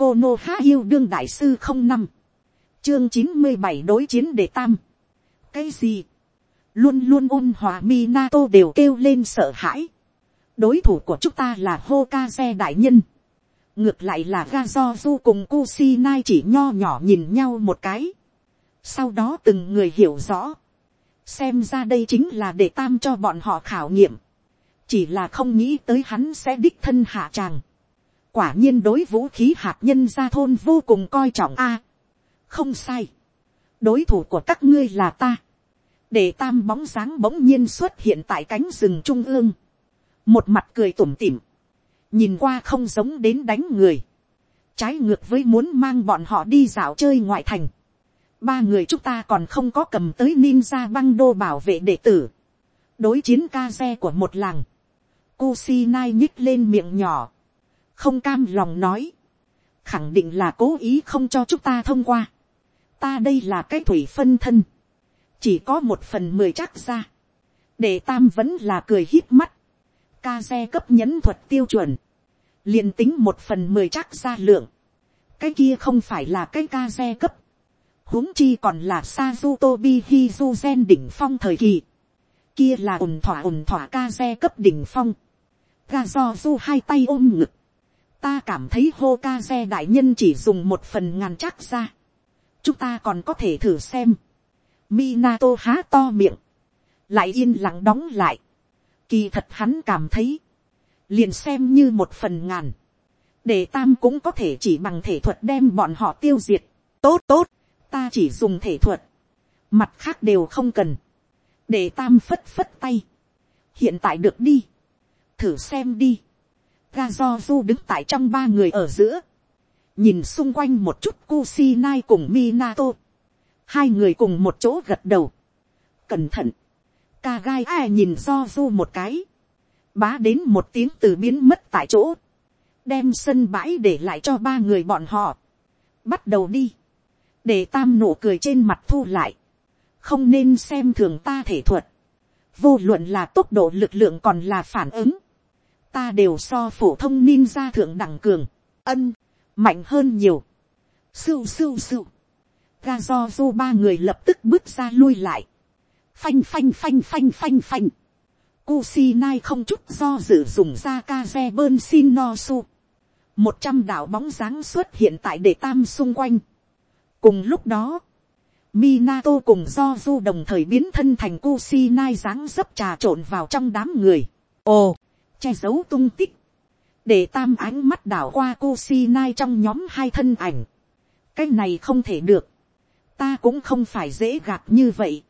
cô nô há yêu đương đại sư không năm, chương chín mươi bảy đối chiến đệ tam. cái gì, luôn luôn ôn hòa Minato đều kêu lên sợ hãi. đối thủ của chúng ta là Hokaze đại nhân. ngược lại là Gazozu cùng Kusinai chỉ nho nhỏ nhìn nhau một cái. sau đó từng người hiểu rõ. xem ra đây chính là để tam cho bọn họ khảo nghiệm. chỉ là không nghĩ tới hắn sẽ đích thân hạ tràng quả nhiên đối vũ khí hạt nhân ra thôn vô cùng coi trọng a. không sai. đối thủ của các ngươi là ta. Để tam bóng dáng bỗng nhiên xuất hiện tại cánh rừng trung ương, một mặt cười tủm tỉm, nhìn qua không giống đến đánh người, trái ngược với muốn mang bọn họ đi dạo chơi ngoại thành, ba người chúng ta còn không có cầm tới ninja băng đô bảo vệ đệ tử, đối chiến ca xe của một làng, Kusinai nhích lên miệng nhỏ, không cam lòng nói, khẳng định là cố ý không cho chúng ta thông qua, ta đây là cái thủy phân thân, chỉ có một phần mười chắc ra, để tam vẫn là cười hít mắt, ca xe cấp nhẫn thuật tiêu chuẩn, liền tính một phần mười chắc ra lượng, cái kia không phải là cái ca xe cấp, huống chi còn là Sazutobi Hizuzen đỉnh phong thời kỳ, kia là ổn thỏa ổn thỏa ca xe cấp đỉnh phong, ga do du hai tay ôm ngực, ta cảm thấy hô ca xe đại nhân chỉ dùng một phần ngàn chắc ra, chúng ta còn có thể thử xem, Minato há to miệng. Lại yên lặng đóng lại. Kỳ thật hắn cảm thấy. Liền xem như một phần ngàn. Để tam cũng có thể chỉ bằng thể thuật đem bọn họ tiêu diệt. Tốt tốt. Ta chỉ dùng thể thuật. Mặt khác đều không cần. Để tam phất phất tay. Hiện tại được đi. Thử xem đi. Ga Do Du đứng tại trong ba người ở giữa. Nhìn xung quanh một chút Kusi Nai cùng Minato. Hai người cùng một chỗ gật đầu. cẩn thận, ca gai ai nhìn do du một cái, bá đến một tiếng từ biến mất tại chỗ, đem sân bãi để lại cho ba người bọn họ, bắt đầu đi, để tam nụ cười trên mặt thu lại, không nên xem thường ta thể thuật, vô luận là tốc độ lực lượng còn là phản ứng, ta đều so phổ thông ninja thượng đẳng cường, ân, mạnh hơn nhiều, sưu sưu sưu, ga do du ba người lập tức bước ra lui lại. phanh phanh phanh phanh phanh phanh. Kusinai không chút do dự dùng ra ca xe bơn xin no su. Một trăm đảo bóng dáng xuất hiện tại đệ tam xung quanh. Cùng lúc đó, Minato cùng do du đồng thời biến thân thành Kusinai dáng dấp trà trộn vào trong đám người. Ồ, che giấu tung tích. Để tam ánh mắt đảo qua Kusinai trong nhóm hai thân ảnh. Cái này không thể được ta cũng không phải dễ gạt như vậy.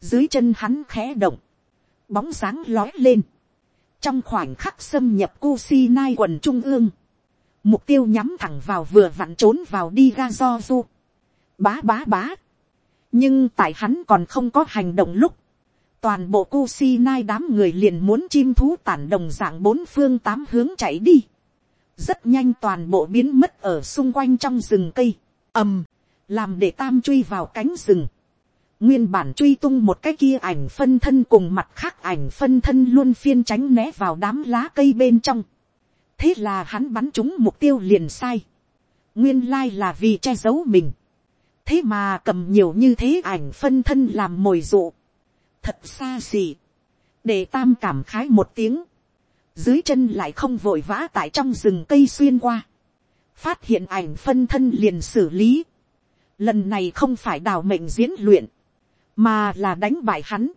dưới chân hắn khẽ động, bóng sáng lói lên, trong khoảnh khắc xâm nhập Kusinai quần trung ương, mục tiêu nhắm thẳng vào vừa vặn trốn vào đi ga do du, bá bá bá, nhưng tại hắn còn không có hành động lúc, toàn bộ Kusinai đám người liền muốn chim thú tản đồng dạng bốn phương tám hướng chạy đi, rất nhanh toàn bộ biến mất ở xung quanh trong rừng cây, ầm, làm để tam truy vào cánh rừng, nguyên bản truy tung một cái kia ảnh phân thân cùng mặt khác ảnh phân thân luôn phiên tránh né vào đám lá cây bên trong. thế là hắn bắn chúng mục tiêu liền sai. nguyên lai là vì che giấu mình. thế mà cầm nhiều như thế ảnh phân thân làm mồi dụ thật xa xỉ. để tam cảm khái một tiếng. dưới chân lại không vội vã tại trong rừng cây xuyên qua. phát hiện ảnh phân thân liền xử lý lần này không phải đào mệnh diễn luyện, mà là đánh bại hắn.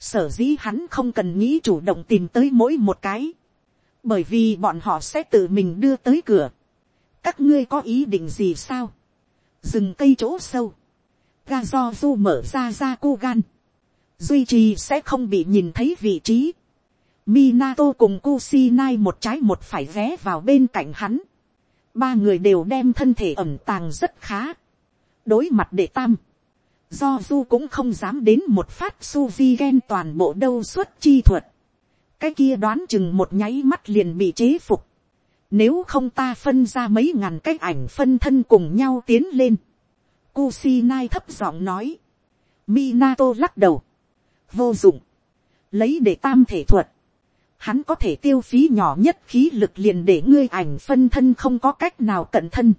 sở dĩ hắn không cần nghĩ chủ động tìm tới mỗi một cái, bởi vì bọn họ sẽ tự mình đưa tới cửa. các ngươi có ý định gì sao, dừng cây chỗ sâu, ga do du mở ra ra cô gan, duy trì sẽ không bị nhìn thấy vị trí. Minato cùng Kusinai một trái một phải ghé vào bên cạnh hắn. Ba người đều đem thân thể ẩm tàng rất khá. Đối mặt đệ tam, do du cũng không dám đến một phát suvi ghen toàn bộ đâu suốt chi thuật, cái kia đoán chừng một nháy mắt liền bị chế phục, nếu không ta phân ra mấy ngàn cái ảnh phân thân cùng nhau tiến lên, Kusinai thấp giọng nói, Minato lắc đầu, vô dụng, lấy để tam thể thuật, hắn có thể tiêu phí nhỏ nhất khí lực liền để ngươi ảnh phân thân không có cách nào cận thân.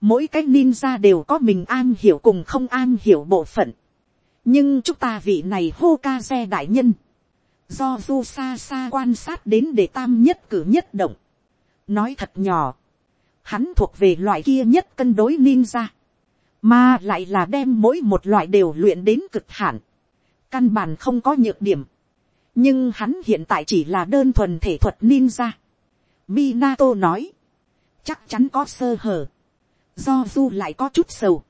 Mỗi cái ninja đều có mình an hiểu cùng không an hiểu bộ phận. Nhưng chúng ta vị này hô ca xe đại nhân. Do du xa xa quan sát đến để tam nhất cử nhất động. Nói thật nhỏ. Hắn thuộc về loại kia nhất cân đối ninja. Mà lại là đem mỗi một loại đều luyện đến cực hạn. Căn bản không có nhược điểm nhưng hắn hiện tại chỉ là đơn thuần thể thuật ninja. Minato nói, chắc chắn có sơ hở, do du lại có chút sầu.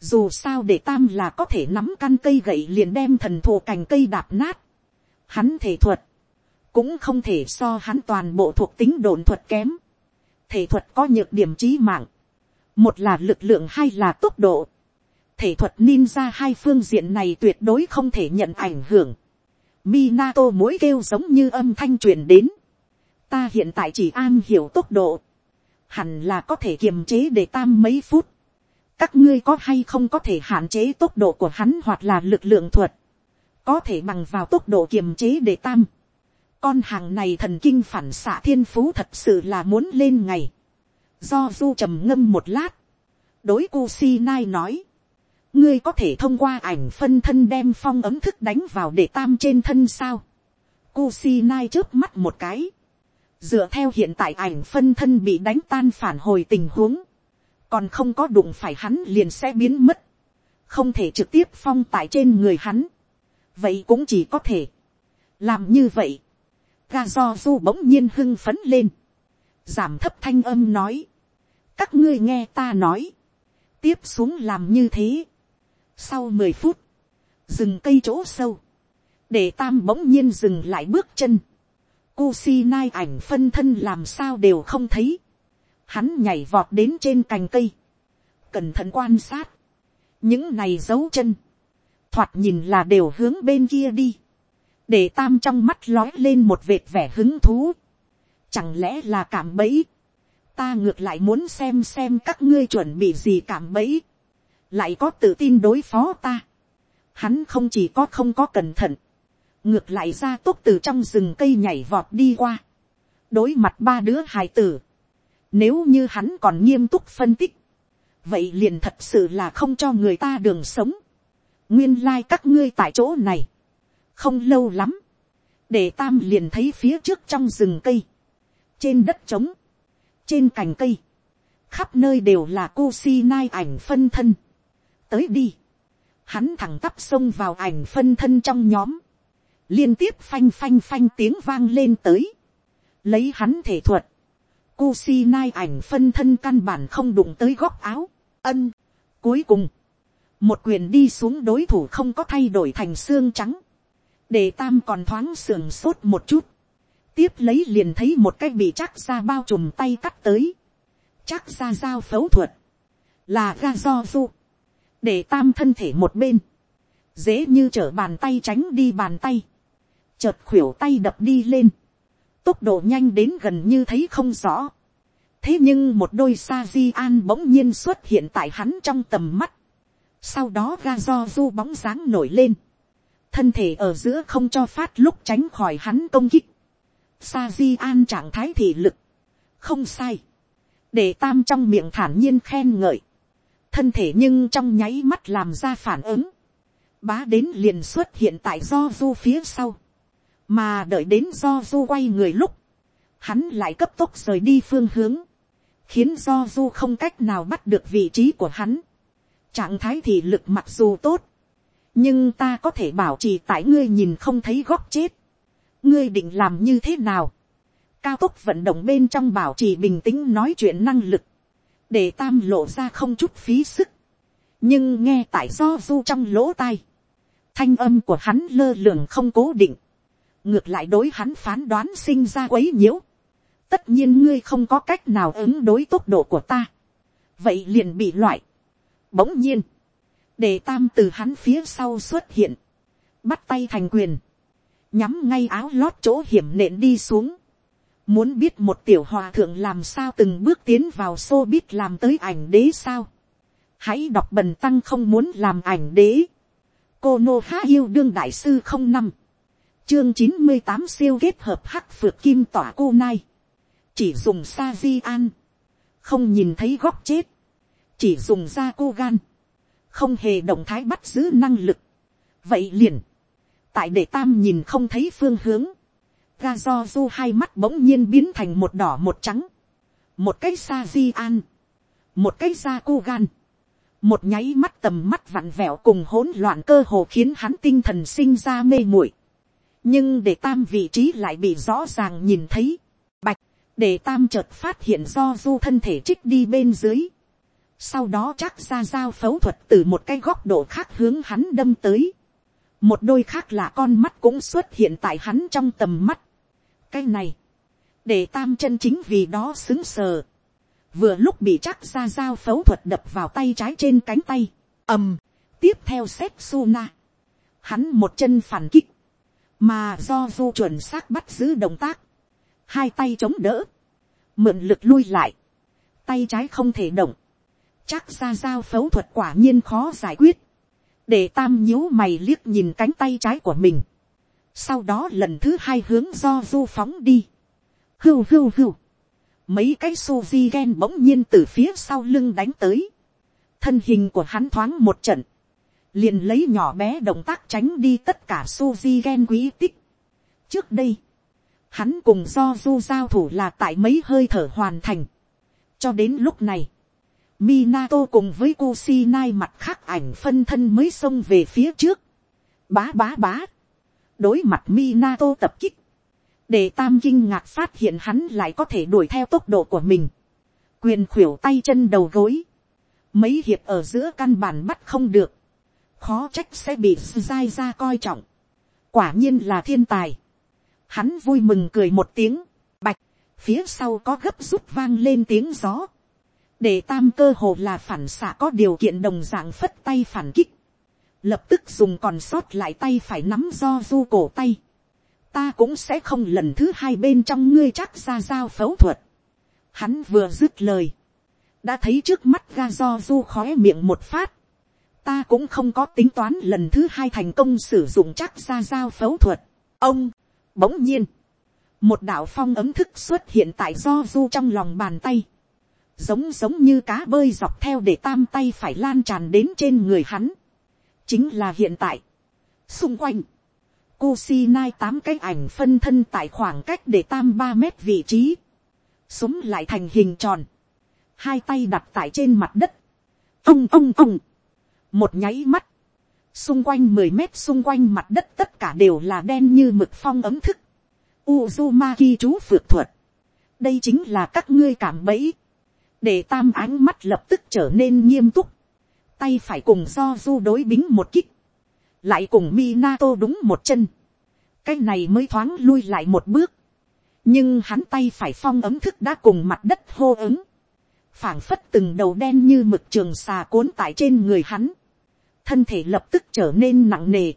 Dù sao để tam là có thể nắm căn cây gậy liền đem thần thù cành cây đạp nát. Hắn thể thuật, cũng không thể so hắn toàn bộ thuộc tính đồn thuật kém. Thể thuật có nhược điểm trí mạng. Một là lực lượng hai là tốc độ. Thể thuật ninja hai phương diện này tuyệt đối không thể nhận ảnh hưởng Minato mỗi kêu giống như âm thanh truyền đến. Ta hiện tại chỉ an hiểu tốc độ. Hẳn là có thể kiềm chế để tam mấy phút. Các ngươi có hay không có thể hạn chế tốc độ của hắn hoặc là lực lượng thuật. Có thể bằng vào tốc độ kiềm chế để tam. Con hàng này thần kinh phản xạ thiên phú thật sự là muốn lên ngày. Do du trầm ngâm một lát. Đối Kusinai nói ngươi có thể thông qua ảnh phân thân đem phong ấm thức đánh vào để tam trên thân sao. Kusinai trước mắt một cái. Dựa theo hiện tại ảnh phân thân bị đánh tan phản hồi tình huống. Còn không có đụng phải hắn liền sẽ biến mất. Không thể trực tiếp phong tại trên người hắn. Vậy cũng chỉ có thể. Làm như vậy. Gazozu bỗng nhiên hưng phấn lên. Giảm thấp thanh âm nói. Các ngươi nghe ta nói. Tiếp xuống làm như thế sau mười phút, dừng cây chỗ sâu, để tam bỗng nhiên dừng lại bước chân. Kusinai ảnh phân thân làm sao đều không thấy. Hắn nhảy vọt đến trên cành cây. Cẩn thận quan sát. Những này dấu chân. Thoạt nhìn là đều hướng bên kia đi. Để tam trong mắt lói lên một vệt vẻ hứng thú. Chẳng lẽ là cảm bẫy. Ta ngược lại muốn xem xem các ngươi chuẩn bị gì cảm bẫy lại có tự tin đối phó ta. Hắn không chỉ có không có cẩn thận, ngược lại ra tốt từ trong rừng cây nhảy vọt đi qua. đối mặt ba đứa hài tử, nếu như hắn còn nghiêm túc phân tích, vậy liền thật sự là không cho người ta đường sống. nguyên lai、like、các ngươi tại chỗ này, không lâu lắm, để tam liền thấy phía trước trong rừng cây, trên đất trống, trên cành cây, khắp nơi đều là cô si nai ảnh phân thân, tới đi. Hắn thẳng tắp xông vào ảnh phân thân trong nhóm. Liên tiếp phanh phanh phanh tiếng vang lên tới. Lấy hắn thể thuật. ku si nai ảnh phân thân căn bản không đụng tới góc áo. Ân. Cuối cùng. Một quyền đi xuống đối thủ không có thay đổi thành xương trắng. Để tam còn thoáng sườn sốt một chút. Tiếp lấy liền thấy một cái bị chắc ra bao trùm tay cắt tới. Chắc ra giao phẫu thuật. Là ga do du để tam thân thể một bên, dễ như trở bàn tay tránh đi bàn tay, chợt khuỷu tay đập đi lên, tốc độ nhanh đến gần như thấy không rõ. thế nhưng một đôi sa di an bỗng nhiên xuất hiện tại hắn trong tầm mắt, sau đó ga do du bóng dáng nổi lên, thân thể ở giữa không cho phát lúc tránh khỏi hắn công kích, sa di an trạng thái thị lực, không sai, để tam trong miệng thản nhiên khen ngợi, thân thể nhưng trong nháy mắt làm ra phản ứng, bá đến liền xuất hiện tại do du phía sau, mà đợi đến do du quay người lúc, hắn lại cấp tốc rời đi phương hướng, khiến do du không cách nào bắt được vị trí của hắn. trạng thái thì lực mặc dù tốt, nhưng ta có thể bảo trì tại ngươi nhìn không thấy góc chết. ngươi định làm như thế nào. cao tốc vận động bên trong bảo trì bình tĩnh nói chuyện năng lực để tam lộ ra không chút phí sức, nhưng nghe tại do du trong lỗ tai, thanh âm của hắn lơ lường không cố định, ngược lại đối hắn phán đoán sinh ra quấy nhiễu, tất nhiên ngươi không có cách nào ứng đối tốc độ của ta, vậy liền bị loại. Bỗng nhiên, để tam từ hắn phía sau xuất hiện, bắt tay thành quyền, nhắm ngay áo lót chỗ hiểm nện đi xuống, Muốn biết một tiểu hòa thượng làm sao từng bước tiến vào xô biết làm tới ảnh đế sao. Hãy đọc bần tăng không muốn làm ảnh đế. Cô Nô Há Yêu Đương Đại Sư không năm. Chương chín mươi tám siêu kết hợp hắc phược kim tỏa cô nai, chỉ dùng sa di an, không nhìn thấy góc chết, chỉ dùng da cô gan, không hề động thái bắt giữ năng lực. vậy liền, tại để tam nhìn không thấy phương hướng, ga do du hai mắt bỗng nhiên biến thành một đỏ một trắng, một cái sa di an, một cái sa cô gan, một nháy mắt tầm mắt vặn vẹo cùng hỗn loạn cơ hồ khiến hắn tinh thần sinh ra mê muội. Nhưng để tam vị trí lại bị rõ ràng nhìn thấy, bạch, để tam chợt phát hiện do du thân thể trích đi bên dưới, sau đó chắc ra dao phẫu thuật từ một cái góc độ khác hướng hắn đâm tới, một đôi khác là con mắt cũng xuất hiện tại hắn trong tầm mắt, cái này, để tam chân chính vì đó xứng sờ, vừa lúc bị chắc ra dao phẫu thuật đập vào tay trái trên cánh tay, ầm, tiếp theo xếp su na, hắn một chân phản kích, mà do du chuẩn xác bắt giữ động tác, hai tay chống đỡ, mượn lực lui lại, tay trái không thể động, chắc ra dao phẫu thuật quả nhiên khó giải quyết, để tam nhíu mày liếc nhìn cánh tay trái của mình, sau đó lần thứ hai hướng do du phóng đi, hưu hưu hưu, mấy cái suzy ghen bỗng nhiên từ phía sau lưng đánh tới, thân hình của hắn thoáng một trận, liền lấy nhỏ bé động tác tránh đi tất cả suzy gen quý tích. trước đây, hắn cùng do du giao thủ là tại mấy hơi thở hoàn thành. cho đến lúc này, Minato cùng với Kusinai mặt khác ảnh phân thân mới xông về phía trước. Bá bá bá. Đối mặt Minato tập kích. Để tam kinh ngạc phát hiện hắn lại có thể đuổi theo tốc độ của mình. Quyền khuỷu tay chân đầu gối. Mấy hiệp ở giữa căn bản bắt không được khó trách sẽ bị dai ra coi trọng. quả nhiên là thiên tài. hắn vui mừng cười một tiếng, bạch, phía sau có gấp rút vang lên tiếng gió. để tam cơ hồ là phản xạ có điều kiện đồng dạng phất tay phản kích lập tức dùng còn sót lại tay phải nắm do du cổ tay. ta cũng sẽ không lần thứ hai bên trong ngươi chắc ra giao phẫu thuật. hắn vừa dứt lời. đã thấy trước mắt ga do du khói miệng một phát ta cũng không có tính toán lần thứ hai thành công sử dụng chắc ra giao phẫu thuật. ông, bỗng nhiên, một đạo phong ấm thức xuất hiện tại do du trong lòng bàn tay, giống giống như cá bơi dọc theo để tam tay phải lan tràn đến trên người hắn, chính là hiện tại. xung quanh, Kusinai tám cái ảnh phân thân tại khoảng cách để tam ba mét vị trí, súng lại thành hình tròn, hai tay đặt tại trên mặt đất, ông ông ông, một nháy mắt, xung quanh mười mét xung quanh mặt đất tất cả đều là đen như mực phong ấm thức. Uzumaki chú phượt thuật. đây chính là các ngươi cảm bẫy. để tam ánh mắt lập tức trở nên nghiêm túc tay phải cùng do du đối bính một kích. lại cùng Minato đúng một chân. cái này mới thoáng lui lại một bước. nhưng hắn tay phải phong ấm thức đã cùng mặt đất hô ứng phảng phất từng đầu đen như mực trường xà cuốn tại trên người hắn thân thể lập tức trở nên nặng nề,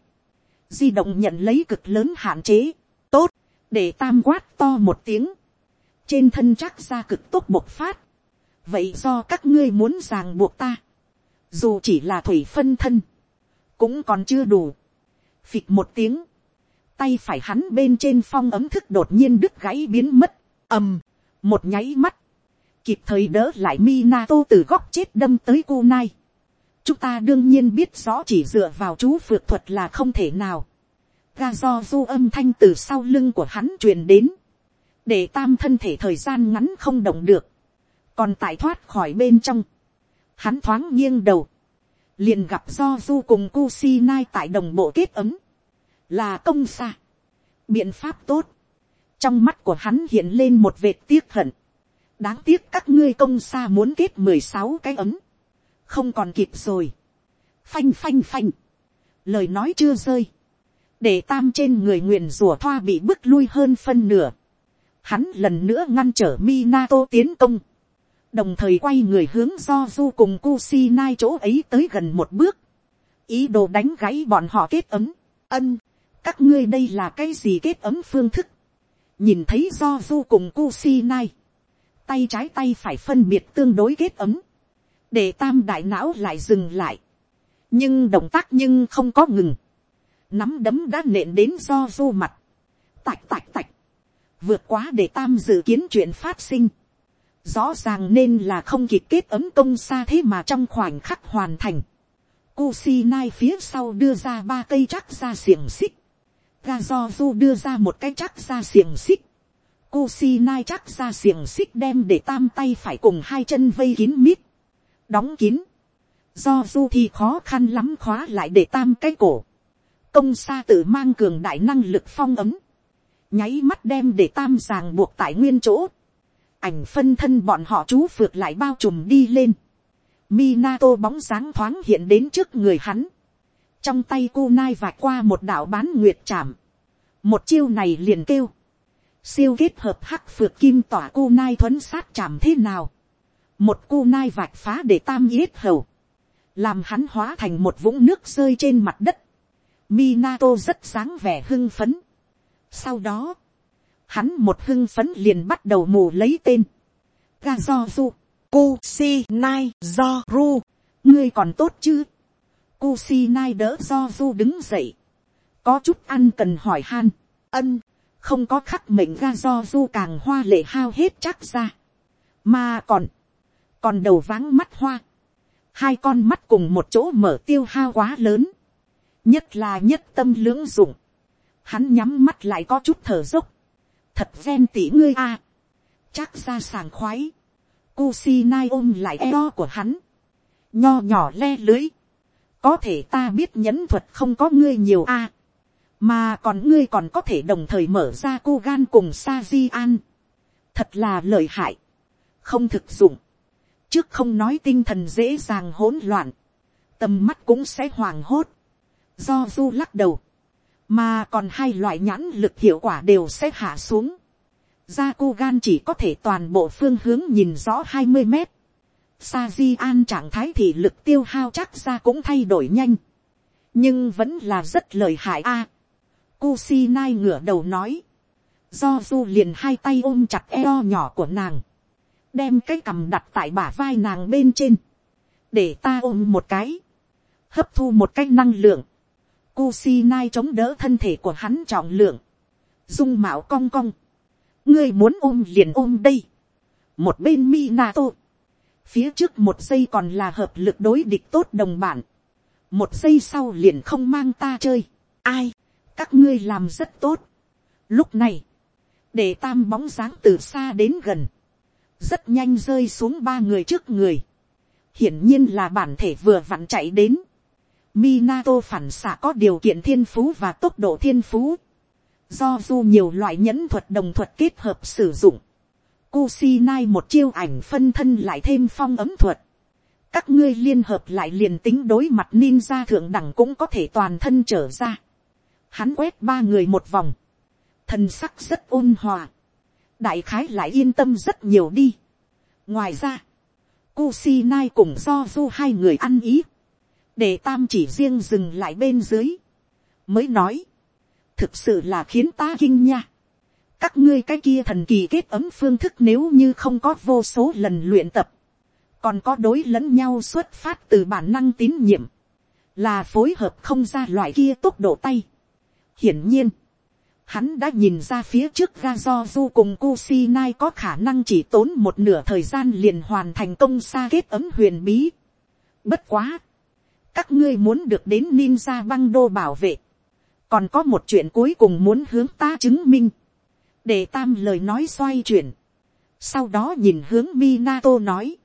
di động nhận lấy cực lớn hạn chế, tốt, để tam quát to một tiếng, trên thân chắc ra cực tốt bộc phát, vậy do các ngươi muốn ràng buộc ta, dù chỉ là thủy phân thân, cũng còn chưa đủ, phịch một tiếng, tay phải hắn bên trên phong ấm thức đột nhiên đứt gãy biến mất, ầm, một nháy mắt, kịp thời đỡ lại Minato từ góc chết đâm tới cô nai chúng ta đương nhiên biết rõ chỉ dựa vào chú phượt thuật là không thể nào. ga do du âm thanh từ sau lưng của hắn truyền đến, để tam thân thể thời gian ngắn không động được, còn tại thoát khỏi bên trong, hắn thoáng nghiêng đầu, liền gặp do du cùng ku si nai tại đồng bộ kết ấm, là công xa, biện pháp tốt, trong mắt của hắn hiện lên một vệt tiếc hận, đáng tiếc các ngươi công xa muốn kết mười sáu cái ấm, không còn kịp rồi. phanh phanh phanh, lời nói chưa rơi, để tam trên người nguyền rủa thoa bị bước lui hơn phân nửa. Hắn lần nữa ngăn trở Minato tiến công, đồng thời quay người hướng do du cùng Kusinai chỗ ấy tới gần một bước, ý đồ đánh gáy bọn họ kết ấm, ân, các ngươi đây là cái gì kết ấm phương thức, nhìn thấy do du cùng Kusinai, tay trái tay phải phân biệt tương đối kết ấm, để tam đại não lại dừng lại, nhưng động tác nhưng không có ngừng, nắm đấm đã nện đến do du mặt, Tạch tạch tạch. Vượt quá để tam dự kiến chuyện phát sinh. Rõ ràng nên là không kịp kết ấm công xa thế mà trong khoảnh khắc hoàn thành. Kusinai phía sau đưa ra ba cây chắc ra xiềng xích. Gazozu đưa ra một cái chắc ra xiềng xích. Kusinai chắc ra xiềng xích đem để tam tay phải cùng hai chân vây kín mít. Đóng kín. Do du thì khó khăn lắm khóa lại để tam cái cổ. Công sa tự mang cường đại năng lực phong ấm. Nháy mắt đem để tam ràng buộc tại nguyên chỗ. Ảnh phân thân bọn họ chú phượt lại bao trùm đi lên. Minato bóng dáng thoáng hiện đến trước người hắn. Trong tay cô nai vạch qua một đạo bán nguyệt chạm. Một chiêu này liền kêu. Siêu kết hợp hắc phượt kim tỏa cô nai thuấn sát chạm thế nào. Một cô nai vạch phá để tam yết hầu. Làm hắn hóa thành một vũng nước rơi trên mặt đất. Minato rất sáng vẻ hưng phấn. Sau đó, hắn một hưng phấn liền bắt đầu mù lấy tên. Gazozu, Kusinai, Zoru, ngươi còn tốt chứ? Kusinai đỡ Zoru đứng dậy. Có chút ăn cần hỏi han. Ân, không có khắc mệnh Gazozu càng hoa lệ hao hết chắc ra. Mà còn, còn đầu váng mắt hoa. Hai con mắt cùng một chỗ mở tiêu hao quá lớn nhất là nhất tâm lưỡng dụng, hắn nhắm mắt lại có chút thở dốc, thật ven tỉ ngươi a, chắc ra sàng khoái, Kusinai ôm lại eo của hắn, nho nhỏ le lưới, có thể ta biết nhẫn thuật không có ngươi nhiều a, mà còn ngươi còn có thể đồng thời mở ra cô gan cùng sa di an, thật là lợi hại, không thực dụng, trước không nói tinh thần dễ dàng hỗn loạn, tầm mắt cũng sẽ hoàng hốt, do du lắc đầu, mà còn hai loại nhãn lực hiệu quả đều sẽ hạ xuống. Gia cô gan chỉ có thể toàn bộ phương hướng nhìn rõ hai mươi mét. Sa di an trạng thái thì lực tiêu hao chắc ra cũng thay đổi nhanh. nhưng vẫn là rất lợi hại a. À, nai ngửa đầu nói. Do du liền hai tay ôm chặt eo nhỏ của nàng. đem cái cầm đặt tại bả vai nàng bên trên. để ta ôm một cái. hấp thu một cái năng lượng Kusinai chống đỡ thân thể của hắn trọng lượng. Dung mạo cong cong. Ngươi muốn ôm liền ôm đây. Một bên Minato. Phía trước một giây còn là hợp lực đối địch tốt đồng bản. Một giây sau liền không mang ta chơi. Ai? Các ngươi làm rất tốt. Lúc này. Để tam bóng dáng từ xa đến gần. Rất nhanh rơi xuống ba người trước người. Hiển nhiên là bản thể vừa vặn chạy đến Minato phản xạ có điều kiện thiên phú và tốc độ thiên phú. Do du nhiều loại nhẫn thuật đồng thuật kết hợp sử dụng. Kusinai một chiêu ảnh phân thân lại thêm phong ấm thuật. Các ngươi liên hợp lại liền tính đối mặt ninja thượng đẳng cũng có thể toàn thân trở ra. Hắn quét ba người một vòng. Thần sắc rất ôn hòa. Đại khái lại yên tâm rất nhiều đi. Ngoài ra, Kusinai cùng do du hai người ăn ý để tam chỉ riêng dừng lại bên dưới, mới nói, thực sự là khiến ta kinh nha. các ngươi cái kia thần kỳ kết ấm phương thức nếu như không có vô số lần luyện tập, còn có đối lẫn nhau xuất phát từ bản năng tín nhiệm, là phối hợp không ra loại kia tốc độ tay. hiển nhiên, hắn đã nhìn ra phía trước ga do du cùng Kusinai có khả năng chỉ tốn một nửa thời gian liền hoàn thành công xa kết ấm huyền bí. Bất quá, các ngươi muốn được đến ninja băng đô bảo vệ. còn có một chuyện cuối cùng muốn hướng ta chứng minh. để tam lời nói xoay chuyển. sau đó nhìn hướng Minato nói.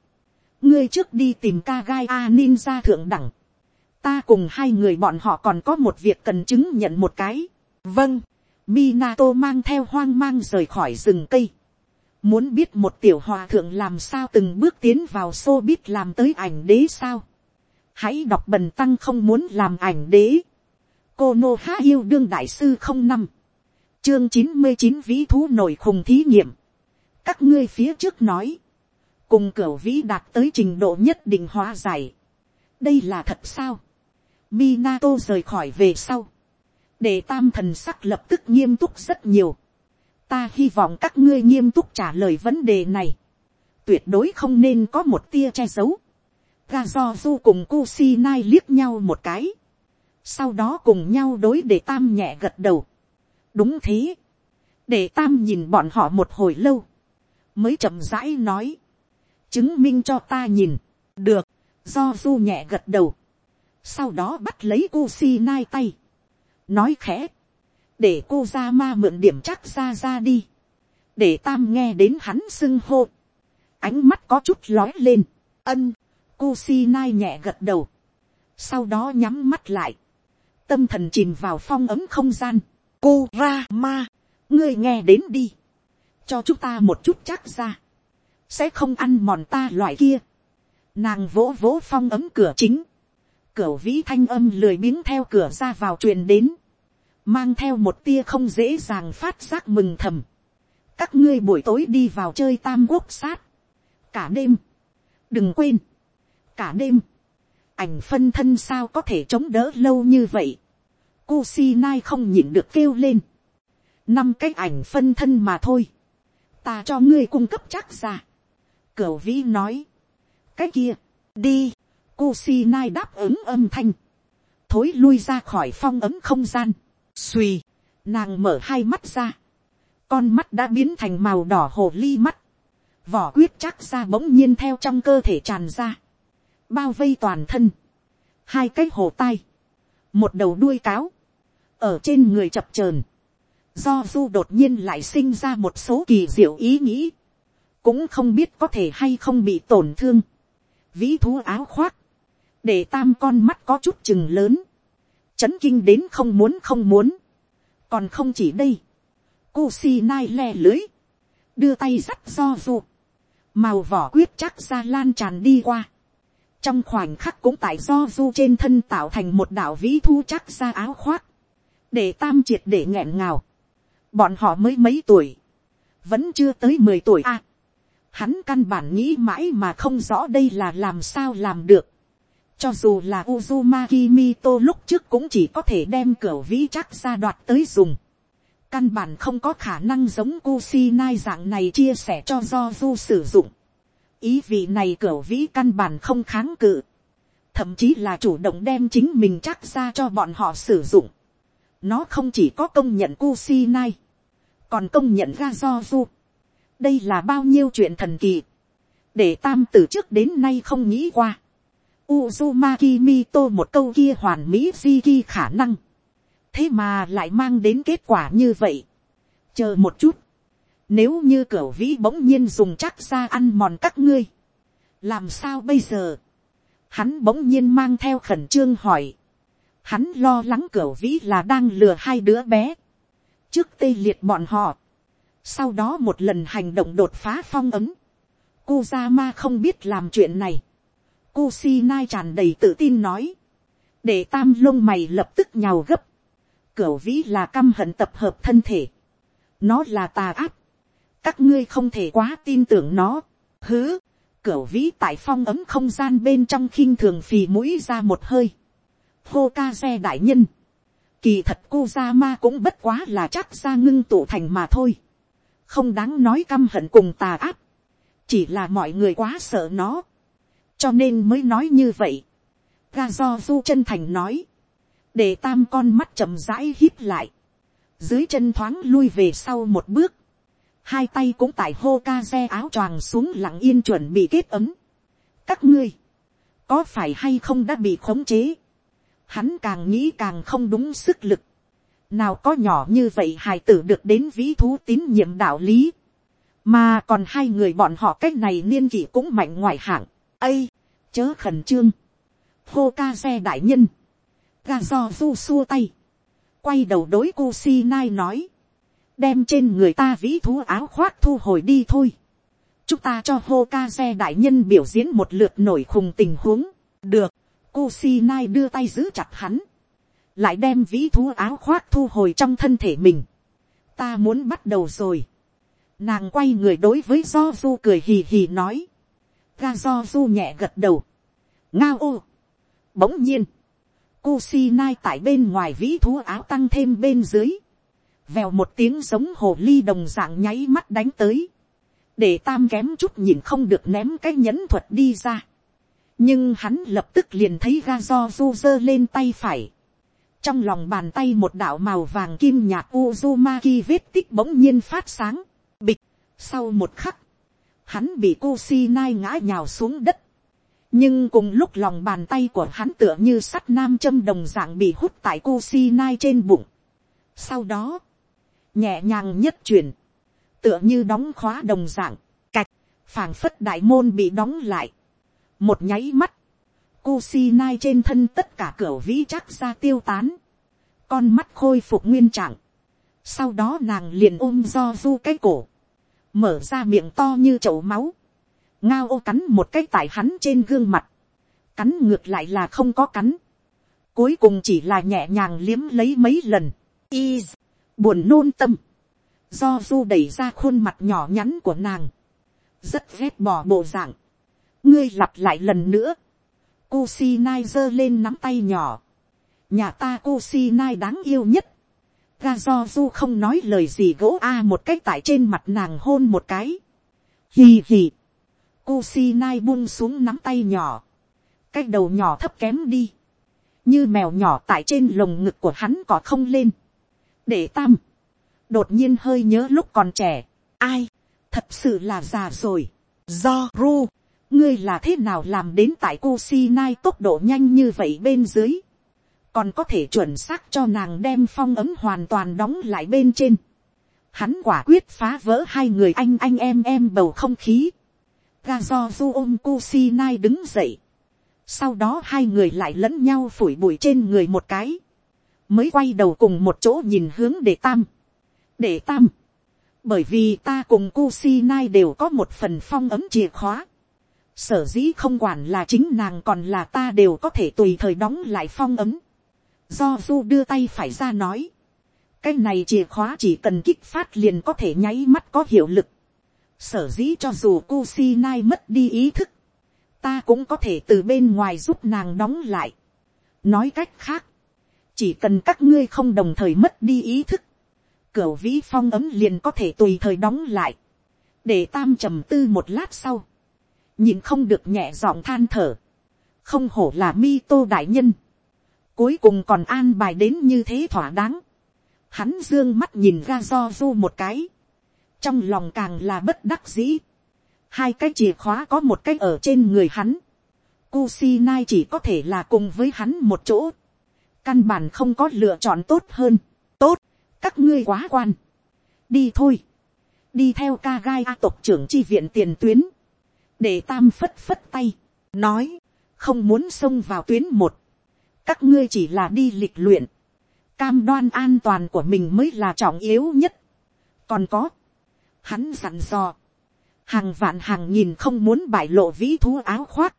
ngươi trước đi tìm Kagai a ninja thượng đẳng. ta cùng hai người bọn họ còn có một việc cần chứng nhận một cái. vâng, Minato mang theo hoang mang rời khỏi rừng cây. Muốn biết một tiểu hòa thượng làm sao từng bước tiến vào xô biết làm tới ảnh đế sao hãy đọc bần tăng không muốn làm ảnh đế. cô nô há yêu đương đại sư không năm, chương chín mươi chín vĩ thú nổi khùng thí nghiệm. các ngươi phía trước nói, cùng cửa vĩ đạt tới trình độ nhất định hóa giải. đây là thật sao. Minato rời khỏi về sau. để tam thần sắc lập tức nghiêm túc rất nhiều. ta hy vọng các ngươi nghiêm túc trả lời vấn đề này. tuyệt đối không nên có một tia che giấu ga do du cùng Kusinai liếc nhau một cái. Sau đó cùng nhau đối để tam nhẹ gật đầu. Đúng thế. để tam nhìn bọn họ một hồi lâu, mới chậm rãi nói, chứng minh cho ta nhìn, được, do du nhẹ gật đầu, sau đó bắt lấy cô si nai tay, nói khẽ, để cô ra ma mượn điểm chắc ra ra đi, để tam nghe đến hắn xưng hô, ánh mắt có chút lói lên, ân, Kusinai nhẹ gật đầu, sau đó nhắm mắt lại, tâm thần chìm vào phong ấm không gian, cô ra ma, ngươi nghe đến đi, cho chúng ta một chút chắc ra, sẽ không ăn mòn ta loại kia, nàng vỗ vỗ phong ấm cửa chính, cửa vĩ thanh âm lười biếng theo cửa ra vào truyền đến, mang theo một tia không dễ dàng phát giác mừng thầm, các ngươi buổi tối đi vào chơi tam quốc sát, cả đêm, đừng quên, cả đêm, ảnh phân thân sao có thể chống đỡ lâu như vậy, Kusinai không nhịn được kêu lên, năm cái ảnh phân thân mà thôi, ta cho ngươi cung cấp chắc ra, cửu vĩ nói, cái kia, đi, Kusinai đáp ứng âm thanh, thối lui ra khỏi phong ấm không gian, suy, nàng mở hai mắt ra, con mắt đã biến thành màu đỏ hồ ly mắt, vỏ quyết chắc ra bỗng nhiên theo trong cơ thể tràn ra, bao vây toàn thân, hai cái hồ tai, một đầu đuôi cáo, ở trên người chập chờn, do du đột nhiên lại sinh ra một số kỳ diệu ý nghĩ, cũng không biết có thể hay không bị tổn thương, vĩ thú áo khoác, để tam con mắt có chút chừng lớn, chấn kinh đến không muốn không muốn, còn không chỉ đây, cu si nai le lưới, đưa tay dắt do du, màu vỏ quyết chắc ra lan tràn đi qua, trong khoảnh khắc cũng tại do du trên thân tạo thành một đạo vĩ thu chắc ra áo khoác, để tam triệt để nghẹn ngào, bọn họ mới mấy tuổi, vẫn chưa tới mười tuổi a, à, hắn căn bản nghĩ mãi mà không rõ đây là làm sao làm được, cho dù là Uzumaki Mito lúc trước cũng chỉ có thể đem cửa vĩ chắc ra đoạt tới dùng. Căn bản không có khả năng giống Kusinai dạng này chia sẻ cho do du sử dụng. Ý vị này cửa vĩ căn bản không kháng cự. Thậm chí là chủ động đem chính mình chắc ra cho bọn họ sử dụng. Nó không chỉ có công nhận Kusinai. Còn công nhận ra do du. Đây là bao nhiêu chuyện thần kỳ. Để tam từ trước đến nay không nghĩ qua Uzumaki Mito một câu kia hoàn mỹ di ki khả năng. Thế mà lại mang đến kết quả như vậy. Chờ một chút. Nếu như cửa vĩ bỗng nhiên dùng chắc ra ăn mòn các ngươi. Làm sao bây giờ? Hắn bỗng nhiên mang theo khẩn trương hỏi. Hắn lo lắng cửa vĩ là đang lừa hai đứa bé. Trước tê liệt bọn họ. Sau đó một lần hành động đột phá phong ấm. Kuzama không biết làm chuyện này Kusinai tràn đầy tự tin nói. Để tam lông mày lập tức nhào gấp. Cửu vĩ là căm hận tập hợp thân thể. Nó là tà áp. Các ngươi không thể quá tin tưởng nó. Hứ. cửa vĩ tại phong ấm không gian bên trong khinh thường phì mũi ra một hơi. Hô ca xe đại nhân. Kỳ thật Kuzama cũng bất quá là chắc ra ngưng tụ thành mà thôi. Không đáng nói căm hận cùng tà áp. Chỉ là mọi người quá sợ nó cho nên mới nói như vậy. ga do du chân thành nói, để tam con mắt chậm rãi hít lại, dưới chân thoáng lui về sau một bước, hai tay cũng tại hô ca xe áo choàng xuống lặng yên chuẩn bị kết ấm. các ngươi, có phải hay không đã bị khống chế, hắn càng nghĩ càng không đúng sức lực, nào có nhỏ như vậy hài tử được đến vĩ thú tín nhiệm đạo lý, mà còn hai người bọn họ cái này niên kỷ cũng mạnh ngoài hạng, ây, chớ khẩn trương, hô ca xe đại nhân, ga do du xua tay, quay đầu đối cô si nai nói, đem trên người ta vĩ thú áo khoác thu hồi đi thôi, chúng ta cho hô ca xe đại nhân biểu diễn một lượt nổi khùng tình huống, được, cô si nai đưa tay giữ chặt hắn, lại đem vĩ thú áo khoác thu hồi trong thân thể mình, ta muốn bắt đầu rồi, nàng quay người đối với do du cười hì hì nói, ga do du nhẹ gật đầu. ngao ô. bỗng nhiên, Kusinai tại bên ngoài vĩ thú áo tăng thêm bên dưới. Vèo một tiếng giống hồ ly đồng dạng nháy mắt đánh tới. Để tam kém chút nhìn không được ném cái nhẫn thuật đi ra. Nhưng hắn lập tức liền thấy ga do du dơ lên tay phải. trong lòng bàn tay một đạo màu vàng kim nhạt Uzumaki vết tích bỗng nhiên phát sáng, bịch, sau một khắc, hắn bị Kusinai ngã nhào xuống đất, nhưng cùng lúc lòng bàn tay của hắn tựa như sắt nam châm đồng dạng bị hút tại Kusinai trên bụng. Sau đó, nhẹ nhàng nhất chuyển, tựa như đóng khóa đồng dạng, cạch, phảng phất đại môn bị đóng lại. Một nháy mắt, Kusinai trên thân tất cả cửa vĩ chắc ra tiêu tán, con mắt khôi phục nguyên trạng. Sau đó nàng liền ôm do du cái cổ, mở ra miệng to như chậu máu, ngao ô cắn một cái tại hắn trên gương mặt, cắn ngược lại là không có cắn, cuối cùng chỉ là nhẹ nhàng liếm lấy mấy lần, y, buồn nôn tâm, do du đẩy ra khuôn mặt nhỏ nhắn của nàng, rất ghét bỏ bộ dạng, ngươi lặp lại lần nữa, Kusinai giơ lên nắm tay nhỏ, nhà ta Kusinai đáng yêu nhất, ga do du không nói lời gì gỗ a một cách tại trên mặt nàng hôn một cái, hì hì, Kusinai buông xuống nắm tay nhỏ. Cái đầu nhỏ thấp kém đi. Như mèo nhỏ tại trên lồng ngực của hắn có không lên. Để tam. Đột nhiên hơi nhớ lúc còn trẻ. Ai. Thật sự là già rồi. Do ru. Ngươi là thế nào làm đến tại Kusinai tốc độ nhanh như vậy bên dưới. Còn có thể chuẩn xác cho nàng đem phong ấm hoàn toàn đóng lại bên trên. Hắn quả quyết phá vỡ hai người anh anh em em bầu không khí ga do du ôm Kusinai đứng dậy. Sau đó hai người lại lẫn nhau phủi bụi trên người một cái. Mới quay đầu cùng một chỗ nhìn hướng để tam. Để tam. Bởi vì ta cùng Kusinai đều có một phần phong ấm chìa khóa. Sở dĩ không quản là chính nàng còn là ta đều có thể tùy thời đóng lại phong ấm. Do du đưa tay phải ra nói. Cái này chìa khóa chỉ cần kích phát liền có thể nháy mắt có hiệu lực Sở dĩ cho dù Kusinai mất đi ý thức, ta cũng có thể từ bên ngoài giúp nàng đóng lại. Nói cách khác, chỉ cần các ngươi không đồng thời mất đi ý thức, cửa vĩ phong ấm liền có thể tùy thời đóng lại. để tam trầm tư một lát sau, nhìn không được nhẹ giọng than thở, không hổ là mi tô đại nhân, cuối cùng còn an bài đến như thế thỏa đáng, hắn dương mắt nhìn ra do du một cái, trong lòng càng là bất đắc dĩ. hai cái chìa khóa có một cái ở trên người hắn. Kusinai chỉ có thể là cùng với hắn một chỗ căn bản không có lựa chọn tốt hơn. tốt, các ngươi quá quan. đi thôi. đi theo ca gai a tộc trưởng chi viện tiền tuyến. để tam phất phất tay. nói, không muốn xông vào tuyến một. các ngươi chỉ là đi lịch luyện. cam đoan an toàn của mình mới là trọng yếu nhất. còn có, Hắn dặn dò. Hàng vạn hàng nghìn không muốn bại lộ vĩ thú áo khoác.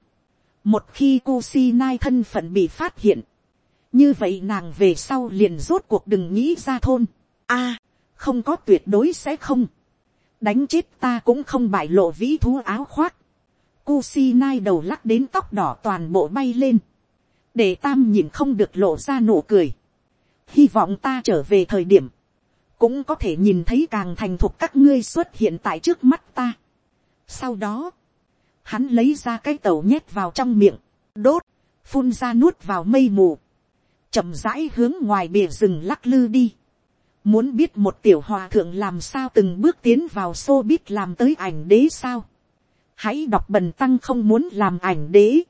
Một khi Kusinai thân phận bị phát hiện. Như vậy nàng về sau liền rốt cuộc đừng nghĩ ra thôn. a không có tuyệt đối sẽ không. Đánh chết ta cũng không bại lộ vĩ thú áo khoác. Kusinai đầu lắc đến tóc đỏ toàn bộ bay lên. Để tam nhìn không được lộ ra nụ cười. Hy vọng ta trở về thời điểm cũng có thể nhìn thấy càng thành thục các ngươi xuất hiện tại trước mắt ta. Sau đó, hắn lấy ra cái tàu nhét vào trong miệng, đốt, phun ra nuốt vào mây mù, chậm rãi hướng ngoài bìa rừng lắc lư đi. Muốn biết một tiểu hòa thượng làm sao từng bước tiến vào xô biết làm tới ảnh đế sao. Hãy đọc bần tăng không muốn làm ảnh đế.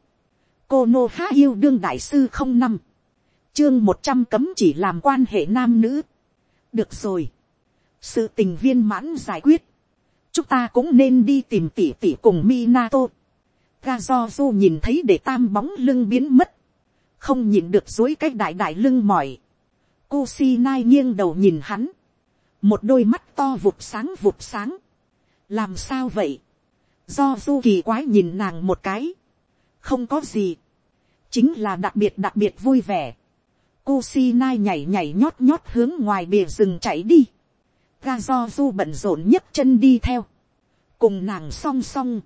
Cô Nô Há Yêu Đương Đại Sư không năm Chương một trăm cấm chỉ làm quan hệ nam nữ được rồi. sự tình viên mãn giải quyết. chúng ta cũng nên đi tìm tỷ tỷ cùng Minato. ga nhìn thấy để tam bóng lưng biến mất không nhìn được dối cái đại đại lưng mỏi. cô si nai nghiêng đầu nhìn hắn. một đôi mắt to vụt sáng vụt sáng. làm sao vậy. do du kỳ quái nhìn nàng một cái. không có gì. chính là đặc biệt đặc biệt vui vẻ cô si nai nhảy nhảy nhót nhót hướng ngoài bìa rừng chạy đi. Ga do du bận rộn nhấc chân đi theo. Cùng nàng song song.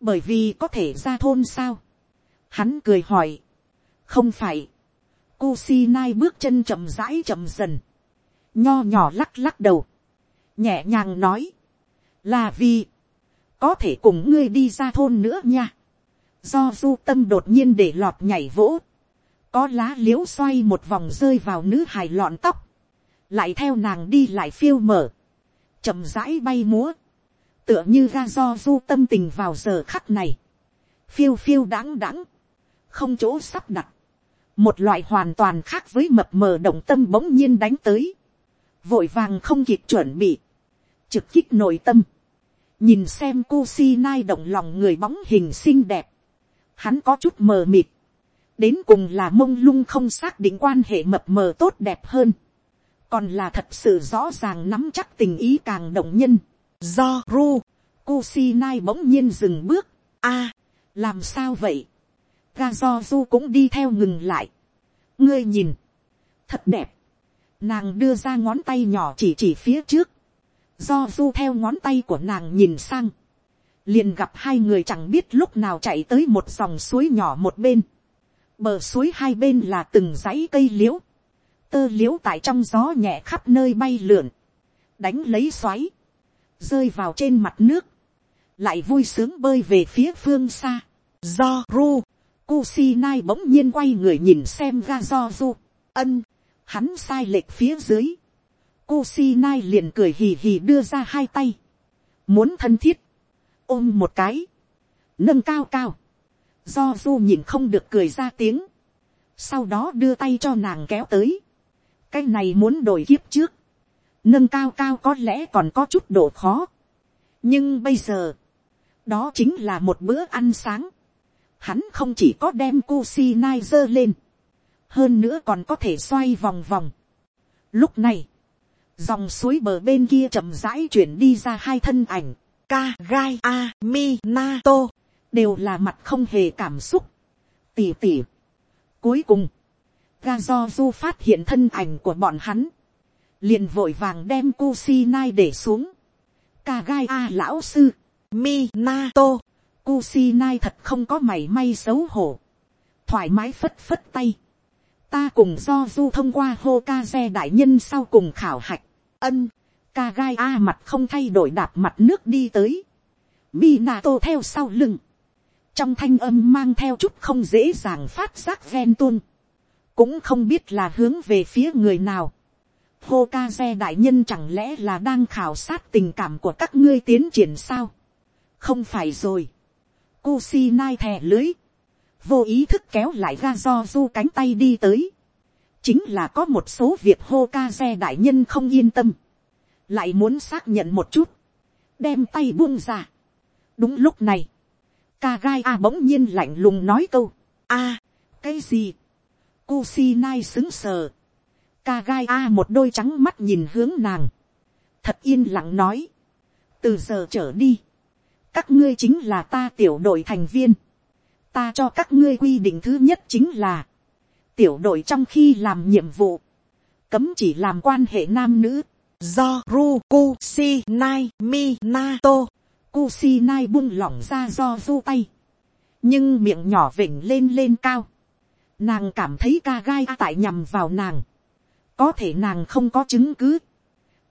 Bởi vì có thể ra thôn sao. Hắn cười hỏi. Không phải. Kusinai bước chân chậm rãi chậm dần. Nho nhỏ lắc lắc đầu. Nhẹ nhàng nói. Là vì. Có thể cùng ngươi đi ra thôn nữa nha. Do du tâm đột nhiên để lọt nhảy vỗ có lá l i ễ u xoay một vòng rơi vào nữ hài lọn tóc, lại theo nàng đi lại phiêu mở, chậm rãi bay múa, tựa như ra do du tâm tình vào giờ khắc này, phiêu phiêu đáng đáng, không chỗ sắp đặt, một loại hoàn toàn khác với mập mờ động tâm bỗng nhiên đánh tới, vội vàng không kịp chuẩn bị, trực kích nội tâm, nhìn xem cu si nai động lòng người bóng hình xinh đẹp, hắn có chút mờ mịt, đến cùng là mông lung không xác định quan hệ mập mờ tốt đẹp hơn, còn là thật sự rõ ràng nắm chắc tình ý càng động nhân, do ru, Ku Si Nai bỗng nhiên dừng bước, a, làm sao vậy, ga do du cũng đi theo ngừng lại, ngươi nhìn, thật đẹp, nàng đưa ra ngón tay nhỏ chỉ chỉ phía trước, do du theo ngón tay của nàng nhìn sang, liền gặp hai người chẳng biết lúc nào chạy tới một dòng suối nhỏ một bên, bờ suối hai bên là từng dãy cây l i ễ u tơ l i ễ u tại trong gió nhẹ khắp nơi bay lượn, đánh lấy xoáy, rơi vào trên mặt nước, lại vui sướng bơi về phía phương xa, do ru, Kusinai bỗng nhiên quay người nhìn xem ga do du, ân, hắn sai lệch phía dưới, Kusinai liền cười hì hì đưa ra hai tay, muốn thân thiết, ôm một cái, nâng cao cao, do du nhìn không được cười ra tiếng, sau đó đưa tay cho nàng kéo tới, cái này muốn đổi kiếp trước, nâng cao cao có lẽ còn có chút độ khó, nhưng bây giờ, đó chính là một bữa ăn sáng, hắn không chỉ có đem Kusi nai dơ lên, hơn nữa còn có thể xoay vòng vòng. Lúc này, dòng suối bờ bên kia chậm rãi chuyển đi ra hai thân ảnh, ka gai a mi na to đều là mặt không hề cảm xúc. tỉ tỉ. cuối cùng, ga do du phát hiện thân ảnh của bọn hắn, liền vội vàng đem Kusinai để xuống. Ka gai a lão sư, Minato, Kusinai thật không có mảy may xấu hổ. Thoải mái phất phất tay. Ta cùng do du thông qua Hokage đại nhân sau cùng khảo hạch. Ân, ca gai a mặt không thay đổi đạp mặt nước đi tới. Minato theo sau lưng trong thanh âm mang theo chút không dễ dàng phát giác ven tuôn, cũng không biết là hướng về phía người nào. hô ca xe đại nhân chẳng lẽ là đang khảo sát tình cảm của các ngươi tiến triển sao. không phải rồi. Kusi nai thè lưới, vô ý thức kéo lại ga do du cánh tay đi tới. chính là có một số việc hô ca xe đại nhân không yên tâm, lại muốn xác nhận một chút, đem tay buông ra. đúng lúc này, ca gai a bỗng nhiên lạnh lùng nói câu, a, cái gì, Kusi nai xứng sờ, ca gai a một đôi trắng mắt nhìn hướng nàng, thật yên lặng nói, từ giờ trở đi, các ngươi chính là ta tiểu đội thành viên, ta cho các ngươi quy định thứ nhất chính là, tiểu đội trong khi làm nhiệm vụ, cấm chỉ làm quan hệ nam nữ, do Ruku Sinai Minato Kusinai buông lỏng ra do du tay. Nhưng miệng nhỏ vỉnh lên lên cao. Nàng cảm thấy ca gai tại nhằm vào nàng. Có thể nàng không có chứng cứ.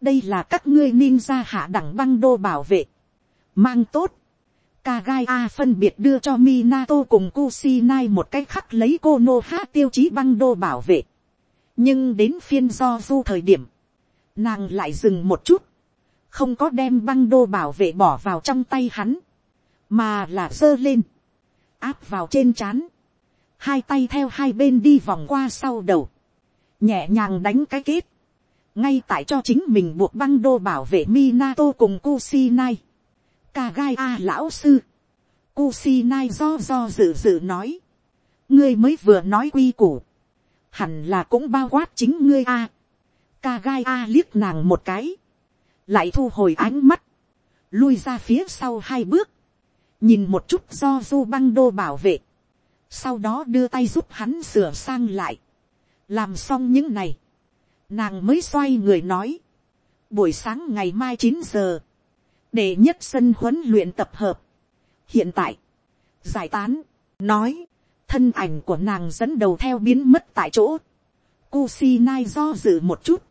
Đây là các ngươi ninja hạ đẳng băng đô bảo vệ. Mang tốt. Kagaya A phân biệt đưa cho Minato cùng Kusinai một cách khắc lấy cô nô tiêu chí băng đô bảo vệ. Nhưng đến phiên do du thời điểm. Nàng lại dừng một chút không có đem băng đô bảo vệ bỏ vào trong tay hắn, mà là giơ lên, áp vào trên chán, hai tay theo hai bên đi vòng qua sau đầu, nhẹ nhàng đánh cái kết, ngay tại cho chính mình buộc băng đô bảo vệ Minato cùng Kusinai. Kagai A lão sư, Kusinai do do dự dự nói, ngươi mới vừa nói quy củ, hẳn là cũng bao quát chính ngươi A. Kagai A liếc nàng một cái, lại thu hồi ánh mắt, lui ra phía sau hai bước, nhìn một chút do du băng đô bảo vệ, sau đó đưa tay giúp hắn sửa sang lại, làm xong những này, nàng mới xoay người nói, buổi sáng ngày mai chín giờ, để nhất sân huấn luyện tập hợp, hiện tại, giải tán, nói, thân ảnh của nàng dẫn đầu theo biến mất tại chỗ, Kusinai do dự một chút,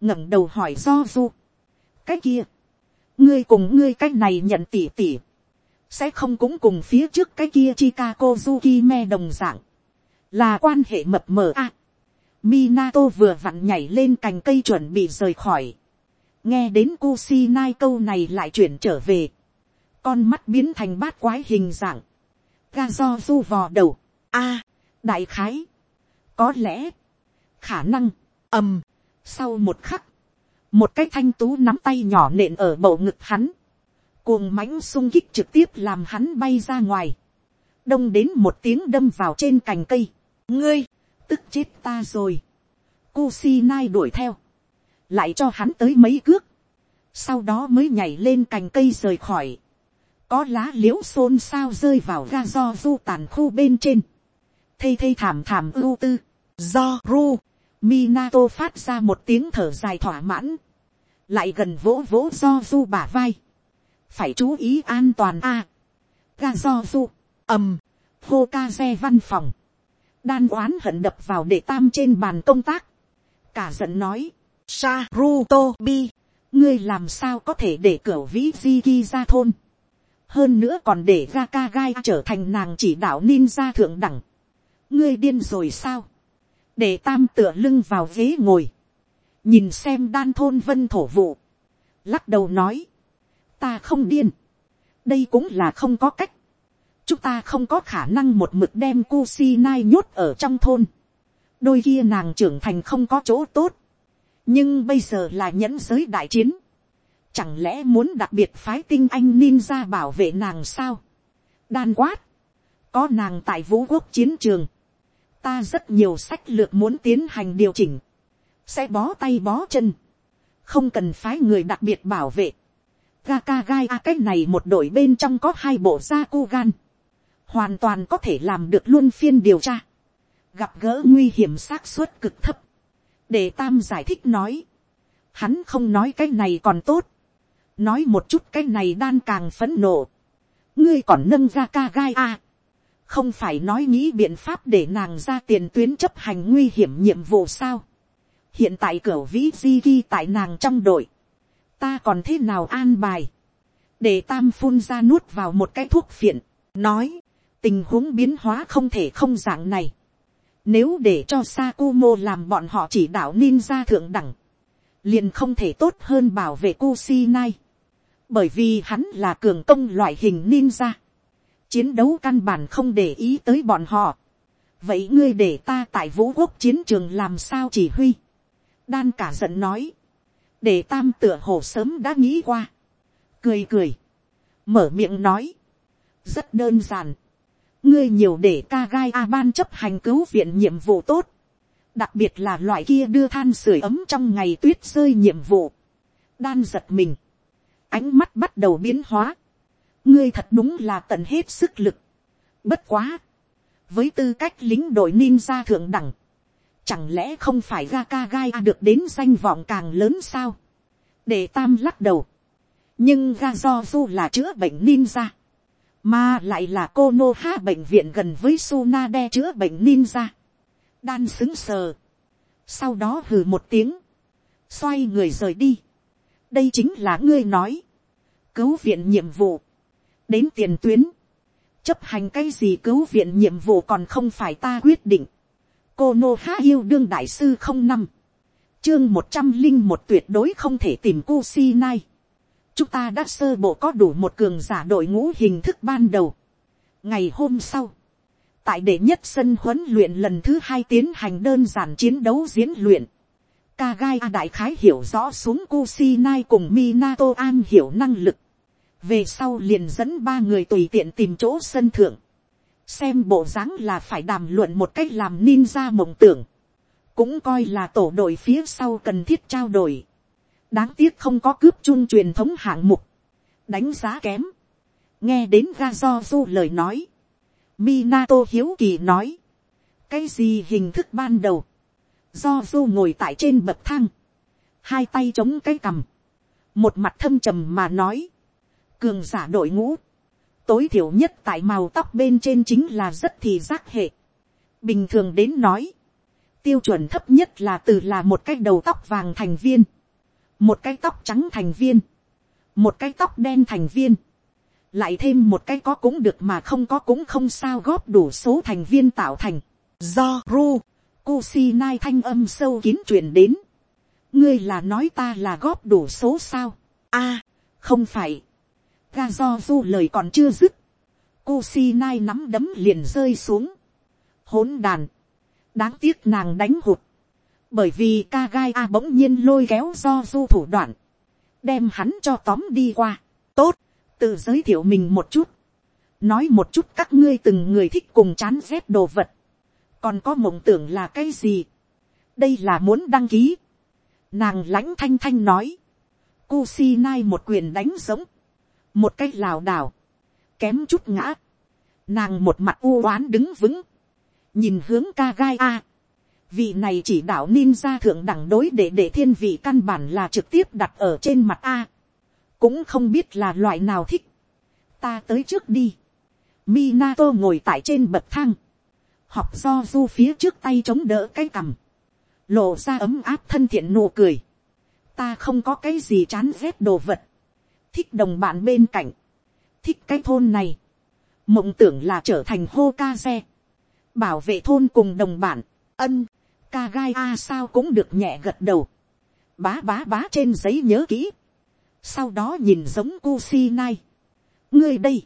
ngẩng đầu hỏi do du, cái kia, ngươi cùng ngươi cái này nhận tỉ tỉ, sẽ không cũng cùng phía trước cái kia Chika Kozuki me đồng dạng, là quan hệ mập mờ a. Minato vừa vặn nhảy lên cành cây chuẩn bị rời khỏi nghe đến Kusinai câu này lại chuyển trở về. con mắt biến thành bát quái hình dạng. ga do du vò đầu. a, đại khái. có lẽ, khả năng, ầm, sau một khắc, một cái thanh tú nắm tay nhỏ nện ở bầu ngực hắn, cuồng mãnh sung kích trực tiếp làm hắn bay ra ngoài, đông đến một tiếng đâm vào trên cành cây, ngươi, tức chết ta rồi, Kusinai đuổi theo, lại cho hắn tới mấy cước, sau đó mới nhảy lên cành cây rời khỏi, có lá l i ễ u xôn xao rơi vào ga do du tàn khu bên trên, thây thây thảm thảm ưu tư, do ru, Minato phát ra một tiếng thở dài thỏa mãn. Lại gần vỗ vỗ do du bả vai. Phải chú ý an toàn a. ga do du, ầm, hô ca xe văn phòng. Đan oán hận đập vào để tam trên bàn công tác. Cả giận nói. Saruto bi. Ngươi làm sao có thể để cửa vĩ Ziki ra thôn. Hơn nữa còn để Gakagai trở thành nàng chỉ đạo ninja thượng đẳng. Ngươi điên rồi sao? để tam tựa lưng vào ghế ngồi, nhìn xem đan thôn vân thổ vụ, lắc đầu nói, ta không điên, đây cũng là không có cách, chúng ta không có khả năng một mực đem Kusinai nhốt ở trong thôn, đôi kia nàng trưởng thành không có chỗ tốt, nhưng bây giờ là nhẫn giới đại chiến, chẳng lẽ muốn đặc biệt phái tinh anh ninja bảo vệ nàng sao, đan quát, có nàng tại vũ quốc chiến trường, ta rất nhiều sách lược muốn tiến hành điều chỉnh, sẽ bó tay bó chân, không cần phái người đặc biệt bảo vệ. Gaka gai a cái này một đội bên trong có hai bộ da cu gan, hoàn toàn có thể làm được luôn phiên điều tra, gặp gỡ nguy hiểm xác suất cực thấp, để tam giải thích nói, hắn không nói cái này còn tốt, nói một chút cái này đan càng phấn nộ, ngươi còn nâng ra ca gai a, không phải nói nghĩ biện pháp để nàng ra tiền tuyến chấp hành nguy hiểm nhiệm vụ sao. hiện tại cửa vĩ di ghi tại nàng trong đội, ta còn thế nào an bài, để tam phun ra nuốt vào một cái thuốc phiện, nói, tình huống biến hóa không thể không dạng này. Nếu để cho Sakumo làm bọn họ chỉ đạo ninja thượng đẳng, liền không thể tốt hơn bảo vệ Kusinai. Bởi vì hắn là cường công loại hình ninja chiến đấu căn bản không để ý tới bọn họ. vậy ngươi để ta tại vũ quốc chiến trường làm sao chỉ huy. đan cả giận nói. để tam tựa hồ sớm đã nghĩ qua. cười cười. mở miệng nói. rất đơn giản ngươi nhiều để ca gai a ban chấp hành cứu viện nhiệm vụ tốt. đặc biệt là loại kia đưa than sưởi ấm trong ngày tuyết rơi nhiệm vụ. đan giật mình. ánh mắt bắt đầu biến hóa ngươi thật đúng là tận hết sức lực. Bất quá. Với tư cách lính đội ninja thượng đẳng. Chẳng lẽ không phải Ga Kagai được đến danh vọng càng lớn sao? Để tam lắc đầu. Nhưng ga do du là chữa bệnh ninja. Mà lại là Konoha bệnh viện gần với suna đe chữa bệnh ninja. Đan xứng sờ. Sau đó hừ một tiếng. Xoay người rời đi. Đây chính là ngươi nói. Cứu viện nhiệm vụ đến tiền tuyến, chấp hành cái gì cứu viện nhiệm vụ còn không phải ta quyết định. cô nô ha yêu đương đại sư không năm, chương một trăm linh một tuyệt đối không thể tìm cu si nai chúng ta đã sơ bộ có đủ một cường giả đội ngũ hình thức ban đầu. ngày hôm sau, tại đệ nhất sân huấn luyện lần thứ hai tiến hành đơn giản chiến đấu diễn luyện. Kagai đại khái hiểu rõ xuống Kusinai cùng Minato an hiểu năng lực về sau liền dẫn ba người tùy tiện tìm chỗ sân thượng, xem bộ dáng là phải đàm luận một cách làm ninja mộng tưởng, cũng coi là tổ đội phía sau cần thiết trao đổi, đáng tiếc không có cướp chung truyền thống hạng mục, đánh giá kém, nghe đến ga do du lời nói, Minato hiếu kỳ nói, cái gì hình thức ban đầu, do du ngồi tại trên bậc thang, hai tay chống cái cằm, một mặt thâm trầm mà nói, cường giả đội ngũ, tối thiểu nhất tại màu tóc bên trên chính là rất thì giác hệ. bình thường đến nói, tiêu chuẩn thấp nhất là từ là một cái đầu tóc vàng thành viên, một cái tóc trắng thành viên, một cái tóc đen thành viên, lại thêm một cái có cũng được mà không có cũng không sao góp đủ số thành viên tạo thành. do ru, Kusinai thanh âm sâu kín truyền đến. ngươi là nói ta là góp đủ số sao. a, không phải. ga do du lời còn chưa dứt. Kusinai nắm đấm liền rơi xuống. hỗn đàn. đáng tiếc nàng đánh hụt bởi vì ca gai a bỗng nhiên lôi kéo do du thủ đoạn. đem hắn cho tóm đi qua. tốt, tự giới thiệu mình một chút. Nói một chút các ngươi từng người thích cùng chán rét đồ vật, còn có mộng tưởng là cái gì, đây là muốn đăng ký, nàng lãnh thanh thanh nói, Kusi nai một quyền đánh giống, một cái lảo đảo, kém chút ngã, nàng một mặt u oán đứng vững, nhìn hướng ca gai a, vị này chỉ đạo ninja thượng đẳng đối để để thiên vị căn bản là trực tiếp đặt ở trên mặt a, cũng không biết là loại nào thích, ta tới trước đi, Minato ngồi tại trên bậc thang. Học do du phía trước tay chống đỡ cái cằm. Lộ ra ấm áp thân thiện nụ cười. Ta không có cái gì chán ghét đồ vật. Thích đồng bạn bên cạnh. Thích cái thôn này. Mộng tưởng là trở thành hô ca xe. Bảo vệ thôn cùng đồng bạn. Ân. Ca gai a sao cũng được nhẹ gật đầu. Bá bá bá trên giấy nhớ kỹ. Sau đó nhìn giống Kusinai. Ngươi đây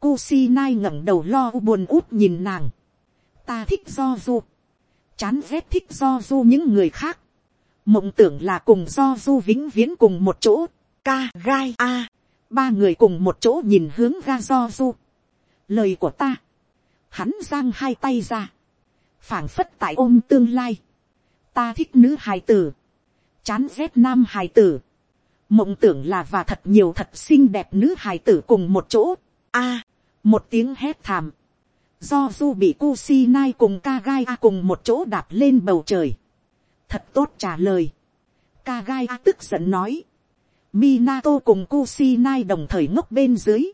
Kusinai ngẩng đầu lo buồn út nhìn nàng. Ta thích do du. Chán ghét thích do du những người khác. Mộng tưởng là cùng do du vĩnh viễn cùng một chỗ. Ca, gai, a. Ba người cùng một chỗ nhìn hướng ga do du. Lời của ta. Hắn giang hai tay ra phảng phất tại ôm tương lai. Ta thích nữ hài tử. Chán rét nam hài tử. Mộng tưởng là và thật nhiều thật xinh đẹp nữ hài tử cùng một chỗ. A, một tiếng hét thảm, do du bị Ku Si Nai cùng Kagai A cùng một chỗ đạp lên bầu trời. Thật tốt trả lời. Kagai A tức giận nói. Minato cùng Kusinai đồng thời ngốc bên dưới.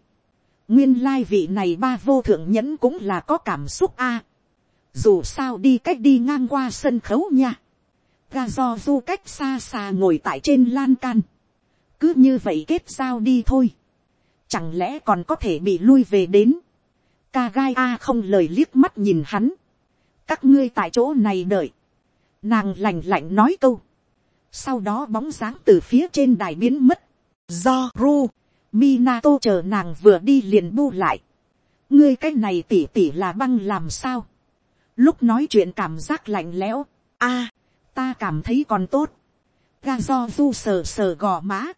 Nguyên lai vị này ba vô thượng nhẫn cũng là có cảm xúc A. Dù sao đi cách đi ngang qua sân khấu nha. Ga do du cách xa xa ngồi tại trên lan can. Cứ như vậy kết giao đi thôi. Chẳng lẽ còn có thể bị lui về đến, ca gai a không lời liếc mắt nhìn hắn, các ngươi tại chỗ này đợi, nàng lành lạnh nói câu, sau đó bóng dáng từ phía trên đài biến mất, do ru, Minato chờ nàng vừa đi liền bu lại, ngươi cái này tỉ tỉ là băng làm sao, lúc nói chuyện cảm giác lạnh lẽo, a, ta cảm thấy còn tốt, ga do du sờ sờ gò má,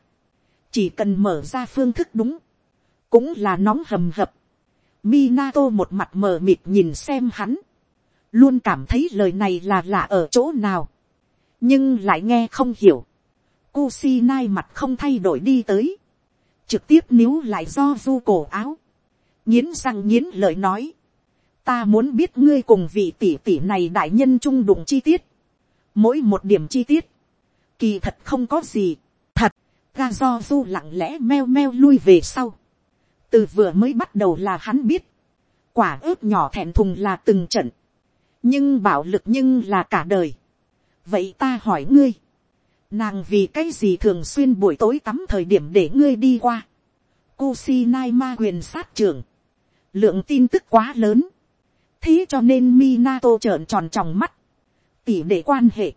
chỉ cần mở ra phương thức đúng, cũng là nóng hầm hập. Minato một mặt mờ mịt nhìn xem hắn, luôn cảm thấy lời này là lạ ở chỗ nào, nhưng lại nghe không hiểu. Kusinai mặt không thay đổi đi tới, trực tiếp níu lại do du cổ áo, nghiến răng nghiến lời nói, ta muốn biết ngươi cùng vị tỷ tỷ này đại nhân trung đụng chi tiết, mỗi một điểm chi tiết, kỳ thật không có gì, thật, ga do du lặng lẽ meo meo lui về sau, từ vừa mới bắt đầu là hắn biết, quả ướp nhỏ thẹn thùng là từng trận, nhưng bạo lực nhưng là cả đời. vậy ta hỏi ngươi, nàng vì cái gì thường xuyên buổi tối tắm thời điểm để ngươi đi qua, Kusinai ma quyền sát trưởng, lượng tin tức quá lớn, thế cho nên Minato trợn tròn tròng mắt, tỉ để quan hệ,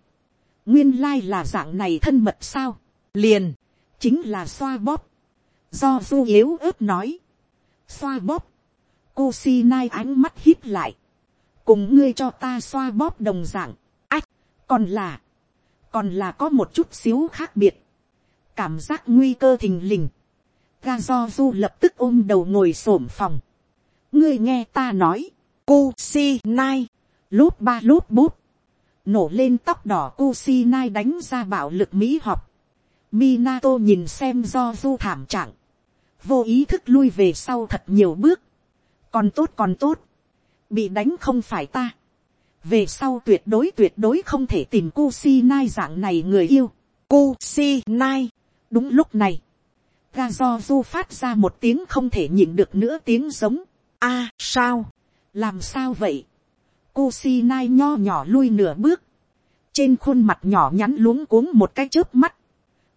nguyên lai là dạng này thân mật sao, liền, chính là xoa bóp, do du yếu ớt nói, xoa bóp, cô si nai ánh mắt hít lại, cùng ngươi cho ta xoa bóp đồng dạng, ách, còn là, còn là có một chút xíu khác biệt, cảm giác nguy cơ thình lình, ga do du lập tức ôm đầu ngồi s ổ m phòng, ngươi nghe ta nói, Cu si nai, lút ba lút bút, nổ lên tóc đỏ cu si nai đánh ra bạo lực mỹ học, Minato nhìn xem do du thảm trạng, vô ý thức lui về sau thật nhiều bước, còn tốt còn tốt, bị đánh không phải ta, về sau tuyệt đối tuyệt đối không thể tìm cu si nai dạng này người yêu, Cu si nai, đúng lúc này, ga do du phát ra một tiếng không thể nhịn được nữa tiếng giống, a sao, làm sao vậy, cô si nai nho nhỏ lui nửa bước, trên khuôn mặt nhỏ nhắn luống cuống một cái chớp mắt,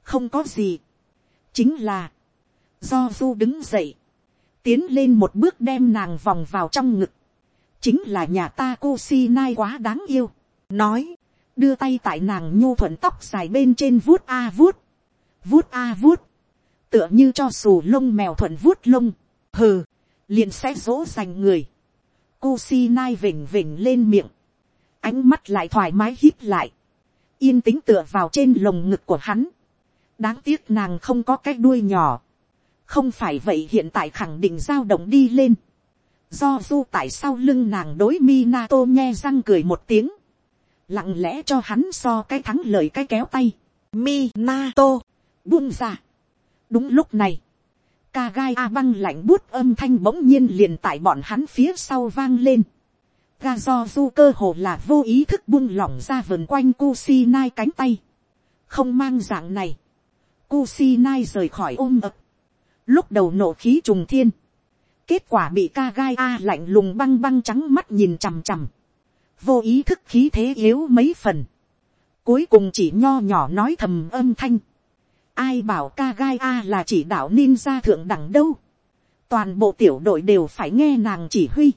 không có gì, chính là, do du đứng dậy, tiến lên một bước đem nàng vòng vào trong ngực, chính là nhà ta cô si nai quá đáng yêu, nói, đưa tay tại nàng nhu thuận tóc dài bên trên vuốt a vuốt, vuốt a vuốt, tựa như cho xù lông mèo thuận vuốt lông, hừ, liền sẽ dỗ dành người, cô si nai vỉnh vỉnh lên miệng, ánh mắt lại thoải mái hít lại, yên tĩnh tựa vào trên lồng ngực của hắn, đáng tiếc nàng không có cái đuôi nhỏ, không phải vậy hiện tại khẳng định giao động đi lên, do du tại sau lưng nàng đối Minato nghe răng cười một tiếng, lặng lẽ cho hắn so cái thắng lời cái kéo tay, Minato, buông ra. đúng lúc này, ca gai a băng lạnh bút âm thanh bỗng nhiên liền tại bọn hắn phía sau vang lên, ga do du cơ hồ là vô ý thức buông lỏng ra vườn quanh Kusinai cánh tay, không mang dạng này, Kusinai rời khỏi ôm ập, lúc đầu nổ khí trùng thiên, kết quả bị ca gai a lạnh lùng băng băng trắng mắt nhìn chằm chằm, vô ý thức khí thế yếu mấy phần, cuối cùng chỉ nho nhỏ nói thầm âm thanh, ai bảo ca gai a là chỉ đạo ninja thượng đẳng đâu, toàn bộ tiểu đội đều phải nghe nàng chỉ huy,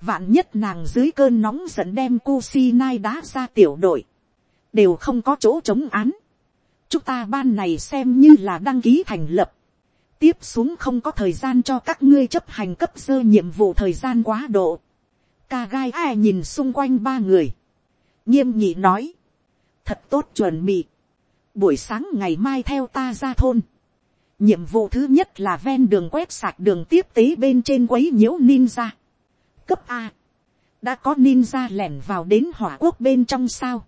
vạn nhất nàng dưới cơn nóng giận đem Kusinai đá ra tiểu đội, đều không có chỗ chống án. chúng ta ban này xem như là đăng ký thành lập, tiếp xuống không có thời gian cho các ngươi chấp hành cấp sơ nhiệm vụ thời gian quá độ. Ca gai ai nhìn xung quanh ba người. Nghiêm nhị nói. Thật tốt chuẩn bị. Buổi sáng ngày mai theo ta ra thôn. Nhiệm vụ thứ nhất là ven đường quét sạch đường tiếp tế bên trên quấy nhiễu ninja. Cấp A. Đã có ninja lẻn vào đến hỏa quốc bên trong sao.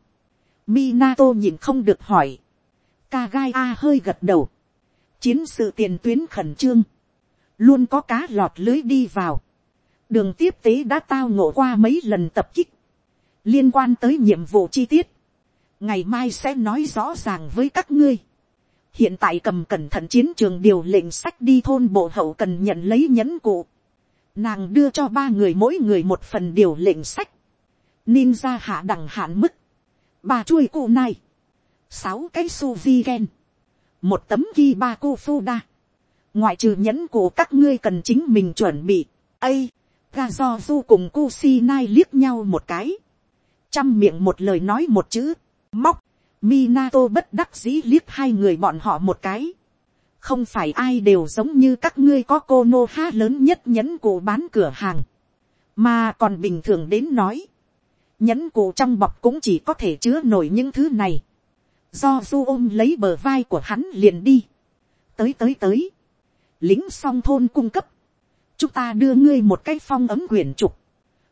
Minato nhìn không được hỏi. Kagai A hơi gật đầu chiến sự tiền tuyến khẩn trương, luôn có cá lọt lưới đi vào. đường tiếp tế đã tao ngộ qua mấy lần tập kích, liên quan tới nhiệm vụ chi tiết, ngày mai sẽ nói rõ ràng với các ngươi. hiện tại cầm cẩn thận chiến trường điều lệnh sách đi thôn bộ hậu cần nhận lấy nhẫn cụ. nàng đưa cho ba người mỗi người một phần điều lệnh sách. ninja hạ đẳng hạn mức. ba chuôi cụ này. sáu cái su gen một tấm ghi ba cô phu đa, ngoại trừ nhẫn cụ các ngươi cần chính mình chuẩn bị, ây, ga do du cùng cô si nai liếc nhau một cái, chăm miệng một lời nói một chữ, móc, Minato bất đắc dĩ liếc hai người bọn họ một cái. Không phải ai đều giống như các ngươi có cô nô ha lớn nhất nhẫn cổ bán cửa hàng. Mà còn bình thường đến nói. Nhẫn cổ trong bọc cũng chỉ có thể chứa nổi những thứ này. Do du ôm lấy bờ vai của hắn liền đi, tới tới tới, lính song thôn cung cấp, chúng ta đưa ngươi một cái phong ấm quyển trục,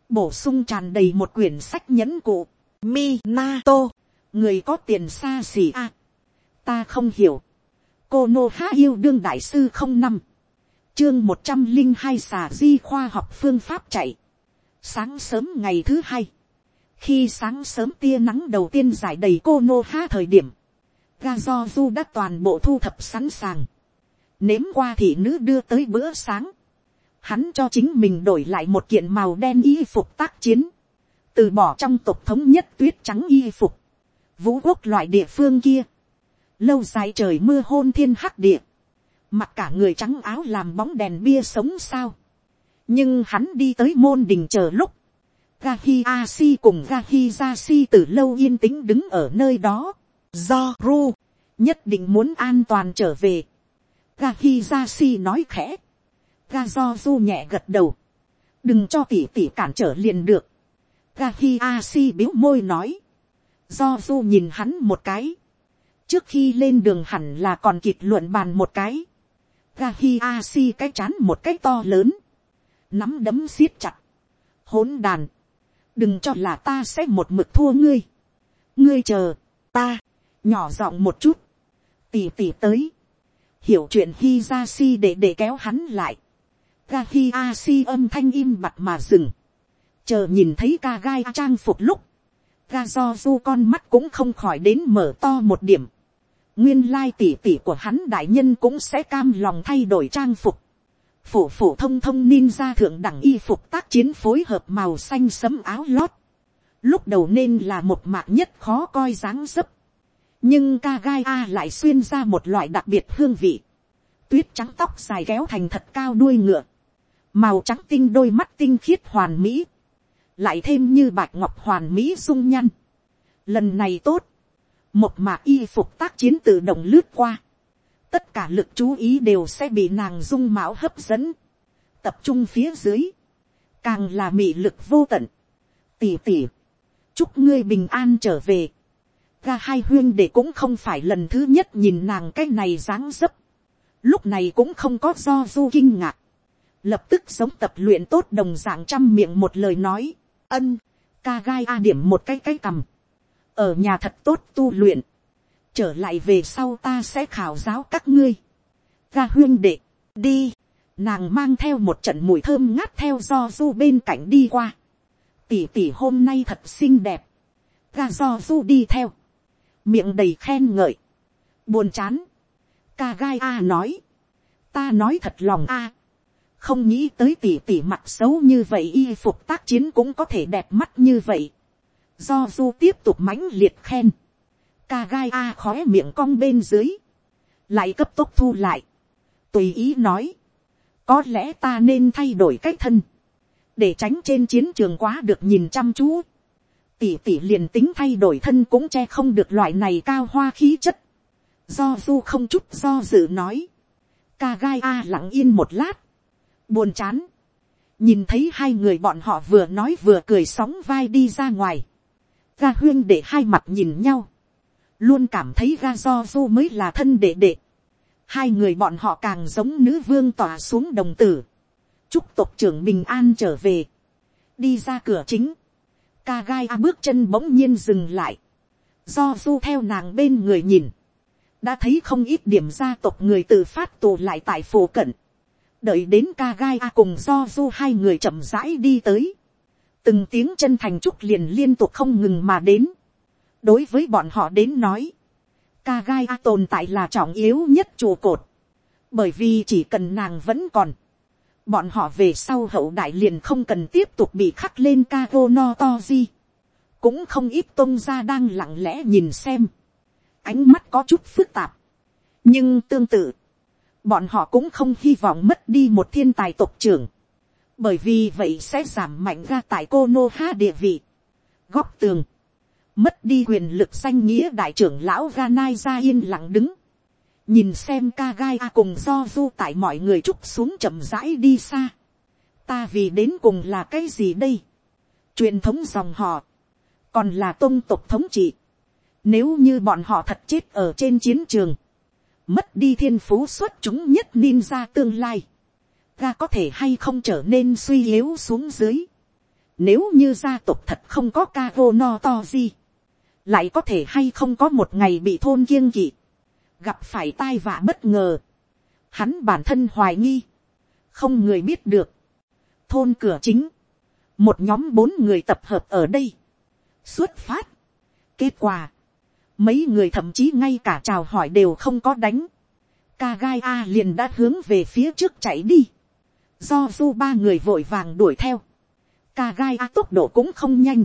bổ sung tràn đầy một quyển sách nhẫn cụ, Minato, người có tiền xa xỉ a, ta không hiểu, cô nô há yêu đương đại sư không năm, chương một trăm linh hai xà di khoa học phương pháp chạy, sáng sớm ngày thứ hai, khi sáng sớm tia nắng đầu tiên giải đầy cô nô ha thời điểm, ga do du đã toàn bộ thu thập sẵn sàng, nếm qua thị nữ đưa tới bữa sáng, hắn cho chính mình đổi lại một kiện màu đen y phục tác chiến, từ bỏ trong tộc thống nhất tuyết trắng y phục, vũ quốc loại địa phương kia, lâu dài trời mưa hôn thiên hắc địa, mặc cả người trắng áo làm bóng đèn bia sống sao, nhưng hắn đi tới môn đình chờ lúc, Gahi Asi cùng Gahi Jasi từ lâu yên tĩnh đứng ở nơi đó. Do Ru, nhất định muốn an toàn trở về. Gahi Jasi nói khẽ. Ga do Du nhẹ gật đầu. Đừng cho tỷ tỷ cản trở liền được. Gahi Asi biếu môi nói. Do Du nhìn hắn một cái. Trước khi lên đường hẳn là còn kịp luận bàn một cái. Gahi Asi cái chán một cái to lớn. Nắm đấm siết chặt. Hỗn đàn đừng cho là ta sẽ một mực thua ngươi. ngươi chờ, ta, nhỏ giọng một chút, tỉ tỉ tới, hiểu chuyện hi ra si để để kéo hắn lại, ga âm thanh im bặt mà dừng, chờ nhìn thấy ca gai trang phục lúc, ga do du con mắt cũng không khỏi đến mở to một điểm, nguyên lai tỉ tỉ của hắn đại nhân cũng sẽ cam lòng thay đổi trang phục, phổ phổ thông thông ninja thượng đẳng y phục tác chiến phối hợp màu xanh sấm áo lót. Lúc đầu nên là một mạc nhất khó coi dáng dấp. Nhưng ca gai A lại xuyên ra một loại đặc biệt hương vị. Tuyết trắng tóc dài kéo thành thật cao đuôi ngựa. Màu trắng tinh đôi mắt tinh khiết hoàn mỹ lại thêm như bạch ngọc hoàn mỹ dung nhăn. lần này tốt, một mà y phục tác chiến tự động lướt qua, tất cả lực chú ý đều sẽ bị nàng dung mạo hấp dẫn, tập trung phía dưới, càng là mị lực vô tận, tỉ tỉ, chúc ngươi bình an trở về, ga hai huyên để cũng không phải lần thứ nhất nhìn nàng cái này dáng dấp, lúc này cũng không có do du kinh ngạc, lập tức sống tập luyện tốt đồng dạng trăm miệng một lời nói, ân, ca gai a điểm một cái cái cầm, ở nhà thật tốt tu luyện, trở lại về sau ta sẽ khảo giáo các ngươi, ga huyên đệ, đi, nàng mang theo một trận mùi thơm ngát theo do du bên cạnh đi qua, tỉ tỉ hôm nay thật xinh đẹp, ga do du đi theo, miệng đầy khen ngợi, buồn chán, ca gai a nói, ta nói thật lòng a, không nghĩ tới tỉ tỉ mặt xấu như vậy y phục tác chiến cũng có thể đẹp mắt như vậy, do du tiếp tục mãnh liệt khen, ca gai a khói miệng cong bên dưới, lại cấp tốc thu lại, tùy ý nói, có lẽ ta nên thay đổi cách thân, để tránh trên chiến trường quá được nhìn chăm chú, tỷ tỷ liền tính thay đổi thân cũng che không được loại này cao hoa khí chất. Do du không chút do dự nói. Ca gai a lặng yên một lát. Buồn chán. Nhìn thấy hai người bọn họ vừa nói vừa cười sóng vai đi ra ngoài. Ga huyên để hai mặt nhìn nhau. Luôn cảm thấy ga do du mới là thân đệ đệ. Hai người bọn họ càng giống nữ vương tỏa xuống đồng tử. Chúc tộc trưởng bình an trở về. Đi ra cửa chính ca gai a bước chân bỗng nhiên dừng lại, do du theo nàng bên người nhìn, đã thấy không ít điểm gia tộc người tự phát tù lại tại phổ cận, đợi đến ca gai a cùng do du hai người chậm rãi đi tới, từng tiếng chân thành trúc liền liên tục không ngừng mà đến, đối với bọn họ đến nói, ca gai a tồn tại là trọng yếu nhất trụ cột, bởi vì chỉ cần nàng vẫn còn, bọn họ về sau hậu đại liền không cần tiếp tục bị khắc lên ca vô no to di. cũng không ít tôn gia đang lặng lẽ nhìn xem. ánh mắt có chút phức tạp. nhưng tương tự, bọn họ cũng không hy vọng mất đi một thiên tài tộc trưởng. bởi vì vậy sẽ giảm mạnh ra tại cô nô ha địa vị. góc tường, mất đi quyền lực danh nghĩa đại trưởng lão Ganai ra yên lặng đứng nhìn xem ca gai a cùng do du tại mọi người trúc xuống chậm rãi đi xa. ta vì đến cùng là cái gì đây. truyền thống dòng họ, còn là tôn tộc thống trị. nếu như bọn họ thật chết ở trên chiến trường, mất đi thiên phú xuất chúng nhất ninja tương lai, ga có thể hay không trở nên suy yếu xuống dưới. Nếu như gia tộc thật không có ca vô no to gì, lại có thể hay không có một ngày bị thôn kiêng kỵ? Gặp phải tai vạ bất ngờ, hắn bản thân hoài nghi, không người biết được, thôn cửa chính, một nhóm bốn người tập hợp ở đây, xuất phát, kết quả, mấy người thậm chí ngay cả chào hỏi đều không có đánh, ca gai a liền đã hướng về phía trước chạy đi, do du ba người vội vàng đuổi theo, ca gai a tốc độ cũng không nhanh,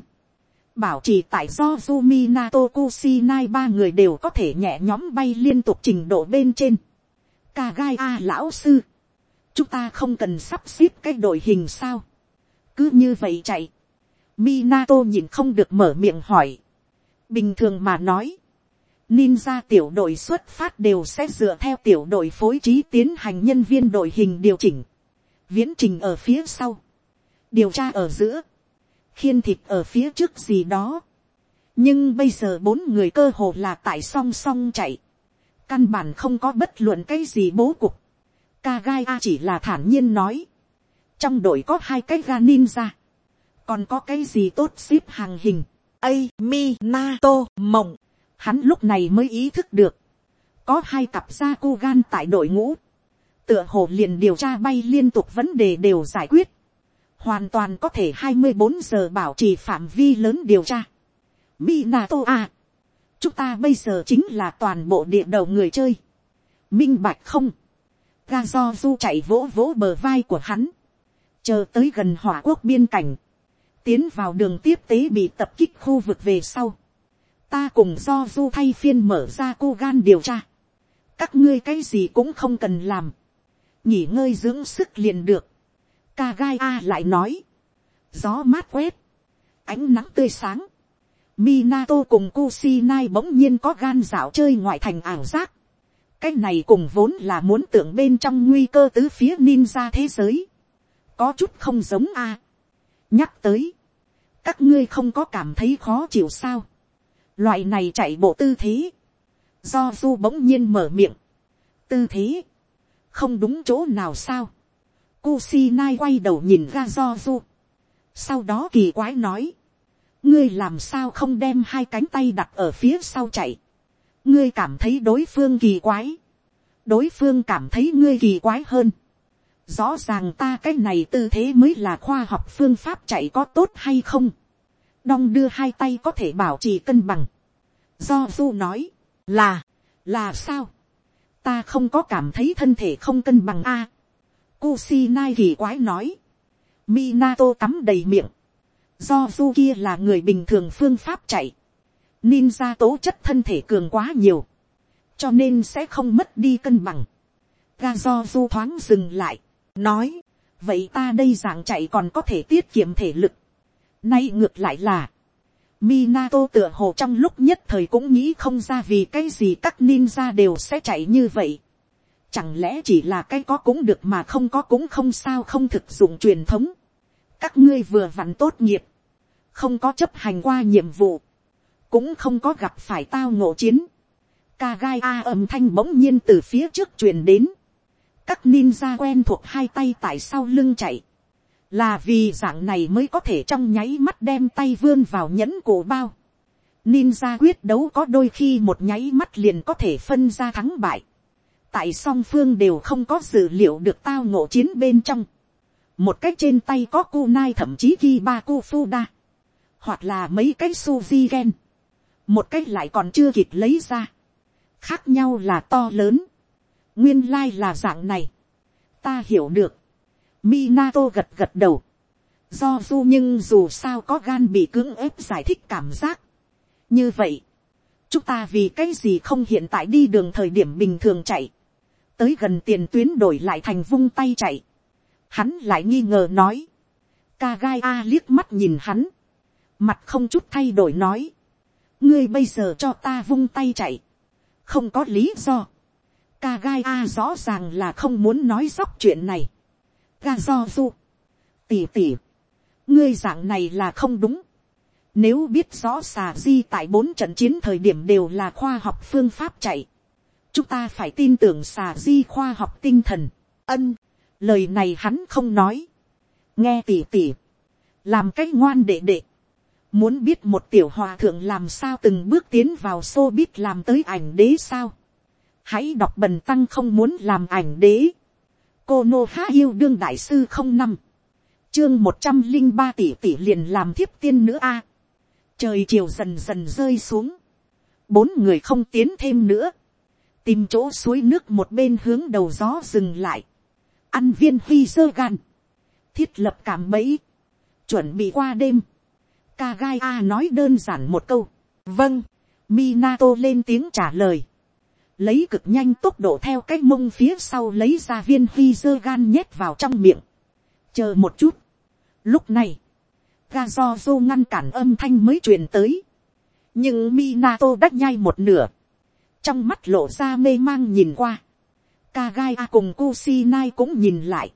bảo trì tại do Zumi Nato Kusinai ba người đều có thể nhẹ nhóm bay liên tục trình độ bên trên. Kagaya gai A lão sư. Chúng ta không cần sắp xếp cái đội hình sao. Cứ như vậy chạy. Minato nhìn không được mở miệng hỏi. Bình thường mà nói. Ninja tiểu đội xuất phát đều sẽ dựa theo tiểu đội phối trí tiến hành nhân viên đội hình điều chỉnh. Viễn trình ở phía sau. Điều tra ở giữa khiên thịt ở phía trước gì đó. nhưng bây giờ bốn người cơ hồ là tại song song chạy. căn bản không có bất luận cái gì bố cục. Kagai a chỉ là thản nhiên nói. trong đội có hai cái ga ninja. còn có cái gì tốt ship hàng hình. Ây mi, na to mộng hắn lúc này mới ý thức được. có hai cặp da cô gan tại đội ngũ. tựa hồ liền điều tra bay liên tục vấn đề đều giải quyết hoàn toàn có thể hai mươi bốn giờ bảo trì phạm vi lớn điều tra. Minato à, chúng ta bây giờ chính là toàn bộ địa đầu người chơi. Minh bạch không, ga do du chạy vỗ vỗ bờ vai của hắn, chờ tới gần hỏa quốc biên cảnh, tiến vào đường tiếp tế bị tập kích khu vực về sau. Ta cùng do du thay phiên mở ra cô gan điều tra. Các ngươi cái gì cũng không cần làm. Nghỉ ngơi dưỡng sức liền được ca gai a lại nói, gió mát quét, ánh nắng tươi sáng, Minato cùng Kusinai bỗng nhiên có gan dạo chơi ngoại thành ảo giác. Cái này cùng vốn là muốn tưởng bên trong nguy cơ tứ phía ninja thế giới. Có chút không giống a. Nhắc tới. Các ngươi không có cảm thấy khó chịu sao. Loại này chạy bộ tư thế. Do du bỗng nhiên mở miệng. Tư thế. Không đúng chỗ nào sao. Kusinai quay đầu nhìn ra do du. Sau đó kỳ quái nói ngươi làm sao không đem hai cánh tay đặt ở phía sau chạy, ngươi cảm thấy đối phương kỳ quái, đối phương cảm thấy ngươi kỳ quái hơn, rõ ràng ta cái này tư thế mới là khoa học phương pháp chạy có tốt hay không, đong đưa hai tay có thể bảo trì cân bằng, do du nói, là, là sao, ta không có cảm thấy thân thể không cân bằng a, Kusinai kỳ quái nói, Minato cắm đầy miệng, Do du kia là người bình thường phương pháp chạy. Ninja tố chất thân thể cường quá nhiều. Cho nên sẽ không mất đi cân bằng. Ga do du thoáng dừng lại. Nói. Vậy ta đây dạng chạy còn có thể tiết kiệm thể lực. Nay ngược lại là. Minato tựa hồ trong lúc nhất thời cũng nghĩ không ra vì cái gì các ninja đều sẽ chạy như vậy. Chẳng lẽ chỉ là cái có cũng được mà không có cũng không sao không thực dụng truyền thống các ngươi vừa vặn tốt nghiệp, không có chấp hành qua nhiệm vụ, cũng không có gặp phải tao ngộ chiến. Ca gai a âm thanh bỗng nhiên từ phía trước truyền đến. Các ninja quen thuộc hai tay tại sau lưng chạy. Là vì dạng này mới có thể trong nháy mắt đem tay vươn vào nhẫn cổ bao. Ninja quyết đấu có đôi khi một nháy mắt liền có thể phân ra thắng bại. Tại song phương đều không có dữ liệu được tao ngộ chiến bên trong. Một cách trên tay có cu nai thậm chí ghi ba cu phu đa, hoặc là mấy cái suzy gen, một cách lại còn chưa kịp lấy ra, khác nhau là to lớn, nguyên lai là dạng này, ta hiểu được, Minato gật gật đầu, do du nhưng dù sao có gan bị cưỡng ép giải thích cảm giác, như vậy, chúng ta vì cái gì không hiện tại đi đường thời điểm bình thường chạy, tới gần tiền tuyến đổi lại thành vung tay chạy, Hắn lại nghi ngờ nói. Kagaya A liếc mắt nhìn hắn. Mặt không chút thay đổi nói. Ngươi bây giờ cho ta vung tay chạy. Không có lý do. Kagaya A rõ ràng là không muốn nói dóc chuyện này. Ga do du. Tỉ tỉ. Ngươi dạng này là không đúng. Nếu biết rõ xà di tại bốn trận chiến thời điểm đều là khoa học phương pháp chạy. Chúng ta phải tin tưởng xà di khoa học tinh thần. Ân lời này hắn không nói, nghe tỉ tỉ, làm cách ngoan đệ đệ, muốn biết một tiểu hòa thượng làm sao từng bước tiến vào xô biết làm tới ảnh đế sao, hãy đọc bần tăng không muốn làm ảnh đế, cô nô há yêu đương đại sư không năm, chương một trăm linh ba tỷ tỷ liền làm thiếp tiên nữa a, trời chiều dần dần rơi xuống, bốn người không tiến thêm nữa, tìm chỗ suối nước một bên hướng đầu gió dừng lại, ăn viên huy sơ gan, thiết lập cảm bẫy, chuẩn bị qua đêm, Kagai A nói đơn giản một câu, vâng, Minato lên tiếng trả lời, lấy cực nhanh tốc độ theo cái mông phía sau lấy ra viên huy sơ gan nhét vào trong miệng, chờ một chút, lúc này, ga do dô ngăn cản âm thanh mới truyền tới, nhưng Minato đắt nhai một nửa, trong mắt lộ ra mê mang nhìn qua, Kagai A cùng Kusinai cũng nhìn lại.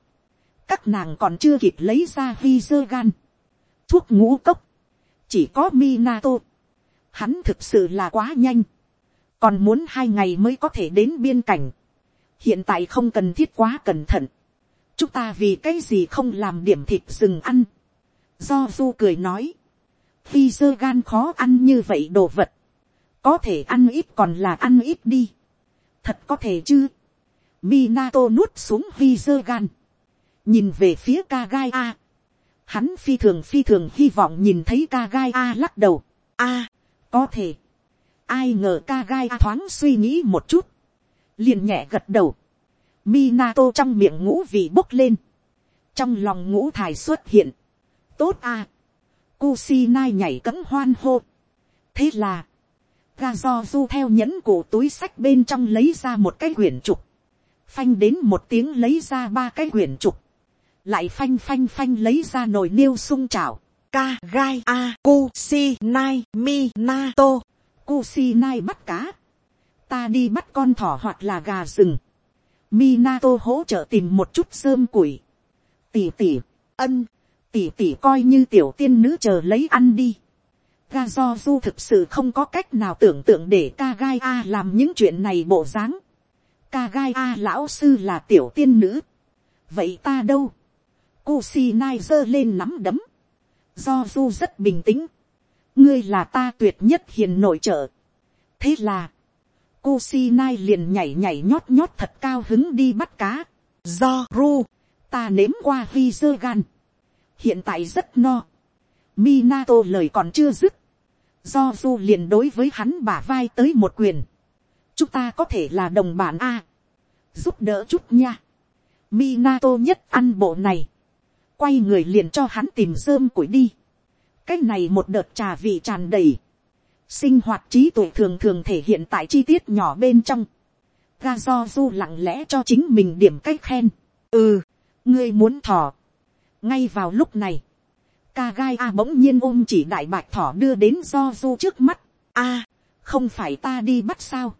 Các nàng còn chưa kịp lấy ra Vizer Thuốc ngũ cốc. Chỉ có Minato. Hắn thực sự là quá nhanh. Còn muốn hai ngày mới có thể đến biên cảnh. Hiện tại không cần thiết quá cẩn thận. Chúng ta vì cái gì không làm điểm thịt rừng ăn. Do Du cười nói. Vizer khó ăn như vậy đồ vật. Có thể ăn ít còn là ăn ít đi. Thật có thể chứ Minato nuốt xuống Vizer gan. Nhìn về phía Kagai A. Hắn phi thường phi thường hy vọng nhìn thấy Kagai A lắc đầu. A, có thể. Ai ngờ Kagai gai thoáng suy nghĩ một chút. Liền nhẹ gật đầu. Minato trong miệng ngũ vị bốc lên. Trong lòng ngũ thải xuất hiện. Tốt a. Kusinai nhảy cấm hoan hô. Thế là. Ga do du theo nhẫn cổ túi sách bên trong lấy ra một cái quyển trục phanh đến một tiếng lấy ra ba cái quyển trục, lại phanh phanh phanh lấy ra nồi niêu sung chảo, Ka gai a kusi nai mi na to. Kusinai bắt cá. Ta đi bắt con thỏ hoặc là gà rừng. Minato hỗ trợ tìm một chút sơm củi. Tỷ tỷ, ân, tỷ tỷ coi như tiểu tiên nữ chờ lấy ăn đi. Ga do du thực sự không có cách nào tưởng tượng để ca gai a làm những chuyện này bộ dáng. Ca gai a lão sư là tiểu tiên nữ. Vậy ta đâu? Kusinai giơ lên nắm đấm. Do du rất bình tĩnh. Ngươi là ta tuyệt nhất hiền nội trợ. Thế là Kusinai liền nhảy nhảy nhót nhót thật cao hứng đi bắt cá. Do ru, ta nếm qua vi dơ gan. Hiện tại rất no. Minato lời còn chưa dứt. Do du liền đối với hắn bả vai tới một quyền. Chúng ta có thể là đồng bản A. Giúp đỡ chút nha. Minato nhất ăn bộ này. Quay người liền cho hắn tìm rơm củi đi. Cái này một đợt trà vị tràn đầy sinh hoạt trí tuệ thường thường thể hiện tại chi tiết nhỏ bên trong. Ga do du lặng lẽ cho chính mình điểm cách khen. Ừ, ngươi muốn thỏ. ngay vào lúc này, ca gai a bỗng nhiên ôm chỉ đại bạch thỏ đưa đến do du trước mắt. a, không phải ta đi bắt sao.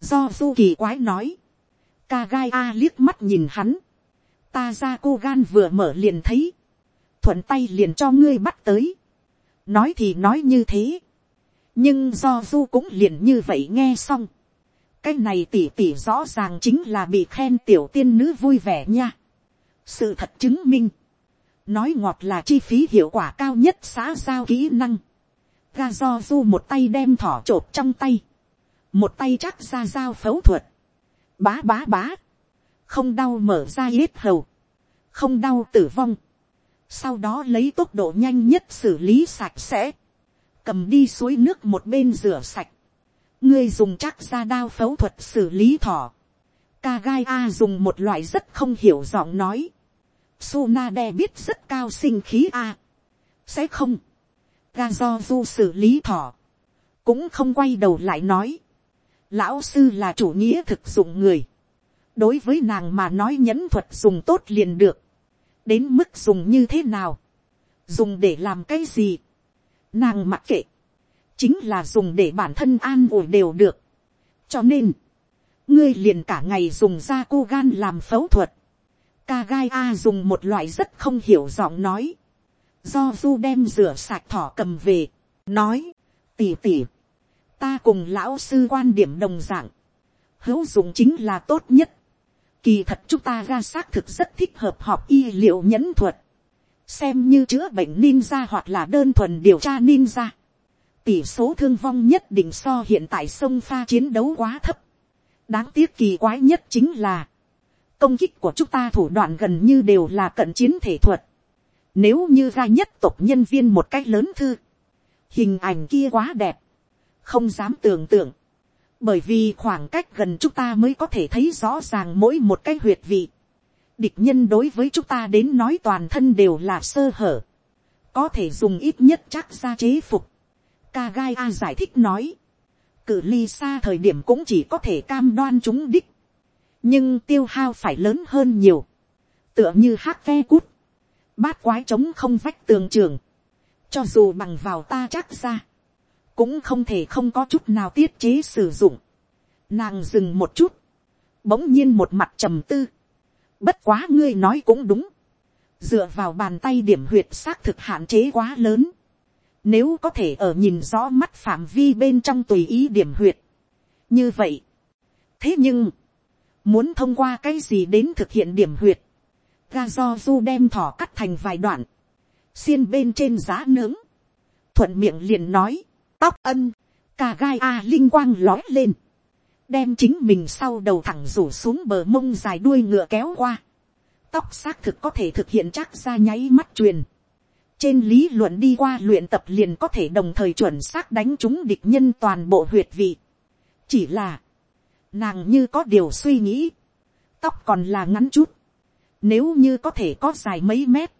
do du kỳ quái nói. ca gai a liếc mắt nhìn hắn. ta ra cô gan vừa mở liền thấy. thuận tay liền cho ngươi bắt tới nói thì nói như thế. Nhưng do du cũng liền như vậy nghe xong. cái này tỉ tỉ rõ ràng chính là bị khen tiểu tiên nữ vui vẻ nha. sự thật chứng minh, nói ngọt là chi phí hiệu quả cao nhất xã giao kỹ năng. ga do du một tay đem thỏ t trong tay, một tay chắc ra dao phẫu thuật, bá bá bá, không đau mở ra yết hầu, không đau tử vong, sau đó lấy tốc độ nhanh nhất xử lý sạch sẽ, cầm đi suối nước một bên rửa sạch, ngươi dùng chắc ra đao phẫu thuật xử lý thỏ, ca gai a dùng một loại rất không hiểu giọng nói, Suna đe biết rất cao sinh khí a, sẽ không, ga do du xử lý thỏ, cũng không quay đầu lại nói, lão sư là chủ nghĩa thực dụng người, đối với nàng mà nói nhẫn thuật dùng tốt liền được, đến mức dùng như thế nào, dùng để làm cái gì, nàng mặc kệ, chính là dùng để bản thân an ủi đều được. cho nên, ngươi liền cả ngày dùng da cô gan làm phẫu thuật. ca gai a dùng một loại rất không hiểu giọng nói. do du đem rửa sạch thỏ cầm về, nói, tỉ tỉ, ta cùng lão sư quan điểm đồng dạng, hữu dụng chính là tốt nhất. Kỳ thật chúng ta ra xác thực rất thích hợp học y liệu nhẫn thuật xem như chữa bệnh ninja hoặc là đơn thuần điều tra ninja. Tỷ số thương vong nhất định so hiện tại sông pha chiến đấu quá thấp. Đáng tiếc kỳ quái nhất chính là, công kích của chúng ta thủ đoạn gần như đều là cận chiến thể thuật. Nếu như ra nhất tộc nhân viên một cách lớn thư, hình ảnh kia quá đẹp, không dám tưởng tượng. Bởi vì khoảng cách gần chúng ta mới có thể thấy rõ ràng mỗi một cái huyệt vị. Địch nhân đối với chúng ta đến nói toàn thân đều là sơ hở, có thể dùng ít nhất chắc ra chế phục. Ca gai a giải thích nói, cự ly xa thời điểm cũng chỉ có thể cam đoan chúng đích, nhưng tiêu hao phải lớn hơn nhiều, tựa như hát ve cút, bát quái trống không vách tường trường, cho dù bằng vào ta chắc ra, cũng không thể không có chút nào tiết chế sử dụng. Nàng dừng một chút, bỗng nhiên một mặt trầm tư, Bất quá ngươi nói cũng đúng. Dựa vào bàn tay điểm huyệt xác thực hạn chế quá lớn. Nếu có thể ở nhìn rõ mắt phạm vi bên trong tùy ý điểm huyệt. Như vậy. Thế nhưng. Muốn thông qua cái gì đến thực hiện điểm huyệt. Ga do du đem thỏ cắt thành vài đoạn. Xiên bên trên giá nướng. Thuận miệng liền nói. Tóc ân. Cà gai a linh quang lói lên đem chính mình sau đầu thẳng rủ xuống bờ mông dài đuôi ngựa kéo qua, tóc xác thực có thể thực hiện chắc ra nháy mắt truyền. trên lý luận đi qua luyện tập liền có thể đồng thời chuẩn xác đánh trúng địch nhân toàn bộ huyệt vị. chỉ là, nàng như có điều suy nghĩ, tóc còn là ngắn chút, nếu như có thể có dài mấy mét,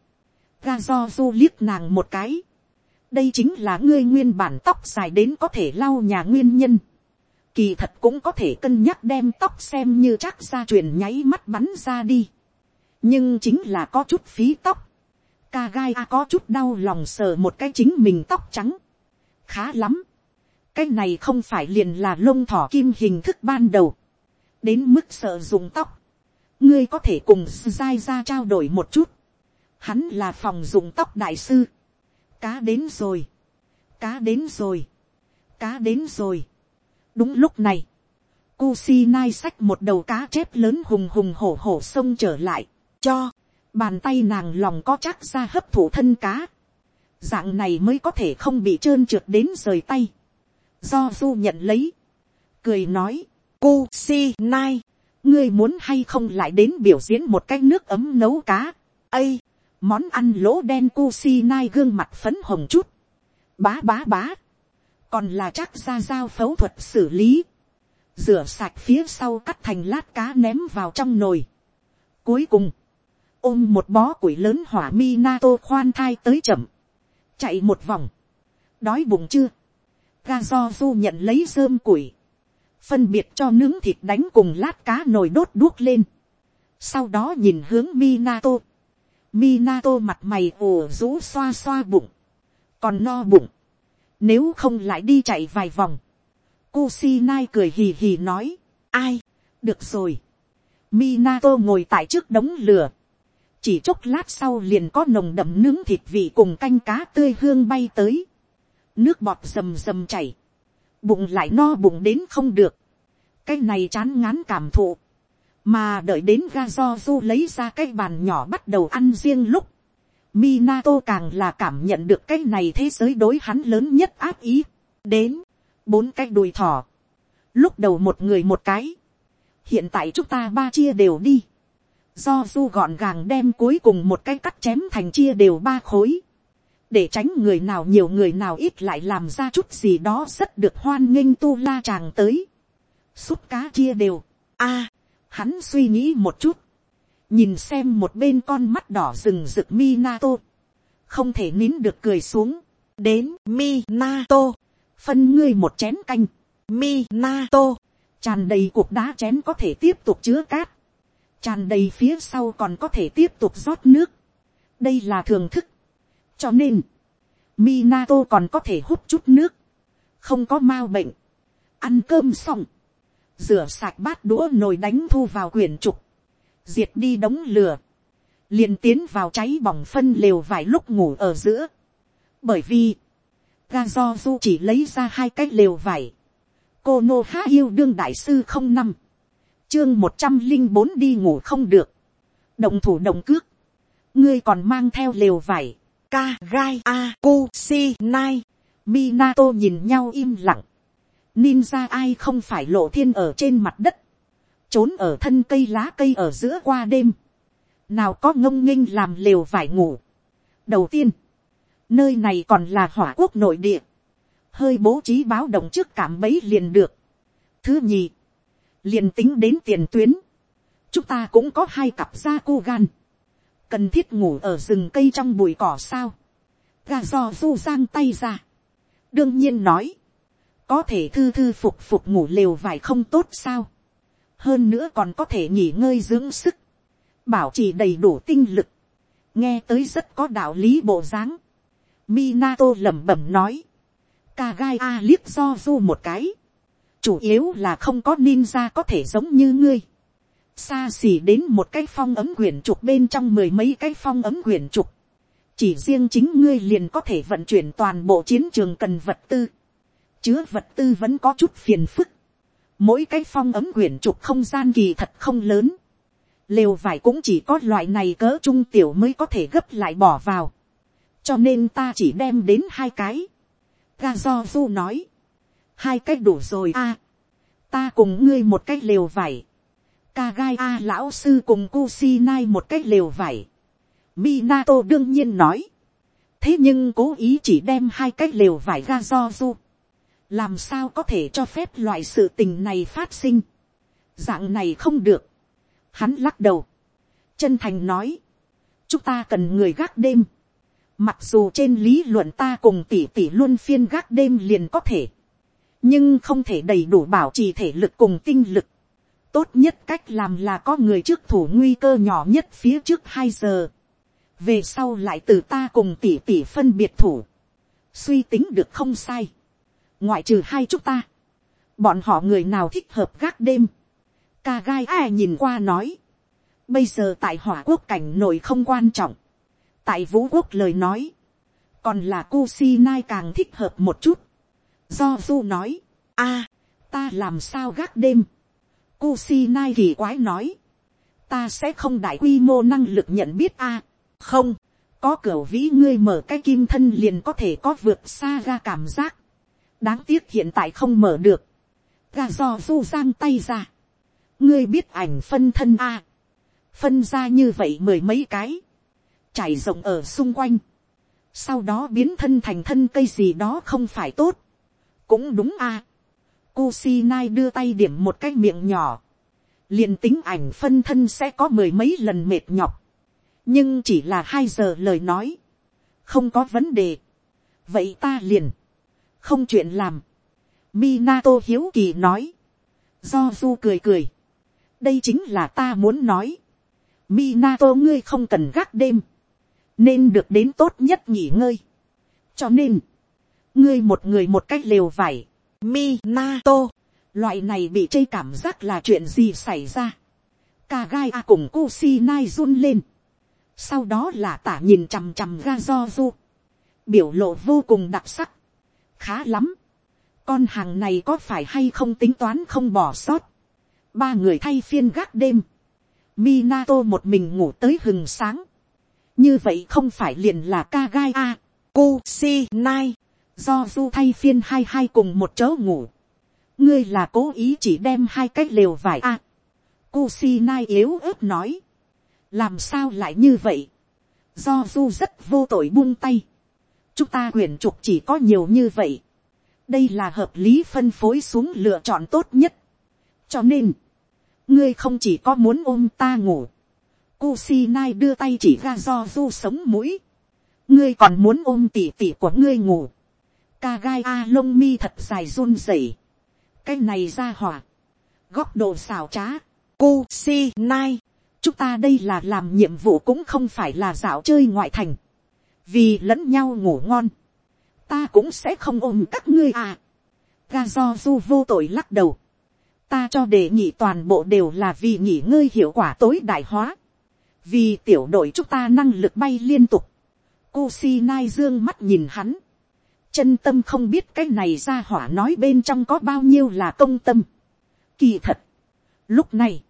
ga do du liếc nàng một cái, đây chính là ngươi nguyên bản tóc dài đến có thể lau nhà nguyên nhân kỳ thật cũng có thể cân nhắc đem tóc xem như chắc ra truyền nháy mắt bắn ra đi. nhưng chính là có chút phí tóc. ca gai a có chút đau lòng sờ một cái chính mình tóc trắng. khá lắm. cái này không phải liền là lông thỏ kim hình thức ban đầu. đến mức sợ dùng tóc. ngươi có thể cùng dai ra trao đổi một chút. hắn là phòng dùng tóc đại sư cá đến rồi. cá đến rồi. cá đến rồi. đúng lúc này. Kusinai xách một đầu cá chép lớn hùng hùng hổ hổ sông trở lại, cho, bàn tay nàng lòng có chắc ra hấp thụ thân cá. Dạng này mới có thể không bị trơn trượt đến rời tay. Do du nhận lấy, cười nói, Kusinai, ngươi muốn hay không lại đến biểu diễn một cái nước ấm nấu cá. ây, món ăn lỗ đen cu si nai gương mặt phấn hồng chút. Bá bá bá, còn là chắc ra giao phẫu thuật xử lý. Rửa sạch phía sau cắt thành lát cá ném vào trong nồi. Cuối cùng, ôm một bó củi lớn hỏa mi nato khoan thai tới chậm, chạy một vòng, đói bụng chưa, ga do du nhận lấy rơm củi, phân biệt cho nướng thịt đánh cùng lát cá nồi đốt đuốc lên, sau đó nhìn hướng Minato. Minato mặt mày ồ rũ xoa xoa bụng, còn no bụng, nếu không lại đi chạy vài vòng, Kusinai cười hì hì nói. Ai? Được rồi. Minato ngồi tại trước đống lửa. Chỉ chốc lát sau liền có nồng đậm nướng thịt vị cùng canh cá tươi hương bay tới. Nước bọt rầm rầm chảy. Bụng lại no bụng đến không được. Cái này chán ngán cảm thụ. Mà đợi đến ga do du lấy ra cái bàn nhỏ bắt đầu ăn riêng lúc. Minato càng là cảm nhận được cái này thế giới đối hắn lớn nhất áp ý. Đến bốn cái đùi thỏ, lúc đầu một người một cái, hiện tại chúng ta ba chia đều đi, do du gọn gàng đem cuối cùng một cái cắt chém thành chia đều ba khối, để tránh người nào nhiều người nào ít lại làm ra chút gì đó rất được hoan nghênh tu la chàng tới, xúc cá chia đều, a, hắn suy nghĩ một chút, nhìn xem một bên con mắt đỏ rừng rực Minato, không thể nín được cười xuống, đến Minato, phân ngươi một chén canh, Minato, tràn đầy cuộc đá chén có thể tiếp tục chứa cát, tràn đầy phía sau còn có thể tiếp tục rót nước, đây là thường thức, cho nên, Minato còn có thể hút chút nước, không có mau bệnh, ăn cơm xong, rửa sạch bát đũa nồi đánh thu vào quyển trục, diệt đi đống lửa, liền tiến vào cháy bỏng phân lều vài lúc ngủ ở giữa, bởi vì, ga do du chỉ lấy ra hai cái lều vải. cô nô há yêu đương đại sư không năm, chương một trăm linh bốn đi ngủ không được, động thủ động cước, ngươi còn mang theo lều vải, ka gai a ku si nai, minato nhìn nhau im lặng, ninja ai không phải lộ thiên ở trên mặt đất, trốn ở thân cây lá cây ở giữa qua đêm, nào có ngông nghênh làm lều vải ngủ. đầu tiên, Nơi này còn là hỏa quốc nội địa. Hơi bố trí báo động trước cảm bấy liền được. Thứ nhì. Liền tính đến tiền tuyến. Chúng ta cũng có hai cặp da cô gan. Cần thiết ngủ ở rừng cây trong bụi cỏ sao. Gà do du giang tay ra. Đương nhiên nói. Có thể thư thư phục phục ngủ lều vải không tốt sao. Hơn nữa còn có thể nghỉ ngơi dưỡng sức. Bảo trì đầy đủ tinh lực nghe tới rất có đạo lý bộ dáng. Minato lẩm bẩm nói. Kagai a liếc do du một cái. Chủ yếu là không có ninja có thể giống như ngươi. Xa xỉ đến một cái phong ấm quyển trục bên trong mười mấy cái phong ấm quyển trục. Chỉ riêng chính ngươi liền có thể vận chuyển toàn bộ chiến trường cần vật tư. Chứa vật tư vẫn có chút phiền phức. Mỗi cái phong ấm quyển trục không gian kỳ thật không lớn. Lều vải cũng chỉ có loại này cỡ trung tiểu mới có thể gấp lại bỏ vào cho nên ta chỉ đem đến hai cái. ga do du nói, hai cái đủ rồi a. ta cùng ngươi một cái lều vải. ca gai a lão sư cùng Kusinai một cái lều vải. Minato đương nhiên nói. thế nhưng cố ý chỉ đem hai cái lều vải ga do du làm sao có thể cho phép loại sự tình này phát sinh. dạng này không được. hắn lắc đầu. chân thành nói. chúng ta cần người gác đêm Mặc dù trên lý luận ta cùng tỷ tỷ luôn phiên gác đêm liền có thể. Nhưng không thể đầy đủ bảo trì thể lực cùng tinh lực. Tốt nhất cách làm là có người trước thủ nguy cơ nhỏ nhất phía trước hai giờ. về sau lại từ ta cùng tỷ tỷ phân biệt thủ, suy tính được không sai, ngoại trừ hai chúng ta, bọn họ người nào thích hợp gác đêm, ca gai ai nhìn qua nói, bây giờ tại hỏa quốc cảnh nội không quan trọng, tại vũ quốc lời nói, còn là cu si nai càng thích hợp một chút. Do Du nói, a, ta làm sao gác đêm. cu si nai kỳ quái nói, ta sẽ không đại quy mô năng lực nhận biết a, không, có cửa vĩ ngươi mở cái kim thân liền có thể có vượt xa ra cảm giác đáng tiếc hiện tại không mở được. Gà do Du giang tay ra. ngươi biết ảnh phân thân a, phân ra như vậy mười mấy cái, trải rộng ở xung quanh sau đó biến thân thành thân cây gì đó không phải tốt. cũng đúng a. À. Kusinai đưa tay điểm một cái miệng nhỏ. liền tính ảnh phân thân sẽ có mười mấy lần mệt nhọc. nhưng chỉ là hai giờ lời nói. không có vấn đề. vậy ta liền không chuyện làm. Minato hiếu kỳ nói. Do du cười cười. đây chính là ta muốn nói. Minato ngươi không cần gác đêm nên được đến tốt nhất nghỉ ngơi. cho nên, ngươi một người một cách lều vải, Minato, loại này bị chây cảm giác là chuyện gì xảy ra. Kagai a cùng Kusinai run lên. sau đó là tả nhìn chằm chằm ga do du. biểu lộ vô cùng đặc sắc khá lắm. con hàng này có phải hay không tính toán không bỏ sót. ba người thay phiên gác đêm. Minato một mình ngủ tới hừng sáng như vậy không phải liền là kagai a, cu nai, do du thay phiên hai hai cùng một chỗ ngủ, ngươi là cố ý chỉ đem hai cái lều vải a, cu nai yếu ớt nói, làm sao lại như vậy, do du rất vô tội buông tay, chúng ta quyển trục chỉ có nhiều như vậy, đây là hợp lý phân phối xuống lựa chọn tốt nhất, cho nên, ngươi không chỉ có muốn ôm ta ngủ, Kusinai đưa tay chỉ ra do du sống mũi. Ngươi còn muốn ôm tỉ tỉ của ngươi ngủ. Kagai A lông mi thật dài run rẩy. Cái này ra hỏa. Góc độ xào trá. Kusinai. Chúng ta đây là làm nhiệm vụ cũng không phải là dạo chơi ngoại thành. Vì lẫn nhau ngủ ngon. Ta cũng sẽ không ôm các ngươi à. Ga do du vô tội lắc đầu. Ta cho đề nghị toàn bộ đều là vì nghỉ ngơi hiệu quả tối đại hóa vì tiểu đội chúng ta năng lực bay liên tục, Kusinai dương mắt nhìn hắn, chân tâm không biết cái này ra hỏa nói bên trong có bao nhiêu là công tâm. Kỳ thật, lúc này,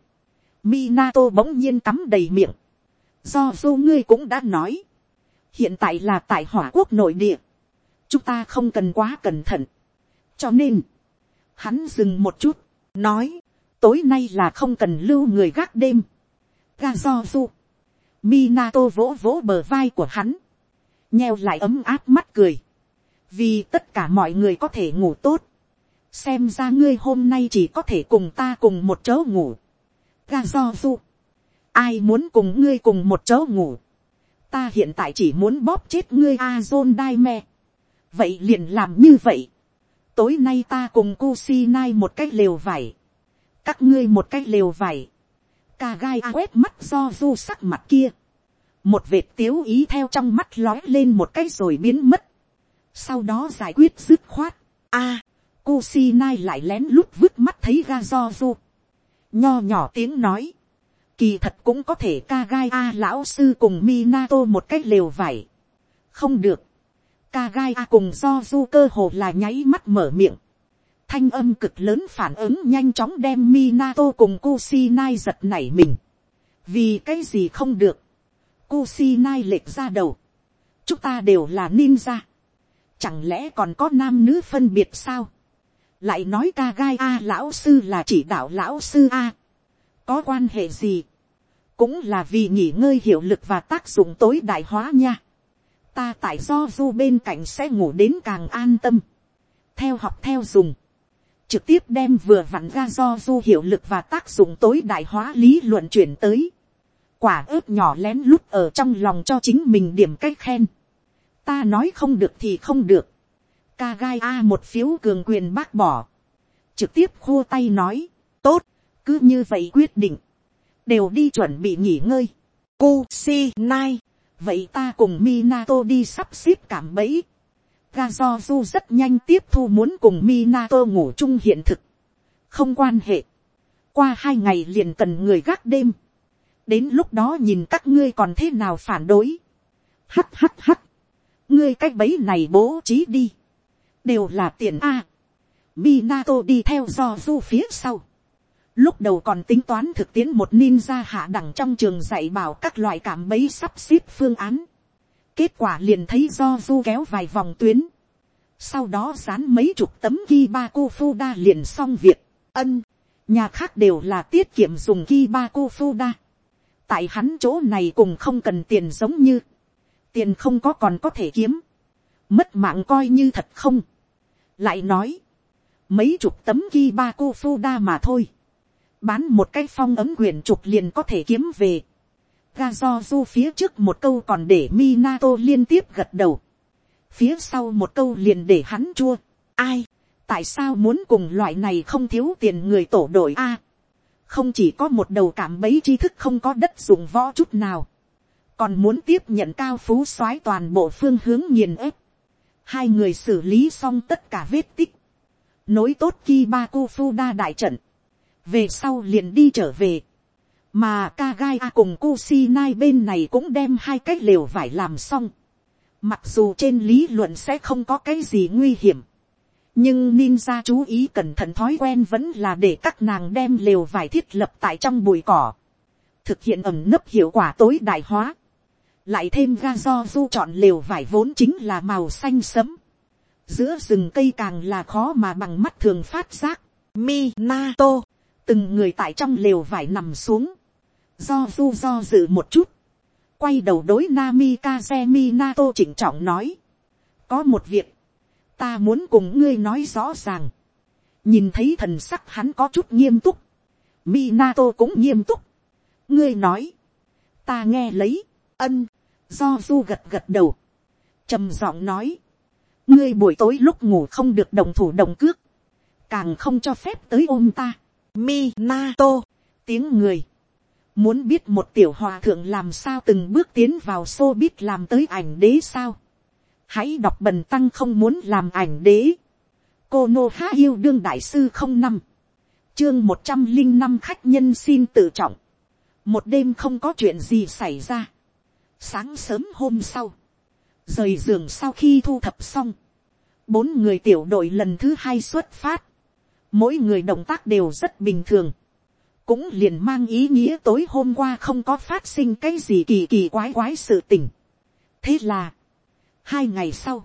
Minato bỗng nhiên cắm đầy miệng, do du ngươi cũng đã nói, hiện tại là tại hỏa quốc nội địa, chúng ta không cần quá cẩn thận, cho nên, hắn dừng một chút, nói, tối nay là không cần lưu người gác đêm, ga do du, Minato vỗ vỗ bờ vai của hắn. Nheo lại ấm áp mắt cười. Vì tất cả mọi người có thể ngủ tốt. Xem ra ngươi hôm nay chỉ có thể cùng ta cùng một chỗ ngủ. Ga do du. Ai muốn cùng ngươi cùng một chỗ ngủ. Ta hiện tại chỉ muốn bóp chết ngươi Arzondai me. Vậy liền làm như vậy. Tối nay ta cùng Kusinai một cách lều vải. Các ngươi một cách lều vải ca gai a quét mắt do du sắc mặt kia. một vệt tiếu ý theo trong mắt lói lên một cái rồi biến mất. sau đó giải quyết dứt khoát. a, à, nai lại lén lút vứt mắt thấy ga do du. nho nhỏ tiếng nói kỳ thật cũng có thể ca gai a lão sư cùng Minato một cách lều vải. không được. ca gai a cùng do du cơ hồ là nháy mắt mở miệng Thanh âm cực lớn phản ứng nhanh chóng đem Minato cùng Kusinai giật nảy mình. Vì cái gì không được. Kusinai lệch ra đầu. Chúng ta đều là ninja. Chẳng lẽ còn có nam nữ phân biệt sao? Lại nói ca gai A lão sư là chỉ đạo lão sư A. Có quan hệ gì? Cũng là vì nghỉ ngơi hiệu lực và tác dụng tối đại hóa nha. Ta tại do du bên cạnh sẽ ngủ đến càng an tâm. Theo học theo dùng trực tiếp đem vừa vặn ra do du hiệu lực và tác dụng tối đại hóa lý luận chuyển tới. quả ớt nhỏ lén lút ở trong lòng cho chính mình điểm cách khen. ta nói không được thì không được. ca gai a một phiếu cường quyền bác bỏ. trực tiếp khua tay nói, tốt, cứ như vậy quyết định. đều đi chuẩn bị nghỉ ngơi. Cô si nai, vậy ta cùng Minato đi sắp xếp cảm bẫy. ga do du rất nhanh tiếp thu muốn cùng Minato ngủ chung hiện thực. không quan hệ. qua hai ngày liền cần người gác đêm. đến lúc đó nhìn các ngươi còn thế nào phản đối. hắt hắt hắt. ngươi cách bẫy này bố trí đi. đều là tiền a. Minato đi theo do du phía sau. Lúc đầu còn tính toán thực tiễn một ninja hạ đẳng trong trường dạy bảo các loại cảm bấy sắp xếp phương án. Kết quả liền thấy do du kéo vài vòng tuyến. Sau đó dán mấy chục tấm ghi ba cu phu đa liền xong việc. Ân, nhà khác đều là tiết kiệm dùng ghi ba cu phu đa Tại hắn chỗ này cùng không cần tiền giống như. Tiền không có còn có thể kiếm. Mất mạng coi như thật không. Lại nói. Mấy chục tấm ghi ba cu phu đa mà thôi bán một cái phong ấm quyền trục liền có thể kiếm về. ga do du phía trước một câu còn để Minato liên tiếp gật đầu. phía sau một câu liền để hắn chua. ai, tại sao muốn cùng loại này không thiếu tiền người tổ đội a. không chỉ có một đầu cảm bấy tri thức không có đất dùng võ chút nào. còn muốn tiếp nhận cao phú soái toàn bộ phương hướng nghiền ép. hai người xử lý xong tất cả vết tích. nối tốt Kibaku Fuda đại trận về sau liền đi trở về, mà kagaya cùng Kusinai bên này cũng đem hai cái lều vải làm xong, mặc dù trên lý luận sẽ không có cái gì nguy hiểm, nhưng ninja chú ý cẩn thận thói quen vẫn là để các nàng đem lều vải thiết lập tại trong bụi cỏ, thực hiện ẩm nấp hiệu quả tối đại hóa, lại thêm ga do du chọn lều vải vốn chính là màu xanh sấm, giữa rừng cây càng là khó mà bằng mắt thường phát giác, Minato từng người tại trong lều vải nằm xuống, do du do dự một chút, quay đầu đối Nami Kazemi Nato chỉnh trọng nói, có một việc, ta muốn cùng ngươi nói rõ ràng, nhìn thấy thần sắc hắn có chút nghiêm túc, Minato cũng nghiêm túc, ngươi nói, ta nghe lấy, ân, do du gật gật đầu, trầm giọng nói, ngươi buổi tối lúc ngủ không được đồng thủ đồng cước, càng không cho phép tới ôm ta, Minato, tiếng người. Muốn biết một tiểu hòa thượng làm sao từng bước tiến vào xô biết làm tới ảnh đế sao. Hãy đọc bần tăng không muốn làm ảnh đế. Cô Nô Há Yêu Đương Đại Sư không năm Chương một trăm linh năm khách nhân xin tự trọng. Một đêm không có chuyện gì xảy ra. Sáng sớm hôm sau. Rời giường sau khi thu thập xong. Bốn người tiểu đội lần thứ hai xuất phát mỗi người động tác đều rất bình thường, cũng liền mang ý nghĩa tối hôm qua không có phát sinh cái gì kỳ kỳ quái quái sự tình. thế là, hai ngày sau,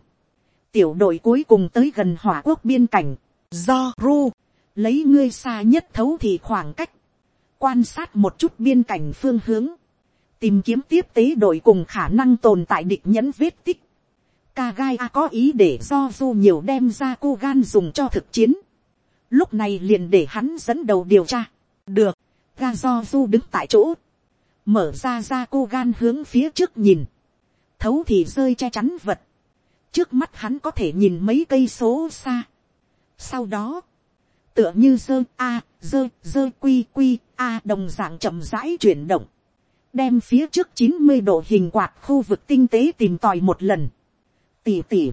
tiểu đội cuối cùng tới gần hỏa quốc biên cảnh, do ru, lấy ngươi xa nhất thấu thì khoảng cách, quan sát một chút biên cảnh phương hướng, tìm kiếm tiếp tế đội cùng khả năng tồn tại địch nhẫn vết tích. Kagai A có ý để do du nhiều đem ra cô gan dùng cho thực chiến lúc này liền để hắn dẫn đầu điều tra. được, ga do du đứng tại chỗ, mở ra ra cô gan hướng phía trước nhìn, thấu thì rơi che chắn vật, trước mắt hắn có thể nhìn mấy cây số xa. sau đó, tựa như dơ a, dơ dơ quy quy a đồng dạng chậm rãi chuyển động, đem phía trước chín mươi độ hình quạt khu vực tinh tế tìm tòi một lần. tỉ tỉ,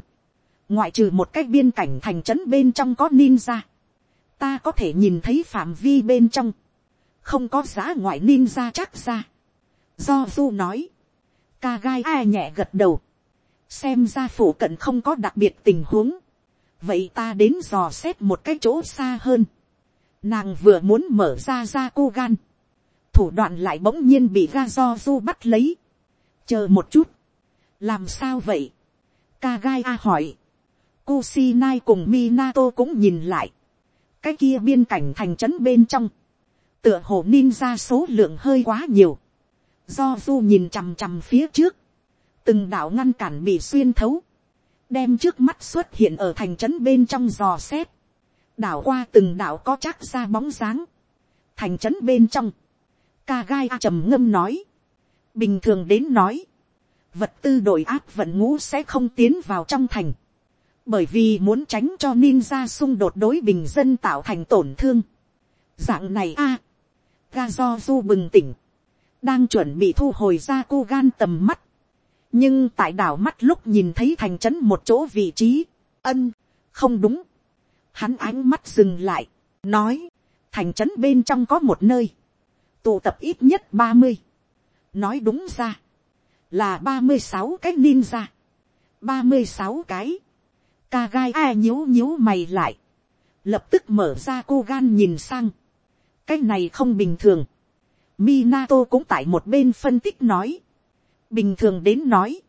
ngoại trừ một cái biên cảnh thành trấn bên trong có ninja, ta có thể nhìn thấy phạm vi bên trong, không có giá ngoại ninja chắc ra. Do du nói, ca gai ai nhẹ gật đầu, xem ra phủ cận không có đặc biệt tình huống, vậy ta đến dò xét một cái chỗ xa hơn. Nàng vừa muốn mở ra ra cô gan, thủ đoạn lại bỗng nhiên bị ga do du bắt lấy. chờ một chút, làm sao vậy, ca gai a hỏi, Kusinai cùng Minato cũng nhìn lại cái kia biên cảnh thành trấn bên trong, tựa hồ ninja số lượng hơi quá nhiều, do du nhìn chằm chằm phía trước, từng đạo ngăn cản bị xuyên thấu, đem trước mắt xuất hiện ở thành trấn bên trong dò xét, đảo qua từng đạo có chắc ra bóng dáng, thành trấn bên trong, ca gai trầm ngâm nói, bình thường đến nói, vật tư đội áp vận ngũ sẽ không tiến vào trong thành, bởi vì muốn tránh cho ninja xung đột đối bình dân tạo thành tổn thương. Dạng này a, ga do du bừng tỉnh, đang chuẩn bị thu hồi ra cô gan tầm mắt, nhưng tại đảo mắt lúc nhìn thấy thành trấn một chỗ vị trí, ân, không đúng, hắn ánh mắt dừng lại, nói, thành trấn bên trong có một nơi, tụ tập ít nhất ba mươi, nói đúng ra, là ba mươi sáu cái ninja, ba mươi sáu cái, ca gai a nhíu nhíu mày lại, lập tức mở ra cô gan nhìn sang, cái này không bình thường, Minato cũng tại một bên phân tích nói, bình thường đến nói,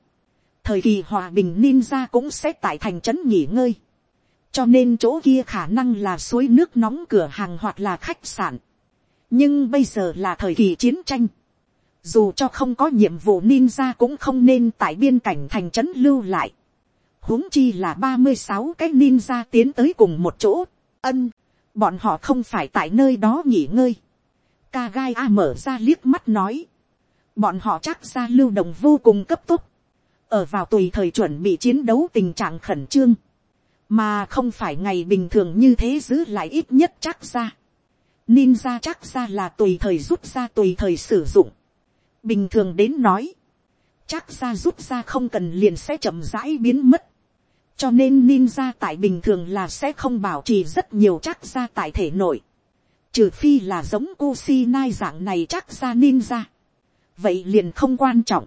thời kỳ hòa bình ninja cũng sẽ tại thành trấn nghỉ ngơi, cho nên chỗ kia khả năng là suối nước nóng cửa hàng hoặc là khách sạn, nhưng bây giờ là thời kỳ chiến tranh, dù cho không có nhiệm vụ ninja cũng không nên tại biên cảnh thành trấn lưu lại, huống chi là ba mươi sáu cái ninja tiến tới cùng một chỗ, ân, bọn họ không phải tại nơi đó nghỉ ngơi, ca gai a mở ra liếc mắt nói, bọn họ chắc ra lưu động vô cùng cấp tốc, ở vào tùy thời chuẩn bị chiến đấu tình trạng khẩn trương, mà không phải ngày bình thường như thế giữ lại ít nhất chắc ra. Ninja chắc ra là tùy thời rút ra tùy thời sử dụng. Bình thường đến nói, chắc ra rút ra không cần liền sẽ chậm rãi biến mất. Cho nên ninja tại bình thường là sẽ không bảo trì rất nhiều chắc ra tại thể nội. Trừ phi là giống Kusinai dạng này chắc ra ninja. Vậy liền không quan trọng.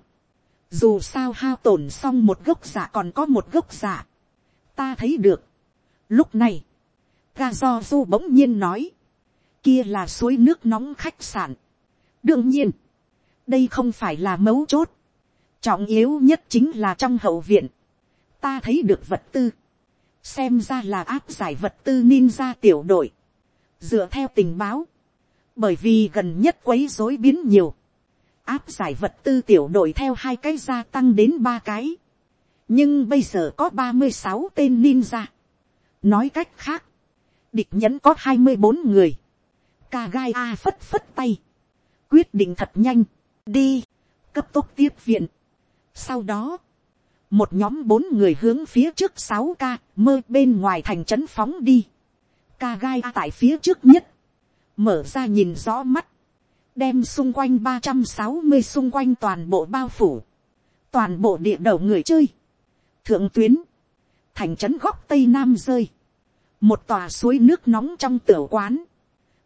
Dù sao hao tổn xong một gốc giả còn có một gốc giả. Ta thấy được. Lúc này, Gazozu bỗng nhiên nói. Kia là suối nước nóng khách sạn. Đương nhiên, đây không phải là mấu chốt. Trọng yếu nhất chính là trong hậu viện. Ta thấy được vật tư. Xem ra là áp giải vật tư ninja tiểu đội. Dựa theo tình báo. Bởi vì gần nhất quấy rối biến nhiều áp giải vật tư tiểu đội theo hai cái gia tăng đến ba cái. nhưng bây giờ có ba mươi sáu tên ninja. nói cách khác, địch nhẫn có hai mươi bốn người. ca gai a phất phất tay. quyết định thật nhanh, đi, cấp tốc tiếp viện. sau đó, một nhóm bốn người hướng phía trước sáu ca mơ bên ngoài thành trấn phóng đi. ca gai tại phía trước nhất, mở ra nhìn rõ mắt, đem xung quanh ba trăm sáu mươi xung quanh toàn bộ bao phủ, toàn bộ địa đầu người chơi, thượng tuyến, thành trấn góc tây nam rơi, một tòa suối nước nóng trong tiểu quán,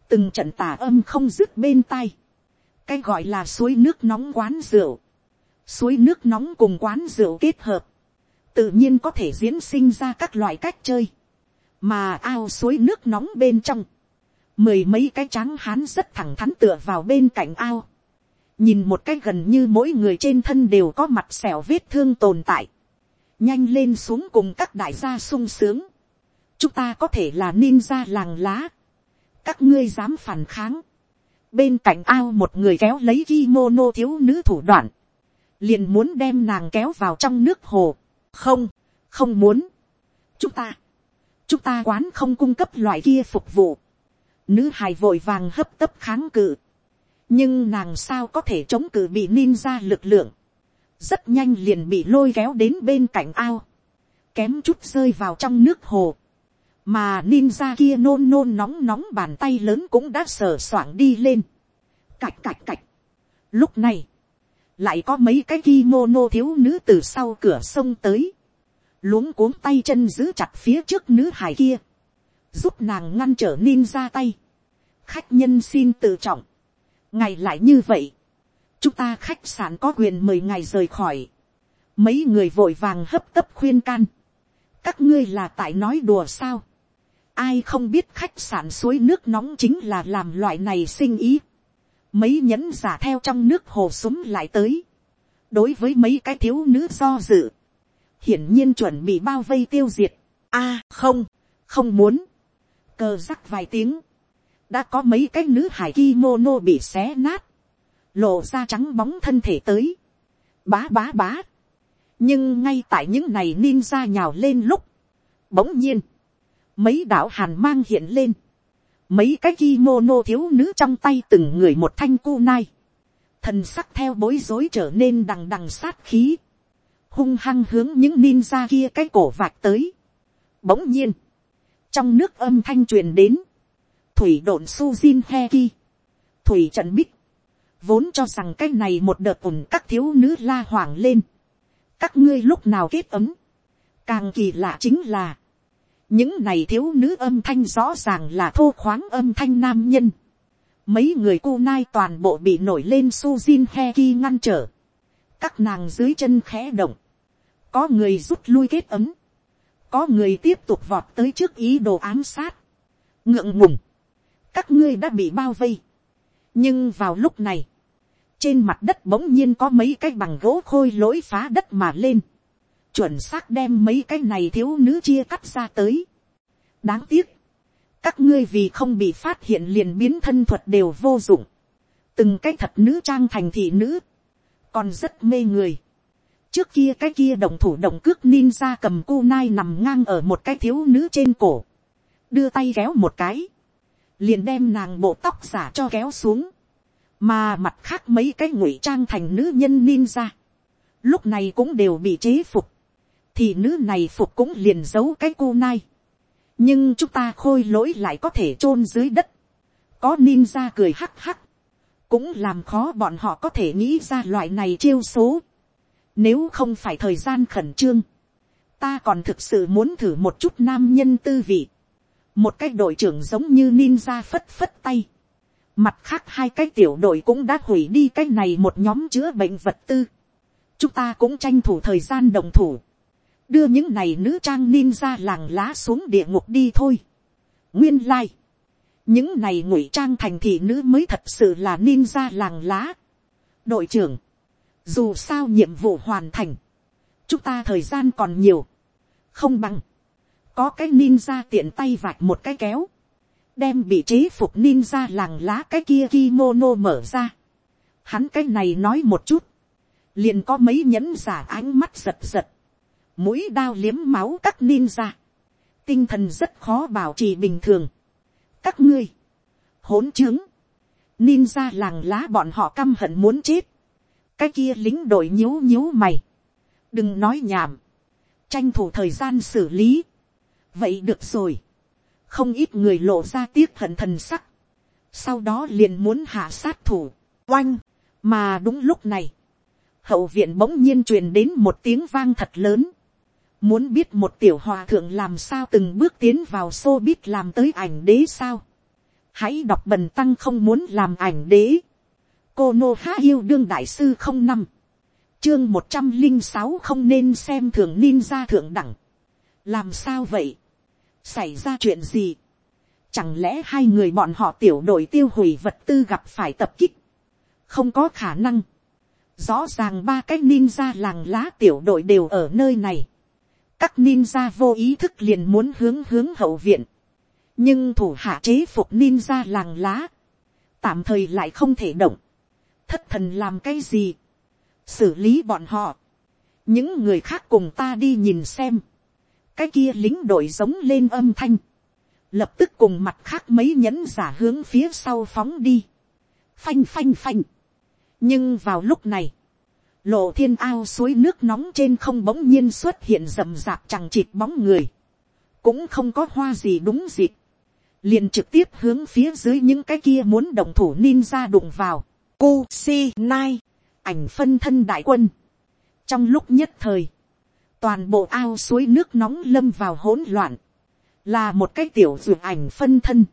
từng trận tà âm không dứt bên tai, cái gọi là suối nước nóng quán rượu, suối nước nóng cùng quán rượu kết hợp, tự nhiên có thể diễn sinh ra các loại cách chơi, mà ao suối nước nóng bên trong, mười mấy cái tráng hán rất thẳng thắn tựa vào bên cạnh ao, nhìn một cái gần như mỗi người trên thân đều có mặt xẻo vết thương tồn tại, nhanh lên xuống cùng các đại gia sung sướng, chúng ta có thể là ninja làng lá, các ngươi dám phản kháng, bên cạnh ao một người kéo lấy kimono thiếu nữ thủ đoạn, liền muốn đem nàng kéo vào trong nước hồ, không, không muốn, chúng ta, chúng ta quán không cung cấp loại kia phục vụ, Nữ hài vội vàng hấp tấp kháng cự. Nhưng nàng sao có thể chống cự bị ninja lực lượng. Rất nhanh liền bị lôi kéo đến bên cạnh ao. Kém chút rơi vào trong nước hồ. Mà ninja kia nôn nôn nóng nóng bàn tay lớn cũng đã sờ soảng đi lên. Cạch cạch cạch. Lúc này. Lại có mấy cái kimono thiếu nữ từ sau cửa sông tới. Luống cuống tay chân giữ chặt phía trước nữ hài kia giúp nàng ngăn trở ninja tay. khách nhân xin tự trọng. ngày lại như vậy. chúng ta khách sạn có quyền mời ngày rời khỏi. mấy người vội vàng hấp tấp khuyên can. các ngươi là tại nói đùa sao. ai không biết khách sạn suối nước nóng chính là làm loại này sinh ý mấy nhẫn giả theo trong nước hồ súng lại tới. đối với mấy cái thiếu nữ do dự. hiển nhiên chuẩn bị bao vây tiêu diệt. a không, không muốn cơ rắc vài tiếng, đã có mấy cái nữ hải kimono bị xé nát, lộ ra trắng bóng thân thể tới, bá bá bá. nhưng ngay tại những này ninja nhào lên lúc, bỗng nhiên, mấy đạo hàn mang hiện lên, mấy cái kimono thiếu nữ trong tay từng người một thanh cu nai, thần sắc theo bối rối trở nên đằng đằng sát khí, hung hăng hướng những ninja kia cái cổ vạc tới. Bỗng nhiên, trong nước âm thanh truyền đến, thủy độn suzin heki, thủy trận bích, vốn cho rằng cái này một đợt ủng các thiếu nữ la hoảng lên, các ngươi lúc nào kết ấm, càng kỳ lạ chính là, những này thiếu nữ âm thanh rõ ràng là thô khoáng âm thanh nam nhân, mấy người cu nai toàn bộ bị nổi lên suzin heki ngăn trở, các nàng dưới chân khẽ động, có người rút lui kết ấm, có người tiếp tục vọt tới trước ý đồ ám sát, ngượng ngùng, các ngươi đã bị bao vây, nhưng vào lúc này, trên mặt đất bỗng nhiên có mấy cái bằng gỗ khôi lỗi phá đất mà lên, chuẩn xác đem mấy cái này thiếu nữ chia cắt ra tới. đáng tiếc, các ngươi vì không bị phát hiện liền biến thân thuật đều vô dụng, từng cái thật nữ trang thành thị nữ, còn rất mê người. trước kia cái kia đồng thủ động cước ninja cầm cu nai nằm ngang ở một cái thiếu nữ trên cổ, đưa tay kéo một cái, liền đem nàng bộ tóc giả cho kéo xuống, mà mặt khác mấy cái ngụy trang thành nữ nhân ninja, lúc này cũng đều bị chế phục, thì nữ này phục cũng liền giấu cái cô nai, nhưng chúng ta khôi lỗi lại có thể chôn dưới đất, có ninja cười hắc hắc, cũng làm khó bọn họ có thể nghĩ ra loại này chiêu số, nếu không phải thời gian khẩn trương, ta còn thực sự muốn thử một chút nam nhân tư vị, một cái đội trưởng giống như ninja phất phất tay, Mặt khác hai cái tiểu đội cũng đã hủy đi cái này một nhóm chữa bệnh vật tư. Chúng ta cũng tranh thủ thời gian đồng thủ. Đưa những này nữ trang ninja làng lá xuống địa ngục đi thôi. Nguyên lai. Like. Những này ngụy trang thành thị nữ mới thật sự là ninja làng lá. Đội trưởng. Dù sao nhiệm vụ hoàn thành. Chúng ta thời gian còn nhiều. Không bằng. Có cái ninja tiện tay vạch một cái kéo đem bị chế phục ninja làng lá cái kia kimono mở ra. Hắn cái này nói một chút, liền có mấy nhẫn giả ánh mắt giật giật, mũi đao liếm máu các ninja, tinh thần rất khó bảo trì bình thường. các ngươi, hỗn trướng, ninja làng lá bọn họ căm hận muốn chết, cái kia lính đội nhíu nhíu mày, đừng nói nhảm, tranh thủ thời gian xử lý, vậy được rồi, không ít người lộ ra tiếc hận thần sắc, sau đó liền muốn hạ sát thủ, oanh, mà đúng lúc này, hậu viện bỗng nhiên truyền đến một tiếng vang thật lớn, muốn biết một tiểu hòa thượng làm sao từng bước tiến vào xô biết làm tới ảnh đế sao, hãy đọc bần tăng không muốn làm ảnh đế, cô nô há yêu đương đại sư không năm, chương một trăm linh sáu không nên xem thường ninja thượng đẳng, làm sao vậy, xảy ra chuyện gì, chẳng lẽ hai người bọn họ tiểu đội tiêu hủy vật tư gặp phải tập kích, không có khả năng, rõ ràng ba cái ninja làng lá tiểu đội đều ở nơi này, các ninja vô ý thức liền muốn hướng hướng hậu viện, nhưng thủ hạ chế phục ninja làng lá, tạm thời lại không thể động, thất thần làm cái gì, xử lý bọn họ, những người khác cùng ta đi nhìn xem, cái kia lính đội giống lên âm thanh, lập tức cùng mặt khác mấy nhẫn giả hướng phía sau phóng đi, phanh phanh phanh. nhưng vào lúc này, lộ thiên ao suối nước nóng trên không bỗng nhiên xuất hiện rầm rạp chẳng chịt bóng người, cũng không có hoa gì đúng dịp, liền trực tiếp hướng phía dưới những cái kia muốn đồng thủ ninja đụng vào, cu si nai, ảnh phân thân đại quân. trong lúc nhất thời, toàn bộ ao suối nước nóng lâm vào hỗn loạn, là một cái tiểu dược ảnh phân thân,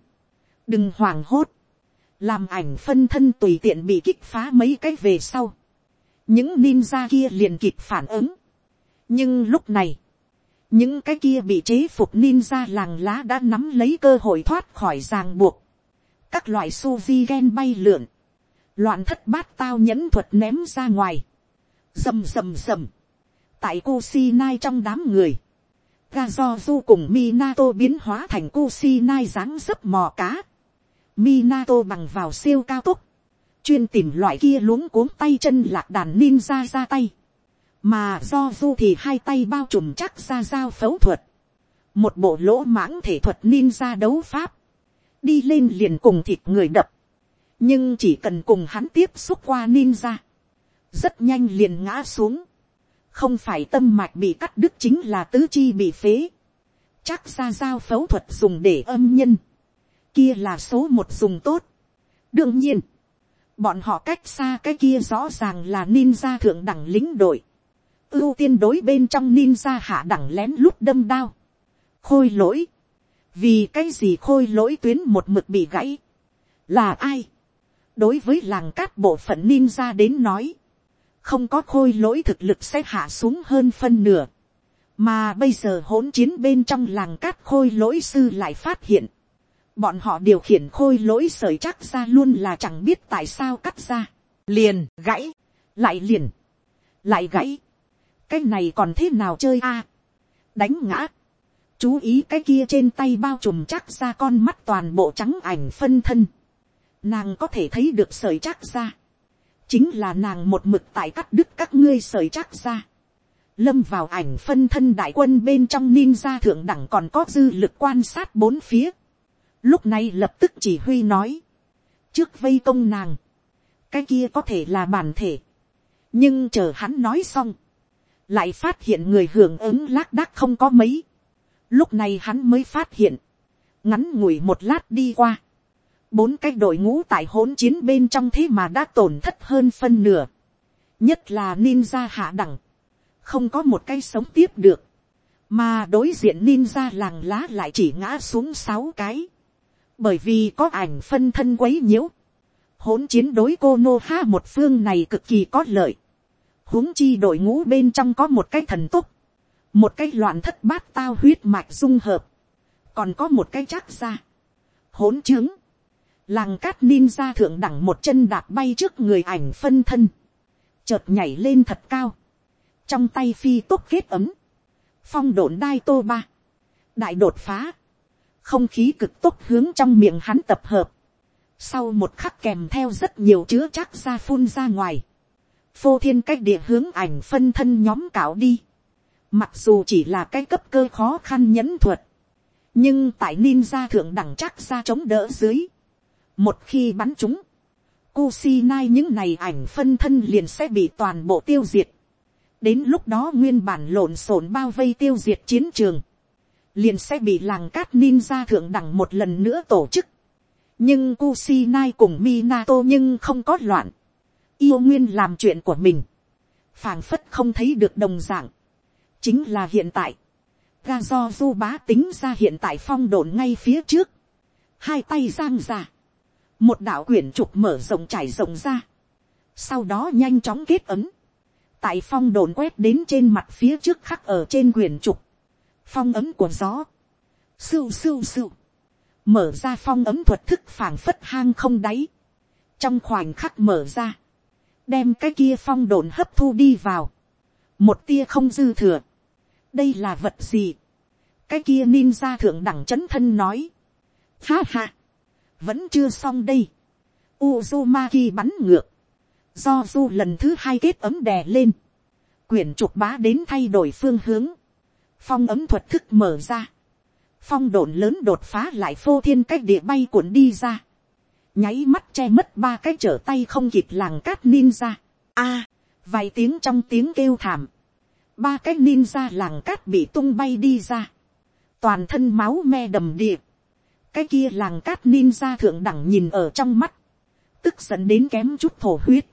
đừng hoảng hốt, làm ảnh phân thân tùy tiện bị kích phá mấy cái về sau, những ninja kia liền kịp phản ứng, nhưng lúc này, những cái kia bị chế phục ninja làng lá đã nắm lấy cơ hội thoát khỏi ràng buộc, các loại suvi gen bay lượn, loạn thất bát tao nhẫn thuật ném ra ngoài, rầm rầm rầm, tại Kusinai trong đám người, ga do du cùng Minato biến hóa thành Kusinai dáng dấp mò cá. Minato bằng vào siêu cao tốc, chuyên tìm loại kia luống cuống tay chân lạc đàn ninja ra tay. Mà do du thì hai tay bao trùm chắc ra dao phẫu thuật. Một bộ lỗ mãng thể thuật ninja đấu pháp. Đi lên liền cùng thịt người đập. Nhưng chỉ cần cùng hắn tiếp xúc qua ninja. Rất nhanh liền ngã xuống không phải tâm mạch bị cắt đứt chính là tứ chi bị phế, chắc ra dao phẫu thuật dùng để âm nhân, kia là số một dùng tốt. đương nhiên, bọn họ cách xa cái kia rõ ràng là ninja thượng đẳng lính đội, ưu tiên đối bên trong ninja hạ đẳng lén lút đâm đao, khôi lỗi, vì cái gì khôi lỗi tuyến một mực bị gãy, là ai, đối với làng cát bộ phận ninja đến nói, không có khôi lỗi thực lực sẽ hạ xuống hơn phân nửa, mà bây giờ hỗn chiến bên trong làng cát khôi lỗi sư lại phát hiện, bọn họ điều khiển khôi lỗi sởi chắc ra luôn là chẳng biết tại sao cắt ra, liền gãy, lại liền, lại gãy, cái này còn thế nào chơi a, đánh ngã, chú ý cái kia trên tay bao trùm chắc ra con mắt toàn bộ trắng ảnh phân thân, nàng có thể thấy được sởi chắc ra, chính là nàng một mực tại cắt đứt các ngươi sởi chắc ra, lâm vào ảnh phân thân đại quân bên trong ninja thượng đẳng còn có dư lực quan sát bốn phía, lúc này lập tức chỉ huy nói, trước vây công nàng, cái kia có thể là bản thể, nhưng chờ hắn nói xong, lại phát hiện người hưởng ứng lác đác không có mấy, lúc này hắn mới phát hiện, ngắn ngủi một lát đi qua, bốn cái đội ngũ tại hỗn chiến bên trong thế mà đã tổn thất hơn phân nửa, nhất là ninja hạ đẳng, không có một cái sống tiếp được, mà đối diện ninja làng lá lại chỉ ngã xuống sáu cái, bởi vì có ảnh phân thân quấy nhiễu, hỗn chiến đối cô nô ha một phương này cực kỳ có lợi, huống chi đội ngũ bên trong có một cái thần túc, một cái loạn thất bát tao huyết mạch dung hợp, còn có một cái chắc ra, hỗn chứng, làng cát ninja thượng đẳng một chân đạp bay trước người ảnh phân thân, chợt nhảy lên thật cao, trong tay phi tốt kết ấm, phong độn đai tô ba, đại đột phá, không khí cực tốt hướng trong miệng hắn tập hợp, sau một khắc kèm theo rất nhiều chứa chắc ra phun ra ngoài, phô thiên cách địa hướng ảnh phân thân nhóm cạo đi, mặc dù chỉ là cái cấp cơ khó khăn nhẫn thuật, nhưng tại ninja thượng đẳng chắc ra chống đỡ dưới, một khi bắn chúng, Kusinai những này ảnh phân thân liền sẽ bị toàn bộ tiêu diệt. Đến lúc đó nguyên bản lộn xộn bao vây tiêu diệt chiến trường. Liền sẽ bị làng cát ninja thượng đẳng một lần nữa tổ chức. Nhưng Kusinai cùng Minato nhưng không có loạn. Yêu nguyên làm chuyện của mình. phảng phất không thấy được đồng dạng. Chính là hiện tại. Ga do du bá tính ra hiện tại phong độn ngay phía trước. Hai tay giang ra một đạo quyển trục mở rộng trải rộng ra, sau đó nhanh chóng kết ấm, tại phong đồn quét đến trên mặt phía trước khắc ở trên quyển trục, phong ấm của gió, sưu sưu sưu, mở ra phong ấm thuật thức phảng phất hang không đáy, trong khoảnh khắc mở ra, đem cái kia phong đồn hấp thu đi vào, một tia không dư thừa, đây là vật gì, cái kia ninja thượng đẳng c h ấ n thân nói, ha ha, vẫn chưa xong đây. Uzumaki bắn ngược. Do du lần thứ hai kết ấm đè lên. Quyển trục bá đến thay đổi phương hướng. Phong ấm thuật thức mở ra. Phong độn lớn đột phá lại phô thiên cách địa bay cuộn đi ra. Nháy mắt che mất ba cái trở tay không kịp làng cát ninja. a vài tiếng trong tiếng kêu thảm. Ba cái ninja làng cát bị tung bay đi ra. Toàn thân máu me đầm điệp cái kia làng cát ninja thượng đẳng nhìn ở trong mắt, tức giận đến kém chút thổ huyết.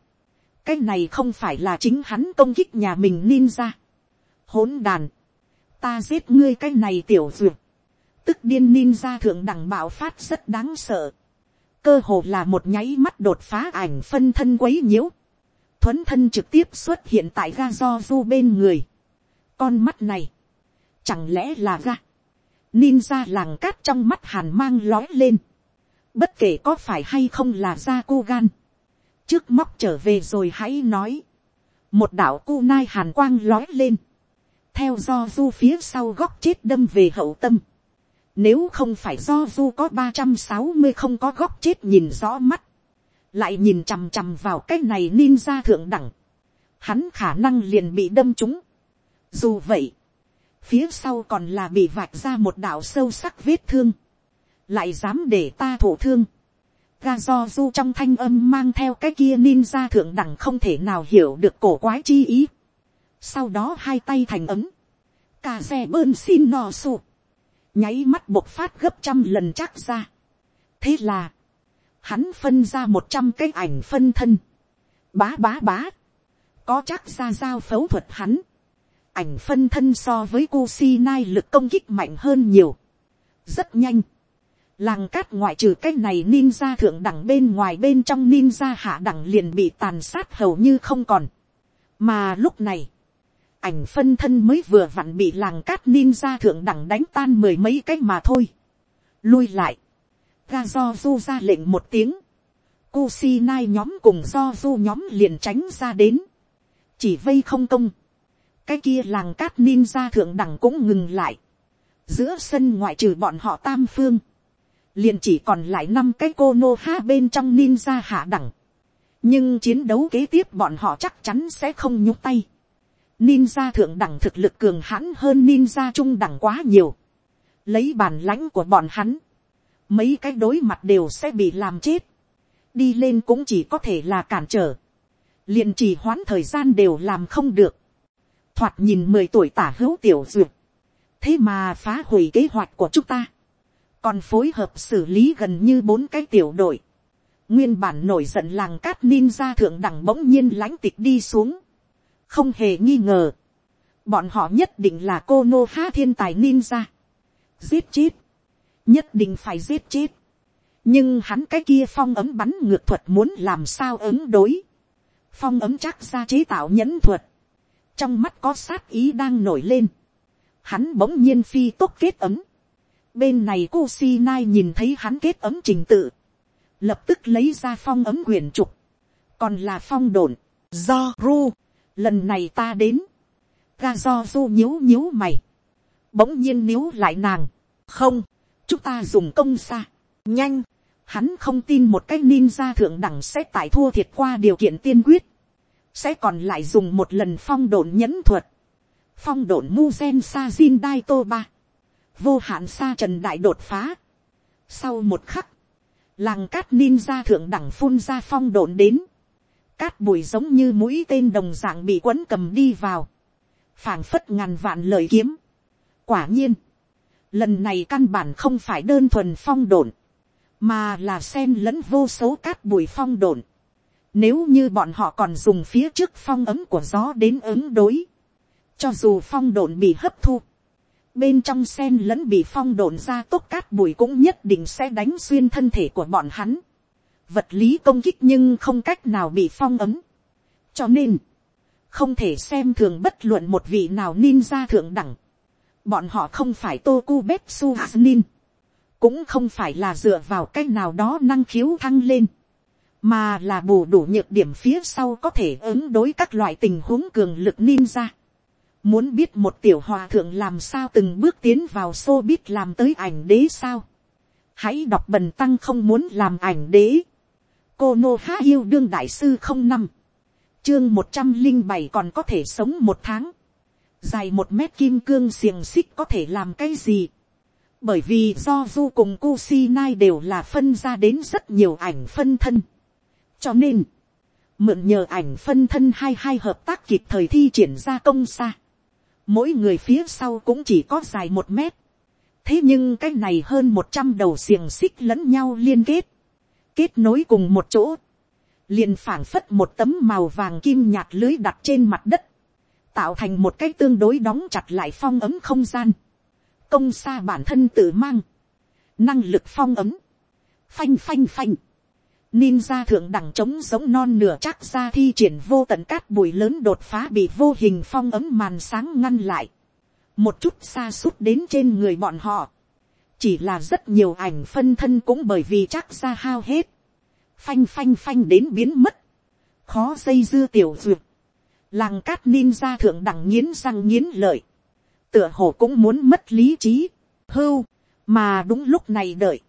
cái này không phải là chính hắn công kích nhà mình ninja. hỗn đàn, ta giết ngươi cái này tiểu duyệt, tức điên ninja thượng đẳng bạo phát rất đáng sợ. cơ hồ là một nháy mắt đột phá ảnh phân thân quấy nhiễu. thuấn thân trực tiếp xuất hiện tại ga do du bên người. con mắt này, chẳng lẽ là ga Ninja làng cát trong mắt hàn mang lói lên. Bất kể có phải hay không là ra cô gan. Trước móc trở về rồi hãy nói. Một đạo cu nai hàn quang lói lên. Theo do du phía sau góc chết đâm về hậu tâm. Nếu không phải do du có ba trăm sáu mươi không có góc chết nhìn rõ mắt. Lại nhìn chằm chằm vào cái này ninja thượng đẳng. Hắn khả năng liền bị đâm trúng. Dù vậy phía sau còn là bị vạch ra một đạo sâu sắc vết thương, lại dám để ta thổ thương. Ga do du trong thanh âm mang theo cái kia ninja thượng đẳng không thể nào hiểu được cổ quái chi ý. Sau đó hai tay thành ấm, cà xe bơn xin nò sụ, nháy mắt bộc phát gấp trăm lần chắc ra. thế là, hắn phân ra một trăm cái ảnh phân thân, bá bá bá, có chắc ra giao phẫu thuật hắn, ảnh phân thân so với cu si nai lực công kích mạnh hơn nhiều. Rất nhanh. Làng cát ngoại trừ cái này ninja thượng đẳng bên ngoài bên trong ninja hạ đẳng liền bị tàn sát hầu như không còn. Mà lúc này, ảnh phân thân mới vừa vặn bị làng cát ninja thượng đẳng đánh tan mười mấy cái mà thôi. Lui lại. Ga do du ra lệnh một tiếng. Kusinai nhóm cùng do du nhóm liền tránh ra đến. Chỉ vây không công. Cái kia làng cát ninja thượng đẳng cũng ngừng lại. Giữa sân ngoại trừ bọn họ tam phương. Liền chỉ còn lại năm cái cô nô ha bên trong ninja hạ đẳng. Nhưng chiến đấu kế tiếp bọn họ chắc chắn sẽ không nhúc tay. Ninja thượng đẳng thực lực cường hãn hơn ninja trung đẳng quá nhiều. Lấy bản lãnh của bọn hắn. Mấy cái đối mặt đều sẽ bị làm chết. Đi lên cũng chỉ có thể là cản trở. liền chỉ hoãn thời gian đều làm không được. Thoạt nhìn mười tuổi tả hữu tiểu duyệt. Thế mà phá hủy kế hoạch của chúng ta. Còn phối hợp xử lý gần như bốn cái tiểu đội. Nguyên bản nổi giận làng cát ninja thượng đẳng bỗng nhiên lãnh tịch đi xuống không hề nghi ngờ, bọn họ nhất định là cô nô ha thiên tài ninja, giết chết, nhất định phải giết chết, nhưng hắn cái kia phong ấm bắn ngược thuật muốn làm sao ứng đối, phong ấm chắc ra chế tạo nhẫn thuật, trong mắt có sát ý đang nổi lên, hắn bỗng nhiên phi tốt kết ấm, bên này cô si nai nhìn thấy hắn kết ấm trình tự, lập tức lấy ra phong ấm quyền trục, còn là phong đồn, do ru, lần này ta đến, ga do du nhíu nhíu mày, bỗng nhiên níu lại nàng, không, chúng ta dùng công xa, nhanh, hắn không tin một cái ninja thượng đẳng sẽ tại thua thiệt qua điều kiện tiên quyết, sẽ còn lại dùng một lần phong độn nhẫn thuật, phong độn mu gen sa zin dai tô ba, vô hạn sa trần đại đột phá. Sau một khắc, làng cát ninja thượng đẳng phun ra phong độn đến, cát bụi giống như mũi tên đồng dạng bị quấn cầm đi vào, phảng phất ngàn vạn lời kiếm. quả nhiên, lần này căn bản không phải đơn thuần phong độn, mà là sen lẫn vô số cát bụi phong độn. Nếu như bọn họ còn dùng phía trước phong ấm của gió đến ứng đối, cho dù phong độn bị hấp thu, bên trong sen lẫn bị phong độn ra tốt cát bụi cũng nhất định sẽ đánh xuyên thân thể của bọn hắn vật lý công kích nhưng không cách nào bị phong ấm. cho nên, không thể xem thường bất luận một vị nào ninja thượng đẳng. bọn họ không phải toku betsu hasnin, cũng không phải là dựa vào cách nào đó năng khiếu thăng lên, mà là bù đủ nhược điểm phía sau có thể ứng đối các loại tình huống cường lực ninja. Muốn biết một tiểu hòa thượng làm sao từng bước tiến vào xô biết làm tới ảnh đế sao. Hãy đọc bần tăng không muốn làm ảnh đế cô nô há yêu đương đại sư không năm. Chương một trăm linh bảy còn có thể sống một tháng. Dài một mét kim cương xiềng xích có thể làm cái gì? Bởi vì do du cùng Kusinai đều là phân ra đến rất nhiều ảnh phân thân. Cho nên, mượn nhờ ảnh phân thân hai hai hợp tác kịp thời thi triển ra công xa. Mỗi người phía sau cũng chỉ có dài một mét. Thế nhưng cái này hơn một trăm đầu xiềng xích lẫn nhau liên kết kết nối cùng một chỗ, liền phảng phất một tấm màu vàng kim nhạt lưới đặt trên mặt đất, tạo thành một cái tương đối đóng chặt lại phong ấm không gian, công xa bản thân tự mang, năng lực phong ấm, phanh phanh phanh, ninja thượng đẳng trống giống non nửa chắc ra thi triển vô tận cát bụi lớn đột phá bị vô hình phong ấm màn sáng ngăn lại, một chút xa suốt đến trên người bọn họ, chỉ là rất nhiều ảnh phân thân cũng bởi vì chắc ra hao hết, phanh phanh phanh đến biến mất, khó dây dưa tiểu duyệt, làng cát ninja thượng đẳng nghiến răng nghiến lợi, tựa hồ cũng muốn mất lý trí, hưu, mà đúng lúc này đợi,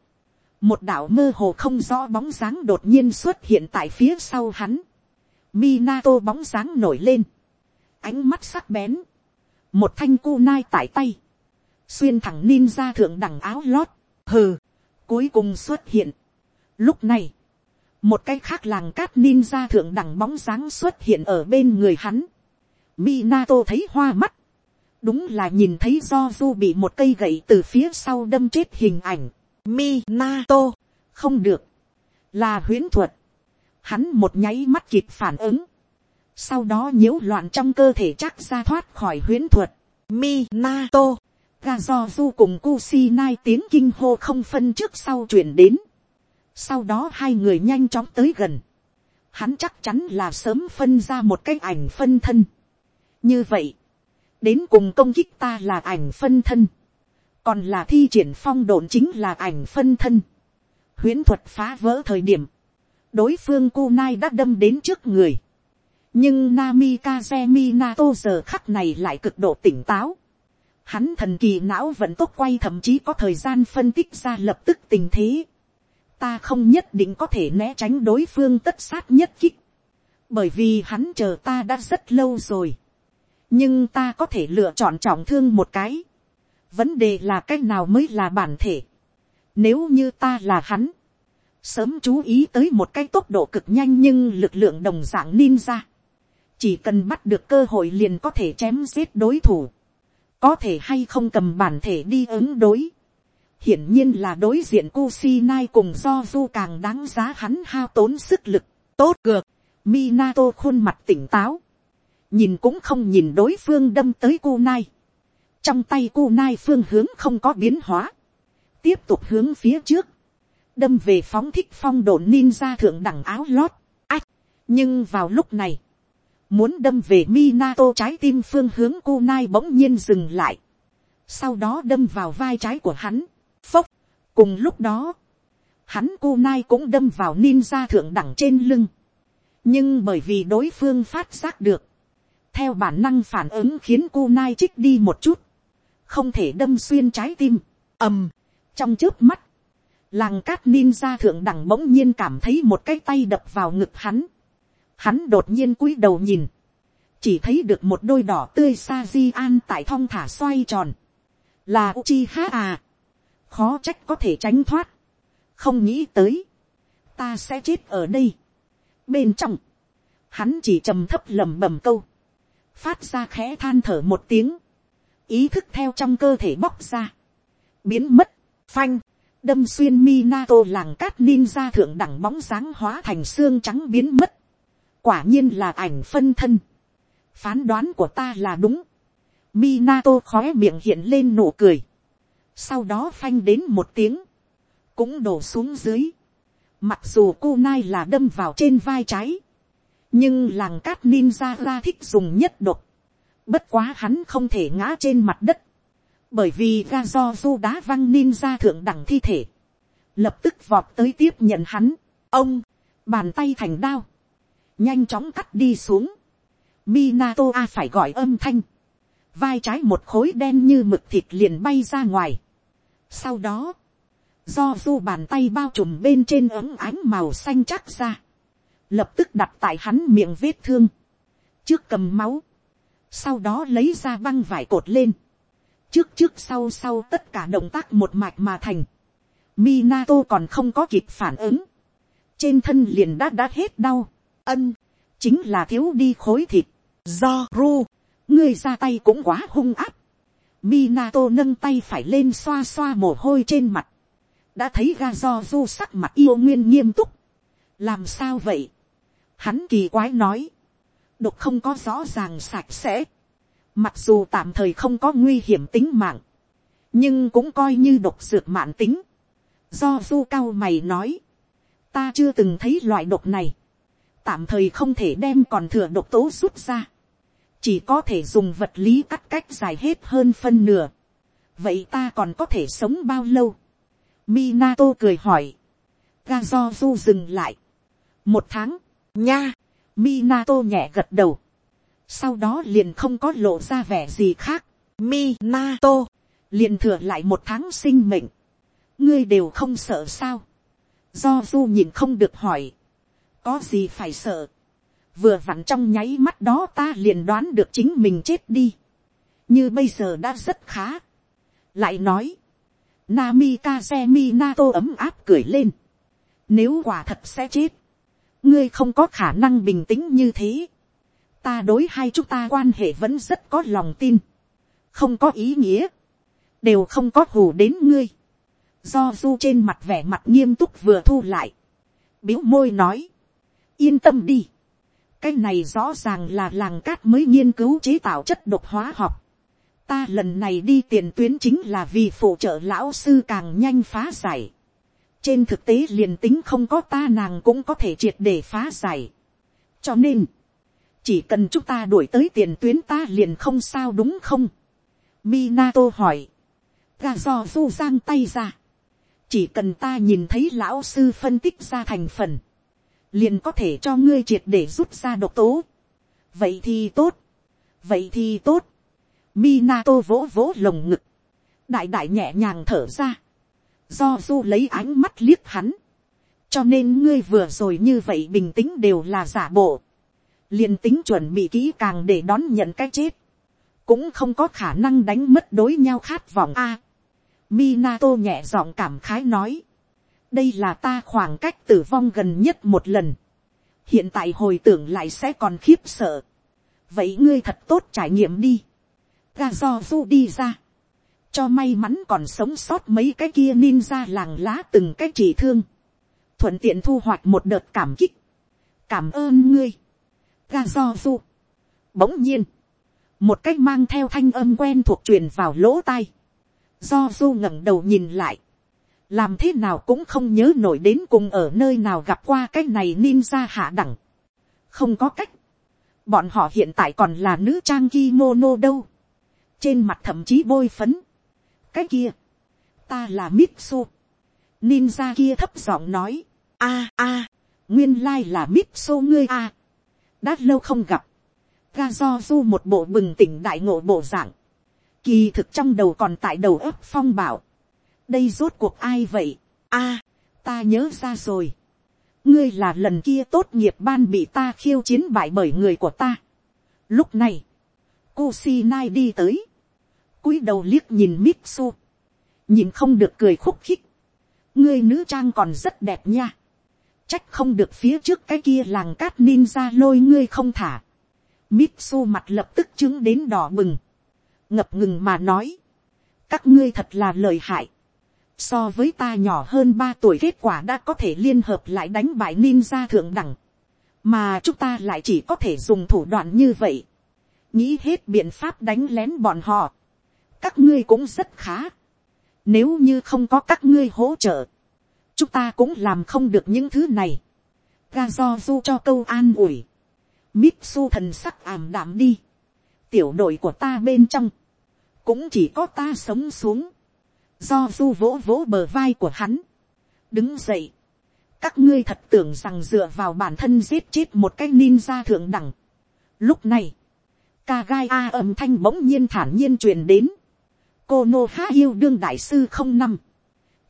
một đạo mơ hồ không rõ bóng dáng đột nhiên xuất hiện tại phía sau hắn, Minato bóng dáng nổi lên, ánh mắt sắc bén, một thanh cu nai tại tay, xuyên thẳng ninja thượng đẳng áo lót, hừ, cuối cùng xuất hiện. Lúc này, một cái khác làng cát ninja thượng đẳng bóng dáng xuất hiện ở bên người hắn. Minato thấy hoa mắt, đúng là nhìn thấy do du bị một cây gậy từ phía sau đâm chết hình ảnh. Minato, không được, là huyễn thuật. Hắn một nháy mắt kịp phản ứng, sau đó nhiễu loạn trong cơ thể chắc ra thoát khỏi huyễn thuật, Minato, ga do du cùng Ku si nai tiếng kinh hô không phân trước sau chuyển đến. Sau đó hai người nhanh chóng tới gần. Hắn chắc chắn là sớm phân ra một cái ảnh phân thân. Như vậy, đến cùng công kích ta là ảnh phân thân. Còn là thi triển phong độn chính là ảnh phân thân. Huyễn thuật phá vỡ thời điểm. Đối phương Kunai đã đâm đến trước người. Nhưng Namikaze Minato giờ khắc này lại cực độ tỉnh táo Hắn thần kỳ não vẫn tốt quay thậm chí có thời gian phân tích ra lập tức tình thế. Ta không nhất định có thể né tránh đối phương tất sát nhất kích. Bởi vì hắn chờ ta đã rất lâu rồi. Nhưng ta có thể lựa chọn trọng thương một cái. Vấn đề là cách nào mới là bản thể. Nếu như ta là hắn. Sớm chú ý tới một cái tốc độ cực nhanh nhưng lực lượng đồng dạng ninja. Chỉ cần bắt được cơ hội liền có thể chém giết đối thủ có thể hay không cầm bản thể đi ứng đối. hiển nhiên là đối diện Kusinai cùng do du càng đáng giá hắn hao tốn sức lực, tốt cược, Minato khuôn mặt tỉnh táo, nhìn cũng không nhìn đối phương đâm tới Kunai. trong tay Kunai phương hướng không có biến hóa, tiếp tục hướng phía trước, đâm về phóng thích phong độ ninja thượng đẳng áo lót, ách, nhưng vào lúc này, muốn đâm về Minato trái tim phương hướng Kunai bỗng nhiên dừng lại. Sau đó đâm vào vai trái của hắn. Phốc. Cùng lúc đó, hắn Kunai cũng đâm vào ninja thượng đẳng trên lưng. Nhưng bởi vì đối phương phát giác được, theo bản năng phản ứng khiến Kunai trích đi một chút. Không thể đâm xuyên trái tim. ầm, trong trước mắt, làng cát ninja thượng đẳng bỗng nhiên cảm thấy một cái tay đập vào ngực hắn Hắn đột nhiên cúi đầu nhìn. Chỉ thấy được một đôi đỏ tươi sa di an tại thong thả xoay tròn. Là Uchiha à. Khó trách có thể tránh thoát. Không nghĩ tới. Ta sẽ chết ở đây. Bên trong. Hắn chỉ trầm thấp lầm bầm câu. Phát ra khẽ than thở một tiếng. Ý thức theo trong cơ thể bóc ra. Biến mất. Phanh đâm xuyên mi na tô làng cát ninja thượng đẳng bóng sáng hóa thành xương trắng biến mất quả nhiên là ảnh phân thân. phán đoán của ta là đúng. Minato khói miệng hiện lên nụ cười. sau đó phanh đến một tiếng. cũng đổ xuống dưới. mặc dù cô nai là đâm vào trên vai trái. nhưng làng cát ninja ra thích dùng nhất độc. bất quá hắn không thể ngã trên mặt đất. bởi vì ga do du đá văng ninja thượng đẳng thi thể. lập tức vọt tới tiếp nhận hắn. ông, bàn tay thành đao nhanh chóng cắt đi xuống. Minato a phải gọi âm thanh. Vai trái một khối đen như mực thịt liền bay ra ngoài. Sau đó, do du bàn tay bao trùm bên trên ấm ánh màu xanh chắc ra. Lập tức đặt tại hắn miệng vết thương. Trước cầm máu. Sau đó lấy ra băng vải cột lên. Trước trước sau sau tất cả động tác một mạch mà thành. Minato còn không có kịp phản ứng. Trên thân liền đã đã hết đau ân, chính là thiếu đi khối thịt, do ru, ngươi ra tay cũng quá hung áp. Minato nâng tay phải lên xoa xoa mồ hôi trên mặt, đã thấy ga do du sắc mặt yêu nguyên nghiêm túc, làm sao vậy, hắn kỳ quái nói, độc không có rõ ràng sạch sẽ, mặc dù tạm thời không có nguy hiểm tính mạng, nhưng cũng coi như độc dược mạng tính, do du cao mày nói, ta chưa từng thấy loại độc này, tạm thời không thể đem còn thừa độc tố rút ra, chỉ có thể dùng vật lý cắt cách dài hết hơn phân nửa, vậy ta còn có thể sống bao lâu, Minato cười hỏi, ga do du dừng lại, một tháng, nha, Minato nhẹ gật đầu, sau đó liền không có lộ ra vẻ gì khác, Minato, liền thừa lại một tháng sinh mệnh, ngươi đều không sợ sao, do du nhìn không được hỏi, có gì phải sợ, vừa vặn trong nháy mắt đó ta liền đoán được chính mình chết đi, như bây giờ đã rất khá, lại nói, Nami Kazemi Nato ấm áp cười lên, nếu quả thật sẽ chết, ngươi không có khả năng bình tĩnh như thế, ta đối hai chúng ta quan hệ vẫn rất có lòng tin, không có ý nghĩa, đều không có hù đến ngươi, do du trên mặt vẻ mặt nghiêm túc vừa thu lại, biếu môi nói, yên tâm đi, cái này rõ ràng là làng cát mới nghiên cứu chế tạo chất độc hóa học. ta lần này đi tiền tuyến chính là vì phụ trợ lão sư càng nhanh phá giải. trên thực tế liền tính không có ta nàng cũng có thể triệt để phá giải. cho nên, chỉ cần chúng ta đuổi tới tiền tuyến ta liền không sao đúng không. Minato hỏi, gà do du giang tay ra. chỉ cần ta nhìn thấy lão sư phân tích ra thành phần liền có thể cho ngươi triệt để rút ra độc tố. vậy thì tốt, vậy thì tốt. Minato vỗ vỗ lồng ngực, đại đại nhẹ nhàng thở ra, do du lấy ánh mắt liếc hắn, cho nên ngươi vừa rồi như vậy bình tĩnh đều là giả bộ, liền tính chuẩn bị kỹ càng để đón nhận cái chết, cũng không có khả năng đánh mất đối nhau khát vọng a. Minato nhẹ giọng cảm khái nói, đây là ta khoảng cách tử vong gần nhất một lần. hiện tại hồi tưởng lại sẽ còn khiếp sợ. vậy ngươi thật tốt trải nghiệm đi. ga do du đi ra. cho may mắn còn sống sót mấy cái kia ninja làng lá từng cái chỉ thương. thuận tiện thu hoạch một đợt cảm kích. cảm ơn ngươi. ga do du. bỗng nhiên, một cách mang theo thanh âm quen thuộc truyền vào lỗ tai. do du ngẩng đầu nhìn lại làm thế nào cũng không nhớ nổi đến cùng ở nơi nào gặp qua cái này ninja hạ đẳng. không có cách. bọn họ hiện tại còn là nữ trang kimono đâu. trên mặt thậm chí bôi phấn. cái kia, ta là Mitsu. ninja kia thấp giọng nói, a a, nguyên lai là Mitsu ngươi a. đã lâu không gặp. ga do du một bộ bừng tỉnh đại ngộ bộ dạng. kỳ thực trong đầu còn tại đầu ấp phong bảo đây rốt cuộc ai vậy, a, ta nhớ ra rồi, ngươi là lần kia tốt nghiệp ban bị ta khiêu chiến bại bởi người của ta. Lúc này, Kusinai đi tới, cúi đầu liếc nhìn Mitsu, nhìn không được cười khúc khích, ngươi nữ trang còn rất đẹp nha, trách không được phía trước cái kia làng cát ninja lôi ngươi không thả, Mitsu mặt lập tức chứng đến đỏ bừng, ngập ngừng mà nói, các ngươi thật là lời hại, so với ta nhỏ hơn ba tuổi kết quả đã có thể liên hợp lại đánh bại ninja thượng đẳng, mà chúng ta lại chỉ có thể dùng thủ đoạn như vậy, nghĩ hết biện pháp đánh lén bọn họ, các ngươi cũng rất khá, nếu như không có các ngươi hỗ trợ, chúng ta cũng làm không được những thứ này, ga do du cho câu an ủi, Mitsu thần sắc ảm đạm đi, tiểu đội của ta bên trong, cũng chỉ có ta sống xuống, do du vỗ vỗ bờ vai của hắn, đứng dậy, các ngươi thật tưởng rằng dựa vào bản thân giết chết một cái ninja thượng đẳng. Lúc này, ca gai a âm thanh bỗng nhiên thản nhiên truyền đến. cô nô há yêu đương đại sư không năm,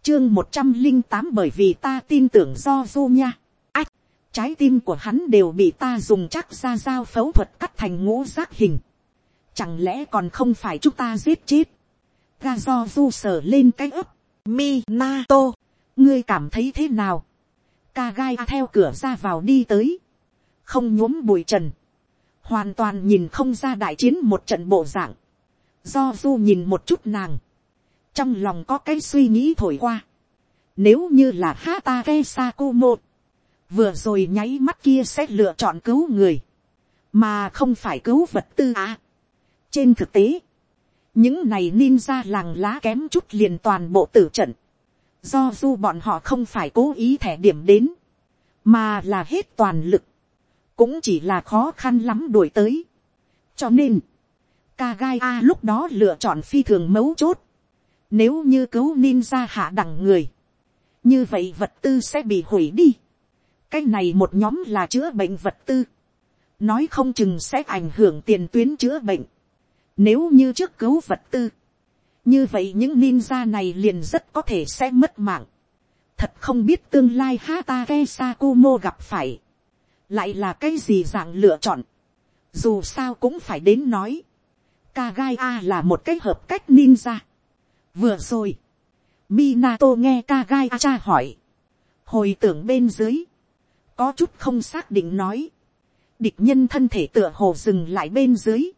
chương một trăm linh tám bởi vì ta tin tưởng do du nha. ách, trái tim của hắn đều bị ta dùng chắc ra dao phẫu thuật cắt thành ngũ giác hình. chẳng lẽ còn không phải chúng ta giết chết ga do du sờ lên cái ấp. Minato, ngươi cảm thấy thế nào. ca gai theo cửa ra vào đi tới. không nhuốm bụi trần. hoàn toàn nhìn không ra đại chiến một trận bộ dạng. do du nhìn một chút nàng. trong lòng có cái suy nghĩ thổi qua. nếu như là hatake sakumo, vừa rồi nháy mắt kia sẽ lựa chọn cứu người, mà không phải cứu vật tư á trên thực tế, những này ninja làng lá kém chút liền toàn bộ tử trận, do du bọn họ không phải cố ý thẻ điểm đến, mà là hết toàn lực, cũng chỉ là khó khăn lắm đuổi tới. cho nên, Kagai A lúc đó lựa chọn phi thường mấu chốt, nếu như cứu ninja hạ đẳng người, như vậy vật tư sẽ bị hủy đi. cái này một nhóm là chữa bệnh vật tư, nói không chừng sẽ ảnh hưởng tiền tuyến chữa bệnh nếu như trước cứu vật tư, như vậy những ninja này liền rất có thể sẽ mất mạng. Thật không biết tương lai Hatake Sakumo gặp phải. Lại là cái gì dạng lựa chọn. Dù sao cũng phải đến nói. Kagai A là một cái hợp cách ninja. Vừa rồi. Minato nghe Kagai A cha hỏi. Hồi tưởng bên dưới. Có chút không xác định nói. Địch nhân thân thể tựa hồ dừng lại bên dưới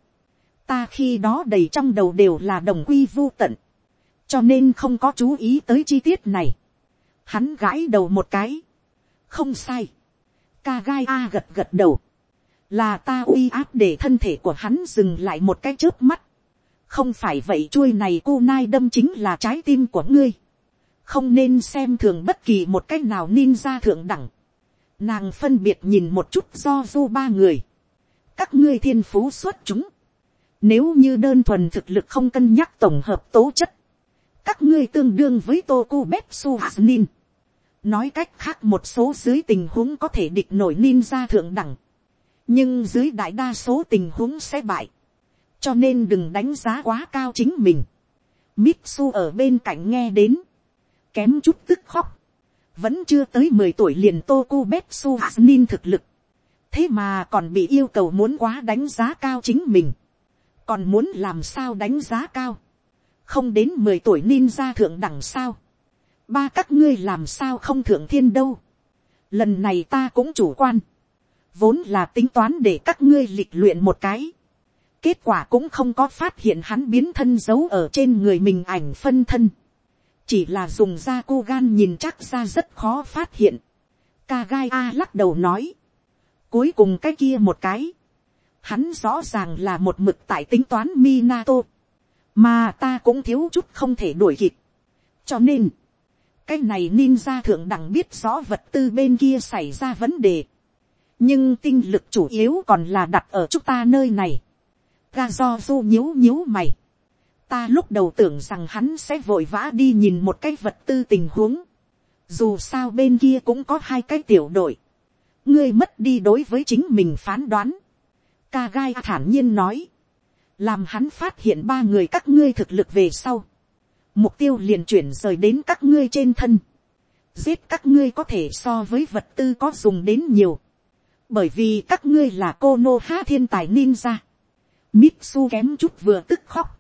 ta khi đó đầy trong đầu đều là đồng quy vô tận, cho nên không có chú ý tới chi tiết này. Hắn gãi đầu một cái, không sai, ca gai a gật gật đầu, là ta uy áp để thân thể của hắn dừng lại một cái trước mắt, không phải vậy chuôi này cô nai đâm chính là trái tim của ngươi, không nên xem thường bất kỳ một cái nào ninja thượng đẳng, nàng phân biệt nhìn một chút do du ba người, các ngươi thiên phú xuất chúng, nếu như đơn thuần thực lực không cân nhắc tổng hợp tố chất, các ngươi tương đương với Toku Betsu Hasnin. Nói cách khác một số dưới tình huống có thể địch nổi ninja thượng đẳng. Nhưng dưới đại đa số tình huống sẽ bại. Cho nên đừng đánh giá quá cao chính mình. Mitsu ở bên cạnh nghe đến. Kém chút tức khóc. Vẫn chưa tới mười tuổi liền Toku Betsu Hasnin thực lực. Thế mà còn bị yêu cầu muốn quá đánh giá cao chính mình. Còn muốn làm sao đánh giá cao? Không đến mười tuổi ninja thượng đẳng sao, ba các ngươi làm sao không thượng thiên đâu, lần này ta cũng chủ quan, vốn là tính toán để các ngươi lịch luyện một cái, kết quả cũng không có phát hiện hắn biến thân giấu ở trên người mình ảnh phân thân, chỉ là dùng da cô gan nhìn chắc ra rất khó phát hiện, ca gai a lắc đầu nói, cuối cùng cái kia một cái, hắn rõ ràng là một mực tại tính toán Minato mà ta cũng thiếu chút không thể đuổi kịp. cho nên, cái này ninja thượng đẳng biết rõ vật tư bên kia xảy ra vấn đề. nhưng tinh lực chủ yếu còn là đặt ở chúng ta nơi này. ga do du nhíu nhíu mày. ta lúc đầu tưởng rằng hắn sẽ vội vã đi nhìn một cái vật tư tình huống. dù sao bên kia cũng có hai cái tiểu đội. ngươi mất đi đối với chính mình phán đoán ca gai thản nhiên nói. Làm hắn phát hiện ba người các ngươi thực lực về sau, mục tiêu liền chuyển rời đến các ngươi trên thân, giết các ngươi có thể so với vật tư có dùng đến nhiều, bởi vì các ngươi là cô nô ha thiên tài ninja, Mitsu kém chút vừa tức khóc,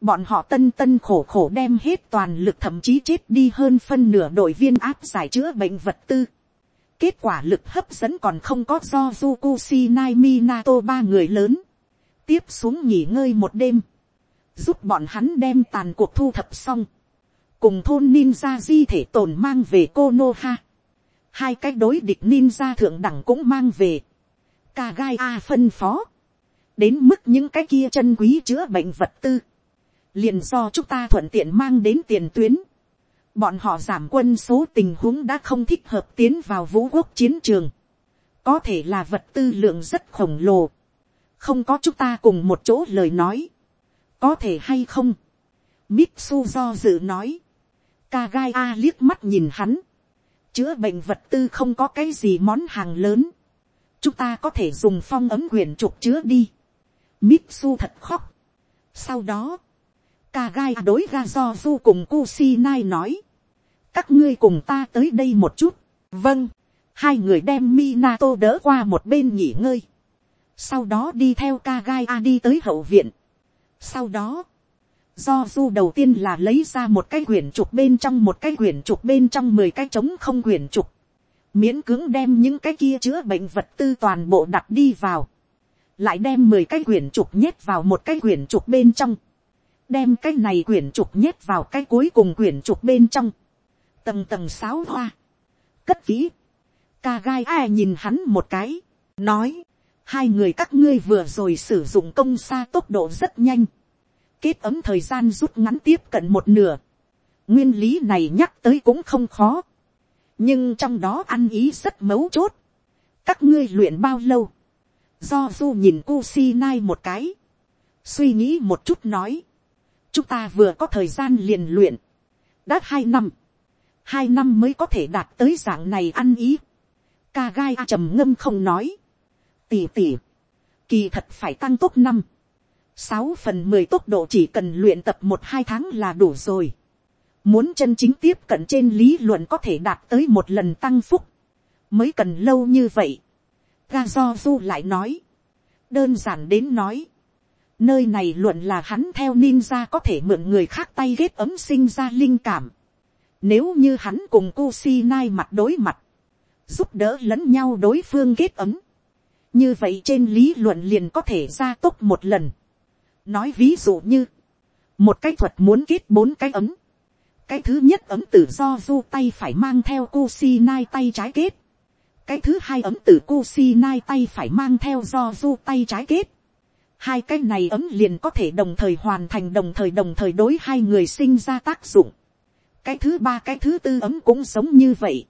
bọn họ tân tân khổ khổ đem hết toàn lực thậm chí chết đi hơn phân nửa đội viên áp giải chữa bệnh vật tư. Kết quả lực hấp dẫn còn không có do Jukushi Naimi Nato ba người lớn. Tiếp xuống nghỉ ngơi một đêm, giúp bọn hắn đem tàn cuộc thu thập xong, cùng thôn ninja di thể tồn mang về Konoha, hai cái đối địch ninja thượng đẳng cũng mang về, Kagai a phân phó, đến mức những cái kia chân quý chữa bệnh vật tư, liền do chúng ta thuận tiện mang đến tiền tuyến, bọn họ giảm quân số tình huống đã không thích hợp tiến vào vũ quốc chiến trường, có thể là vật tư lượng rất khổng lồ, không có chúng ta cùng một chỗ lời nói, có thể hay không, Mitsu do dự nói, Kagai A liếc mắt nhìn hắn, chữa bệnh vật tư không có cái gì món hàng lớn, chúng ta có thể dùng phong ấm quyển trục chứa đi, Mitsu thật khóc. Sau đó, Kagai đối ra do du cùng Kusinai nói, các ngươi cùng ta tới đây một chút, vâng, hai người đem Minato đỡ qua một bên nghỉ ngơi. Sau đó đi theo ca a đi tới hậu viện. sau đó, do du đầu tiên là lấy ra một cái quyển trục bên trong một cái quyển trục bên trong mười cái trống không quyển trục, miễn cưỡng đem những cái kia chữa bệnh vật tư toàn bộ đặt đi vào, lại đem mười cái quyển trục nhét vào một cái quyển trục bên trong, đem cái này quyển trục nhét vào cái cuối cùng quyển trục bên trong, tầng tầng sáo hoa, cất kỹ, ca gai ai nhìn hắn một cái, nói, hai người các ngươi vừa rồi sử dụng công xa tốc độ rất nhanh, kết ấm thời gian rút ngắn tiếp cận một nửa, nguyên lý này nhắc tới cũng không khó, nhưng trong đó ăn ý rất mấu chốt, các ngươi luyện bao lâu, do du nhìn cu si nai một cái, suy nghĩ một chút nói, chúng ta vừa có thời gian liền luyện, đã hai năm, hai năm mới có thể đạt tới dạng này ăn ý, ca gai trầm ngâm không nói, tỉ tỉ, kỳ thật phải tăng tốc năm, sáu phần mười tốc độ chỉ cần luyện tập một hai tháng là đủ rồi. Muốn chân chính tiếp cận trên lý luận có thể đạt tới một lần tăng phúc, mới cần lâu như vậy. Ga do du lại nói, đơn giản đến nói, nơi này luận là hắn theo ninja có thể mượn người khác tay ghét ấm sinh ra linh cảm. Nếu như hắn cùng Kusinai mặt đối mặt, giúp đỡ lẫn nhau đối phương kết ấm, như vậy trên lý luận liền có thể gia tốc một lần. nói ví dụ như, một cái thuật muốn kết bốn cái ấm. cái thứ nhất ấm tử do du tay phải mang theo cô si nai tay trái kết. cái thứ hai ấm từ nai tay phải mang theo do du tay trái kết. Hai cái này ấm liền có thể đồng thời hoàn thành đồng thời đồng thời đối hai người sinh ra tác dụng. Cái thứ ba, cái thứ tư ấm cũng giống như vậy.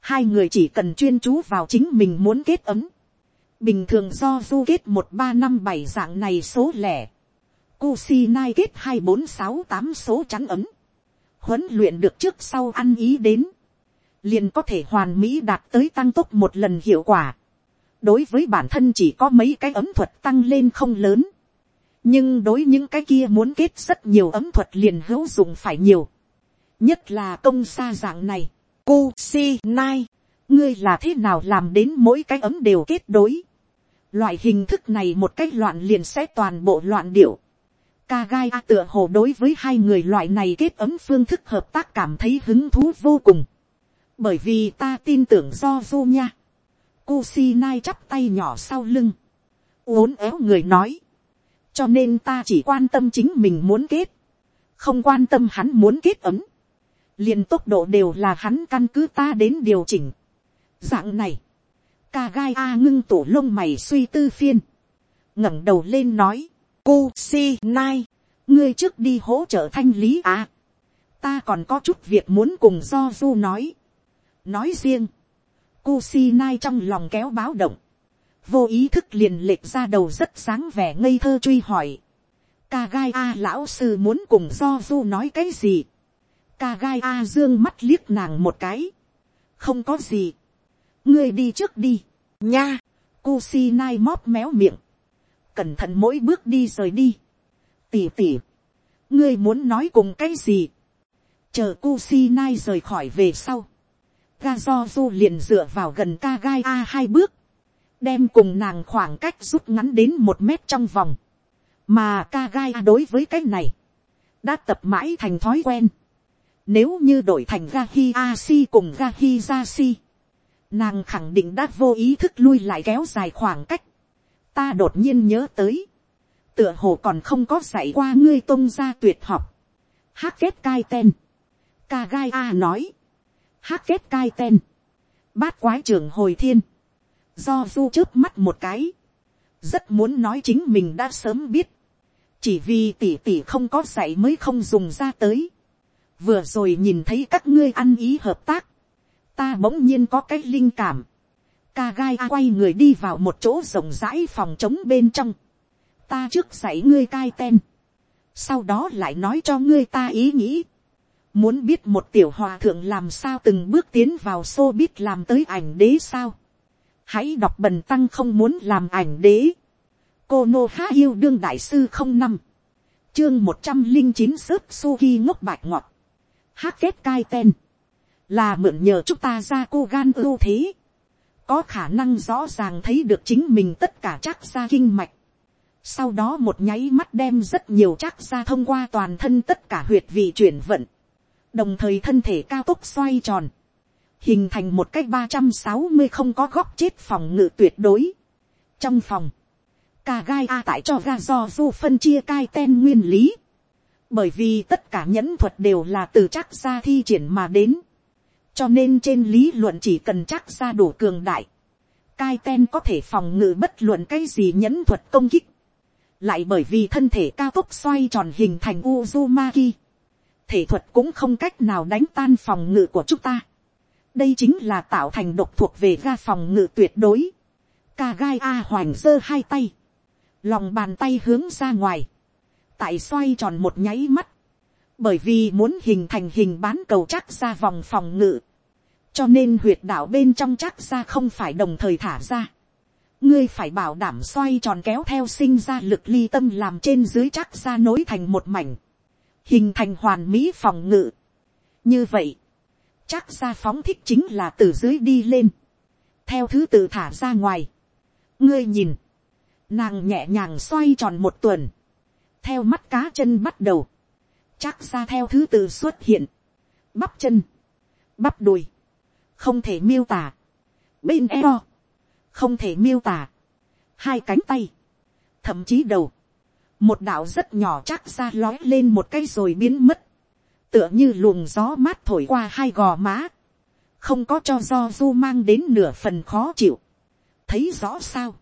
Hai người chỉ cần chuyên chú vào chính mình muốn kết ấm. Bình thường do du kết một ba năm bảy dạng này số lẻ. Kusinai kết hai bốn sáu tám số chắn ấm. Huấn luyện được trước sau ăn ý đến liền có thể hoàn mỹ đạt tới tăng tốc một lần hiệu quả. đối với bản thân chỉ có mấy cái ấm thuật tăng lên không lớn. nhưng đối những cái kia muốn kết rất nhiều ấm thuật liền hữu dụng phải nhiều nhất là công xa dạng này. Cu si nai, ngươi là thế nào làm đến mỗi cái ấm đều kết đối. loại hình thức này một cái loạn liền sẽ toàn bộ loạn điệu. Kagai A tựa hồ đối với hai người loại này kết ấm phương thức hợp tác cảm thấy hứng thú vô cùng bởi vì ta tin tưởng do du nha. Cô si nai chắp tay nhỏ sau lưng, uốn éo người nói, cho nên ta chỉ quan tâm chính mình muốn kết, không quan tâm hắn muốn kết ấm, liền tốc độ đều là hắn căn cứ ta đến điều chỉnh. Dạng này, ca gai a ngưng tủ lông mày suy tư phiên, ngẩng đầu lên nói, cô si nai, ngươi trước đi hỗ trợ thanh lý à. ta còn có chút việc muốn cùng do du nói nói riêng, cô si nai trong lòng kéo báo động, vô ý thức liền lệch ra đầu rất sáng vẻ ngây thơ truy hỏi. Ca gai a lão sư muốn cùng do du nói cái gì. Ca gai a dương mắt liếc nàng một cái. không có gì. ngươi đi trước đi, nha. Kusinai móp méo miệng. cẩn thận mỗi bước đi rời đi. tỉ tỉ. ngươi muốn nói cùng cái gì. chờ Kusinai rời khỏi về sau ga do du liền dựa vào gần ca gai a hai bước, đem cùng nàng khoảng cách rút ngắn đến một mét trong vòng, mà ca gai a đối với cái này, đã tập mãi thành thói quen, nếu như đổi thành Gahi Asi a si cùng Gahi Jasi. si, nàng khẳng định đã vô ý thức lui lại kéo dài khoảng cách, ta đột nhiên nhớ tới, tựa hồ còn không có dạy qua ngươi tôn gia tuyệt học, hát kết cai ten, ca gai a nói, hát kết cai ten, bát quái trưởng hồi thiên, do du trước mắt một cái, rất muốn nói chính mình đã sớm biết, chỉ vì tỷ tỷ không có dạy mới không dùng ra tới, vừa rồi nhìn thấy các ngươi ăn ý hợp tác, ta bỗng nhiên có cái linh cảm, ca gai a quay người đi vào một chỗ rộng rãi phòng trống bên trong, ta trước dạy ngươi cai ten, sau đó lại nói cho ngươi ta ý nghĩ, Muốn biết một tiểu hòa thượng làm sao từng bước tiến vào xô biết làm tới ảnh đế sao. Hãy đọc bần tăng không muốn làm ảnh đế. Cô Nô Há Yêu Đương Đại Sư không năm Chương một trăm linh chín sớp Suki ngốc bạch ngọt. Hát kết cai ten. Là mượn nhờ chúng ta ra cô gan ưu thế. Có khả năng rõ ràng thấy được chính mình tất cả chắc ra kinh mạch. Sau đó một nháy mắt đem rất nhiều chắc ra thông qua toàn thân tất cả huyệt vị chuyển vận đồng thời thân thể cao tốc xoay tròn, hình thành một cách ba trăm sáu mươi không có góc chết phòng ngự tuyệt đối. trong phòng, cả gai a tại cho ra do du phân chia cai ten nguyên lý, bởi vì tất cả nhẫn thuật đều là từ chắc ra thi triển mà đến, cho nên trên lý luận chỉ cần chắc ra đủ cường đại, cai ten có thể phòng ngự bất luận cái gì nhẫn thuật công kích, lại bởi vì thân thể cao tốc xoay tròn hình thành Uzumaki, thể thuật cũng không cách nào đánh tan phòng ngự của chúng ta. đây chính là tạo thành độc thuộc về ga phòng ngự tuyệt đối. ca gai a hoành giơ hai tay, lòng bàn tay hướng ra ngoài, tại xoay tròn một nháy mắt, bởi vì muốn hình thành hình bán cầu chắc ra vòng phòng ngự, cho nên huyệt đạo bên trong chắc ra không phải đồng thời thả ra. ngươi phải bảo đảm xoay tròn kéo theo sinh ra lực ly tâm làm trên dưới chắc ra nối thành một mảnh hình thành hoàn mỹ phòng ngự. như vậy, chắc ra phóng thích chính là từ dưới đi lên, theo thứ tự thả ra ngoài. ngươi nhìn, nàng nhẹ nhàng xoay tròn một tuần, theo mắt cá chân bắt đầu, chắc ra theo thứ tự xuất hiện, bắp chân, bắp đùi, không thể miêu tả, bên eo, không thể miêu tả, hai cánh tay, thậm chí đầu, một đạo rất nhỏ chắc ra lói lên một cái rồi biến mất, tựa như luồng gió mát thổi qua hai gò má, không có cho do du mang đến nửa phần khó chịu, thấy rõ sao,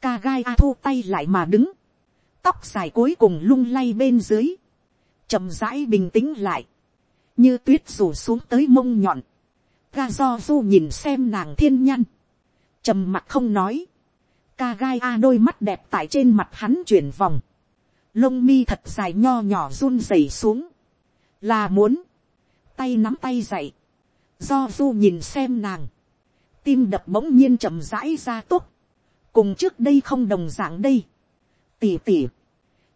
ca gai a thu tay lại mà đứng, tóc dài cuối cùng lung lay bên dưới, chậm rãi bình tĩnh lại, như tuyết rủ xuống tới mông nhọn, ga do du nhìn xem nàng thiên nhăn, trầm mặt không nói, ca gai a đôi mắt đẹp tại trên mặt hắn chuyển vòng, lông mi thật dài nho nhỏ run rẩy xuống, là muốn, tay nắm tay dậy, do du nhìn xem nàng, tim đập bỗng nhiên chậm rãi ra tốt, cùng trước đây không đồng d ạ n g đây, tỉ tỉ,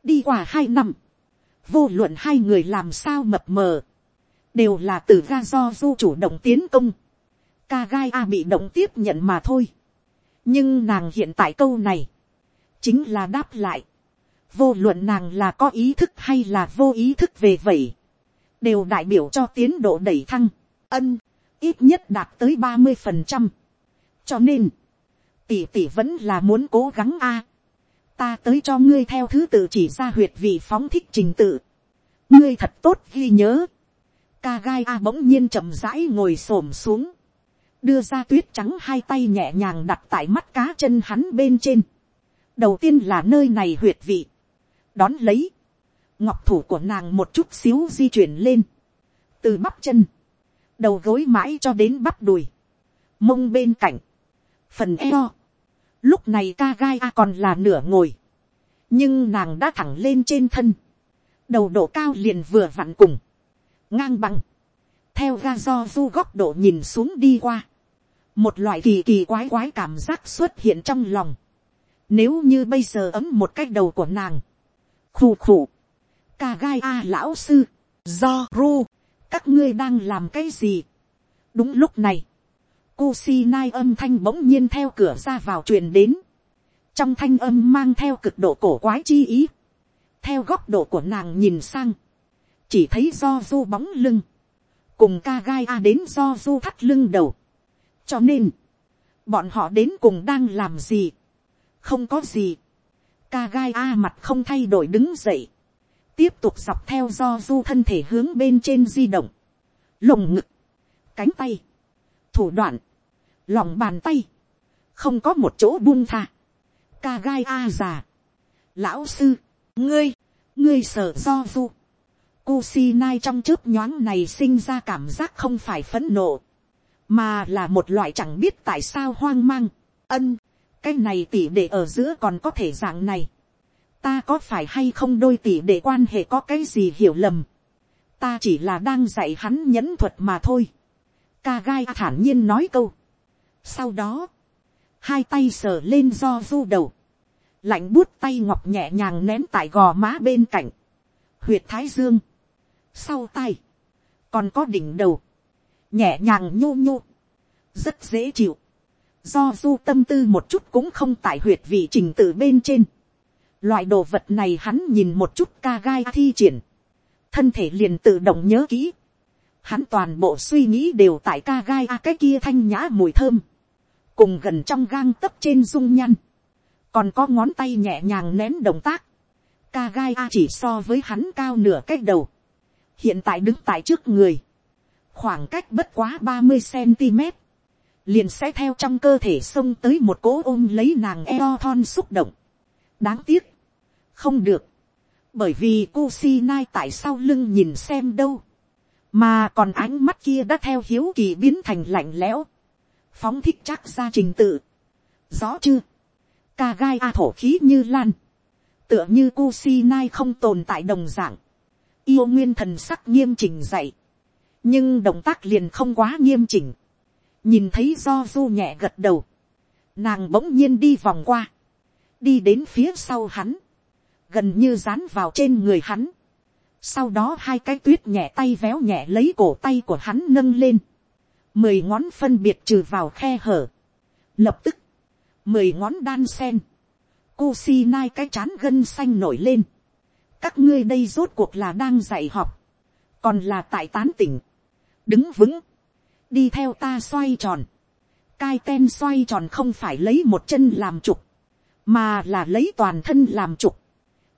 đi qua hai năm, vô luận hai người làm sao mập mờ, đều là từ ga do du chủ động tiến công, ca gai a bị động tiếp nhận mà thôi, nhưng nàng hiện tại câu này, chính là đáp lại, vô luận nàng là có ý thức hay là vô ý thức về vậy, đều đại biểu cho tiến độ đẩy thăng, ân, ít nhất đạt tới ba mươi phần trăm, cho nên, tỷ tỷ vẫn là muốn cố gắng a ta tới cho ngươi theo thứ tự chỉ ra huyệt vị phóng thích trình tự. ngươi thật tốt ghi nhớ. ca gai a bỗng nhiên chậm rãi ngồi s ổ m xuống. đưa ra tuyết trắng hai tay nhẹ nhàng đặt tại mắt cá chân hắn bên trên. đầu tiên là nơi này huyệt vị. đón lấy. ngọc thủ của nàng một chút xíu di chuyển lên. từ bắp chân. đầu gối mãi cho đến bắp đùi. mông bên cạnh phần eo. Lúc này ca gai a còn là nửa ngồi. Nhưng nàng đã thẳng lên trên thân. Đầu độ cao liền vừa vặn cùng. Ngang bằng. Theo ga do du góc độ nhìn xuống đi qua. Một loại kỳ kỳ quái quái cảm giác xuất hiện trong lòng. Nếu như bây giờ ấm một cái đầu của nàng. Khủ khủ. Ca gai a lão sư. Do ru. Các ngươi đang làm cái gì? Đúng lúc này Kusinai âm thanh bỗng nhiên theo cửa ra vào truyền đến. Trong thanh âm mang theo cực độ cổ quái chi ý. Theo góc độ của nàng nhìn sang. Chỉ thấy do du bóng lưng. Cùng ca gai a đến do du thắt lưng đầu. Cho nên. Bọn họ đến cùng đang làm gì. Không có gì. Ca gai a mặt không thay đổi đứng dậy. Tiếp tục dọc theo do du thân thể hướng bên trên di động. Lồng ngực. Cánh tay thủ đoạn, lòng bàn tay, không có một chỗ buông tha, ca gai a già, lão sư, ngươi, ngươi sợ do du, Kusinai trong chớp nhoáng này sinh ra cảm giác không phải phấn nộ, mà là một loại chẳng biết tại sao hoang mang, ân, cái này tỉ để ở giữa còn có thể dạng này, ta có phải hay không đôi tỷ để quan hệ có cái gì hiểu lầm, ta chỉ là đang dạy hắn nhẫn thuật mà thôi, ca gai thản nhiên nói câu, sau đó, hai tay sờ lên do du đầu. Lạnh bút tay ngọc nhẹ nhàng ném tại gò má bên cạnh. Huyệt thái dương. Sau tay. Còn có đỉnh đầu. Nhẹ nhàng nhô nhô. Rất dễ chịu. Do du tâm tư một chút cũng không tại huyệt vị trình tự bên trên. Loại đồ vật này hắn nhìn một chút ca gai thi triển. Thân thể liền tự động nhớ kỹ. Hắn toàn bộ suy nghĩ đều tại ca gai a cái kia thanh nhã mùi thơm cùng gần trong gang tấp trên dung nhăn, còn có ngón tay nhẹ nhàng nén động tác, ca gai a chỉ so với hắn cao nửa cái đầu, hiện tại đứng tại trước người, khoảng cách bất quá ba mươi cm, liền sẽ theo trong cơ thể xông tới một cố ôm lấy nàng eo thon xúc động. đáng tiếc, không được, bởi vì cô si nai tại sau lưng nhìn xem đâu, mà còn ánh mắt kia đã theo hiếu kỳ biến thành lạnh lẽo, phóng thích chắc ra trình tự. Rõ chưa? Ca gai a thổ khí như lan. Tựa như cu si nai không tồn tại đồng dạng. Yêu nguyên thần sắc nghiêm chỉnh dạy. Nhưng động tác liền không quá nghiêm chỉnh. Nhìn thấy do du nhẹ gật đầu. Nàng bỗng nhiên đi vòng qua. Đi đến phía sau hắn. Gần như dán vào trên người hắn. Sau đó hai cái tuyết nhẹ tay véo nhẹ lấy cổ tay của hắn nâng lên mười ngón phân biệt trừ vào khe hở. Lập tức, mười ngón đan sen. Kusi nai cái chán gân xanh nổi lên. Các ngươi đây rốt cuộc là đang dạy học. Còn là tại tán tỉnh. Đứng vững. Đi theo ta xoay tròn. Cai ten xoay tròn không phải lấy một chân làm trục. Mà là lấy toàn thân làm trục.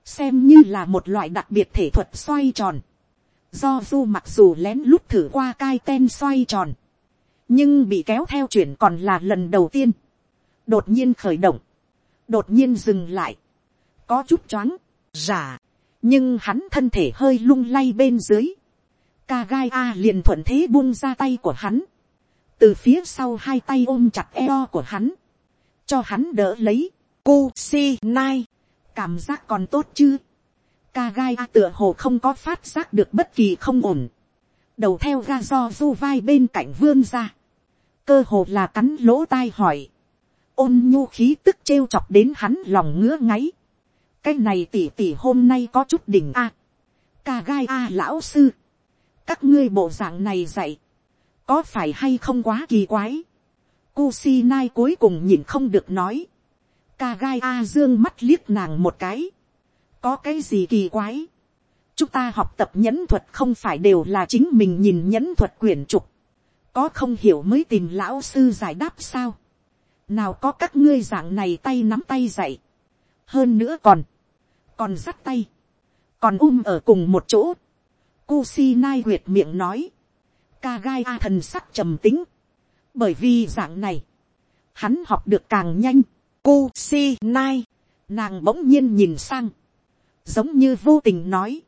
Xem như là một loại đặc biệt thể thuật xoay tròn. Do du mặc dù lén lút thử qua cai ten xoay tròn nhưng bị kéo theo chuyển còn là lần đầu tiên, đột nhiên khởi động, đột nhiên dừng lại, có chút choáng, giả, nhưng hắn thân thể hơi lung lay bên dưới, ca gai a liền thuận thế buông ra tay của hắn, từ phía sau hai tay ôm chặt eo của hắn, cho hắn đỡ lấy, cu si nai, cảm giác còn tốt chứ, ca gai a tựa hồ không có phát giác được bất kỳ không ổn, đầu theo ga do du vai bên cạnh vươn ra, cơ hồ là cắn lỗ tai hỏi, ôn nhu khí tức trêu chọc đến hắn lòng ngứa ngáy, cái này tỉ tỉ hôm nay có chút đỉnh a, ca gai a lão sư, các ngươi bộ dạng này dạy, có phải hay không quá kỳ quái, cô si nai cuối cùng nhìn không được nói. Ca gai A dương mắt liếc nàng một cái. Có cái gì kỳ quái? Chúng ta học tập nhẫn thuật không phải đều là chính mình nhìn nhẫn thuật quyển trục. Có không hiểu mới tìm lão sư giải đáp sao? Nào có các ngươi dạng này tay nắm tay dạy. Hơn nữa còn. Còn dắt tay. Còn um ở cùng một chỗ. Kusinai huyệt miệng nói. Ca gai A thần sắc trầm tính bởi vì dạng này, hắn học được càng nhanh, cu si nai, nàng bỗng nhiên nhìn sang, giống như vô tình nói,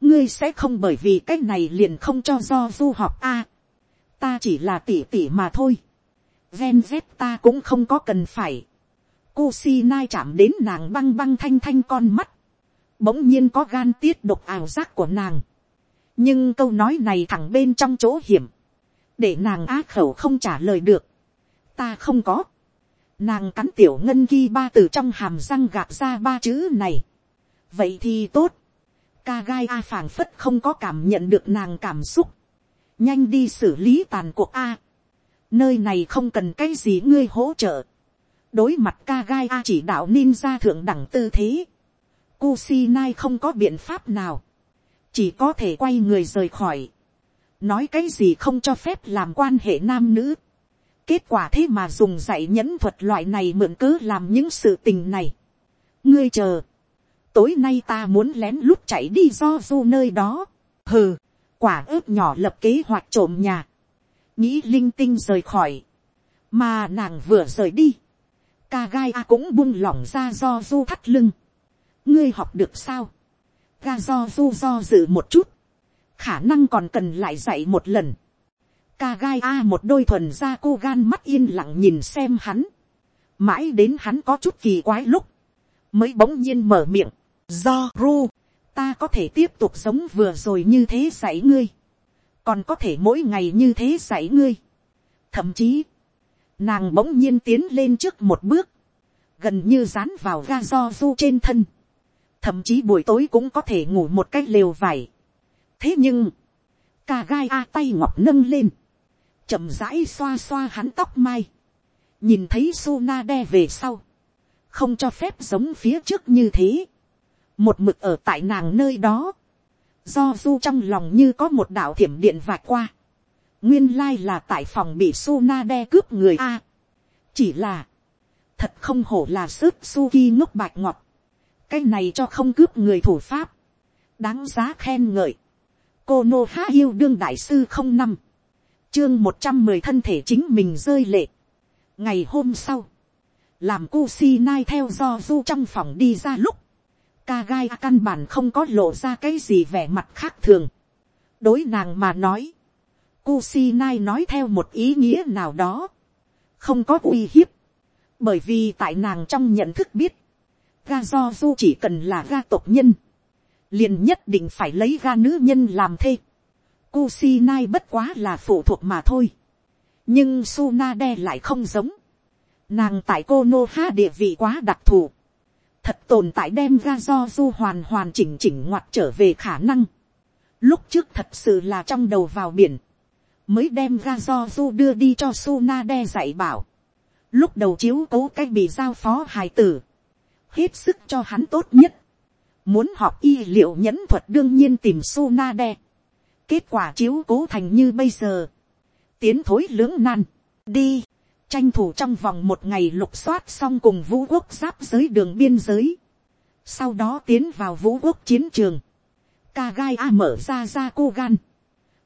ngươi sẽ không bởi vì cái này liền không cho do du học a, ta chỉ là tỉ tỉ mà thôi, Gen z ta cũng không có cần phải, cu si nai chạm đến nàng băng băng thanh thanh con mắt, bỗng nhiên có gan tiết độc ảo giác của nàng, nhưng câu nói này thẳng bên trong chỗ hiểm, để nàng á khẩu không trả lời được. ta không có. nàng cắn tiểu ngân ghi ba từ trong hàm răng gạt ra ba chữ này. vậy thì tốt. ca gai a phảng phất không có cảm nhận được nàng cảm xúc nhanh đi xử lý tàn cuộc a. nơi này không cần cái gì ngươi hỗ trợ. đối mặt ca gai a chỉ đạo ninja thượng đẳng tư thế. Kusinai không có biện pháp nào. chỉ có thể quay người rời khỏi nói cái gì không cho phép làm quan hệ nam nữ. kết quả thế mà dùng dạy nhẫn thuật loại này mượn cớ làm những sự tình này. ngươi chờ, tối nay ta muốn lén lút chạy đi do du nơi đó. hừ, quả ướp nhỏ lập kế hoạch trộm nhà. nghĩ linh tinh rời khỏi. mà nàng vừa rời đi. ca gai a cũng buông lỏng ra do du thắt lưng. ngươi học được sao. ga do du do dự một chút khả năng còn cần lại dạy một lần. Ca gai a một đôi thuần ra cô gan mắt yên lặng nhìn xem hắn. Mãi đến hắn có chút kỳ quái lúc. Mới bỗng nhiên mở miệng. Do ru. Ta có thể tiếp tục sống vừa rồi như thế dạy ngươi. Còn có thể mỗi ngày như thế dạy ngươi. Thậm chí. Nàng bỗng nhiên tiến lên trước một bước. Gần như dán vào ga do du trên thân. Thậm chí buổi tối cũng có thể ngủ một cách lều vải thế nhưng, ca gai a tay ngọc nâng lên, chậm rãi xoa xoa hắn tóc mai, nhìn thấy su na đe về sau, không cho phép giống phía trước như thế, một mực ở tại nàng nơi đó, do du trong lòng như có một đạo thiểm điện vạch qua, nguyên lai là tại phòng bị su na đe cướp người a, chỉ là, thật không hổ là sức suki ngốc bạch ngọt, cái này cho không cướp người thủ pháp, đáng giá khen ngợi, cô nô há yêu đương đại sư không năm. Chương một trăm mười thân thể chính mình rơi lệ. Ngày hôm sau làm cu si nai theo do du trong phòng đi ra lúc ca gai căn bản không có lộ ra cái gì vẻ mặt khác thường đối nàng mà nói, Kusinai nai nói theo một ý nghĩa nào đó, không có uy hiếp bởi vì tại nàng trong nhận thức biết, ga do du chỉ cần là ga tộc nhân, liền nhất định phải lấy ga nữ nhân làm thê. Kusinai bất quá là phụ thuộc mà thôi. nhưng Sunade lại không giống. Nàng tại cô nô ha địa vị quá đặc thù thật tồn tại đem ra do du hoàn hoàn chỉnh chỉnh ngoặt trở về khả năng. lúc trước thật sự là trong đầu vào biển. mới đem ra do du đưa đi cho Sunade dạy bảo. lúc đầu chiếu cố cách bị giao phó hài tử. hết sức cho hắn tốt nhất Muốn học y liệu nhẫn thuật đương nhiên tìm su na đe. Kết quả chiếu cố thành như bây giờ. Tiến thối lưỡng nan. Đi. Tranh thủ trong vòng một ngày lục soát xong cùng vũ quốc giáp giới đường biên giới. Sau đó tiến vào vũ quốc chiến trường. Ca gai a mở ra ra cô gan.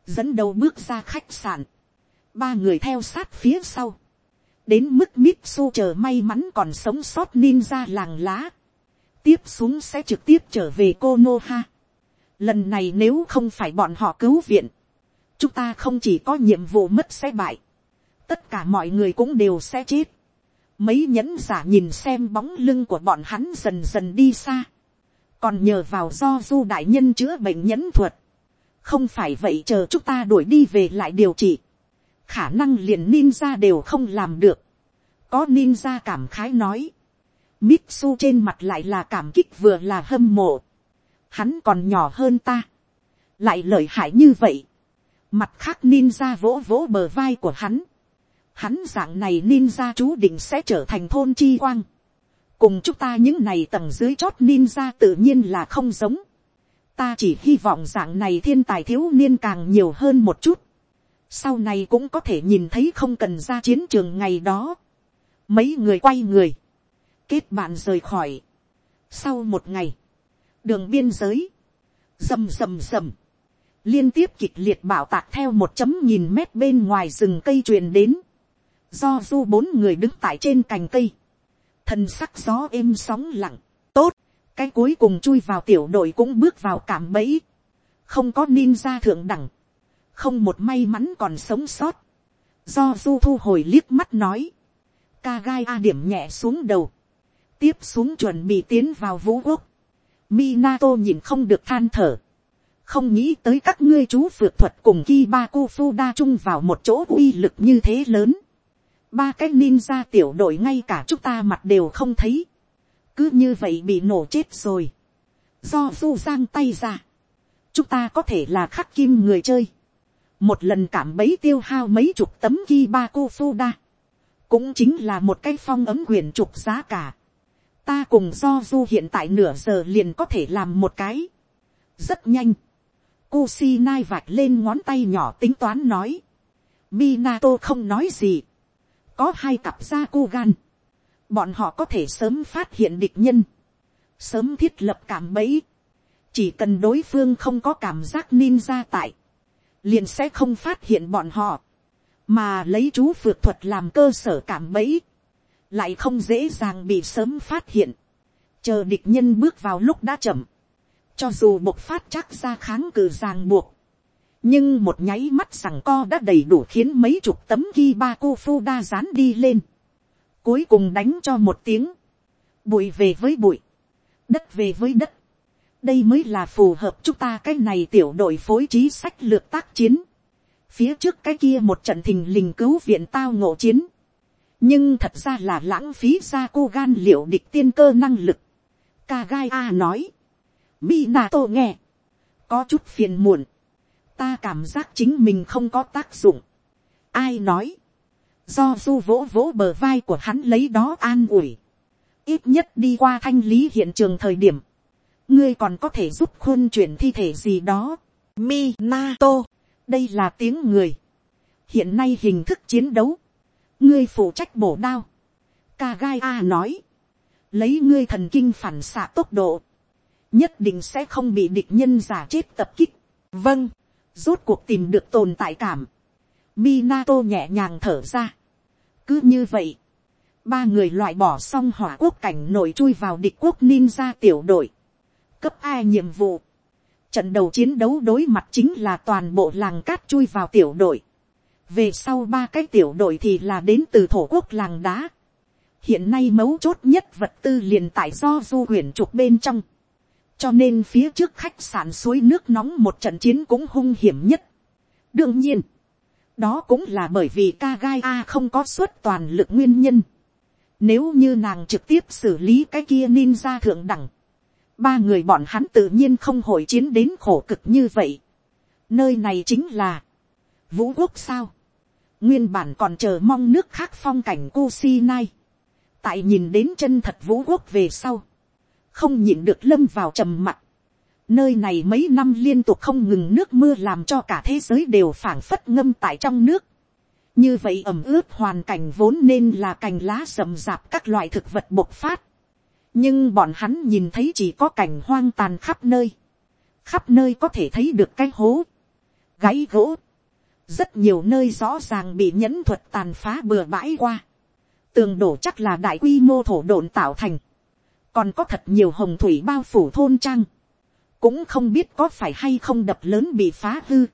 Dẫn đầu bước ra khách sạn. ba người theo sát phía sau, đến mức Mitsu chờ may mắn còn sống sót ninja làng lá, tiếp xuống sẽ trực tiếp trở về Konoha. Lần này nếu không phải bọn họ cứu viện, chúng ta không chỉ có nhiệm vụ mất sẽ bại, tất cả mọi người cũng đều sẽ chết. Mấy nhẫn giả nhìn xem bóng lưng của bọn hắn dần dần đi xa, còn nhờ vào do du đại nhân chữa bệnh nhẫn thuật, không phải vậy chờ chúng ta đuổi đi về lại điều trị, khả năng liền ninja đều không làm được. có ninja cảm khái nói, Mitsu trên mặt lại là cảm kích vừa là hâm mộ. Hắn còn nhỏ hơn ta. Lại lợi hại như vậy. Mặt khác ninja vỗ vỗ bờ vai của hắn. Hắn dạng này ninja chú định sẽ trở thành thôn chi quang. Cùng chúng ta những này tầng dưới chót ninja tự nhiên là không giống. Ta chỉ hy vọng dạng này thiên tài thiếu niên càng nhiều hơn một chút. Sau này cũng có thể nhìn thấy không cần ra chiến trường ngày đó. Mấy người quay người kết bạn rời khỏi. Sau một ngày, đường biên giới, rầm rầm rầm, liên tiếp kịch liệt bảo tạc theo một chấm nghìn mét bên ngoài rừng cây truyền đến, do du bốn người đứng tại trên cành cây, thần sắc gió êm sóng lặng, tốt, cái cuối cùng chui vào tiểu đội cũng bước vào cảm bẫy, không có ninja thượng đẳng, không một may mắn còn sống sót, do du thu hồi liếc mắt nói, ca gai a điểm nhẹ xuống đầu, tiếp xuống chuẩn bị tiến vào vũ quốc. Minato nhìn không được than thở. Không nghĩ tới các ngươi chú phượt thuật cùng Kibaku đa chung vào một chỗ uy lực như thế lớn. Ba cái ninja tiểu đội ngay cả chúng ta mặt đều không thấy. Cứ như vậy bị nổ chết rồi. Do du giang tay ra. Chúng ta có thể là khắc kim người chơi. Một lần cảm bấy tiêu hao mấy chục tấm ghi ba cô phu đa Cũng chính là một cái phong ấm quyền trục giá cả ta cùng do du hiện tại nửa giờ liền có thể làm một cái. rất nhanh. cu si nai vạch lên ngón tay nhỏ tính toán nói. Minato không nói gì có hai cặp da cô gan. bọn họ có thể sớm phát hiện địch nhân. sớm thiết lập cảm bẫy. chỉ cần đối phương không có cảm giác ninja tại. liền sẽ không phát hiện bọn họ. mà lấy chú phượt thuật làm cơ sở cảm bẫy lại không dễ dàng bị sớm phát hiện, chờ địch nhân bước vào lúc đã chậm, cho dù bộc phát chắc ra kháng cự ràng buộc, nhưng một nháy mắt rằng co đã đầy đủ khiến mấy chục tấm ghi ba cô phu đa dán đi lên, cuối cùng đánh cho một tiếng, bụi về với bụi, đất về với đất, đây mới là phù hợp chúng ta cái này tiểu đội phối trí sách lược tác chiến, phía trước cái kia một trận thình lình cứu viện tao ngộ chiến, nhưng thật ra là lãng phí ra cô gan liệu địch tiên cơ năng lực. Kagai A nói, Minato nghe, có chút phiền muộn, ta cảm giác chính mình không có tác dụng. Ai nói, do du vỗ vỗ bờ vai của hắn lấy đó an ủi, ít nhất đi qua thanh lý hiện trường thời điểm, ngươi còn có thể giúp khuôn chuyển thi thể gì đó. Minato, đây là tiếng người. hiện nay hình thức chiến đấu, ngươi phụ trách bổ đao. kagai a nói, lấy ngươi thần kinh phản xạ tốc độ, nhất định sẽ không bị địch nhân giả chết tập kích. vâng, rốt cuộc tìm được tồn tại cảm. Minato nhẹ nhàng thở ra. cứ như vậy, ba người loại bỏ xong hỏa quốc cảnh nổi chui vào địch quốc ninja tiểu đội. cấp ai nhiệm vụ. trận đầu chiến đấu đối mặt chính là toàn bộ làng cát chui vào tiểu đội về sau ba cái tiểu đội thì là đến từ thổ quốc làng đá. hiện nay mấu chốt nhất vật tư liền tại do du huyền trục bên trong cho nên phía trước khách sạn suối nước nóng một trận chiến cũng hung hiểm nhất. đương nhiên, đó cũng là bởi vì ca gai a không có suất toàn lực nguyên nhân. nếu như nàng trực tiếp xử lý cái kia ninja thượng đẳng, ba người bọn hắn tự nhiên không hội chiến đến khổ cực như vậy. nơi này chính là vũ quốc sao, nguyên bản còn chờ mong nước khác phong cảnh Kusinai. tại nhìn đến chân thật vũ quốc về sau, không nhịn được lâm vào trầm mặt. nơi này mấy năm liên tục không ngừng nước mưa làm cho cả thế giới đều phảng phất ngâm tại trong nước. như vậy ẩm ướt hoàn cảnh vốn nên là cành lá rậm rạp các loại thực vật bộc phát. nhưng bọn hắn nhìn thấy chỉ có cảnh hoang tàn khắp nơi. khắp nơi có thể thấy được cái hố, gáy gỗ, rất nhiều nơi rõ ràng bị nhẫn thuật tàn phá bừa bãi qua, tường đổ chắc là đại quy mô thổ độn tạo thành, còn có thật nhiều hồng thủy bao phủ thôn trang, cũng không biết có phải hay không đập lớn bị phá hư,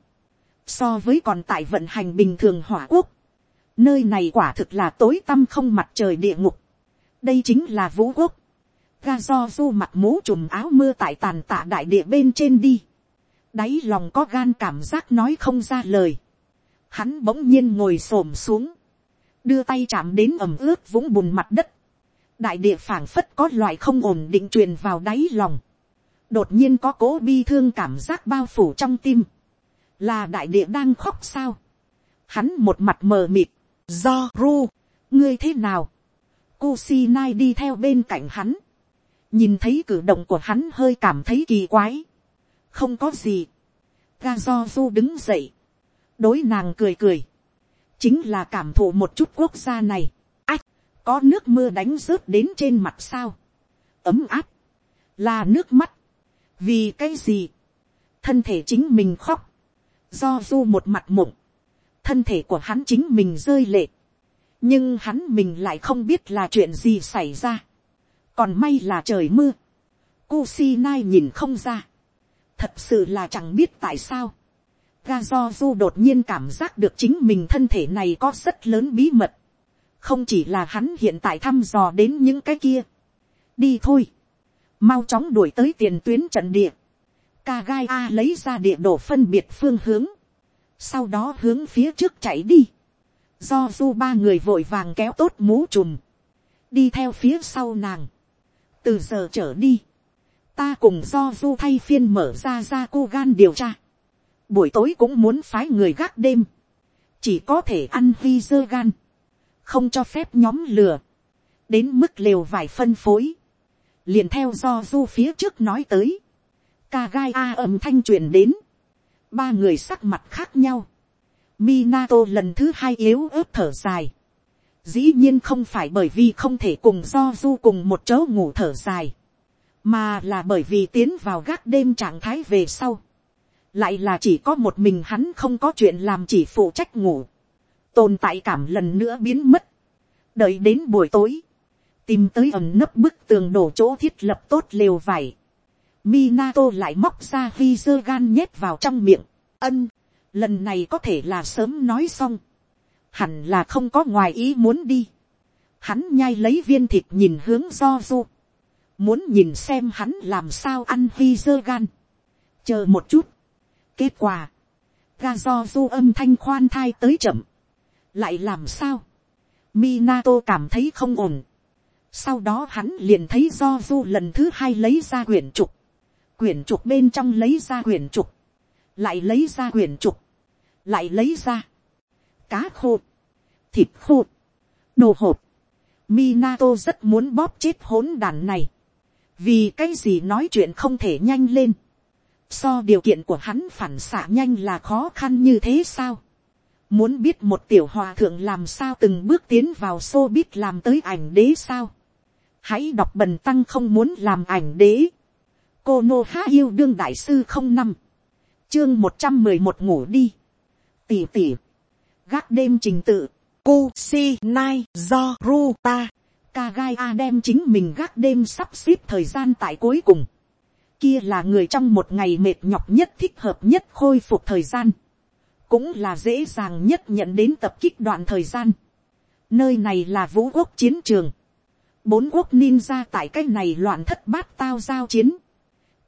so với còn tại vận hành bình thường hỏa quốc, nơi này quả thực là tối tăm không mặt trời địa ngục, đây chính là vũ quốc, ga do du mặt mũ trùm áo mưa tại tàn tạ đại địa bên trên đi, đáy lòng có gan cảm giác nói không ra lời, hắn bỗng nhiên ngồi s ổ m xuống, đưa tay chạm đến ẩm ướt vũng bùn mặt đất, đại địa phảng phất có loại không ổn định truyền vào đáy lòng, đột nhiên có cố bi thương cảm giác bao phủ trong tim, là đại địa đang khóc sao, hắn một mặt mờ mịt, do ru, ngươi thế nào, Kusinai đi theo bên cạnh hắn, nhìn thấy cử động của hắn hơi cảm thấy kỳ quái, không có gì, ga do du đứng dậy, đối nàng cười cười, chính là cảm thụ một chút quốc gia này, có nước mưa đánh rớt đến trên mặt sao, ấm áp, là nước mắt, vì cái gì, thân thể chính mình khóc, do du một mặt mộng, thân thể của hắn chính mình rơi lệ, nhưng hắn mình lại không biết là chuyện gì xảy ra, còn may là trời mưa, Kusinai nhìn không ra, thật sự là chẳng biết tại sao, ga do du đột nhiên cảm giác được chính mình thân thể này có rất lớn bí mật, không chỉ là hắn hiện tại thăm dò đến những cái kia, đi thôi, mau chóng đuổi tới tiền tuyến trận địa, ca gai a lấy ra địa đồ phân biệt phương hướng, sau đó hướng phía trước chạy đi, do du ba người vội vàng kéo tốt mũ trùm, đi theo phía sau nàng, từ giờ trở đi, ta cùng do du thay phiên mở ra ra cô gan điều tra, buổi tối cũng muốn phái người gác đêm, chỉ có thể ăn vi dơ gan, không cho phép nhóm lừa, đến mức lều vải phân phối, liền theo do du phía trước nói tới, ca gai a âm thanh truyền đến, ba người sắc mặt khác nhau, Minato lần thứ hai yếu ớt thở dài, dĩ nhiên không phải bởi vì không thể cùng do du cùng một chỗ ngủ thở dài, mà là bởi vì tiến vào gác đêm trạng thái về sau, lại là chỉ có một mình hắn không có chuyện làm chỉ phụ trách ngủ, tồn tại cảm lần nữa biến mất, đợi đến buổi tối, tìm tới ẩm nấp bức tường đổ chỗ thiết lập tốt lều vải, Minato lại móc ra khi dơ gan nhét vào trong miệng, ân, lần này có thể là sớm nói xong, hẳn là không có ngoài ý muốn đi, hắn nhai lấy viên thịt nhìn hướng do du, muốn nhìn xem hắn làm sao ăn khi dơ gan, chờ một chút, kết quả, ga do du âm thanh khoan thai tới chậm, lại làm sao, Minato cảm thấy không ổn, sau đó hắn liền thấy do du lần thứ hai lấy ra quyển trục, quyển trục bên trong lấy ra quyển trục, lại lấy ra quyển trục, lại lấy ra cá khô, thịt khô, đồ hộp. Minato rất muốn bóp chết hỗn đàn này, vì cái gì nói chuyện không thể nhanh lên. So điều kiện của hắn phản xạ nhanh là khó khăn như thế sao? Muốn biết một tiểu hòa thượng làm sao từng bước tiến vào xô biết làm tới ảnh đế sao? Hãy đọc bần tăng không muốn làm ảnh đế. Cô Nô Há Yêu Đương Đại Sư không năm Chương một trăm mười một ngủ đi. Tỉ tỉ. Gác đêm trình tự. Cô Si Nai Do Ru Ta. Kagai A đem chính mình gác đêm sắp xếp thời gian tại cuối cùng kia là người trong một ngày mệt nhọc nhất thích hợp nhất khôi phục thời gian, cũng là dễ dàng nhất nhận đến tập kích đoạn thời gian. Nơi này là vũ quốc chiến trường, bốn quốc ninja tại cái này loạn thất bát tao giao chiến,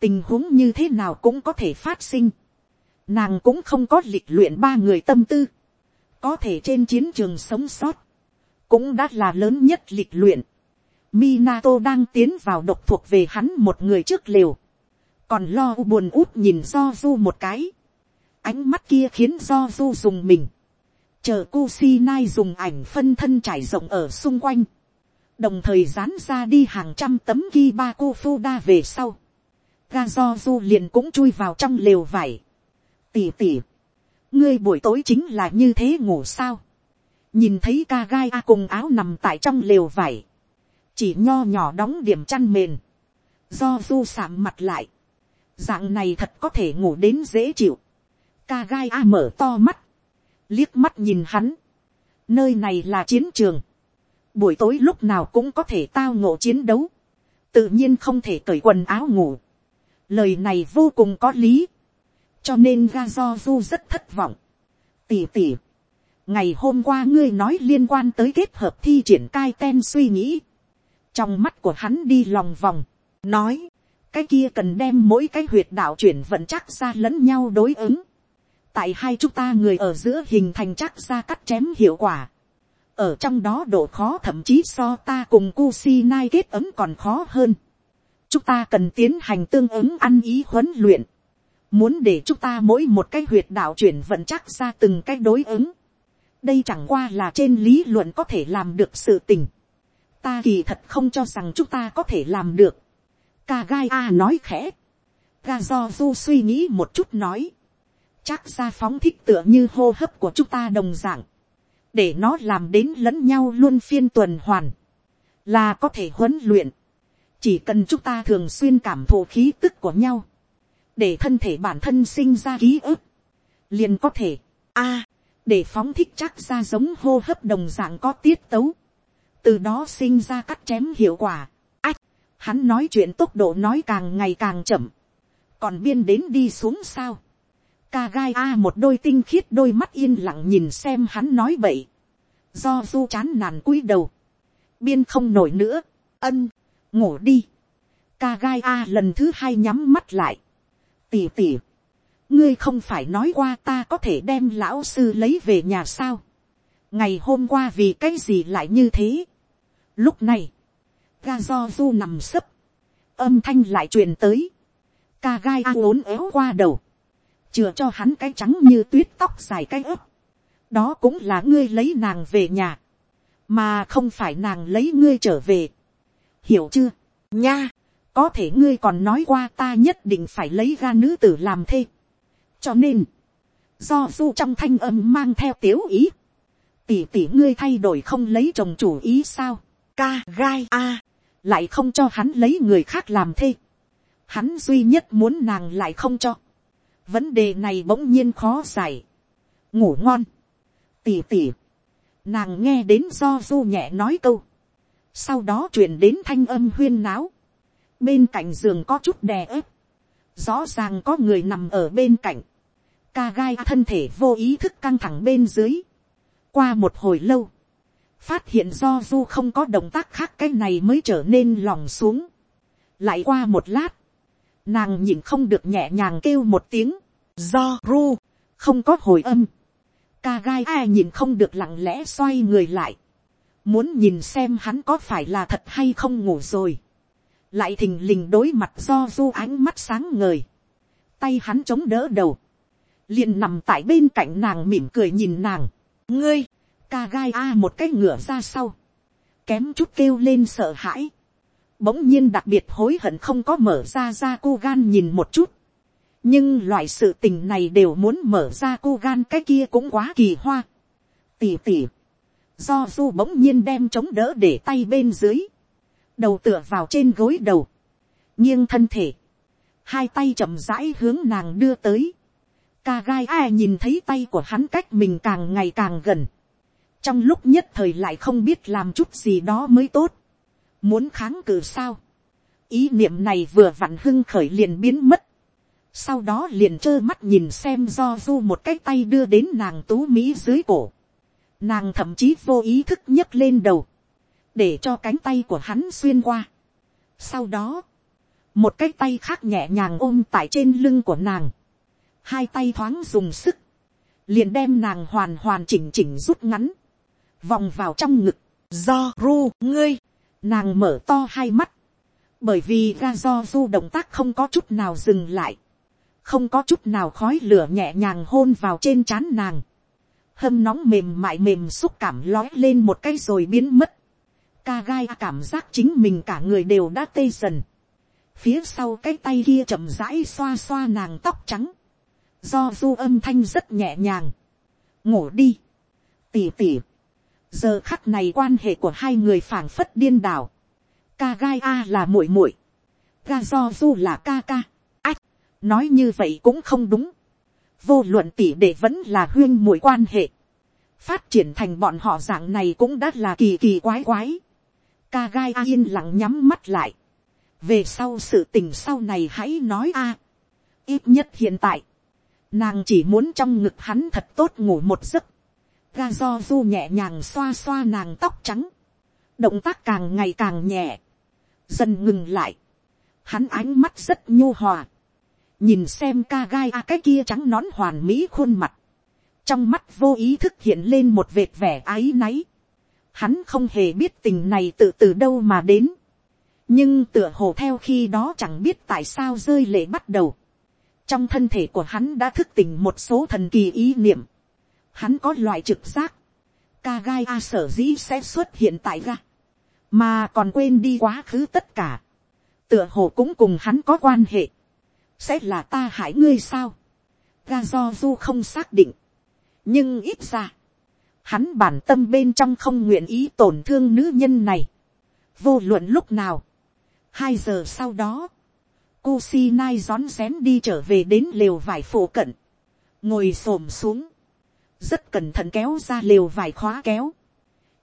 tình huống như thế nào cũng có thể phát sinh, nàng cũng không có lịch luyện ba người tâm tư, có thể trên chiến trường sống sót, cũng đã là lớn nhất lịch luyện. Minato đang tiến vào độc thuộc về hắn một người trước liều còn lo buồn út nhìn do du một cái, ánh mắt kia khiến do du dùng mình, chờ cu si nai dùng ảnh phân thân trải rộng ở xung quanh, đồng thời dán ra đi hàng trăm tấm ghi ba cô đa về sau, ga do du liền cũng chui vào trong lều vải, tỉ tỉ, ngươi buổi tối chính là như thế ngủ sao, nhìn thấy ca gai a cùng áo nằm tại trong lều vải, chỉ nho nhỏ đóng điểm chăn mền, do du sạm mặt lại, dạng này thật có thể ngủ đến dễ chịu ca gai a mở to mắt, liếc mắt nhìn hắn, nơi này là chiến trường, buổi tối lúc nào cũng có thể tao ngộ chiến đấu, tự nhiên không thể cởi quần áo ngủ, lời này vô cùng có lý, cho nên ga do du rất thất vọng, tỉ tỉ, ngày hôm qua ngươi nói liên quan tới kết hợp thi triển cai ten suy nghĩ, trong mắt của hắn đi lòng vòng, nói, cái kia cần đem mỗi cái huyệt đạo chuyển vận chắc ra lẫn nhau đối ứng, tại hai chúng ta người ở giữa hình thành chắc ra cắt chém hiệu quả, ở trong đó độ khó thậm chí so ta cùng Kusinai kết ấm còn khó hơn. chúng ta cần tiến hành tương ứng ăn ý huấn luyện, muốn để chúng ta mỗi một cái huyệt đạo chuyển vận chắc ra từng cái đối ứng. đây chẳng qua là trên lý luận có thể làm được sự tình. ta kỳ thật không cho rằng chúng ta có thể làm được. Kagaya a nói khẽ. ga do du suy nghĩ một chút nói chắc ra phóng thích tựa như hô hấp của chúng ta đồng dạng. để nó làm đến lẫn nhau luôn phiên tuần hoàn. là có thể huấn luyện. chỉ cần chúng ta thường xuyên cảm thụ khí tức của nhau để thân thể bản thân sinh ra ký ức, liền có thể, a, để phóng thích chắc ra giống hô hấp đồng dạng có tiết tấu, từ đó sinh ra cắt chém hiệu quả. Ách, hắn nói chuyện tốc độ nói càng ngày càng chậm, còn biên đến đi xuống sao. Ca gai a một đôi tinh khiết đôi mắt yên lặng nhìn xem hắn nói bậy, do du chán nản cúi đầu, biên không nổi nữa, ân, ngủ đi. Ca gai a lần thứ hai nhắm mắt lại, tỉ tỉ, ngươi không phải nói qua ta có thể đem lão sư lấy về nhà sao. ngày hôm qua vì cái gì lại như thế. lúc này, ga do du nằm sấp, âm thanh lại truyền tới, ca gai a ốn éo qua đầu, chừa cho hắn cái trắng như tuyết tóc dài cái ớt. đó cũng là ngươi lấy nàng về nhà, mà không phải nàng lấy ngươi trở về. hiểu chưa, nha, có thể ngươi còn nói qua ta nhất định phải lấy ra nữ tử làm thê. cho nên, do du trong thanh âm mang theo tiếu ý, tỷ tỷ ngươi thay đổi không lấy chồng chủ ý sao, ca gai a, lại không cho hắn lấy người khác làm thê. hắn duy nhất muốn nàng lại không cho vấn đề này bỗng nhiên khó giải. ngủ ngon, tỉ tỉ. Nàng nghe đến do du nhẹ nói câu, sau đó chuyển đến thanh âm huyên náo, bên cạnh giường có chút đè ớp, rõ ràng có người nằm ở bên cạnh, ca gai thân thể vô ý thức căng thẳng bên dưới, qua một hồi lâu, phát hiện do du không có động tác khác cái này mới trở nên lòng xuống, lại qua một lát, nàng nhìn không được nhẹ nhàng kêu một tiếng, do ru, không có hồi âm, ca gai ai nhìn không được lặng lẽ xoay người lại, muốn nhìn xem hắn có phải là thật hay không ngủ rồi. Lại thình lình đối mặt do du ánh mắt sáng ngời, tay hắn chống đỡ đầu, liền nằm tại bên cạnh nàng mỉm cười nhìn nàng, ngươi, ca gai a một cái ngửa ra sau, kém chút kêu lên sợ hãi, bỗng nhiên đặc biệt hối hận không có mở ra ra cô gan nhìn một chút, nhưng loại sự tình này đều muốn mở ra cô gan cái kia cũng quá kỳ hoa, tỉ tỉ, do du bỗng nhiên đem chống đỡ để tay bên dưới, đầu tựa vào trên gối đầu, nghiêng thân thể, hai tay chậm rãi hướng nàng đưa tới, ca gai ai nhìn thấy tay của hắn cách mình càng ngày càng gần, trong lúc nhất thời lại không biết làm chút gì đó mới tốt, muốn kháng cự sao, ý niệm này vừa vặn hưng khởi liền biến mất, sau đó liền trơ mắt nhìn xem do du một cái tay đưa đến nàng tú mỹ dưới cổ, nàng thậm chí vô ý thức nhấc lên đầu, để cho cánh tay của hắn xuyên qua. Sau đó, một cái tay khác nhẹ nhàng ôm tại trên lưng của nàng, hai tay thoáng dùng sức, liền đem nàng hoàn hoàn chỉnh chỉnh rút ngắn, vòng vào trong ngực, do ru ngươi, nàng mở to hai mắt, bởi vì ra do du động tác không có chút nào dừng lại, không có chút nào khói lửa nhẹ nhàng hôn vào trên trán nàng, hâm nóng mềm mại mềm xúc cảm lói lên một cái rồi biến mất, ca gai cảm giác chính mình cả người đều đã tê dần. phía sau cái tay kia chậm rãi xoa xoa nàng tóc trắng. do du âm thanh rất nhẹ nhàng. ngủ đi. tỉ tỉ giờ khắc này quan hệ của hai người phảng phất điên đảo. ca gai a là muội muội. ga do du là ca ca. ách. nói như vậy cũng không đúng. vô luận tỷ đệ vẫn là huyên muội quan hệ. phát triển thành bọn họ dạng này cũng đã là kỳ kỳ quái quái. ca gai a yên lặng nhắm mắt lại. về sau sự tình sau này hãy nói a. ít nhất hiện tại, nàng chỉ muốn trong ngực hắn thật tốt ngủ một giấc ga do du nhẹ nhàng xoa xoa nàng tóc trắng. động tác càng ngày càng nhẹ. dần ngừng lại. hắn ánh mắt rất nhu hòa. nhìn xem ca gai a cái kia trắng nón hoàn mỹ khuôn mặt trong mắt vô ý thức hiện lên một vệt vẻ áy náy. Hắn không hề biết tình này tự từ đâu mà đến. nhưng tựa hồ theo khi đó chẳng biết tại sao rơi lệ bắt đầu. trong thân thể của hắn đã thức tỉnh một số thần kỳ ý niệm hắn có loại trực giác. ca gai a sở dĩ sẽ xuất hiện tại ga. mà còn quên đi quá khứ tất cả. tựa hồ cũng cùng hắn có quan hệ. sẽ là ta hại ngươi sao. ga do du không xác định nhưng ít ra, hắn bản tâm bên trong không nguyện ý tổn thương nữ nhân này, vô luận lúc nào. hai giờ sau đó, Kusinai rón rén đi trở về đến lều vải phổ cận, ngồi s ổ m xuống, rất cẩn thận kéo ra lều vài khóa kéo,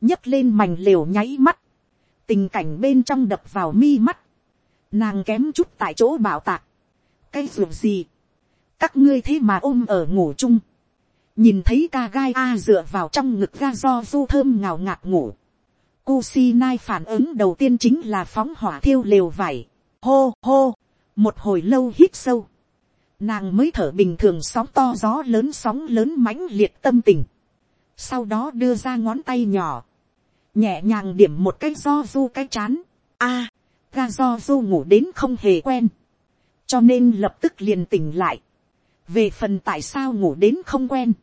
nhấc lên mảnh lều nháy mắt, tình cảnh bên trong đập vào mi mắt, nàng kém chút tại chỗ bảo tạc, cái ruột gì, các ngươi thế mà ôm ở ngủ chung, nhìn thấy ca gai a dựa vào trong ngực ga do du thơm ngào ngạt ngủ. Kusinai phản ứng đầu tiên chính là phóng hỏa thiêu lều vải. Hô hô, một hồi lâu hít sâu. Nàng mới thở bình thường sóng to gió lớn sóng lớn mãnh liệt tâm tình. Sau đó đưa ra ngón tay nhỏ. Nhẹ nhàng điểm một cái do du cái chán. a ga do du ngủ đến không hề quen. Cho nên lập tức liền tỉnh lại. Về phần tại sao ngủ đến không quen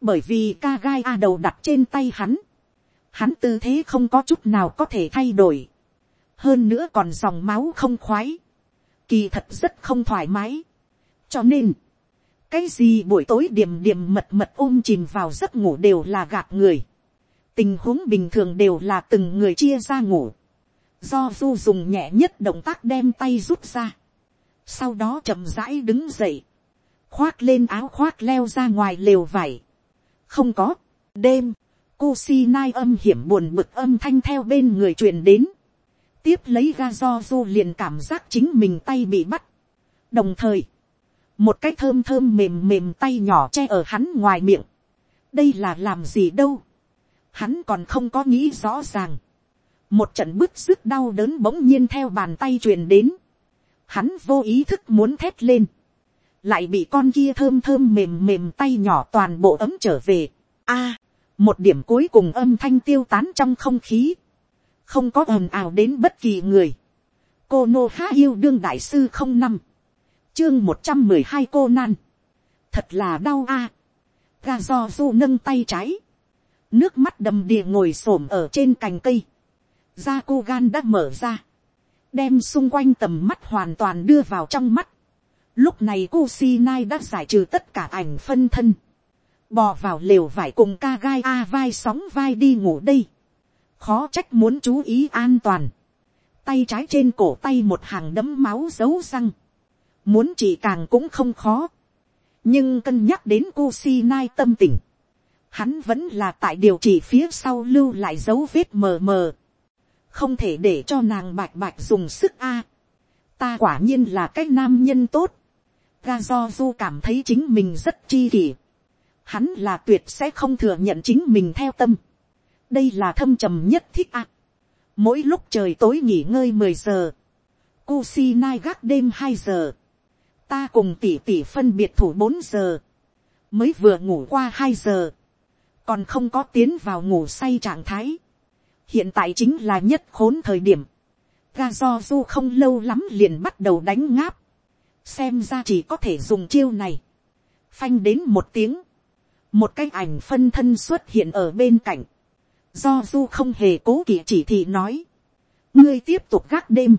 bởi vì ca gai a đầu đặt trên tay hắn, hắn tư thế không có chút nào có thể thay đổi, hơn nữa còn dòng máu không khoái, kỳ thật rất không thoải mái, cho nên, cái gì buổi tối điểm điểm mật mật ôm chìm vào giấc ngủ đều là gạt người, tình huống bình thường đều là từng người chia ra ngủ, do du dùng nhẹ nhất động tác đem tay rút ra, sau đó chậm rãi đứng dậy, khoác lên áo khoác leo ra ngoài lều vải, không có, đêm, Kusinai âm hiểm buồn bực âm thanh theo bên người truyền đến. Tiếp lấy ga do du liền cảm giác chính mình tay bị bắt. Đồng thời, một cái thơm thơm mềm mềm tay nhỏ che ở hắn ngoài miệng. Đây là làm gì đâu. Hắn còn không có nghĩ rõ ràng. Một trận bức sức đau đớn bỗng nhiên theo bàn tay truyền đến. Hắn vô ý thức muốn thét lên lại bị con kia thơm thơm mềm mềm tay nhỏ toàn bộ ấm trở về. A, một điểm cuối cùng âm thanh tiêu tán trong không khí, không có ồn ào đến bất kỳ người. cô nô há yêu đương đại sư không năm, chương một trăm mười hai cô nan, thật là đau a. ga do du nâng tay trái, nước mắt đầm đìa ngồi s ổ m ở trên cành cây, da cô gan đã mở ra, đem xung quanh tầm mắt hoàn toàn đưa vào trong mắt, Lúc này cu si nai đã giải trừ tất cả ảnh phân thân. Bò vào lều vải cùng ca gai A vai sóng vai đi ngủ đây. Khó trách muốn chú ý an toàn. Tay trái trên cổ tay một hàng đấm máu dấu răng. Muốn chỉ càng cũng không khó. Nhưng cân nhắc đến cô si nai tâm tình. Hắn vẫn là tại điều chỉ phía sau lưu lại dấu vết mờ mờ. Không thể để cho nàng bạch bạch dùng sức A. Ta quả nhiên là cái nam nhân tốt ga do du cảm thấy chính mình rất chi kỷ. Hắn là tuyệt sẽ không thừa nhận chính mình theo tâm. đây là thâm trầm nhất thích ạ. mỗi lúc trời tối nghỉ ngơi mười giờ, Kusinai gác đêm hai giờ, ta cùng tỷ tỷ phân biệt thủ bốn giờ, mới vừa ngủ qua hai giờ, còn không có tiến vào ngủ say trạng thái. hiện tại chính là nhất khốn thời điểm, ga do du không lâu lắm liền bắt đầu đánh ngáp, xem ra chỉ có thể dùng chiêu này, phanh đến một tiếng, một cái ảnh phân thân xuất hiện ở bên cạnh, do du không hề cố kỵ chỉ thị nói, ngươi tiếp tục gác đêm,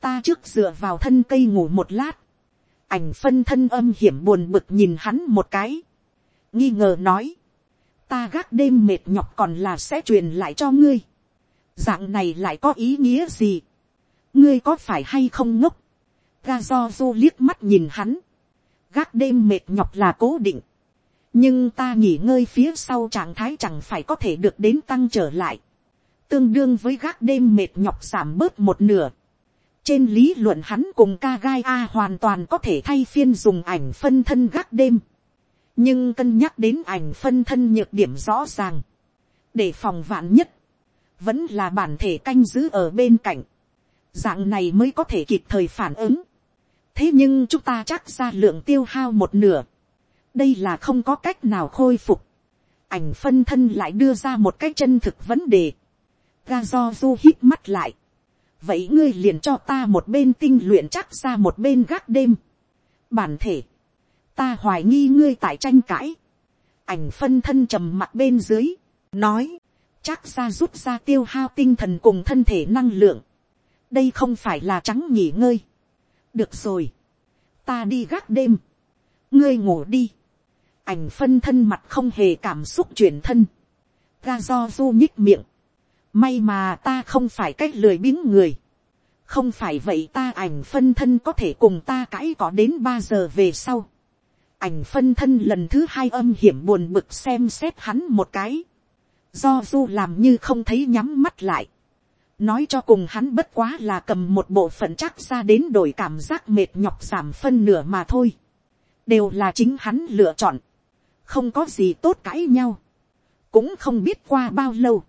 ta trước dựa vào thân cây ngủ một lát, ảnh phân thân âm hiểm buồn bực nhìn hắn một cái, nghi ngờ nói, ta gác đêm mệt nhọc còn là sẽ truyền lại cho ngươi, dạng này lại có ý nghĩa gì, ngươi có phải hay không ngốc, ga do du liếc mắt nhìn hắn, gác đêm mệt nhọc là cố định, nhưng ta nghỉ ngơi phía sau trạng thái chẳng phải có thể được đến tăng trở lại, tương đương với gác đêm mệt nhọc giảm bớt một nửa trên lý luận hắn cùng ca gai a hoàn toàn có thể thay phiên dùng ảnh phân thân gác đêm, nhưng cân nhắc đến ảnh phân thân nhược điểm rõ ràng, để phòng vạn nhất, vẫn là bản thể canh giữ ở bên cạnh, dạng này mới có thể kịp thời phản ứng. thế nhưng chúng ta chắc ra lượng tiêu hao một nửa, đây là không có cách nào khôi phục. ảnh phân thân lại đưa ra một cái chân thực vấn đề. ga do du hít mắt lại vậy ngươi liền cho ta một bên tinh luyện chắc ra một bên gác đêm. bản thể, ta hoài nghi ngươi tại tranh cãi. ảnh phân thân trầm mặt bên dưới, nói, chắc ra rút ra tiêu hao tinh thần cùng thân thể năng lượng. đây không phải là trắng nghỉ ngơi. được rồi, ta đi gác đêm, ngươi ngủ đi ảnh phân thân mặt không hề cảm xúc chuyển thân, ga do du nhích miệng, may mà ta không phải cách lười biếng người, không phải vậy ta ảnh phân thân có thể cùng ta cãi có đến ba giờ về sau, ảnh phân thân lần thứ hai âm hiểm buồn bực xem xét hắn một cái, do du làm như không thấy nhắm mắt lại, nói cho cùng hắn bất quá là cầm một bộ phận chắc ra đến đổi cảm giác mệt nhọc giảm phân nửa mà thôi, đều là chính hắn lựa chọn, không có gì tốt cãi nhau, cũng không biết qua bao lâu,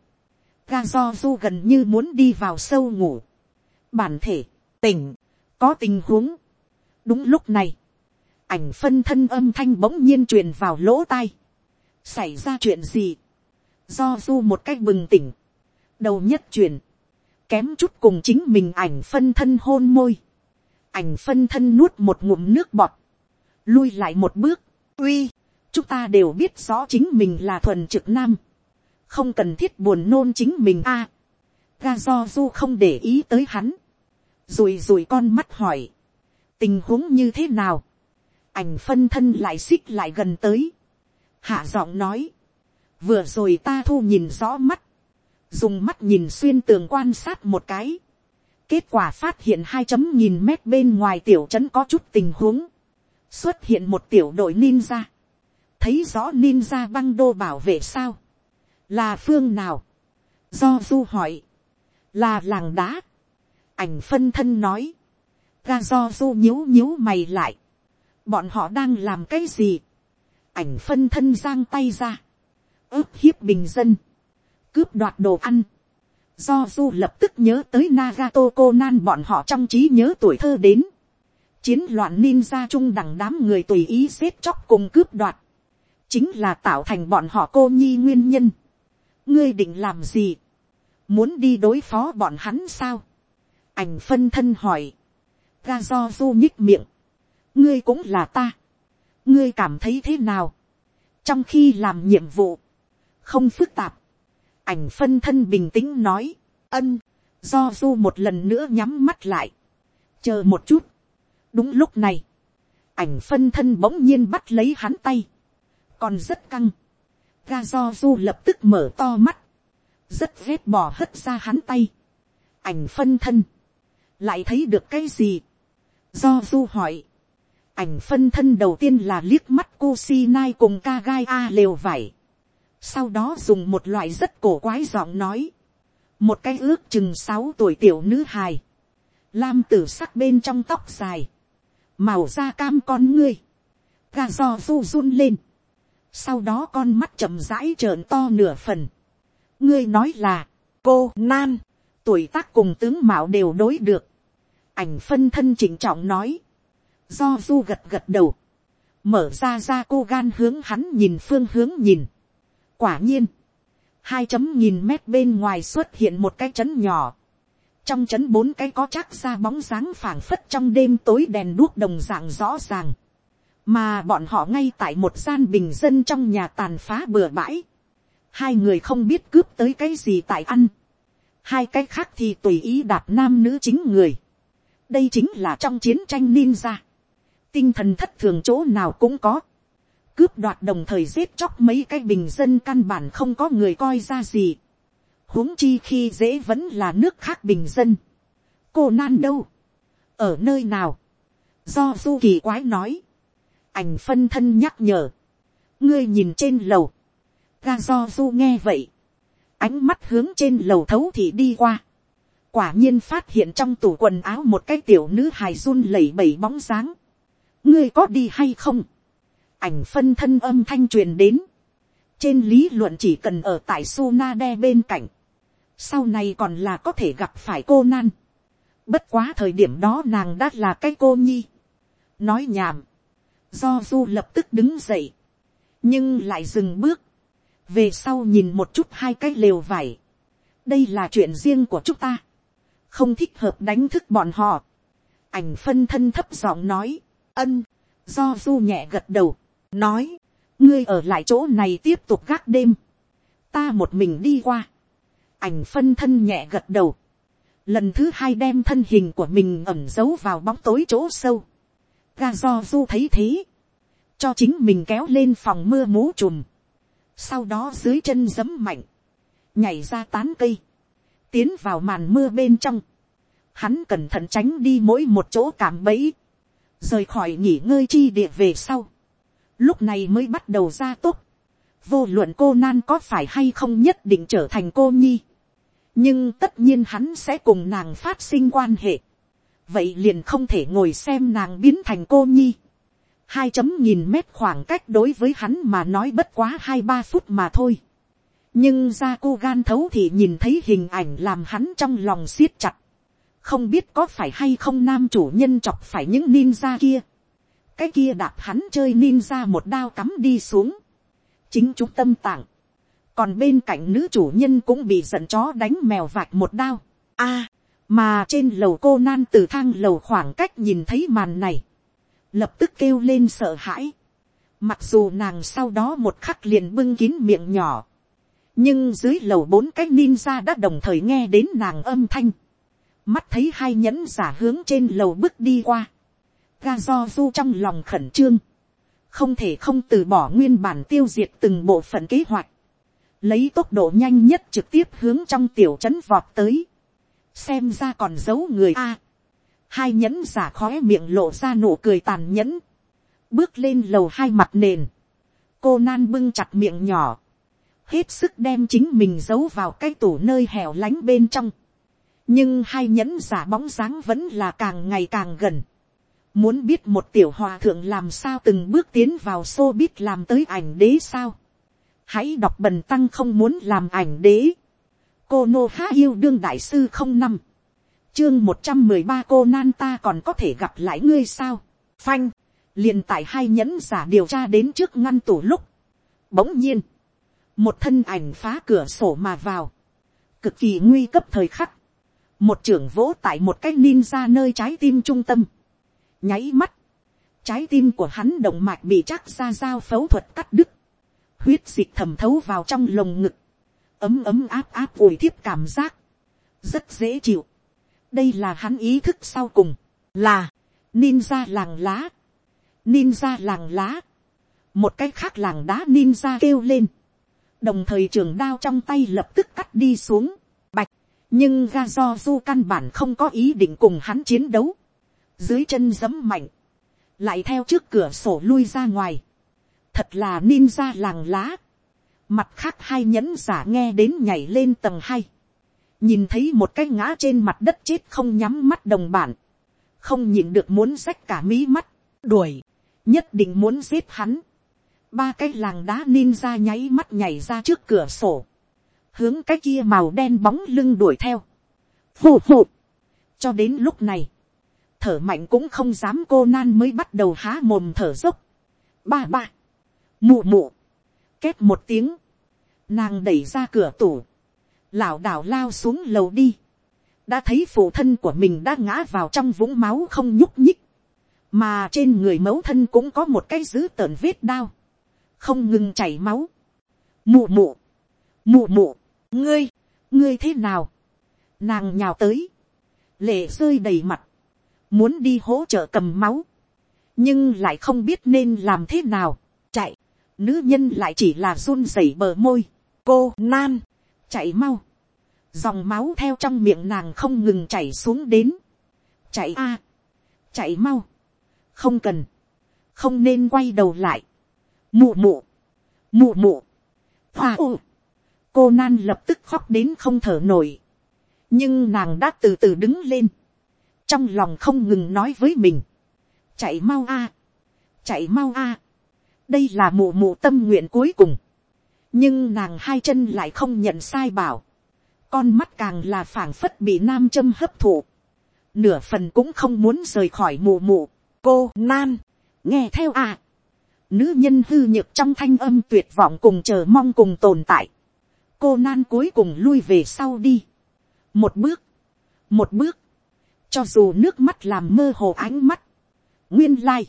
ga do du gần như muốn đi vào sâu ngủ, bản thể, tỉnh, có tình huống. đúng lúc này, ảnh phân thân âm thanh bỗng nhiên truyền vào lỗ tai, xảy ra chuyện gì, do du một cách bừng tỉnh, đầu nhất truyền, kém chút cùng chính mình ảnh phân thân hôn môi, ảnh phân thân nuốt một ngụm nước bọt, lui lại một bước, uy, chúng ta đều biết rõ chính mình là thuần trực nam, không cần thiết buồn nôn chính mình a. ga do du không để ý tới hắn, rùi rùi con mắt hỏi, tình huống như thế nào, ảnh phân thân lại xích lại gần tới, hạ giọng nói, vừa rồi ta thu nhìn rõ mắt, dùng mắt nhìn xuyên tường quan sát một cái, kết quả phát hiện hai chấm nghìn mét bên ngoài tiểu trấn có chút tình huống, xuất hiện một tiểu đội ninja, thấy rõ ninja băng đô bảo vệ sao, là phương nào, do du hỏi, là làng đá, ảnh phân thân nói, ga do du nhíu nhíu mày lại, bọn họ đang làm cái gì, ảnh phân thân giang tay ra, ướp hiếp bình dân, cướp đoạt đồ ăn, do du lập tức nhớ tới Nagato Conan bọn họ trong trí nhớ tuổi thơ đến. Chiến loạn ninja trung đẳng đám người tùy ý xếp chóc cùng cướp đoạt. Chính là tạo thành bọn họ cô nhi nguyên nhân ngươi định làm gì, muốn đi đối phó bọn hắn sao, ảnh phân thân hỏi, ga do du nhích miệng, ngươi cũng là ta, ngươi cảm thấy thế nào, trong khi làm nhiệm vụ, không phức tạp, ảnh phân thân bình tĩnh nói, ân, do du một lần nữa nhắm mắt lại, chờ một chút, đúng lúc này, ảnh phân thân bỗng nhiên bắt lấy hắn tay, còn rất căng. Ga do du lập tức mở to mắt, rất ghét bỏ hất ra hắn tay. Ảnh phân thân, lại thấy được cái gì. Do du hỏi, ảnh phân thân đầu tiên là liếc mắt Kusinai cùng Kagai A lều vải. Sau đó dùng một loại rất cổ quái giọng nói. Một cái ước chừng sáu tuổi tiểu nữ hài. Lam tử sắc bên trong tóc dài. Màu da cam con ngươi. Ga do du run lên sau đó con mắt chậm rãi trợn to nửa phần. ngươi nói là, cô nan, tuổi tác cùng tướng mạo đều đối được. ảnh phân thân chỉnh trọng nói, do du gật gật đầu, mở ra ra cô gan hướng hắn nhìn phương hướng nhìn. quả nhiên, hai chấm nghìn mét bên ngoài xuất hiện một cái trấn nhỏ. trong trấn bốn cái có chắc ra bóng dáng phảng phất trong đêm tối đèn đuốc đồng dạng rõ ràng mà bọn họ ngay tại một gian bình dân trong nhà tàn phá bừa bãi, hai người không biết cướp tới cái gì tại ăn, hai cái khác thì tùy ý đạp nam nữ chính người, đây chính là trong chiến tranh ninja, tinh thần thất thường chỗ nào cũng có, cướp đoạt đồng thời giết chóc mấy cái bình dân căn bản không có người coi ra gì, huống chi khi dễ vẫn là nước khác bình dân, cô nan đâu, ở nơi nào, do du kỳ quái nói, ảnh phân thân nhắc nhở, ngươi nhìn trên lầu, ga do du nghe vậy, ánh mắt hướng trên lầu thấu thì đi qua, quả nhiên phát hiện trong tủ quần áo một cái tiểu nữ hài run lẩy bẩy bóng dáng, ngươi có đi hay không, ảnh phân thân âm thanh truyền đến, trên lý luận chỉ cần ở tại su na đe bên cạnh, sau này còn là có thể gặp phải cô nan. Bất quá thời điểm đó nàng đã là cái cô nhi. Nói nhảm, do du lập tức đứng dậy, nhưng lại dừng bước, về sau nhìn một chút hai cái lều vải. đây là chuyện riêng của chúng ta, không thích hợp đánh thức bọn họ. ảnh phân thân thấp giọng nói, ân, do du nhẹ gật đầu, nói, ngươi ở lại chỗ này tiếp tục gác đêm, ta một mình đi qua, ảnh phân thân nhẹ gật đầu, lần thứ hai đem thân hình của mình ẩm giấu vào bóng tối chỗ sâu, ga do du thấy thế, cho chính mình kéo lên phòng mưa mố trùm, sau đó dưới chân giấm mạnh, nhảy ra tán cây, tiến vào màn mưa bên trong, hắn cẩn thận tránh đi mỗi một chỗ cảm bẫy, rời khỏi nghỉ ngơi chi địa về sau, lúc này mới bắt đầu ra tốt, vô luận cô nan có phải hay không nhất định trở thành cô nhi, nhưng tất nhiên hắn sẽ cùng nàng phát sinh quan hệ, vậy liền không thể ngồi xem nàng biến thành cô nhi. hai chấm nghìn mét khoảng cách đối với hắn mà nói bất quá hai ba phút mà thôi. nhưng ra cô gan thấu thì nhìn thấy hình ảnh làm hắn trong lòng siết chặt. không biết có phải hay không nam chủ nhân chọc phải những ninja kia. cái kia đạp hắn chơi ninja một đao cắm đi xuống. chính chúng tâm tạng còn bên cạnh nữ chủ nhân cũng bị giận chó đánh mèo vạch một đao. a, mà trên lầu cô nan từ thang lầu khoảng cách nhìn thấy màn này, lập tức kêu lên sợ hãi. mặc dù nàng sau đó một khắc liền bưng kín miệng nhỏ, nhưng dưới lầu bốn cái ninja đã đồng thời nghe đến nàng âm thanh, mắt thấy hai nhẫn giả hướng trên lầu bước đi qua, ga do du trong lòng khẩn trương, không thể không từ bỏ nguyên bản tiêu diệt từng bộ phận kế hoạch, lấy tốc độ nhanh nhất trực tiếp hướng trong tiểu trấn vọt tới, xem ra còn giấu người a, hai nhẫn giả khói miệng lộ ra nụ cười tàn nhẫn, bước lên lầu hai mặt nền, cô nan bưng chặt miệng nhỏ, hết sức đem chính mình giấu vào cái tủ nơi hẻo lánh bên trong, nhưng hai nhẫn giả bóng dáng vẫn là càng ngày càng gần, muốn biết một tiểu hòa thượng làm sao từng bước tiến vào xô biết làm tới ảnh đế sao, hãy đọc bần tăng không muốn làm ảnh đế cô nô há yêu đương đại sư không năm, chương một trăm mười ba cô nan ta còn có thể gặp lại ngươi sao. phanh, liền tại hai nhẫn giả điều tra đến trước ngăn tủ lúc. bỗng nhiên, một thân ảnh phá cửa sổ mà vào, cực kỳ nguy cấp thời khắc, một trưởng vỗ tại một cái ninja nơi trái tim trung tâm, nháy mắt, trái tim của hắn động mạch bị chắc ra dao phẫu thuật cắt đứt, huyết dịch thẩm thấu vào trong lồng ngực, ấm ấm áp áp ủi thiếp cảm giác, rất dễ chịu. đây là hắn ý thức sau cùng, là, ninja làng lá, ninja làng lá, một cái khác làng đá ninja kêu lên, đồng thời trường đao trong tay lập tức cắt đi xuống, bạch, nhưng ga do du căn bản không có ý định cùng hắn chiến đấu, dưới chân giấm mạnh, lại theo trước cửa sổ lui ra ngoài, thật là ninja làng lá. Mặt khác hai nhẫn giả nghe đến nhảy lên tầng hai. Nhìn thấy một cái ngã trên mặt đất chết không nhắm mắt đồng bản. Không nhìn được muốn rách cả mí mắt. Đuổi. Nhất định muốn giết hắn. Ba cái làng đá ninja nháy mắt nhảy ra trước cửa sổ. Hướng cái kia màu đen bóng lưng đuổi theo. Phù phù. Cho đến lúc này. Thở mạnh cũng không dám cô nan mới bắt đầu há mồm thở dốc. Ba ba mụ mụ, két một tiếng, nàng đẩy ra cửa tủ, lảo đảo lao xuống lầu đi, đã thấy phụ thân của mình đã ngã vào trong vũng máu không nhúc nhích, mà trên người mẫu thân cũng có một cái dữ tợn vết đao, không ngừng chảy máu. Mụ mụ, mụ mụ, ngươi, ngươi thế nào, nàng nhào tới, lệ rơi đầy mặt, muốn đi hỗ trợ cầm máu, nhưng lại không biết nên làm thế nào, chạy, nữ nhân lại chỉ là run rẩy bờ môi, cô nan, chạy mau, dòng máu theo trong miệng nàng không ngừng chảy xuống đến, chạy a, chạy mau, không cần, không nên quay đầu lại, mụ mụ, mụ mụ, hoa ô, cô nan lập tức khóc đến không thở nổi, nhưng nàng đã từ từ đứng lên, trong lòng không ngừng nói với mình, chạy mau a, chạy mau a, đây là mụ mụ tâm nguyện cuối cùng, nhưng nàng hai chân lại không nhận sai bảo, con mắt càng là phảng phất bị nam châm hấp thụ, nửa phần cũng không muốn rời khỏi mụ mụ, cô nan, nghe theo à, nữ nhân hư nhược trong thanh âm tuyệt vọng cùng chờ mong cùng tồn tại, cô nan cuối cùng lui về sau đi, một bước, một bước, cho dù nước mắt làm mơ hồ ánh mắt, nguyên lai,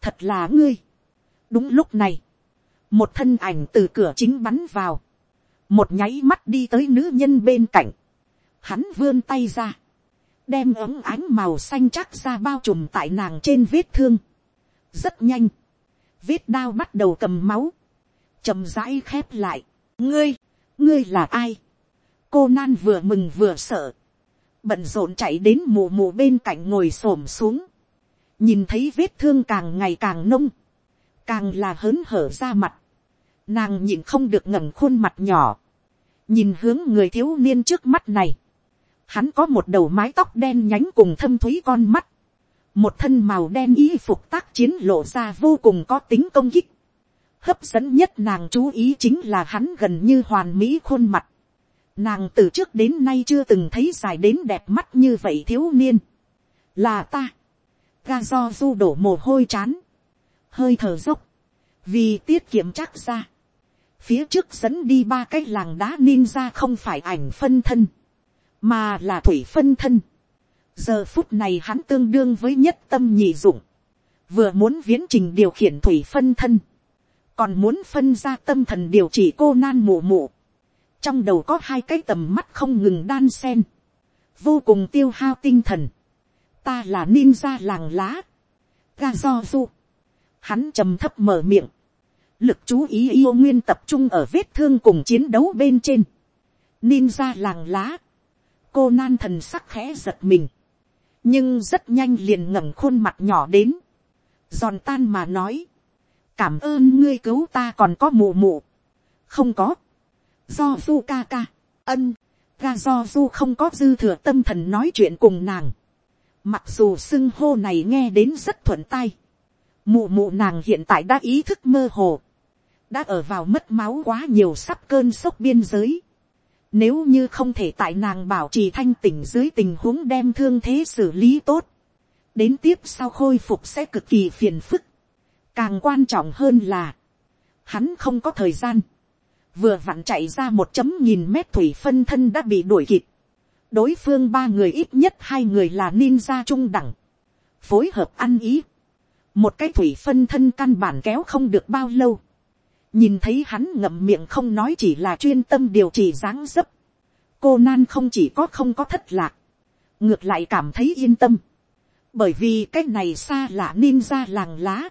thật là ngươi đúng lúc này, một thân ảnh từ cửa chính bắn vào, một nháy mắt đi tới nữ nhân bên cạnh, hắn vươn tay ra, đem ống ánh màu xanh chắc ra bao trùm tại nàng trên vết thương, rất nhanh, vết đao bắt đầu cầm máu, chầm rãi khép lại, ngươi, ngươi là ai, cô nan vừa mừng vừa sợ, bận rộn chạy đến mù mù bên cạnh ngồi s ổ m xuống, nhìn thấy vết thương càng ngày càng nông, càng là hớn hở ra mặt, nàng nhìn không được ngẩng khuôn mặt nhỏ, nhìn hướng người thiếu niên trước mắt này, hắn có một đầu mái tóc đen nhánh cùng thâm thúy con mắt, một thân màu đen y phục tác chiến lộ ra vô cùng có tính công kích, hấp dẫn nhất nàng chú ý chính là hắn gần như hoàn mỹ khuôn mặt, nàng từ trước đến nay chưa từng thấy dài đến đẹp mắt như vậy thiếu niên, là ta, ga do du đổ mồ hôi chán, hơi thở dốc, vì tiết kiệm chắc ra, phía trước dẫn đi ba cái làng đá ninja không phải ảnh phân thân, mà là thủy phân thân. giờ phút này hắn tương đương với nhất tâm nhị dụng, vừa muốn viễn trình điều khiển thủy phân thân, còn muốn phân ra tâm thần điều trị cô nan mù mù. trong đầu có hai cái tầm mắt không ngừng đan sen, vô cùng tiêu hao tinh thần. ta là ninja làng lá, ga do du hắn trầm thấp mở miệng, lực chú ý yêu nguyên tập trung ở vết thương cùng chiến đấu bên trên. Ninja làng lá. Cô nan thần sắc khẽ giật mình. Nhưng rất nhanh liền ngẩng khuôn mặt nhỏ đến. Giòn tan mà nói. Cảm ơn ngươi cứu ta còn có mù mụ, Không có. Do du ca ca. Ân. Ga do du không có dư thừa tâm thần nói chuyện cùng nàng. Mặc dù xưng hô này nghe đến rất thuận tai. Mụ mụ nàng hiện tại đã ý thức mơ hồ đã ở vào mất máu quá nhiều sắp cơn sốc biên giới. Nếu như không thể tại nàng bảo trì thanh tỉnh dưới tình huống đem thương thế xử lý tốt. Đến tiếp sau khôi phục sẽ cực kỳ phiền phức. Càng quan trọng hơn là. Hắn không có thời gian. Vừa vặn chạy ra một chấm nghìn mét thủy phân thân đã bị đuổi kịp. Đối phương ba người ít nhất hai người là ninja trung đẳng. Phối hợp ăn ý. Một cái thủy phân thân căn bản kéo không được bao lâu. Nhìn thấy hắn ngậm miệng không nói chỉ là chuyên tâm điều trị dáng dấp, cô nan không chỉ có không có thất lạc, ngược lại cảm thấy yên tâm, bởi vì cái này xa lạ ninja làng lá,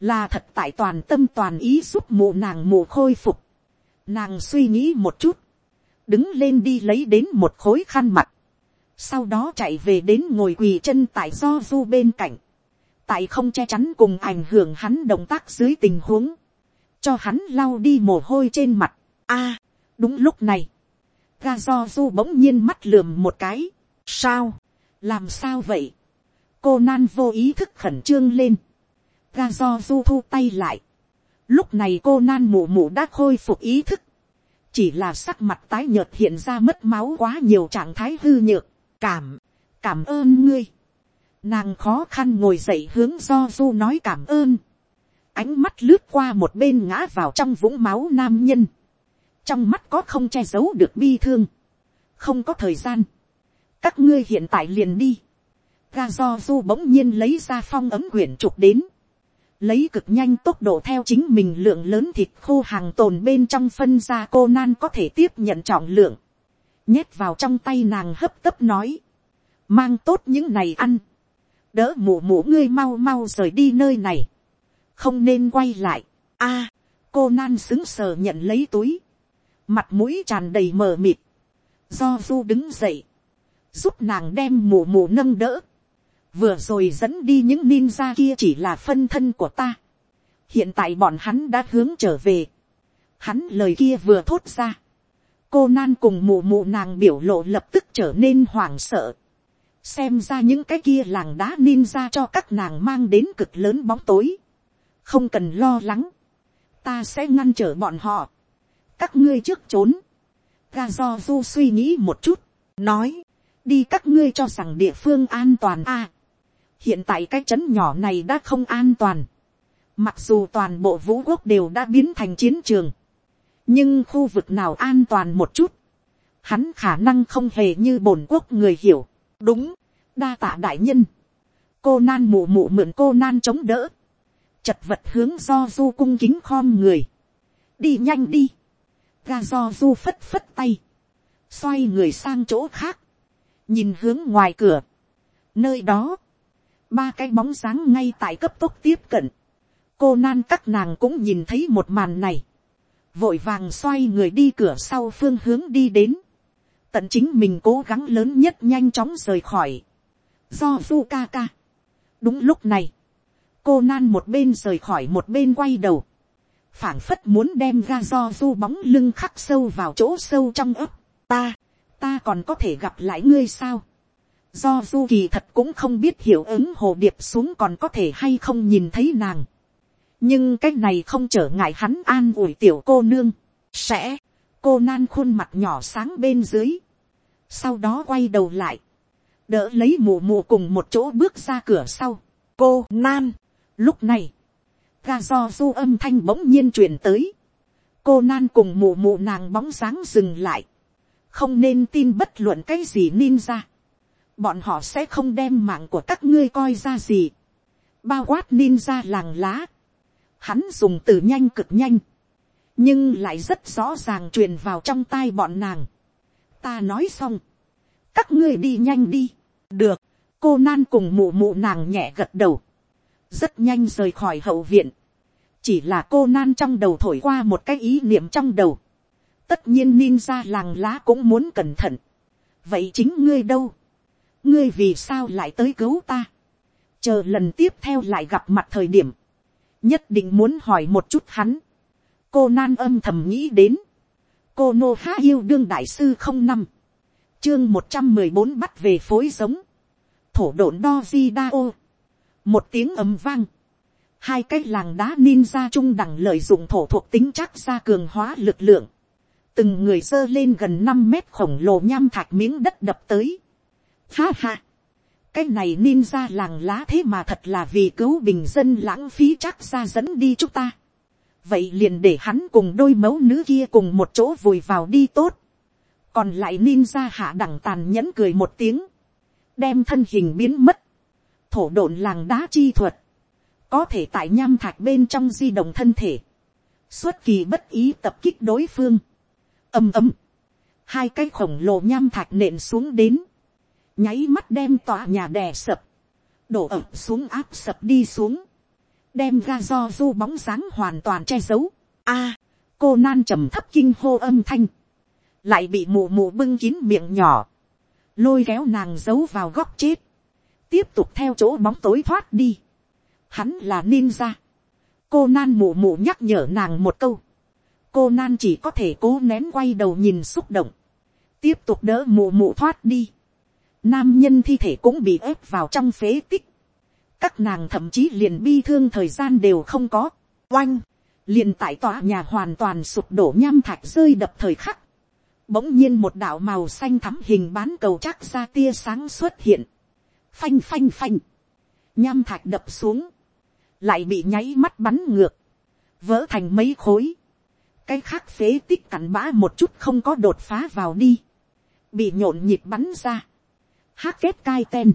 là thật tại toàn tâm toàn ý giúp mụ nàng mụ khôi phục, nàng suy nghĩ một chút, đứng lên đi lấy đến một khối khăn mặt, sau đó chạy về đến ngồi quỳ chân tại do du bên cạnh, tại không che chắn cùng ảnh hưởng hắn động tác dưới tình huống, cho hắn lau đi mồ hôi trên mặt. a, đúng lúc này, ga do du bỗng nhiên mắt lườm một cái. sao, làm sao vậy. cô nan vô ý thức khẩn trương lên. ga do du thu tay lại. lúc này cô nan mù mù đã khôi phục ý thức. chỉ là sắc mặt tái nhợt hiện ra mất máu quá nhiều trạng thái hư nhược. cảm, cảm ơn ngươi nàng khó khăn ngồi dậy hướng do du nói cảm ơn. Ánh mắt lướt qua một bên ngã vào trong vũng máu nam nhân, trong mắt có không che giấu được bi thương, không có thời gian, các ngươi hiện tại liền đi, ga do du bỗng nhiên lấy ra phong ấm quyển trục đến, lấy cực nhanh tốc độ theo chính mình lượng lớn thịt khô hàng tồn bên trong phân ra cô nan có thể tiếp nhận trọng lượng, nhét vào trong tay nàng hấp tấp nói, mang tốt những này ăn, đỡ mù mù ngươi mau mau rời đi nơi này, không nên quay lại. a, cô nan xứng sờ nhận lấy túi, mặt mũi tràn đầy mờ mịt, do du đứng dậy, giúp nàng đem mù mù nâng đỡ, vừa rồi dẫn đi những ninja kia chỉ là phân thân của ta, hiện tại bọn hắn đã hướng trở về, hắn lời kia vừa thốt ra, cô nan cùng mù mù nàng biểu lộ lập tức trở nên hoảng sợ, xem ra những cái kia làng đá ninja cho các nàng mang đến cực lớn bóng tối, không cần lo lắng, ta sẽ ngăn trở bọn họ, các ngươi trước trốn, ga do du suy nghĩ một chút, nói, đi các ngươi cho rằng địa phương an toàn a. hiện tại cái trấn nhỏ này đã không an toàn, mặc dù toàn bộ vũ quốc đều đã biến thành chiến trường, nhưng khu vực nào an toàn một chút, hắn khả năng không hề như bổn quốc người hiểu, đúng, đa tạ đại nhân, cô nan mụ mụ mượn cô nan chống đỡ, chật vật hướng do du cung kính khom người, đi nhanh đi, ga do du phất phất tay, xoay người sang chỗ khác, nhìn hướng ngoài cửa, nơi đó, ba cái bóng sáng ngay tại cấp tốc tiếp cận, cô nan các nàng cũng nhìn thấy một màn này, vội vàng xoay người đi cửa sau phương hướng đi đến, tận chính mình cố gắng lớn nhất nhanh chóng rời khỏi, do du ca ca. đúng lúc này, cô nan một bên rời khỏi một bên quay đầu, phảng phất muốn đem ra do du bóng lưng khắc sâu vào chỗ sâu trong ấp, ta, ta còn có thể gặp lại ngươi sao. do du kỳ thật cũng không biết hiệu ứng hồ điệp xuống còn có thể hay không nhìn thấy nàng. nhưng cái này không trở ngại hắn an ủi tiểu cô nương. sẽ, cô nan khuôn mặt nhỏ sáng bên dưới. sau đó quay đầu lại, đỡ lấy mù mù cùng một chỗ bước ra cửa sau. cô nan, lúc này, ga do du âm thanh bỗng nhiên truyền tới. cô nan cùng mù mù nàng bóng dáng dừng lại không nên tin bất luận cái gì ninja. Bọn họ sẽ không đem mạng của các ngươi coi ra gì. Bao quát ninja làng lá. Hắn dùng từ nhanh cực nhanh. Nhưng lại rất rõ ràng truyền vào trong tai bọn nàng. Ta nói xong. Các ngươi đi nhanh đi. Được. Cô nan cùng mụ mụ nàng nhẹ gật đầu. Rất nhanh rời khỏi hậu viện. Chỉ là cô nan trong đầu thổi qua một cái ý niệm trong đầu tất nhiên ninja làng lá cũng muốn cẩn thận. vậy chính ngươi đâu, ngươi vì sao lại tới cứu ta, chờ lần tiếp theo lại gặp mặt thời điểm, nhất định muốn hỏi một chút hắn, cô nan âm thầm nghĩ đến, cô nô há yêu đương đại sư không năm, chương một trăm mười bốn bắt về phối giống, thổ độn đo di đa ô, một tiếng ầm vang, hai cái làng đá ninja trung đẳng lợi dụng thổ thuộc tính chắc ra cường hóa lực lượng, từng người dơ lên gần năm mét khổng lồ nham thạch miếng đất đập tới. Ha ha, cái này ninja làng lá thế mà thật là vì cứu bình dân lãng phí chắc ra dẫn đi chúng ta vậy liền để hắn cùng đôi mẫu nữ kia cùng một chỗ vùi vào đi tốt. còn lại ninja hạ đẳng tàn nhẫn cười một tiếng, đem thân hình biến mất, thổ độn làng đá chi thuật, có thể tại nham thạch bên trong di động thân thể, xuất kỳ bất ý tập kích đối phương. Ầm ầm, hai cái khổng lồ nham thạch nện xuống đến, nháy mắt đem tòa nhà đè sập, đổ ập xuống áp sập đi xuống, đem ra do du bóng dáng hoàn toàn che giấu. A, cô nan trầm thấp kinh hô âm thanh, lại bị mù mù bưng kín miệng nhỏ, lôi kéo nàng giấu vào góc chết, tiếp tục theo chỗ bóng tối thoát đi. Hắn là ninja. cô nan mù mù nhắc nhở nàng một câu, cô nan chỉ có thể cố nén quay đầu nhìn xúc động, tiếp tục đỡ mù mù thoát đi. Nam nhân thi thể cũng bị ép vào trong phế tích. Các nàng thậm chí liền bi thương thời gian đều không có. Oanh, liền tại tòa nhà hoàn toàn sụp đổ nham thạch rơi đập thời khắc. Bỗng nhiên một đạo màu xanh thắm hình bán cầu chắc ra tia sáng xuất hiện. Phanh phanh phanh. Nham thạch đập xuống. Lại bị nháy mắt bắn ngược. Vỡ thành mấy khối cái khác phế tích cặn bã một chút không có đột phá vào đi, bị nhộn nhịp bắn ra, hát kết cai ten,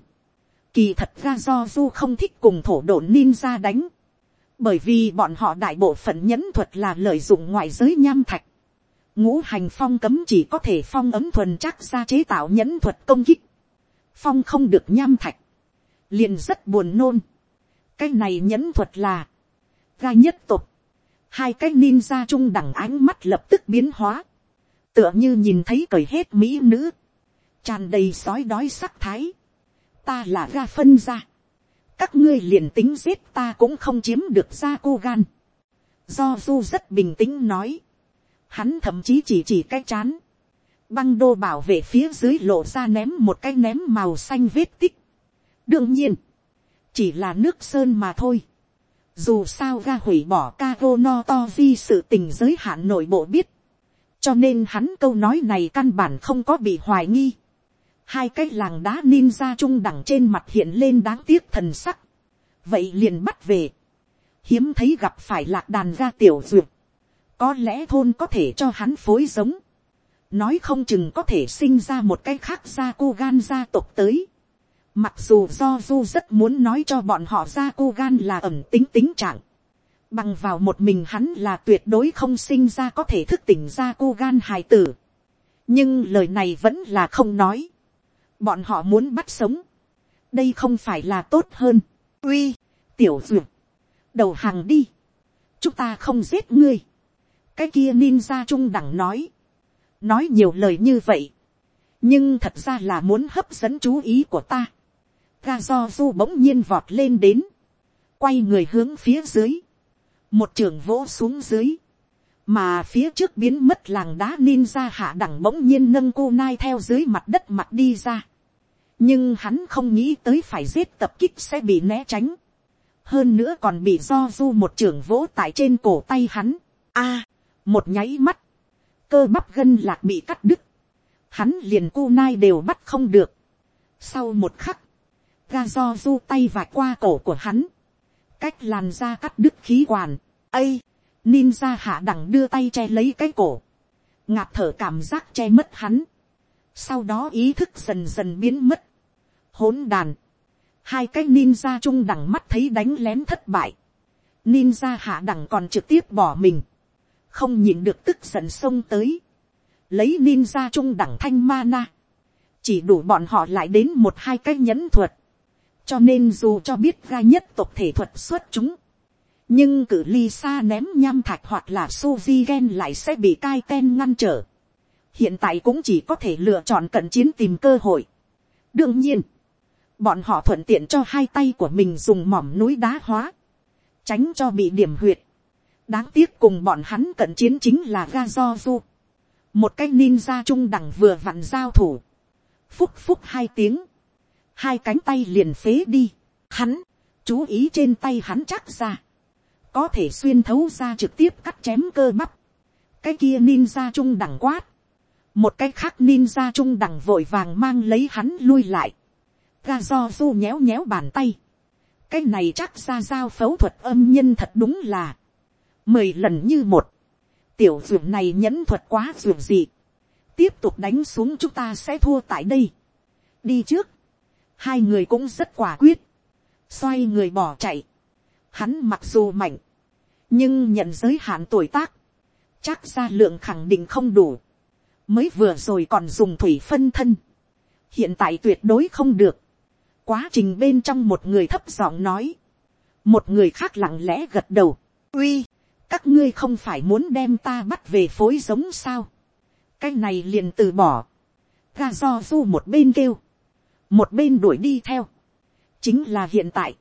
kỳ thật ra do du không thích cùng thổ độn ninja đánh, bởi vì bọn họ đại bộ phận nhẫn thuật là lợi dụng ngoại giới nham thạch, ngũ hành phong cấm chỉ có thể phong ấm thuần chắc ra chế tạo nhẫn thuật công kích, phong không được nham thạch, liền rất buồn nôn, cái này nhẫn thuật là, ga nhất tục, hai cái ninja trung đẳng ánh mắt lập tức biến hóa, tựa như nhìn thấy cởi hết mỹ nữ, tràn đầy sói đói sắc thái, ta là ga phân ra, các ngươi liền tính giết ta cũng không chiếm được ra cô gan, do du rất bình tĩnh nói, hắn thậm chí chỉ chỉ cái chán, băng đô bảo vệ phía dưới lộ ra ném một cái ném màu xanh vết tích. đương nhiên, chỉ là nước sơn mà thôi. dù sao ga hủy bỏ ca vô no to vi sự tình giới hạn nội bộ biết, cho nên hắn câu nói này căn bản không có bị hoài nghi hai cái làng đá ninja trung đẳng trên mặt hiện lên đáng tiếc thần sắc. vậy liền bắt về. hiếm thấy gặp phải lạc đàn ga tiểu duyệt. có lẽ thôn có thể cho hắn phối giống. nói không chừng có thể sinh ra một cái khác gia cô gan gia tộc tới. mặc dù do du rất muốn nói cho bọn họ gia cô gan là ẩm tính tính trạng Bằng vào một mình hắn là tuyệt đối không sinh ra có thể thức tỉnh ra cô gan hài tử. Nhưng lời này vẫn là không nói. Bọn họ muốn bắt sống. Đây không phải là tốt hơn. Uy, tiểu duyệt. Đầu hàng đi. Chúng ta không giết ngươi. Cái kia ninja trung đẳng nói. Nói nhiều lời như vậy. Nhưng thật ra là muốn hấp dẫn chú ý của ta. Ga do du bỗng nhiên vọt lên đến. Quay người hướng phía dưới một trường vỗ xuống dưới, mà phía trước biến mất làng đá ninja hạ đẳng bỗng nhiên nâng cô nai theo dưới mặt đất mặt đi ra. nhưng hắn không nghĩ tới phải giết tập kích sẽ bị né tránh. hơn nữa còn bị do du một trường vỗ tại trên cổ tay hắn. a, một nháy mắt, cơ bắp gân lạc bị cắt đứt. hắn liền cô nai đều bắt không được. sau một khắc, ga do du tay vạch qua cổ của hắn cách làn da cắt đứt khí quản. ây, ninja hạ đẳng đưa tay che lấy cái cổ, ngạt thở cảm giác che mất hắn, sau đó ý thức dần dần biến mất, hỗn đàn, hai cái ninja trung đẳng mắt thấy đánh lén thất bại, ninja hạ đẳng còn trực tiếp bỏ mình, không nhìn được tức giận xông tới, lấy ninja trung đẳng thanh mana, chỉ đủ bọn họ lại đến một hai cái nhẫn thuật, cho nên dù cho biết ra nhất tộc thể thuật xuất chúng, nhưng cử ly xa ném nham thạch hoặc là suzy gen lại sẽ bị cai ten ngăn trở. hiện tại cũng chỉ có thể lựa chọn cận chiến tìm cơ hội. đương nhiên, bọn họ thuận tiện cho hai tay của mình dùng mỏm núi đá hóa, tránh cho bị điểm huyệt. đáng tiếc cùng bọn hắn cận chiến chính là ga do du. một cái ninja trung đẳng vừa vặn giao thủ. phúc phúc hai tiếng hai cánh tay liền phế đi. Hắn, chú ý trên tay hắn chắc ra. Có thể xuyên thấu ra trực tiếp cắt chém cơ bắp. Cái kia ninja trung đẳng quát. Một cái khác ninja trung đẳng vội vàng mang lấy hắn lui lại. Ga do du nhéo nhéo bàn tay. Cái này chắc ra giao phẫu thuật âm nhân thật đúng là. Mười lần như một. Tiểu ruộng này nhẫn thuật quá ruộng gì. Tiếp tục đánh xuống chúng ta sẽ thua tại đây. Đi trước hai người cũng rất quả quyết, xoay người bỏ chạy. Hắn mặc dù mạnh, nhưng nhận giới hạn tuổi tác, chắc ra lượng khẳng định không đủ, mới vừa rồi còn dùng thủy phân thân, hiện tại tuyệt đối không được. quá trình bên trong một người thấp giọng nói, một người khác lặng lẽ gật đầu, uy, các ngươi không phải muốn đem ta bắt về phối giống sao, cái này liền từ bỏ, ga do du một bên kêu, một bên đuổi đi theo, chính là hiện tại,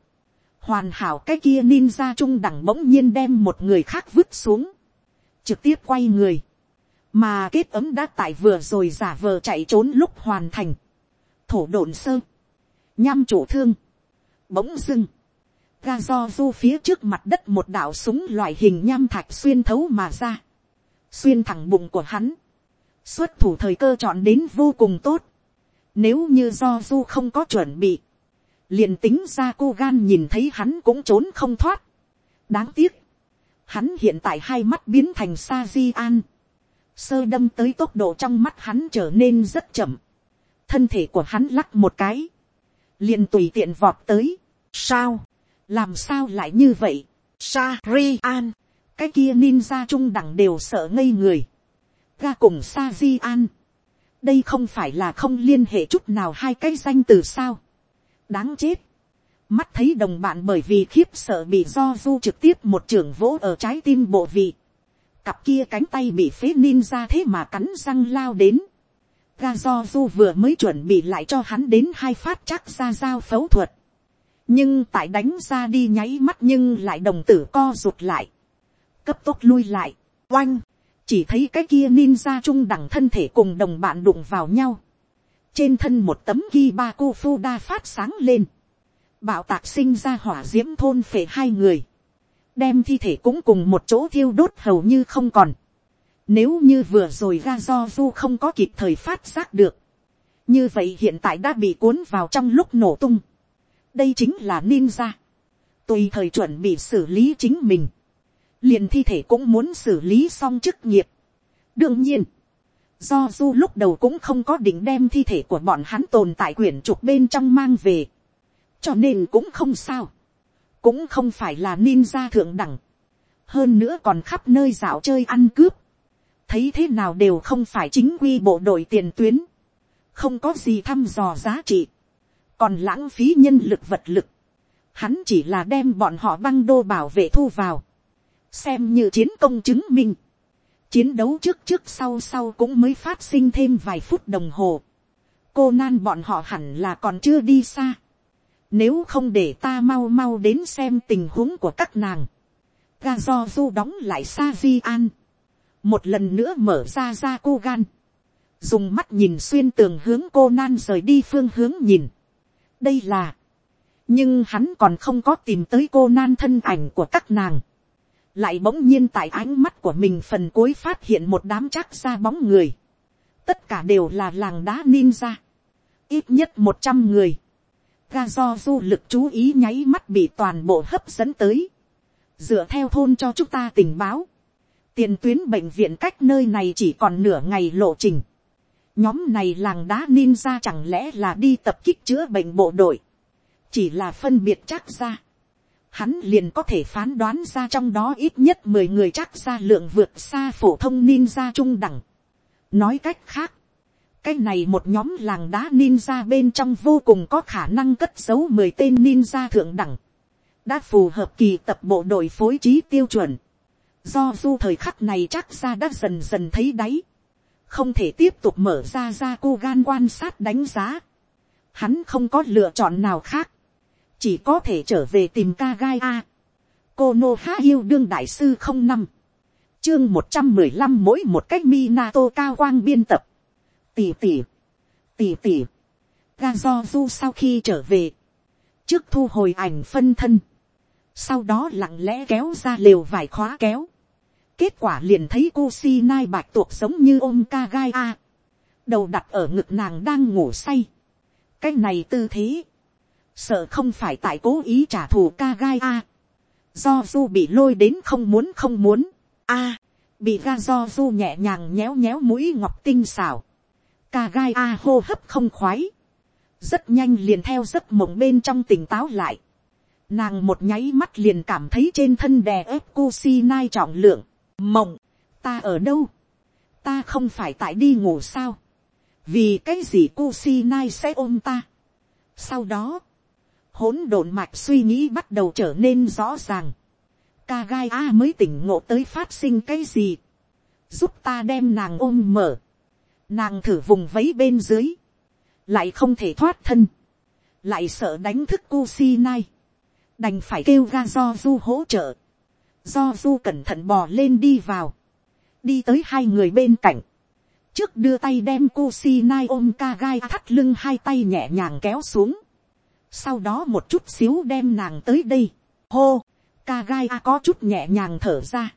hoàn hảo cái kia ninja trung đẳng bỗng nhiên đem một người khác vứt xuống, trực tiếp quay người, mà kết ấm đã tại vừa rồi giả vờ chạy trốn lúc hoàn thành, thổ đồn sơ, nham chủ thương, bỗng dưng, ga do du phía trước mặt đất một đạo súng loại hình nham thạch xuyên thấu mà ra, xuyên thẳng bụng của hắn, xuất thủ thời cơ chọn đến vô cùng tốt, nếu như do du không có chuẩn bị. Liền tính ra cô gan nhìn thấy hắn cũng trốn không thoát. Đáng tiếc. Hắn hiện tại hai mắt biến thành sa di an. Sơ đâm tới tốc độ trong mắt hắn trở nên rất chậm. Thân thể của hắn lắc một cái. Liền tùy tiện vọt tới. Sao? Làm sao lại như vậy? Sa ri an. Cái kia ninja trung đẳng đều sợ ngây người. Ga cùng sa di an đây không phải là không liên hệ chút nào hai cái danh từ sao đáng chết. mắt thấy đồng bạn bởi vì khiếp sợ bị do du trực tiếp một trường vỗ ở trái tim bộ vị. cặp kia cánh tay bị phế ninja thế mà cắn răng lao đến. ga do du vừa mới chuẩn bị lại cho hắn đến hai phát chắc ra giao phẫu thuật. nhưng tại đánh ra đi nháy mắt nhưng lại đồng tử co rụt lại. cấp tốc lui lại, oanh, chỉ thấy cái kia ninja trung đẳng thân thể cùng đồng bạn đụng vào nhau, trên thân một tấm ghi ba cô phu đa phát sáng lên, bạo tạc sinh ra hỏa d i ễ m thôn phệ hai người, đem thi thể cũng cùng một chỗ thiêu đốt hầu như không còn, nếu như vừa rồi ga do du không có kịp thời phát giác được, như vậy hiện tại đã bị cuốn vào trong lúc nổ tung, đây chính là ninja, tùy thời chuẩn bị xử lý chính mình, liền thi thể cũng muốn xử lý xong chức nghiệp. đương nhiên, do du lúc đầu cũng không có định đem thi thể của bọn hắn tồn tại quyển trục bên trong mang về, cho nên cũng không sao, cũng không phải là ninja thượng đẳng, hơn nữa còn khắp nơi dạo chơi ăn cướp, thấy thế nào đều không phải chính quy bộ đội tiền tuyến, không có gì thăm dò giá trị, còn lãng phí nhân lực vật lực, hắn chỉ là đem bọn họ băng đô bảo vệ thu vào, xem như chiến công chứng minh, chiến đấu trước trước sau sau cũng mới phát sinh thêm vài phút đồng hồ. cô nan bọn họ hẳn là còn chưa đi xa. nếu không để ta mau mau đến xem tình huống của các nàng. ga do du đóng lại xa di an. một lần nữa mở ra ra cô gan. dùng mắt nhìn xuyên tường hướng cô nan rời đi phương hướng nhìn. đây là. nhưng hắn còn không có tìm tới cô nan thân ảnh của các nàng lại bỗng nhiên tại ánh mắt của mình phần cuối phát hiện một đám chắc ra bóng người. tất cả đều là làng đá ninja. ít nhất một trăm người. ga do du lực chú ý nháy mắt bị toàn bộ hấp dẫn tới. dựa theo thôn cho chúng ta tình báo. tiền tuyến bệnh viện cách nơi này chỉ còn nửa ngày lộ trình. nhóm này làng đá ninja chẳng lẽ là đi tập kích chữa bệnh bộ đội. chỉ là phân biệt chắc ra hắn liền có thể phán đoán ra trong đó ít nhất mười người chắc ra lượng vượt xa phổ thông ninja trung đẳng. nói cách khác, cái này một nhóm làng đá ninja bên trong vô cùng có khả năng cất giấu mười tên ninja thượng đẳng, đã phù hợp kỳ tập bộ đội phối trí tiêu chuẩn. do du thời khắc này chắc ra đã dần dần thấy đáy, không thể tiếp tục mở ra ra cô gan quan sát đánh giá. Hắn không có lựa chọn nào khác chỉ có thể trở về tìm ca gai a. cô nô há yêu đương đại sư không năm, chương một trăm mười lăm mỗi một cách minato cao quang biên tập, tỉ tỉ, tỉ tỉ, ga do du sau khi trở về, trước thu hồi ảnh phân thân, sau đó lặng lẽ kéo ra lều vải khóa kéo, kết quả liền thấy cô si nai bạch tuộc giống như ôm ca gai a, đầu đặt ở ngực nàng đang ngủ say, cái này tư thế, sợ không phải tại cố ý trả thù ca gai a. do du bị lôi đến không muốn không muốn, a, bị ga do du nhẹ nhàng nhéo nhéo mũi ngọc tinh xảo, ca gai a hô hấp không khoái, rất nhanh liền theo giấc mộng bên trong tỉnh táo lại, nàng một nháy mắt liền cảm thấy trên thân đè ép cu si nai trọng lượng, mộng, ta ở đâu, ta không phải tại đi ngủ sao, vì cái gì cu si nai sẽ ôm ta. sau đó, hỗn độn mạch suy nghĩ bắt đầu trở nên rõ ràng. ca gai a mới tỉnh ngộ tới phát sinh cái gì. giúp ta đem nàng ôm mở. nàng thử vùng vấy bên dưới. lại không thể thoát thân. lại sợ đánh thức cu si nai. đành phải kêu ra do du hỗ trợ. do du cẩn thận bò lên đi vào. đi tới hai người bên cạnh. trước đưa tay đem cô si nai ôm ca gai thắt lưng hai tay nhẹ nhàng kéo xuống sau đó một chút xíu đem nàng tới đây, hô, ca gai a có chút nhẹ nhàng thở ra,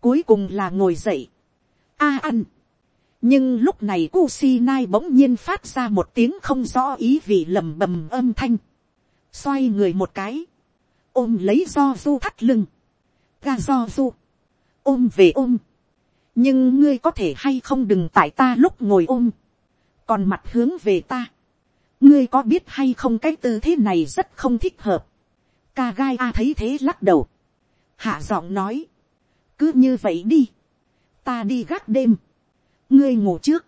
cuối cùng là ngồi dậy, a ăn, nhưng lúc này Kusi Nai bỗng nhiên phát ra một tiếng không rõ ý vì lầm bầm âm thanh, xoay người một cái, ôm lấy do du thắt lưng, ga do du, ôm về ôm, nhưng ngươi có thể hay không đừng tại ta lúc ngồi ôm, còn mặt hướng về ta, ngươi có biết hay không cái tư thế này rất không thích hợp. ca gai a thấy thế lắc đầu. hạ giọng nói. cứ như vậy đi. ta đi gác đêm. ngươi ngủ trước.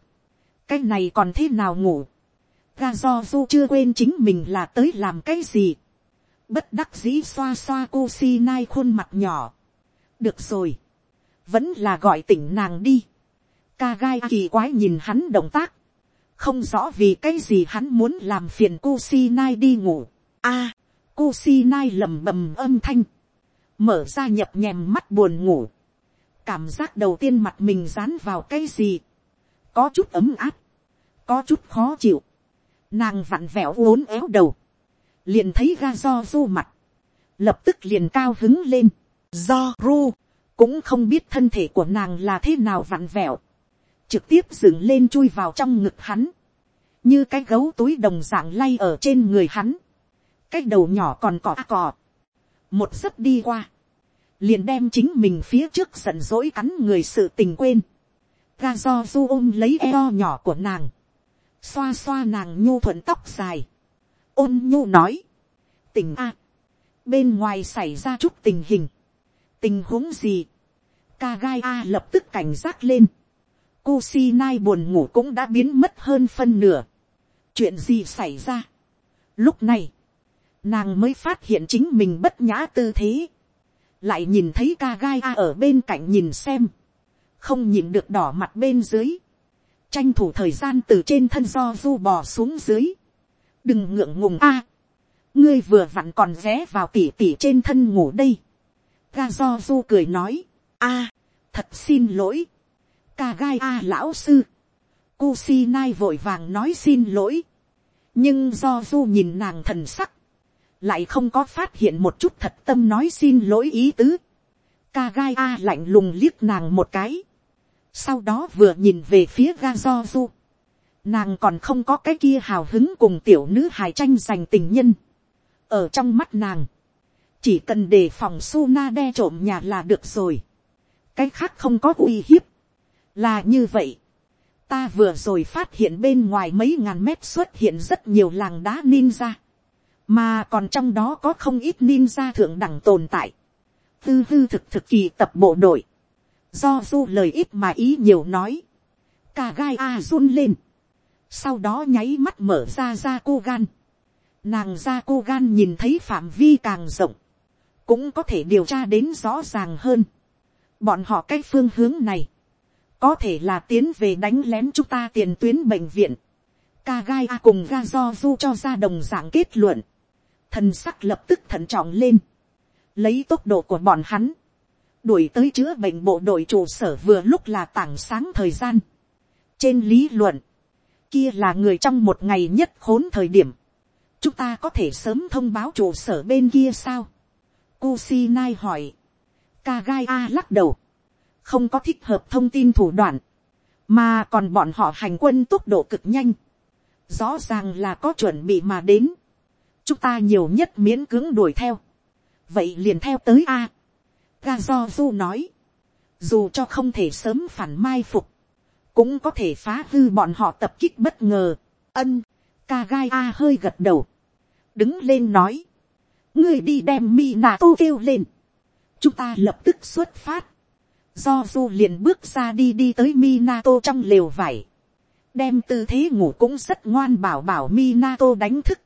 cái này còn thế nào ngủ. ga do du chưa quên chính mình là tới làm cái gì. bất đắc dĩ xoa xoa cô si nai khuôn mặt nhỏ. được rồi. vẫn là gọi tỉnh nàng đi. ca gai kỳ quái nhìn hắn động tác không rõ vì cái gì hắn muốn làm phiền Kusinai đi ngủ. A, à, Kusinai lầm bầm âm thanh, mở ra nhập nhèm mắt buồn ngủ, cảm giác đầu tiên mặt mình dán vào cái gì, có chút ấm áp, có chút khó chịu, nàng vặn vẹo uốn éo đầu, liền thấy ga do du mặt, lập tức liền cao hứng lên, do ru, cũng không biết thân thể của nàng là thế nào vặn vẹo, trực tiếp dựng lên chui vào trong ngực hắn, như cái gấu túi đồng dạng lay ở trên người hắn, cái đầu nhỏ còn cỏ cò một giấc đi qua, liền đem chính mình phía trước giận dỗi cắn người sự tình quên, ga do du ôm lấy eo nhỏ của nàng, xoa xoa nàng nhu thuận tóc dài, ôn nhu nói, tình a, bên ngoài xảy ra chút tình hình, tình huống gì, ca gai a lập tức cảnh giác lên, Kusinai buồn ngủ cũng đã biến mất hơn phân nửa. Chuyện gì xảy ra? Lúc này, nàng mới phát hiện chính mình bất nhã tư thế. Lại nhìn thấy ca gai a ở bên cạnh nhìn xem. Không nhìn được đỏ mặt bên dưới. Tranh thủ thời gian từ trên thân do du bò xuống dưới. Đừng ngượng ngùng a. ngươi vừa vặn còn rẽ vào tỉ tỉ trên thân ngủ đây. Ga do du cười nói. a, thật xin lỗi ca gai a lão sư. Kusinai vội vàng nói xin lỗi. Nhưng do du nhìn nàng thần sắc. Lại không có phát hiện một chút thật tâm nói xin lỗi ý tứ. Ca gai a lạnh lùng liếc nàng một cái. Sau đó vừa nhìn về phía ga do du. Nàng còn không có cái kia hào hứng cùng tiểu nữ hài tranh giành tình nhân. Ở trong mắt nàng. Chỉ cần đề phòng Suna đe trộm nhà là được rồi. Cái khác không có uy hiếp là như vậy, ta vừa rồi phát hiện bên ngoài mấy ngàn mét xuất hiện rất nhiều làng đá ninja, mà còn trong đó có không ít ninja thượng đẳng tồn tại, tư hư thực thực kỳ tập bộ đội, do du lời ít mà ý nhiều nói, cả gai a run lên, sau đó nháy mắt mở ra ra cô gan, nàng ra cô gan nhìn thấy phạm vi càng rộng, cũng có thể điều tra đến rõ ràng hơn, bọn họ cái phương hướng này, có thể là tiến về đánh lén chúng ta tiền tuyến bệnh viện. Ca gai a cùng ga do du cho ra đồng dạng kết luận. Thần sắc lập tức thận trọng lên. Lấy tốc độ của bọn hắn. Đuổi tới chữa bệnh bộ đội trụ sở vừa lúc là tảng sáng thời gian. Trên lý luận. Kia là người trong một ngày nhất khốn thời điểm. Chúng ta có thể sớm thông báo trụ sở bên kia sao? Kusinai hỏi. Kagai a lắc đầu không có thích hợp thông tin thủ đoạn, mà còn bọn họ hành quân tốc độ cực nhanh, rõ ràng là có chuẩn bị mà đến, chúng ta nhiều nhất miễn cưỡng đuổi theo, vậy liền theo tới a. ga do du nói, dù cho không thể sớm phản mai phục, cũng có thể phá hư bọn họ tập kích bất ngờ, ân, ca gai a hơi gật đầu, đứng lên nói, ngươi đi đem mi nà tô kêu lên, chúng ta lập tức xuất phát, do du liền bước ra đi đi tới Minato trong lều vải, đem tư thế ngủ cũng rất ngoan bảo bảo Minato đánh thức,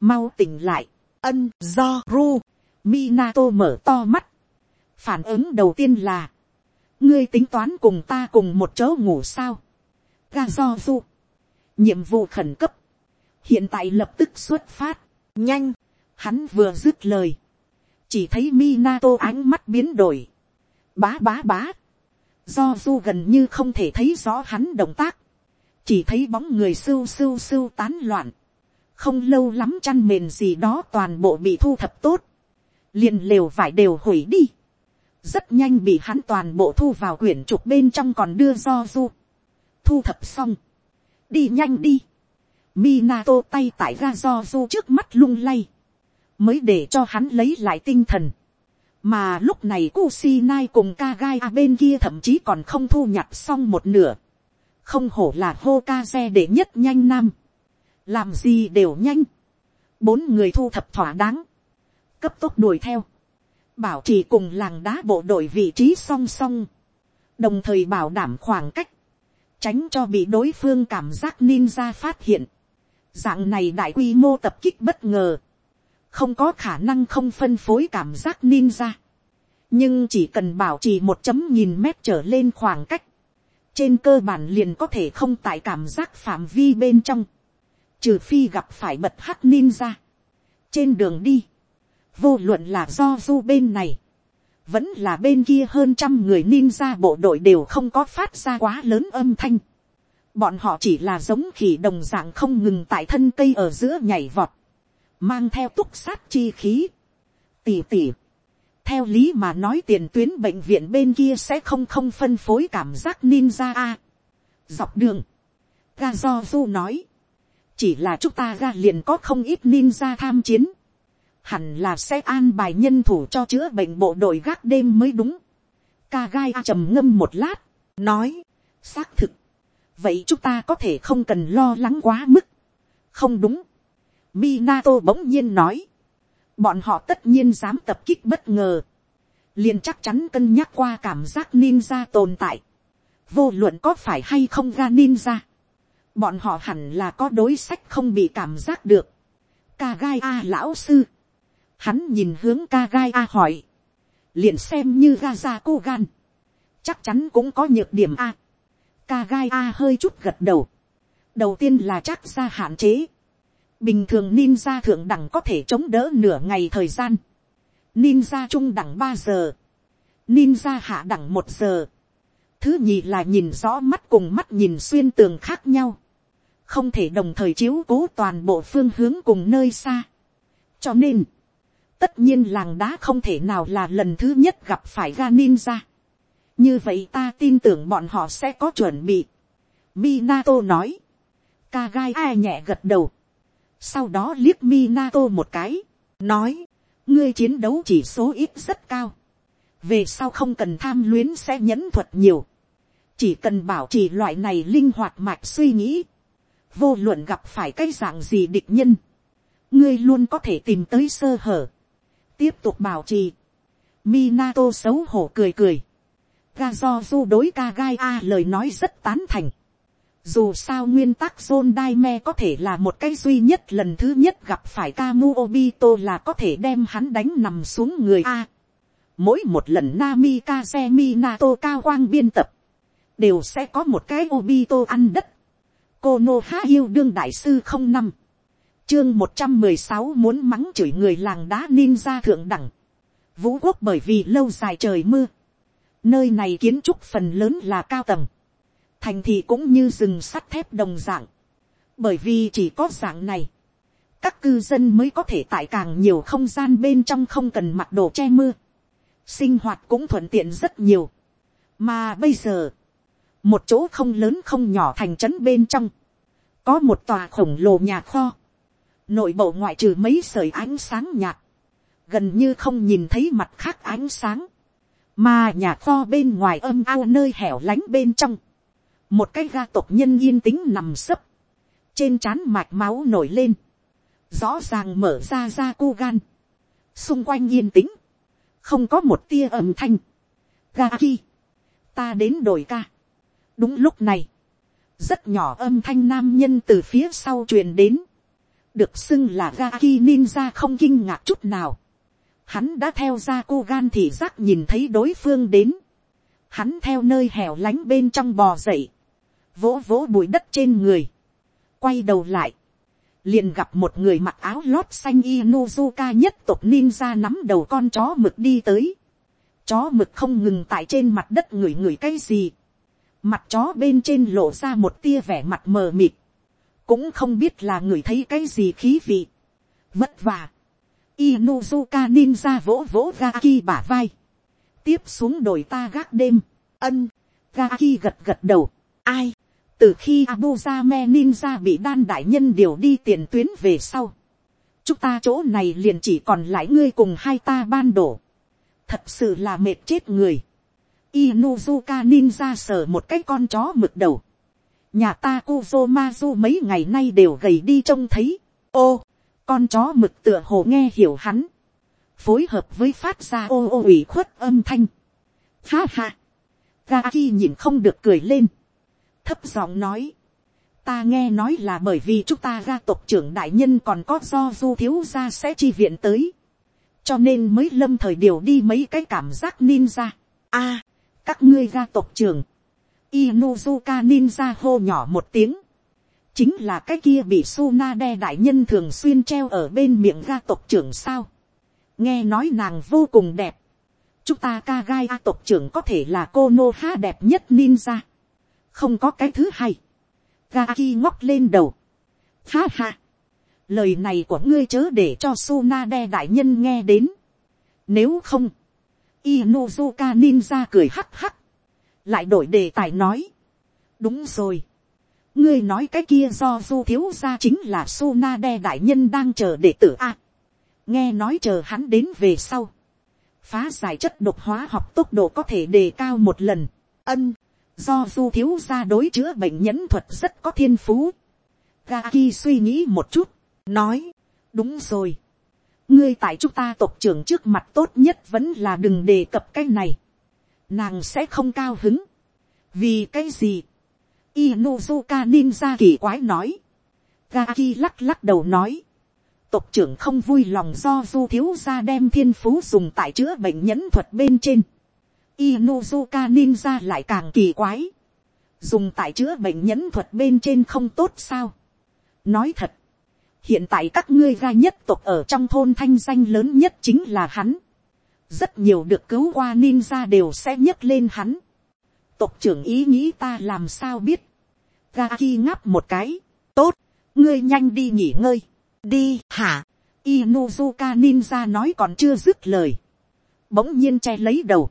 mau tỉnh lại, ân do ru, Minato mở to mắt, phản ứng đầu tiên là, ngươi tính toán cùng ta cùng một chỗ ngủ sao, ga do du, nhiệm vụ khẩn cấp, hiện tại lập tức xuất phát, nhanh, hắn vừa dứt lời, chỉ thấy Minato ánh mắt biến đổi, Bá bá bá. Do du gần như không thể thấy rõ hắn động tác. Chỉ thấy bóng người sưu sưu sưu tán loạn. Không lâu lắm chăn mền gì đó toàn bộ bị thu thập tốt. Liền lều vải đều hủy đi. Rất nhanh bị hắn toàn bộ thu vào quyển trục bên trong còn đưa do du. Thu thập xong. Đi nhanh đi. Minato tay tại ra do du trước mắt lung lay. Mới để cho hắn lấy lại tinh thần mà lúc này Kusinai cùng Kagai bên kia thậm chí còn không thu nhặt xong một nửa. Không hổ là Hokage để nhất nhanh nam. Làm gì đều nhanh. Bốn người thu thập thỏa đáng. Cấp tốc đuổi theo. Bảo trì cùng làng đá bộ đội vị trí song song. Đồng thời bảo đảm khoảng cách. Tránh cho bị đối phương cảm giác ninja phát hiện. Dạng này đại quy mô tập kích bất ngờ không có khả năng không phân phối cảm giác ninja. nhưng chỉ cần bảo trì một chấm nghìn mét trở lên khoảng cách, trên cơ bản liền có thể không tại cảm giác phạm vi bên trong, trừ phi gặp phải bật hắc ninja. trên đường đi, vô luận là do du bên này, vẫn là bên kia hơn trăm người ninja bộ đội đều không có phát ra quá lớn âm thanh. Bọn họ chỉ là giống khỉ đồng dạng không ngừng tại thân cây ở giữa nhảy vọt. Mang theo túc sát chi khí. Tỉ tỉ. Theo lý mà nói tiền tuyến bệnh viện bên kia sẽ không không phân phối cảm giác ninja a. Dọc đường. Ga do du nói. Chỉ là chúng ta ga liền có không ít ninja tham chiến. Hẳn là sẽ an bài nhân thủ cho chữa bệnh bộ đội gác đêm mới đúng. Ca gai trầm ngâm một lát. Nói. Xác thực, vậy chúng ta có thể không cần lo lắng quá mức. không đúng. Minato bỗng nhiên nói. bọn họ tất nhiên dám tập kích bất ngờ. liền chắc chắn cân nhắc qua cảm giác ninja tồn tại. vô luận có phải hay không ra ninja. bọn họ hẳn là có đối sách không bị cảm giác được. Kagai a lão sư. hắn nhìn hướng Kagai a hỏi. liền xem như Gaza cô gan. chắc chắn cũng có nhược điểm a Kagai a hơi chút gật đầu. đầu tiên là chắc ra hạn chế bình thường ninja thượng đẳng có thể chống đỡ nửa ngày thời gian. ninja trung đẳng ba giờ. ninja hạ đẳng một giờ. thứ nhì là nhìn rõ mắt cùng mắt nhìn xuyên tường khác nhau. không thể đồng thời chiếu cố toàn bộ phương hướng cùng nơi xa. cho nên, tất nhiên làng đá không thể nào là lần thứ nhất gặp phải ga ninja như vậy ta tin tưởng bọn họ sẽ có chuẩn bị. Minato nói. Kagai ai nhẹ gật đầu. Sau đó liếc Minato một cái. Nói. Ngươi chiến đấu chỉ số ít rất cao. Về sau không cần tham luyến sẽ nhẫn thuật nhiều. Chỉ cần bảo trì loại này linh hoạt mạch suy nghĩ. Vô luận gặp phải cái dạng gì địch nhân. Ngươi luôn có thể tìm tới sơ hở. Tiếp tục bảo trì. Minato xấu hổ cười cười ga do du đối ca gai a lời nói rất tán thành. Dù sao nguyên tắc John Daime có thể là một cái duy nhất lần thứ nhất gặp phải Kamu Obito là có thể đem hắn đánh nằm xuống người A. Mỗi một lần Nami Kazemi Nato cao quang biên tập, đều sẽ có một cái Obito ăn đất. Kono Ha yêu đương đại sư không năm Chương một trăm mười sáu muốn mắng chửi người làng đá ninja thượng đẳng. Vũ quốc bởi vì lâu dài trời mưa Nơi này kiến trúc phần lớn là cao tầng. Thành thị cũng như rừng sắt thép đồng dạng. Bởi vì chỉ có dạng này. Các cư dân mới có thể tại càng nhiều không gian bên trong không cần mặc đồ che mưa. Sinh hoạt cũng thuận tiện rất nhiều. Mà bây giờ. Một chỗ không lớn không nhỏ thành trấn bên trong. Có một tòa khổng lồ nhà kho. Nội bộ ngoại trừ mấy sợi ánh sáng nhạt. Gần như không nhìn thấy mặt khác ánh sáng mà nhà kho bên ngoài âm ao nơi hẻo lánh bên trong, một cái ga tộc nhân yên tĩnh nằm sấp, trên trán mạch máu nổi lên, rõ ràng mở ra ra cu gan, xung quanh yên tĩnh, không có một tia âm thanh, ga ki, ta đến đổi ca. đúng lúc này, rất nhỏ âm thanh nam nhân từ phía sau truyền đến, được xưng là ga ki ninja không kinh ngạc chút nào, Hắn đã theo ra cô gan thị giác nhìn thấy đối phương đến. Hắn theo nơi hẻo lánh bên trong bò dậy. Vỗ vỗ bụi đất trên người. Quay đầu lại. Liền gặp một người mặc áo lót xanh Inuzuka nhất tộc ninja nắm đầu con chó mực đi tới. Chó mực không ngừng tại trên mặt đất ngửi ngửi cái gì. Mặt chó bên trên lộ ra một tia vẻ mặt mờ mịt. Cũng không biết là người thấy cái gì khí vị. Vất vả Inuzuka ninja vỗ vỗ Gaki bả vai. Tiếp xuống đồi ta gác đêm. Ân. Gaki gật gật đầu. Ai. Từ khi Abuzame ninja bị đan đại nhân điều đi tiền tuyến về sau. Chúng ta chỗ này liền chỉ còn lại ngươi cùng hai ta ban đổ. Thật sự là mệt chết người. Inuzuka ninja sờ một cái con chó mực đầu. Nhà ta Kuzomazu mấy ngày nay đều gầy đi trông thấy. Ô, con chó mực tựa hồ nghe hiểu hắn, phối hợp với phát ra ô ô ủy khuất âm thanh. Ha ha, Gaki nhìn không được cười lên, thấp giọng nói, ta nghe nói là bởi vì chúng ta ra tộc trưởng đại nhân còn có do du thiếu gia sẽ chi viện tới, cho nên mới lâm thời điều đi mấy cái cảm giác ninja. a, à, các ngươi ra tộc trưởng, Inuzuka ninja hô nhỏ một tiếng, chính là cái kia bị Suna đe đại nhân thường xuyên treo ở bên miệng gia tộc trưởng sao. nghe nói nàng vô cùng đẹp, chúng ta ca gai a tộc trưởng có thể là cô nô ha đẹp nhất ninja không có cái thứ hai. Gaki ngóc lên đầu. ha ha. lời này của ngươi chớ để cho suna đại nhân nghe đến. nếu không, Inuzuka ninja cười hắc hắc. lại đổi đề tài nói. đúng rồi. ngươi nói cái kia do du thiếu ra chính là suna đại nhân đang chờ đệ tử a. nghe nói chờ hắn đến về sau phá giải chất độc hóa học tốc độ có thể đề cao một lần. ân, do du thiếu gia đối chữa bệnh nhẫn thuật rất có thiên phú. Gaki suy nghĩ một chút, nói, đúng rồi. ngươi tại chúng ta tộc trưởng trước mặt tốt nhất vẫn là đừng đề cập cái này. nàng sẽ không cao hứng. vì cái gì. Inuzuka ninja kỳ quái nói. Gaki lắc lắc đầu nói tộc trưởng không vui lòng do du thiếu gia đem thiên phú dùng tại chữa bệnh nhẫn thuật bên trên. Inuzuka ninja lại càng kỳ quái. Dùng tại chữa bệnh nhẫn thuật bên trên không tốt sao. Nói thật. Hiện tại các ngươi ra nhất tộc ở trong thôn thanh danh lớn nhất chính là hắn. Rất nhiều được cứu qua ninja đều sẽ nhấc lên hắn. Tộc trưởng ý nghĩ ta làm sao biết. Gaki ngáp một cái. Tốt. Ngươi nhanh đi nghỉ ngơi đi hả, Inuzuka ninja nói còn chưa dứt lời, bỗng nhiên che lấy đầu,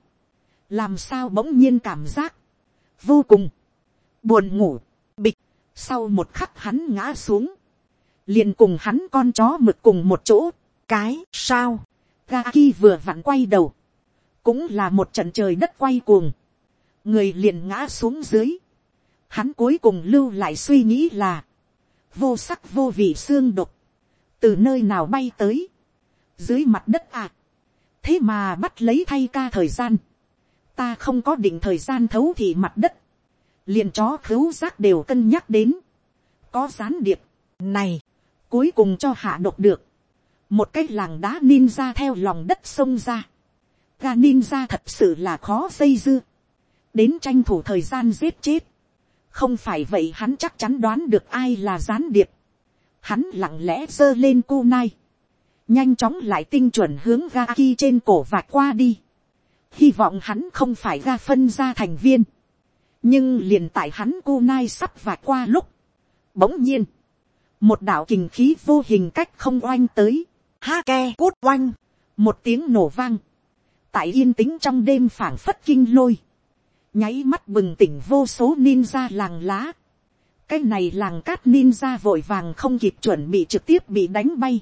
làm sao bỗng nhiên cảm giác, vô cùng, buồn ngủ, bịch, sau một khắc hắn ngã xuống, liền cùng hắn con chó mực cùng một chỗ, cái sao, Gaki vừa vặn quay đầu, cũng là một trận trời đất quay cuồng, người liền ngã xuống dưới, hắn cuối cùng lưu lại suy nghĩ là, vô sắc vô vị xương độc, từ nơi nào bay tới, dưới mặt đất à, thế mà bắt lấy thay ca thời gian, ta không có định thời gian thấu thì mặt đất, liền chó khứu giác đều cân nhắc đến, có gián điệp, này, cuối cùng cho hạ độc được, một cái làng đá ninja theo lòng đất sông ra, ga ninja thật sự là khó dây dưa, đến tranh thủ thời gian giết chết, không phải vậy hắn chắc chắn đoán được ai là gián điệp, hắn lặng lẽ giơ lên cô nai, nhanh chóng lại tinh chuẩn hướng ga ki trên cổ vạch qua đi, hy vọng hắn không phải ra phân ra thành viên, nhưng liền tại hắn cô nai sắp và qua lúc, bỗng nhiên, một đạo kình khí vô hình cách không oanh tới, ha ke cút oanh, một tiếng nổ vang, tại yên tĩnh trong đêm phảng phất kinh lôi, nháy mắt bừng tỉnh vô số ninja làng lá, cái này làng cát ninja vội vàng không kịp chuẩn bị trực tiếp bị đánh bay.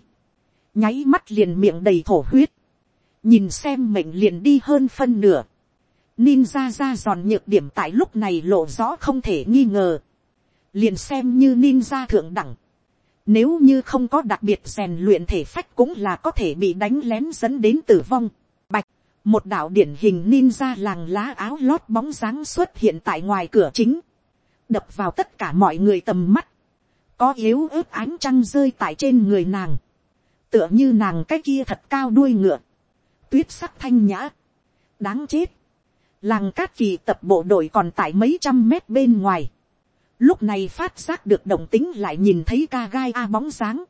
Nháy mắt liền miệng đầy thổ huyết. Nhìn xem mệnh liền đi hơn phân nửa. Ninja ra giòn nhược điểm tại lúc này lộ rõ không thể nghi ngờ. Liền xem như ninja thượng đẳng. Nếu như không có đặc biệt rèn luyện thể phách cũng là có thể bị đánh lén dẫn đến tử vong. Bạch, một đạo điển hình ninja làng lá áo lót bóng dáng xuất hiện tại ngoài cửa chính đập vào tất cả mọi người tầm mắt, có yếu ớt ánh trăng rơi tại trên người nàng, tựa như nàng cái kia thật cao đuôi ngựa, tuyết sắc thanh nhã, đáng chết, làng cát kỳ tập bộ đội còn tại mấy trăm mét bên ngoài, lúc này phát giác được đồng tính lại nhìn thấy ca gai a bóng dáng,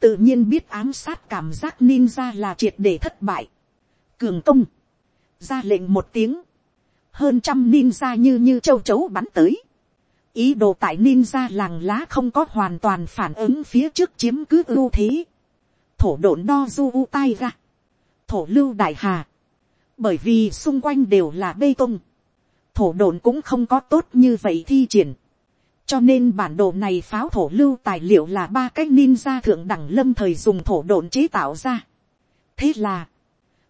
tự nhiên biết ám sát cảm giác ninja là triệt để thất bại, cường công, ra lệnh một tiếng, hơn trăm ninja như như châu chấu bắn tới, ý đồ tại ninja làng lá không có hoàn toàn phản ứng phía trước chiếm cứ ưu thế. thổ độn đo du u tai ra thổ lưu đại hà. bởi vì xung quanh đều là bê tông. thổ đồn cũng không có tốt như vậy thi triển. cho nên bản đồ này pháo thổ lưu tài liệu là ba cái ninja thượng đẳng lâm thời dùng thổ đồn chế tạo ra. thế là,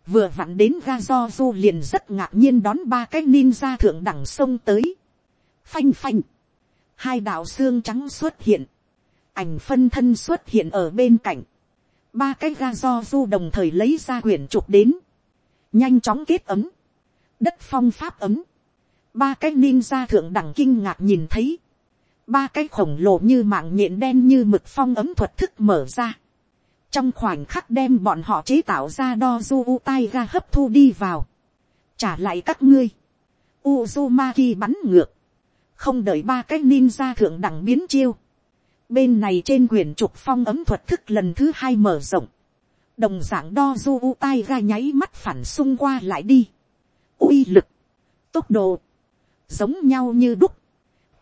vừa vặn đến ga do du liền rất ngạc nhiên đón ba cái ninja thượng đẳng sông tới. phanh phanh hai đạo xương trắng xuất hiện, ảnh phân thân xuất hiện ở bên cạnh, ba cái ga do du đồng thời lấy ra quyển trục đến, nhanh chóng kết ấm, đất phong pháp ấm, ba cái ninja thượng đẳng kinh ngạc nhìn thấy, ba cái khổng lồ như mạng nhện đen như mực phong ấm thuật thức mở ra, trong khoảnh khắc đem bọn họ chế tạo ra đo du u tai ga hấp thu đi vào, trả lại các ngươi, Uzumaki bắn ngược, không đợi ba cái ninja thượng đẳng biến chiêu. Bên này trên quyển trục phong ấm thuật thức lần thứ hai mở rộng. đồng dạng đo du u tai ga nháy mắt phản xung qua lại đi, uy lực, tốc độ, giống nhau như đúc,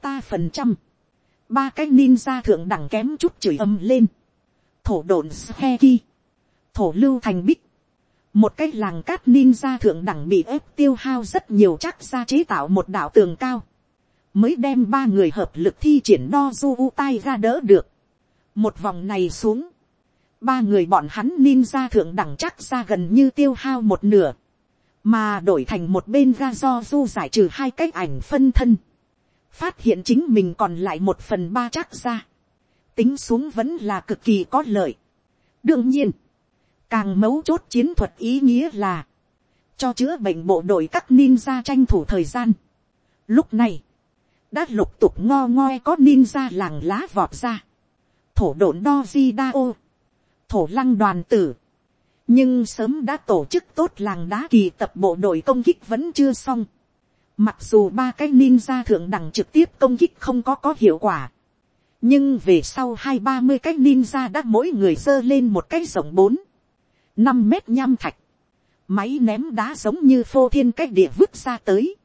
ta phần trăm, ba cái ninja thượng đẳng kém chút chửi âm lên, thổ đồn Sheki. thổ lưu thành bích, một cái làng cát ninja thượng đẳng bị ép tiêu hao rất nhiều chắc ra chế tạo một đạo tường cao, mới đem ba người hợp lực thi triển đo du u tai ra đỡ được. một vòng này xuống, ba người bọn hắn ninja thượng đẳng chắc ra gần như tiêu hao một nửa, mà đổi thành một bên ga do du giải trừ hai cái ảnh phân thân, phát hiện chính mình còn lại một phần ba chắc ra, tính xuống vẫn là cực kỳ có lợi. đương nhiên, càng mấu chốt chiến thuật ý nghĩa là, cho chữa bệnh bộ đội các ninja tranh thủ thời gian. Lúc này, đã lục tục ngo ngoi có ninja làng lá vọt ra, thổ độn đo di đa ô, thổ lăng đoàn tử, nhưng sớm đã tổ chức tốt làng đá kỳ tập bộ đội công kích vẫn chưa xong. Mặc dù ba cái ninja thượng đẳng trực tiếp công kích không có có hiệu quả. Nhưng về sau hai ba mươi cái ninja đã mỗi người dơ lên một cái rộng bốn, năm mét nham thạch. Máy ném đá giống như phô thiên cách địa vứt ra tới.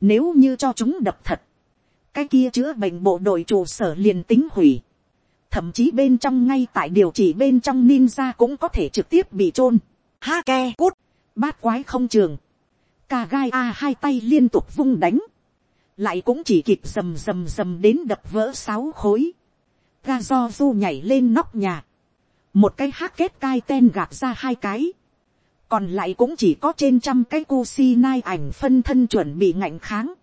Nếu như cho chúng đập thật. Cái kia chữa bệnh bộ đội trụ sở liền tính hủy. Thậm chí bên trong ngay tại điều trị bên trong ninja cũng có thể trực tiếp bị chôn. Ha ke cút, bát quái không trường, ca gai a hai tay liên tục vung đánh, lại cũng chỉ kịp rầm rầm rầm đến đập vỡ sáu khối, ga do du nhảy lên nóc nhà, một cái hát kết cai ten gạt ra hai cái, còn lại cũng chỉ có trên trăm cái cu si nai ảnh phân thân chuẩn bị ngạnh kháng,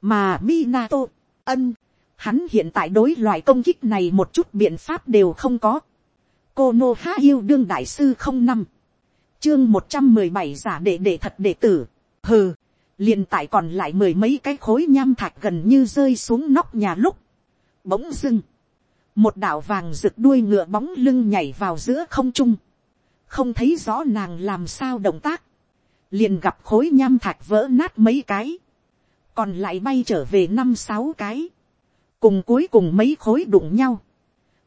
mà Minato, ân, Hắn hiện tại đối loại công kích này một chút biện pháp đều không có. Cô Nô Há Yêu Đương Đại Sư không năm Chương một trăm mười bảy giả đệ đệ thật đệ tử. Hừ. liền tại còn lại mười mấy cái khối nham thạch gần như rơi xuống nóc nhà lúc. Bỗng dưng. Một đạo vàng rực đuôi ngựa bóng lưng nhảy vào giữa không trung. Không thấy rõ nàng làm sao động tác. Liền gặp khối nham thạch vỡ nát mấy cái. Còn lại bay trở về năm sáu cái cùng cuối cùng mấy khối đụng nhau,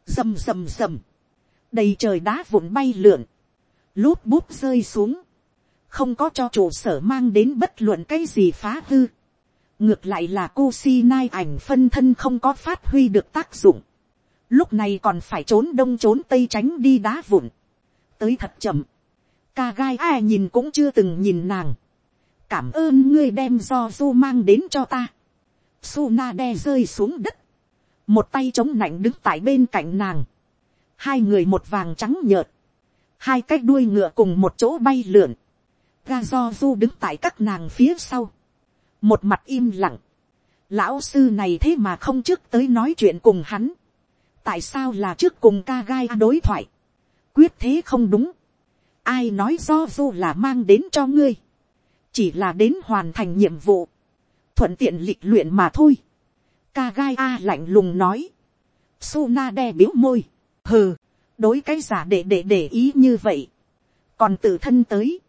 rầm rầm rầm, đầy trời đá vụn bay lượn, lút bút rơi xuống, không có cho trụ sở mang đến bất luận cái gì phá hư. ngược lại là cô si nai ảnh phân thân không có phát huy được tác dụng, lúc này còn phải trốn đông trốn tây tránh đi đá vụn, tới thật chậm, ca gai ai nhìn cũng chưa từng nhìn nàng, cảm ơn ngươi đem do du mang đến cho ta, Suna đe rơi xuống đất. Một tay chống nạnh đứng tại bên cạnh nàng, hai người một vàng trắng nhợt, hai cái đuôi ngựa cùng một chỗ bay lượn, ga do du đứng tại các nàng phía sau, một mặt im lặng, lão sư này thế mà không trước tới nói chuyện cùng hắn, tại sao là trước cùng ca gai đối thoại, quyết thế không đúng, ai nói do du là mang đến cho ngươi, chỉ là đến hoàn thành nhiệm vụ, thuận tiện lịch luyện mà thôi, ca gai a lạnh lùng nói. Suna đe biếu môi. Hừ, đối cái giả để để để ý như vậy. Còn tự thân tới.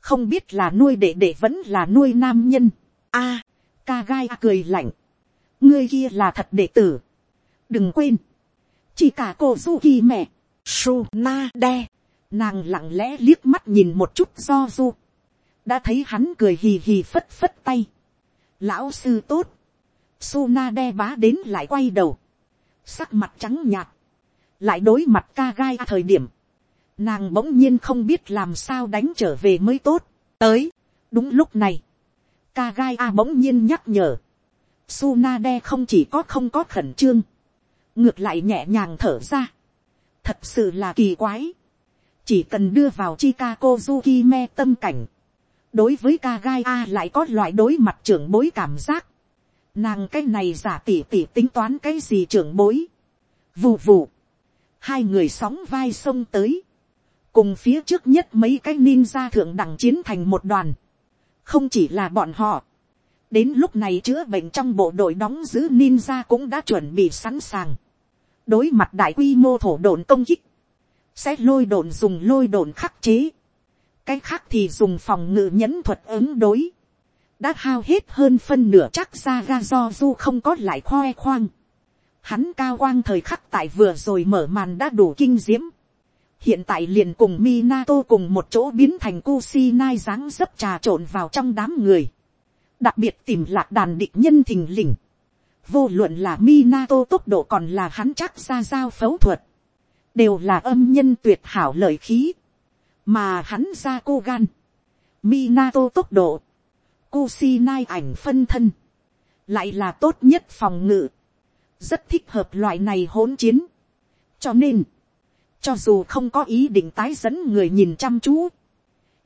Không biết là nuôi để để vẫn là nuôi nam nhân. A, ca gai a cười lạnh. Ngươi kia là thật đệ tử. Đừng quên. Chỉ cả cô du mẹ. Suna đe. Nàng lặng lẽ liếc mắt nhìn một chút do du. Đã thấy hắn cười hì hì phất phất tay. Lão sư tốt Suna đe bá đến lại quay đầu. Sắc mặt trắng nhạt. Lại đối mặt ca gai thời điểm. Nàng bỗng nhiên không biết làm sao đánh trở về mới tốt. Tới. Đúng lúc này. Ca gai a bỗng nhiên nhắc nhở. Suna đe không chỉ có không có khẩn trương. Ngược lại nhẹ nhàng thở ra. Thật sự là kỳ quái. Chỉ cần đưa vào Chicago Zuki tâm cảnh. Đối với ca gai a lại có loại đối mặt trưởng bối cảm giác Nàng cái này giả tỉ tỉ tính toán cái gì trưởng bối. Vù vù. Hai người sóng vai sông tới. Cùng phía trước nhất mấy cái ninja thượng đẳng chiến thành một đoàn. Không chỉ là bọn họ. Đến lúc này chữa bệnh trong bộ đội đóng giữ ninja cũng đã chuẩn bị sẵn sàng. Đối mặt đại quy mô thổ đồn công kích. Sẽ lôi đồn dùng lôi đồn khắc chế. Cái khác thì dùng phòng ngự nhẫn thuật ứng đối đã hao hết hơn phân nửa chắc ra ga do du không có lại khoe khoang. Hắn cao quang thời khắc tại vừa rồi mở màn đã đủ kinh diễm. hiện tại liền cùng Minato cùng một chỗ biến thành Kusinai dáng dấp trà trộn vào trong đám người. Đặc biệt tìm lạc đàn địch nhân thình lình. Vô luận là Minato tốc độ còn là hắn chắc ra giao phẫu thuật. Đều là âm nhân tuyệt hảo lợi khí. Mà hắn ra cô gan. Minato tốc độ. Kusinai ảnh phân thân. Lại là tốt nhất phòng ngự. Rất thích hợp loại này hỗn chiến. Cho nên, cho dù không có ý định tái dẫn người nhìn chăm chú.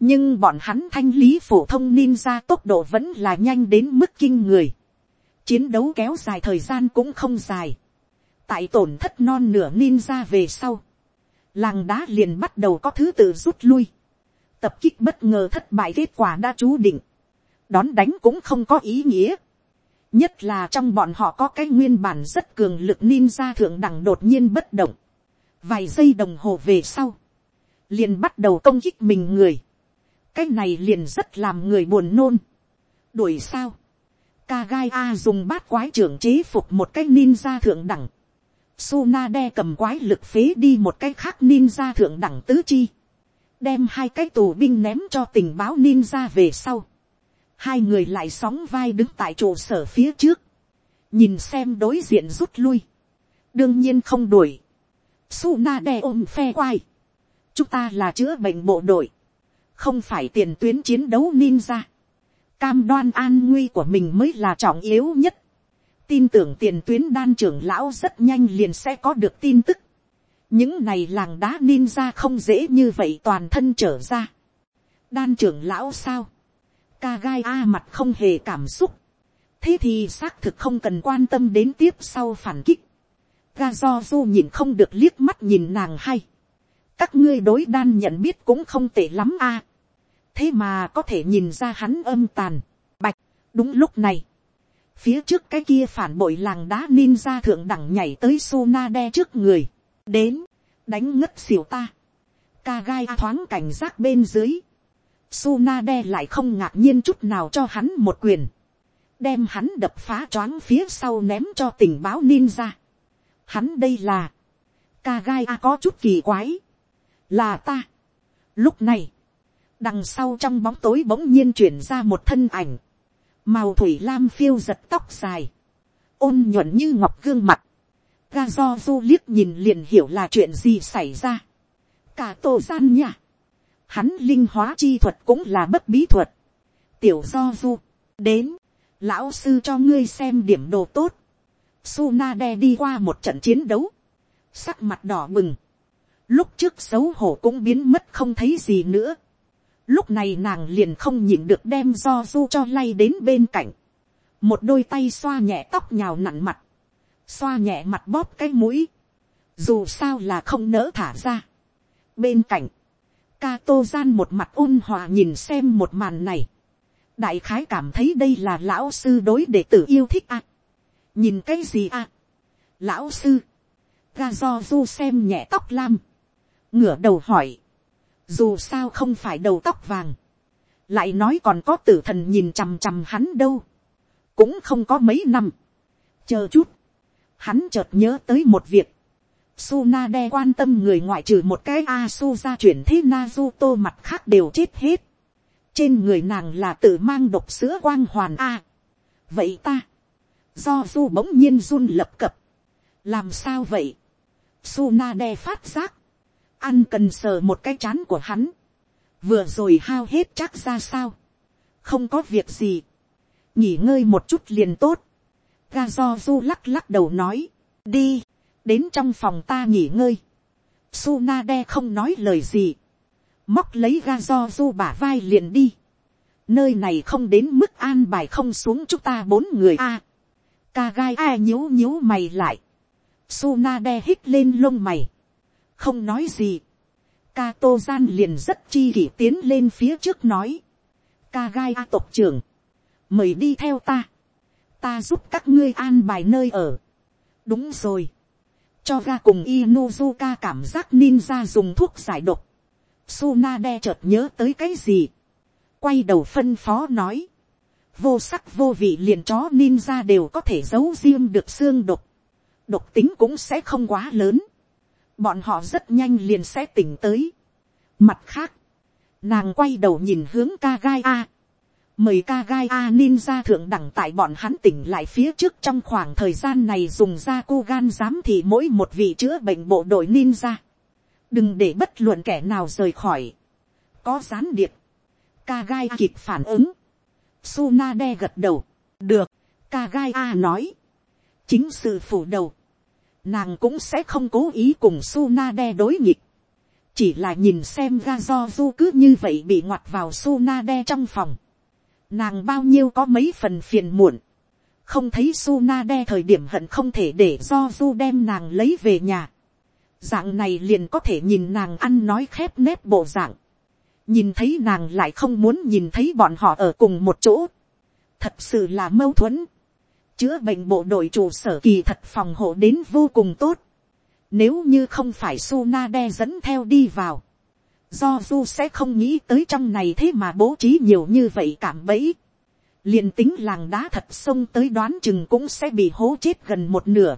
Nhưng bọn hắn thanh lý phổ thông ninja tốc độ vẫn là nhanh đến mức kinh người. Chiến đấu kéo dài thời gian cũng không dài. Tại tổn thất non nửa ninja về sau. Làng đá liền bắt đầu có thứ tự rút lui. Tập kích bất ngờ thất bại kết quả đã chú định. Đón đánh cũng không có ý nghĩa. Nhất là trong bọn họ có cái nguyên bản rất cường lực ninja thượng đẳng đột nhiên bất động vài giây đồng hồ về sau, liền bắt đầu công kích mình người, cái này liền rất làm người buồn nôn, đuổi sao, ca gai a dùng bát quái trưởng chế phục một cái ninja thượng đẳng, Suna đe cầm quái lực phế đi một cái khác ninja thượng đẳng tứ chi, đem hai cái tù binh ném cho tình báo ninja về sau, hai người lại sóng vai đứng tại trụ sở phía trước, nhìn xem đối diện rút lui, đương nhiên không đuổi, Suna đe ôm phe quai. Chúng ta là chữa bệnh bộ đội. Không phải tiền tuyến chiến đấu ninja. Cam đoan an nguy của mình mới là trọng yếu nhất. Tin tưởng tiền tuyến đan trưởng lão rất nhanh liền sẽ có được tin tức. Những này làng đá ninja không dễ như vậy toàn thân trở ra. Đan trưởng lão sao? Ca gai A mặt không hề cảm xúc. Thế thì xác thực không cần quan tâm đến tiếp sau phản kích ga do du nhìn không được liếc mắt nhìn nàng hay. các ngươi đối đan nhận biết cũng không tệ lắm a. thế mà có thể nhìn ra hắn âm tàn, bạch, đúng lúc này phía trước cái kia phản bội làng đá ninja thượng đẳng nhảy tới suna đe trước người. đến, đánh ngất xỉu ta. ca gai thoáng cảnh giác bên dưới. Suna đe lại không ngạc nhiên chút nào cho hắn một quyền. Đem hắn đập phá choáng phía sau ném cho tình báo ninja Hắn đây là. Ca gai có chút kỳ quái. Là ta. Lúc này. Đằng sau trong bóng tối bỗng nhiên chuyển ra một thân ảnh. Màu thủy lam phiêu giật tóc dài. Ôn nhuận như ngọc gương mặt. Ga do du liếc nhìn liền hiểu là chuyện gì xảy ra. Cả tổ gian nha. Hắn linh hóa chi thuật cũng là bất bí thuật. Tiểu do du. Đến. Lão sư cho ngươi xem điểm đồ tốt Sunade đi qua một trận chiến đấu. Sắc mặt đỏ bừng. Lúc trước xấu hổ cũng biến mất không thấy gì nữa. Lúc này nàng liền không nhịn được đem do du cho lay đến bên cạnh. Một đôi tay xoa nhẹ tóc nhào nặn mặt. Xoa nhẹ mặt bóp cái mũi. Dù sao là không nỡ thả ra. Bên cạnh. Ca tô gian một mặt ôn hòa nhìn xem một màn này. Đại khái cảm thấy đây là lão sư đối đệ tử yêu thích ạ. À nhìn cái gì à, lão sư, ga do du xem nhẹ tóc lam, ngửa đầu hỏi, dù sao không phải đầu tóc vàng, lại nói còn có tử thần nhìn chằm chằm hắn đâu, cũng không có mấy năm, chờ chút, hắn chợt nhớ tới một việc, Suna đe quan tâm người ngoại trừ một cái Asu ra chuyển thế tô mặt khác đều chết hết. Trên người nàng là tự mang độc sữa quang hoàn A. vậy ta, do du bỗng nhiên run lập cập, làm sao vậy, Suna đe phát giác, ăn cần sờ một cái chán của hắn, vừa rồi hao hết chắc ra sao, không có việc gì, nghỉ ngơi một chút liền tốt, ga do du lắc lắc đầu nói, đi, đến trong phòng ta nghỉ ngơi, Suna de không nói lời gì, móc lấy ga do du bả vai liền đi, nơi này không đến mức an bài không xuống chúng ta bốn người a, ca gai a nhíu nhíu mày lại. Suna de hít lên lông mày. Không nói gì. Ca tô gian liền rất chi kỷ tiến lên phía trước nói. Ca gai a tộc trưởng. Mời đi theo ta. Ta giúp các ngươi an bài nơi ở. Đúng rồi. Cho ra cùng Inuzuka cảm giác ninja dùng thuốc giải độc. Suna đe chợt nhớ tới cái gì. Quay đầu phân phó nói vô sắc vô vị liền chó ninja đều có thể giấu riêng được xương độc, độc tính cũng sẽ không quá lớn bọn họ rất nhanh liền sẽ tỉnh tới. mặt khác, nàng quay đầu nhìn hướng ca gai a, mời ca gai a ninja thượng đẳng tại bọn hắn tỉnh lại phía trước trong khoảng thời gian này dùng ra cô gan giám thị mỗi một vị chữa bệnh bộ đội ninja. đừng để bất luận kẻ nào rời khỏi. có gián điệp, ca gai kịp phản ứng. Sunade gật đầu, được, ca gai a nói. chính sự phủ đầu, nàng cũng sẽ không cố ý cùng Sunade đối nghịch. chỉ là nhìn xem ga do du cứ như vậy bị ngoặt vào Sunade trong phòng nàng bao nhiêu có mấy phần phiền muộn, không thấy su na đe thời điểm hận không thể để do du đem nàng lấy về nhà. dạng này liền có thể nhìn nàng ăn nói khép nép bộ dạng. nhìn thấy nàng lại không muốn nhìn thấy bọn họ ở cùng một chỗ. thật sự là mâu thuẫn chữa bệnh bộ đội trụ sở kỳ thật phòng hộ đến vô cùng tốt. nếu như không phải su na đe dẫn theo đi vào do du sẽ không nghĩ tới trong này thế mà bố trí nhiều như vậy cảm bẫy. liền tính làng đá thật sông tới đoán chừng cũng sẽ bị hố chết gần một nửa.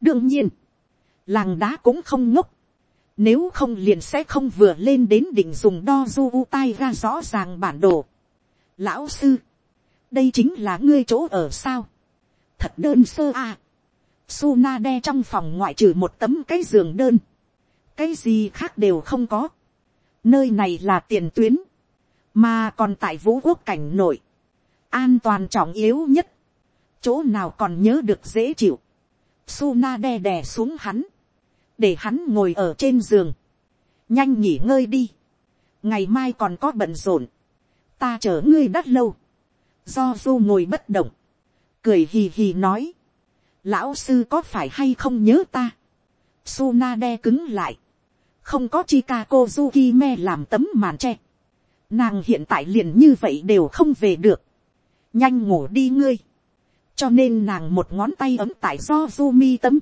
đương nhiên, làng đá cũng không ngốc. nếu không liền sẽ không vừa lên đến đỉnh dùng đo du u tai ra rõ ràng bản đồ. lão sư, đây chính là ngươi chỗ ở sao thật đơn sơ à. Suna đe trong phòng ngoại trừ một tấm cái giường đơn. cái gì khác đều không có Nơi này là tiền tuyến. Mà còn tại vũ quốc cảnh nội. An toàn trọng yếu nhất. Chỗ nào còn nhớ được dễ chịu. Suna đe đè xuống hắn. Để hắn ngồi ở trên giường. Nhanh nghỉ ngơi đi. Ngày mai còn có bận rộn. Ta chờ ngươi đắt lâu. Do du ngồi bất động. Cười hì hì nói. Lão sư có phải hay không nhớ ta? Suna đe cứng lại không có Chika Kozuki me làm tấm màn tre. Nàng hiện tại liền như vậy đều không về được. Nhanh ngủ đi ngươi. Cho nên nàng một ngón tay ấm tại do Zumi tấm.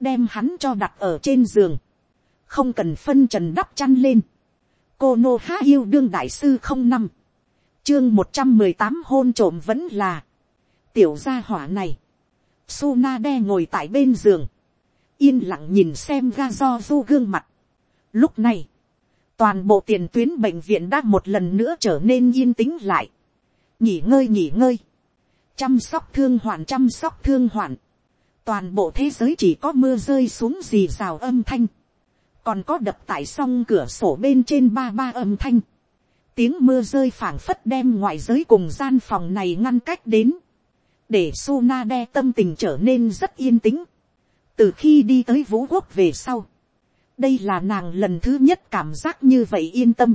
Đem hắn cho đặt ở trên giường. Không cần phân trần đắp chăn lên. Cô Nô Há Yêu Đương Đại Sư không năm Chương một trăm mười tám hôn trộm vẫn là. Tiểu gia hỏa này. Suna đe ngồi tại bên giường. Yên lặng nhìn xem ga do du gương mặt Lúc này, toàn bộ tiền tuyến bệnh viện đã một lần nữa trở nên yên tĩnh lại. Nghỉ ngơi nghỉ ngơi. Chăm sóc thương hoạn chăm sóc thương hoạn. Toàn bộ thế giới chỉ có mưa rơi xuống gì rào âm thanh. Còn có đập tại song cửa sổ bên trên ba ba âm thanh. Tiếng mưa rơi phảng phất đem ngoại giới cùng gian phòng này ngăn cách đến. Để Suna đe tâm tình trở nên rất yên tĩnh. Từ khi đi tới vũ quốc về sau, đây là nàng lần thứ nhất cảm giác như vậy yên tâm.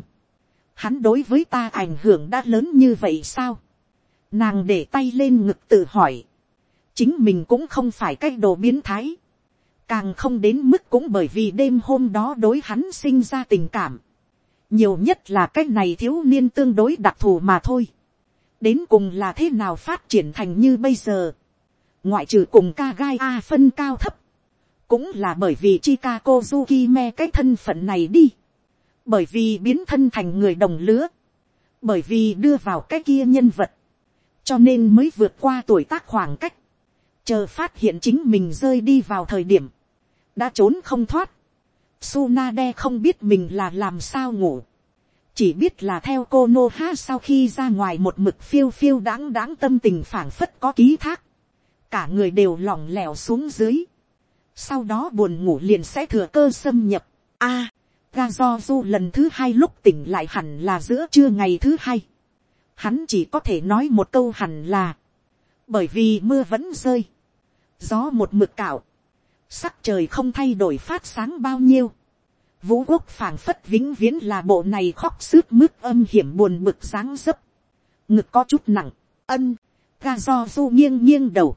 hắn đối với ta ảnh hưởng đã lớn như vậy sao. nàng để tay lên ngực tự hỏi. chính mình cũng không phải cái đồ biến thái. càng không đến mức cũng bởi vì đêm hôm đó đối hắn sinh ra tình cảm. nhiều nhất là cái này thiếu niên tương đối đặc thù mà thôi đến cùng là thế nào phát triển thành như bây giờ. ngoại trừ cùng ca gai a phân cao thấp, cũng là bởi vì Chika Kozuki me cái thân phận này đi. Bởi vì biến thân thành người đồng lứa. Bởi vì đưa vào cái kia nhân vật. Cho nên mới vượt qua tuổi tác khoảng cách. Chờ phát hiện chính mình rơi đi vào thời điểm. Đã trốn không thoát. Sunade không biết mình là làm sao ngủ. Chỉ biết là theo cô Nô Ha sau khi ra ngoài một mực phiêu phiêu đáng đáng tâm tình phảng phất có ký thác. Cả người đều lỏng lẻo xuống dưới sau đó buồn ngủ liền sẽ thừa cơ xâm nhập. A, ga do du lần thứ hai lúc tỉnh lại hẳn là giữa trưa ngày thứ hai. Hắn chỉ có thể nói một câu hẳn là, bởi vì mưa vẫn rơi, gió một mực cạo, sắc trời không thay đổi phát sáng bao nhiêu. Vũ quốc phảng phất vĩnh viễn là bộ này khóc sướt mướt âm hiểm buồn bực sáng dấp. Ngực có chút nặng, ân, ga do du nghiêng nghiêng đầu.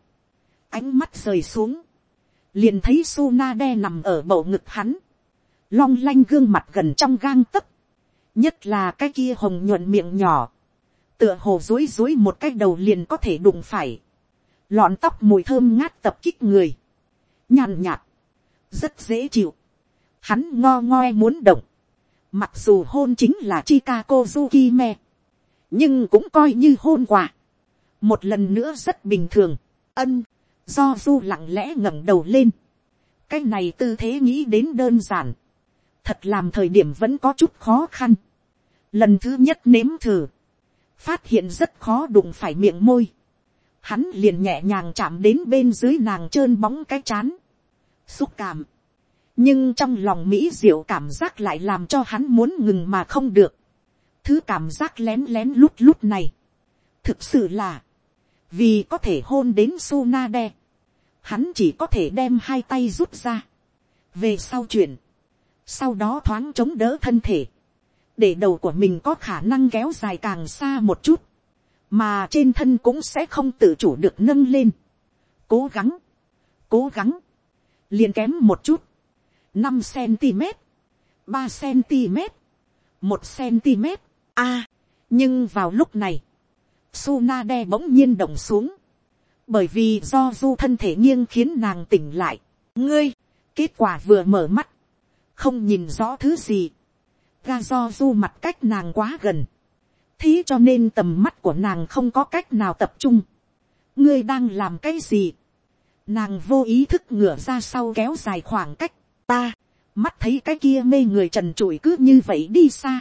Ánh mắt rời xuống. Liền thấy su na đe nằm ở bầu ngực hắn, long lanh gương mặt gần trong gang tấc, nhất là cái kia hồng nhuận miệng nhỏ, tựa hồ dối dối một cái đầu liền có thể đụng phải, lọn tóc mùi thơm ngát tập kích người, nhàn nhạt, rất dễ chịu, hắn ngo ngoe muốn động, mặc dù hôn chính là Chika Zukime, me, nhưng cũng coi như hôn quà, một lần nữa rất bình thường, ân, do du lặng lẽ ngẩng đầu lên, cái này tư thế nghĩ đến đơn giản, thật làm thời điểm vẫn có chút khó khăn. lần thứ nhất nếm thử, phát hiện rất khó đụng phải miệng môi, hắn liền nhẹ nhàng chạm đến bên dưới nàng trơn bóng cái chán, xúc cảm, nhưng trong lòng mỹ diệu cảm giác lại làm cho hắn muốn ngừng mà không được, thứ cảm giác lén lén lút lút này, thực sự là, vì có thể hôn đến Sunade, hắn chỉ có thể đem hai tay rút ra, về sau chuyện, sau đó thoáng chống đỡ thân thể, để đầu của mình có khả năng kéo dài càng xa một chút, mà trên thân cũng sẽ không tự chủ được nâng lên. cố gắng, cố gắng, liền kém một chút, năm cm, ba cm, một cm, a, nhưng vào lúc này, Sunade bỗng nhiên động xuống, bởi vì do du thân thể nghiêng khiến nàng tỉnh lại, ngươi, kết quả vừa mở mắt, không nhìn rõ thứ gì, ga do du mặt cách nàng quá gần, thế cho nên tầm mắt của nàng không có cách nào tập trung, ngươi đang làm cái gì, nàng vô ý thức ngửa ra sau kéo dài khoảng cách, ta, mắt thấy cái kia mê người trần trụi cứ như vậy đi xa,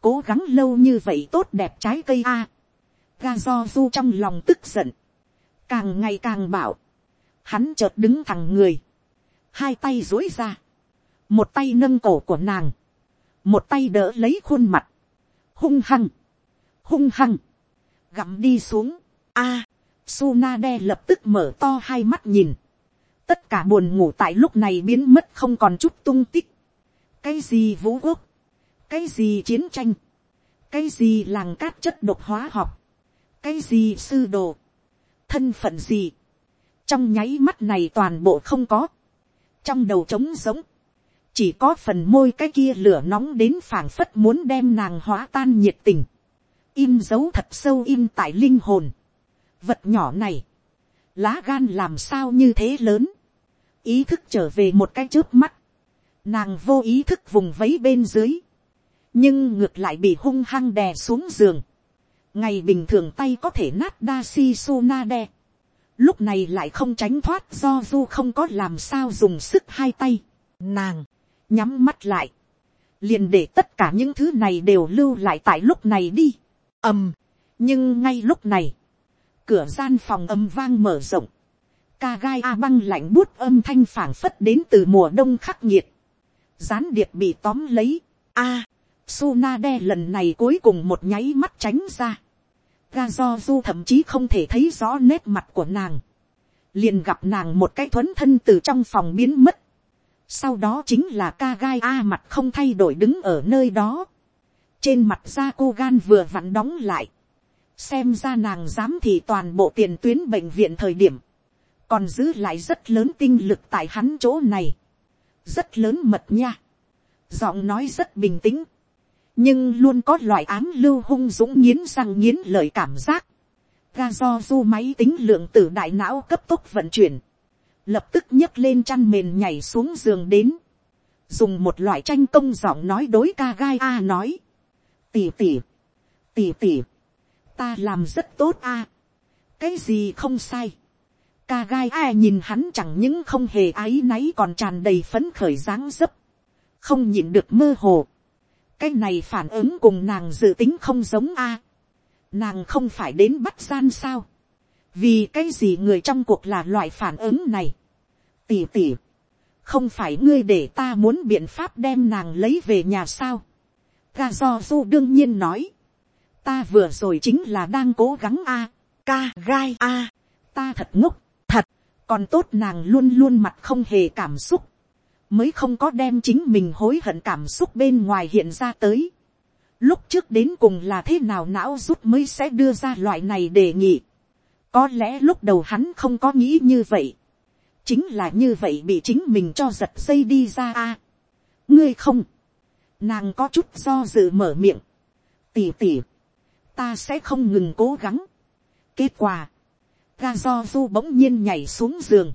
cố gắng lâu như vậy tốt đẹp trái cây a, ga do du trong lòng tức giận, càng ngày càng bảo, hắn chợt đứng thẳng người, hai tay dối ra, một tay nâng cổ của nàng, một tay đỡ lấy khuôn mặt, hung hăng, hung hăng, gặm đi xuống, a, à, Sunade lập tức mở to hai mắt nhìn, tất cả buồn ngủ tại lúc này biến mất không còn chút tung tích, cái gì vũ quốc, cái gì chiến tranh, cái gì làng cát chất độc hóa học, cái gì sư đồ, thân phận gì, trong nháy mắt này toàn bộ không có, trong đầu trống giống, chỉ có phần môi cái kia lửa nóng đến phảng phất muốn đem nàng hóa tan nhiệt tình, im dấu thật sâu im tại linh hồn, vật nhỏ này, lá gan làm sao như thế lớn, ý thức trở về một cái trước mắt, nàng vô ý thức vùng vấy bên dưới, nhưng ngược lại bị hung hăng đè xuống giường, ngày bình thường tay có thể nát đa si su na đe, lúc này lại không tránh thoát do du không có làm sao dùng sức hai tay, nàng, nhắm mắt lại, liền để tất cả những thứ này đều lưu lại tại lúc này đi, ầm, nhưng ngay lúc này, cửa gian phòng âm vang mở rộng, ca gai a băng lạnh bút âm thanh phảng phất đến từ mùa đông khắc nghiệt, gián điệp bị tóm lấy, a, à, Suna de lần này cuối cùng một nháy mắt tránh ra, ga do du thậm chí không thể thấy rõ nét mặt của nàng, liền gặp nàng một cái thuấn thân từ trong phòng biến mất, sau đó chính là ca gai a mặt không thay đổi đứng ở nơi đó, trên mặt da cô gan vừa vặn đóng lại, xem ra nàng dám thì toàn bộ tiền tuyến bệnh viện thời điểm, còn giữ lại rất lớn tinh lực tại hắn chỗ này, rất lớn mật nha, giọng nói rất bình tĩnh, nhưng luôn có loại ám lưu hung dũng nghiến răng nghiến lời cảm giác, ga do du máy tính lượng tử đại não cấp tốc vận chuyển, lập tức nhấc lên chăn mền nhảy xuống giường đến, dùng một loại tranh công giọng nói đối ca gai a nói, tỉ tỉ, tỉ tỉ, ta làm rất tốt a, cái gì không sai, ca gai a nhìn hắn chẳng những không hề áy náy còn tràn đầy phấn khởi dáng dấp, không nhịn được mơ hồ, cái này phản ứng cùng nàng dự tính không giống a, nàng không phải đến bắt gian sao, vì cái gì người trong cuộc là loại phản ứng này, tỉ tỉ, không phải ngươi để ta muốn biện pháp đem nàng lấy về nhà sao, ga do du đương nhiên nói, ta vừa rồi chính là đang cố gắng a, ca gai a, ta thật ngốc, còn tốt nàng luôn luôn mặt không hề cảm xúc, mới không có đem chính mình hối hận cảm xúc bên ngoài hiện ra tới. Lúc trước đến cùng là thế nào não rút mới sẽ đưa ra loại này đề nghị. Có lẽ lúc đầu hắn không có nghĩ như vậy. Chính là như vậy bị chính mình cho giật dây đi ra a. ngươi không. Nàng có chút do dự mở miệng. Tỉ tỉ. Ta sẽ không ngừng cố gắng. Kết quả. Ga do du bỗng nhiên nhảy xuống giường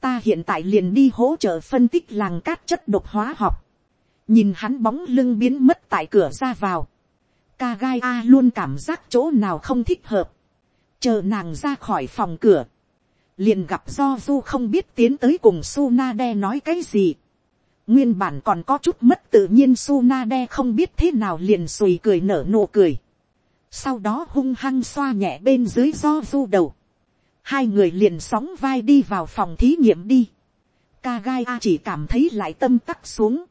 ta hiện tại liền đi hỗ trợ phân tích làng cát chất độc hóa học, nhìn hắn bóng lưng biến mất tại cửa ra vào, ca gai a luôn cảm giác chỗ nào không thích hợp, chờ nàng ra khỏi phòng cửa, liền gặp do du không biết tiến tới cùng su na đe nói cái gì. nguyên bản còn có chút mất tự nhiên su na đe không biết thế nào liền sùi cười nở nụ cười. sau đó hung hăng xoa nhẹ bên dưới do du đầu hai người liền sóng vai đi vào phòng thí nghiệm đi. Kagaya A chỉ cảm thấy lại tâm tắc xuống.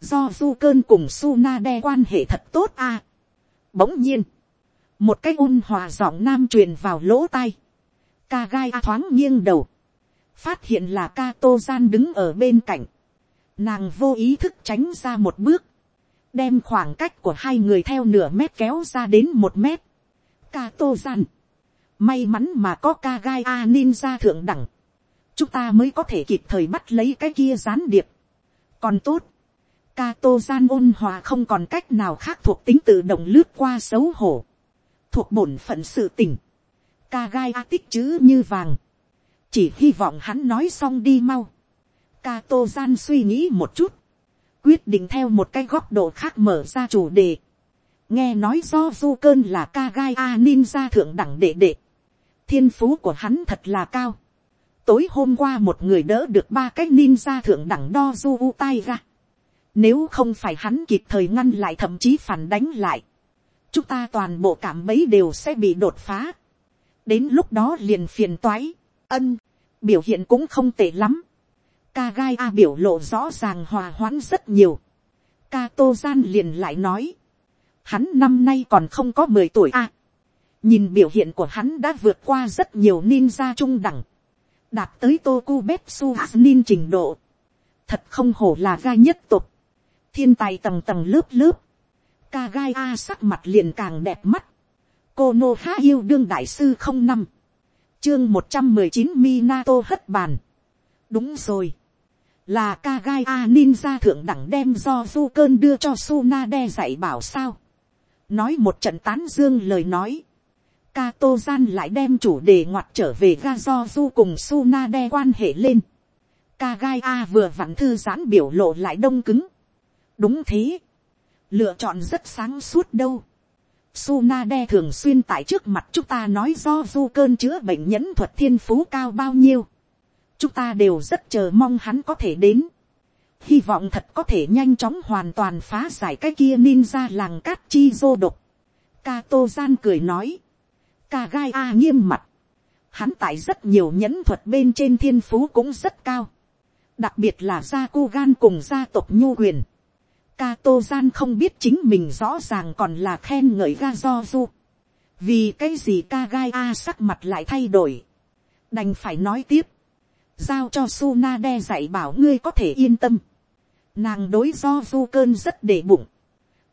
Do du cơn cùng su na đe quan hệ thật tốt a. Bỗng nhiên. Một cái ôn hòa giọng nam truyền vào lỗ tai ca gai a thoáng nghiêng đầu, phát hiện là ca tô gian đứng ở bên cạnh, nàng vô ý thức tránh ra một bước, đem khoảng cách của hai người theo nửa mét kéo ra đến một mét. ca tô gian, may mắn mà có ca gai a ninja thượng đẳng, chúng ta mới có thể kịp thời bắt lấy cái kia gián điệp. còn tốt, ca tô gian ôn hòa không còn cách nào khác thuộc tính tự động lướt qua xấu hổ, thuộc bổn phận sự tỉnh, ca gai a tích chữ như vàng, chỉ hy vọng hắn nói xong đi mau. ca tô gian suy nghĩ một chút, quyết định theo một cái góc độ khác mở ra chủ đề. nghe nói do du cơn là ca gai a ninja thượng đẳng đệ đệ, thiên phú của hắn thật là cao. tối hôm qua một người đỡ được ba cái ninja thượng đẳng đo du u tai ra. nếu không phải hắn kịp thời ngăn lại thậm chí phản đánh lại, chúng ta toàn bộ cảm bấy đều sẽ bị đột phá. Đến lúc đó liền phiền toái, ân, biểu hiện cũng không tệ lắm, Kagaya gai a biểu lộ rõ ràng hòa hoãn rất nhiều, ca tô gian liền lại nói, hắn năm nay còn không có mười tuổi a, nhìn biểu hiện của hắn đã vượt qua rất nhiều ninja trung đẳng, đạt tới toku betsu nin trình độ, thật không hổ là gai nhất tục, thiên tài tầng tầng lớp lớp, ca gai a sắc mặt liền càng đẹp mắt, cô nô há yêu đương đại sư không năm. Chương một trăm mười chín minato hất bàn. Đúng rồi. Là ca gai a ninja thượng đẳng đem do du cơn đưa cho suna đe dạy bảo sao? Nói một trận tán dương lời nói ca gian lại đem chủ đề ngoặt trở về ga do du cùng suna đe quan hệ lên Kagaya a vừa vặn thư giãn biểu lộ lại đông cứng đúng thế lựa chọn rất sáng suốt đâu Sunade thường xuyên tại trước mặt chúng ta nói do du cơn chữa bệnh nhẫn thuật thiên phú cao bao nhiêu. Chúng ta đều rất chờ mong hắn có thể đến. Hy vọng thật có thể nhanh chóng hoàn toàn phá giải cái kia ninja làng cát chi dô độc. Kato gian cười nói. Kagai A nghiêm mặt. Hắn tại rất nhiều nhẫn thuật bên trên thiên phú cũng rất cao. Đặc biệt là gia cu gan cùng gia tộc nhu quyền Cato gian không biết chính mình rõ ràng còn là khen ngợi ga do du. Vì cái gì ca gai a sắc mặt lại thay đổi. Đành phải nói tiếp. Giao cho Suna đe dạy bảo ngươi có thể yên tâm. Nàng đối do du cơn rất để bụng.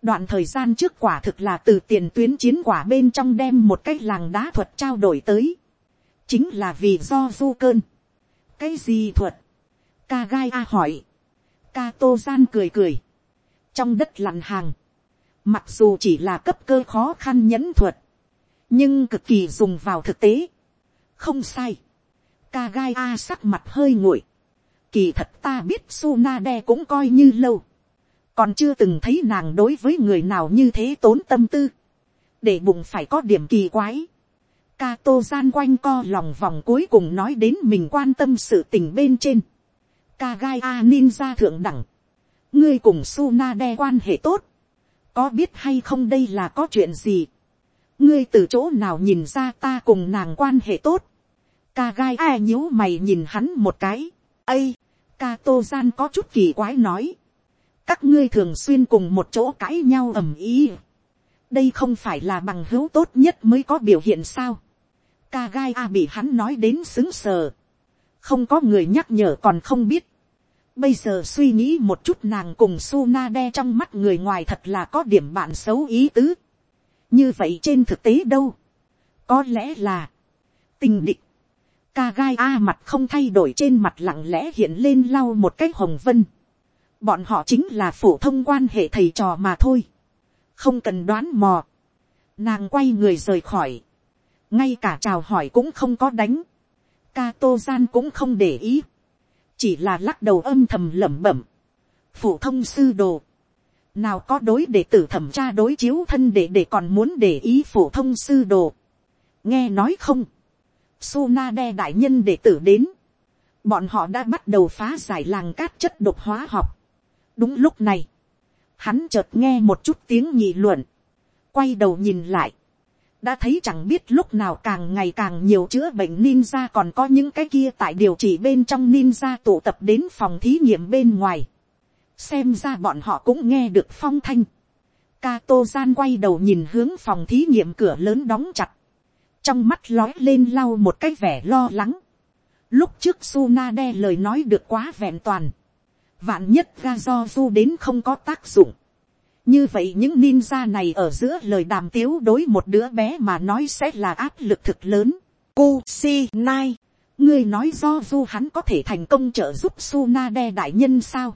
Đoạn thời gian trước quả thực là từ tiền tuyến chiến quả bên trong đem một cái làng đá thuật trao đổi tới. Chính là vì do du cơn. Cái gì thuật? Ca gai a hỏi. Ca tô gian cười cười trong đất lặn hàng, mặc dù chỉ là cấp cơ khó khăn nhẫn thuật, nhưng cực kỳ dùng vào thực tế. không sai, ca gai a sắc mặt hơi nguội, kỳ thật ta biết Suna đe cũng coi như lâu, còn chưa từng thấy nàng đối với người nào như thế tốn tâm tư, để bụng phải có điểm kỳ quái. Ca tô gian quanh co lòng vòng cuối cùng nói đến mình quan tâm sự tình bên trên. Ca gai a ninja thượng đẳng. Ngươi cùng Suna đe quan hệ tốt, có biết hay không đây là có chuyện gì, ngươi từ chỗ nào nhìn ra ta cùng nàng quan hệ tốt, ca gai nhíu mày nhìn hắn một cái, ây, ca tô gian có chút kỳ quái nói, các ngươi thường xuyên cùng một chỗ cãi nhau ầm ý, đây không phải là bằng hữu tốt nhất mới có biểu hiện sao, ca gai a bị hắn nói đến xứng sờ, không có người nhắc nhở còn không biết, Bây giờ suy nghĩ một chút nàng cùng Suna đe trong mắt người ngoài thật là có điểm bạn xấu ý tứ. Như vậy trên thực tế đâu? Có lẽ là tình địch. Ca gai A mặt không thay đổi trên mặt lặng lẽ hiện lên lau một cái hồng vân. Bọn họ chính là phổ thông quan hệ thầy trò mà thôi. Không cần đoán mò. Nàng quay người rời khỏi. Ngay cả chào hỏi cũng không có đánh. Ca tô gian cũng không để ý chỉ là lắc đầu âm thầm lẩm bẩm, phổ thông sư đồ, nào có đối để tử thẩm tra đối chiếu thân để để còn muốn để ý phổ thông sư đồ, nghe nói không, Sunade đại nhân đệ tử đến. Bọn họ đã bắt đầu phá giải làng cát chất độc hóa học. Đúng lúc này. Hắn chợt nghe một chút tiếng nhị luận. Quay đầu nhìn lại. Đã thấy chẳng biết lúc nào càng ngày càng nhiều chữa bệnh ninja còn có những cái kia tại điều trị bên trong ninja tụ tập đến phòng thí nghiệm bên ngoài. Xem ra bọn họ cũng nghe được phong thanh. Kato gian quay đầu nhìn hướng phòng thí nghiệm cửa lớn đóng chặt. Trong mắt lói lên lau một cái vẻ lo lắng. Lúc trước Sunade lời nói được quá vẹn toàn. Vạn nhất ga do du đến không có tác dụng. Như vậy những ninja này ở giữa lời đàm tiếu đối một đứa bé mà nói sẽ là áp lực thực lớn. Cô si nai. ngươi nói do du hắn có thể thành công trợ giúp Sunade đại nhân sao?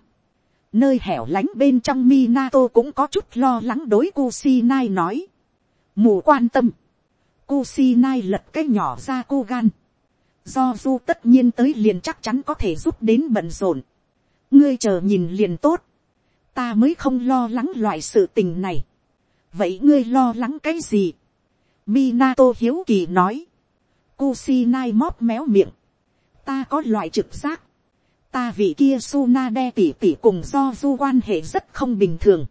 Nơi hẻo lánh bên trong Minato cũng có chút lo lắng đối Kusinai nói. Mù quan tâm. Kusinai lật cái nhỏ ra cô gan. Do du tất nhiên tới liền chắc chắn có thể giúp đến bận rộn. Ngươi chờ nhìn liền tốt. Ta mới không lo lắng loại sự tình này. Vậy ngươi lo lắng cái gì? Minato hiếu kỳ nói. Kusinai móp méo miệng. Ta có loại trực giác ta vị kia Suna đe tỉ tỉ cùng do du quan hệ rất không bình thường.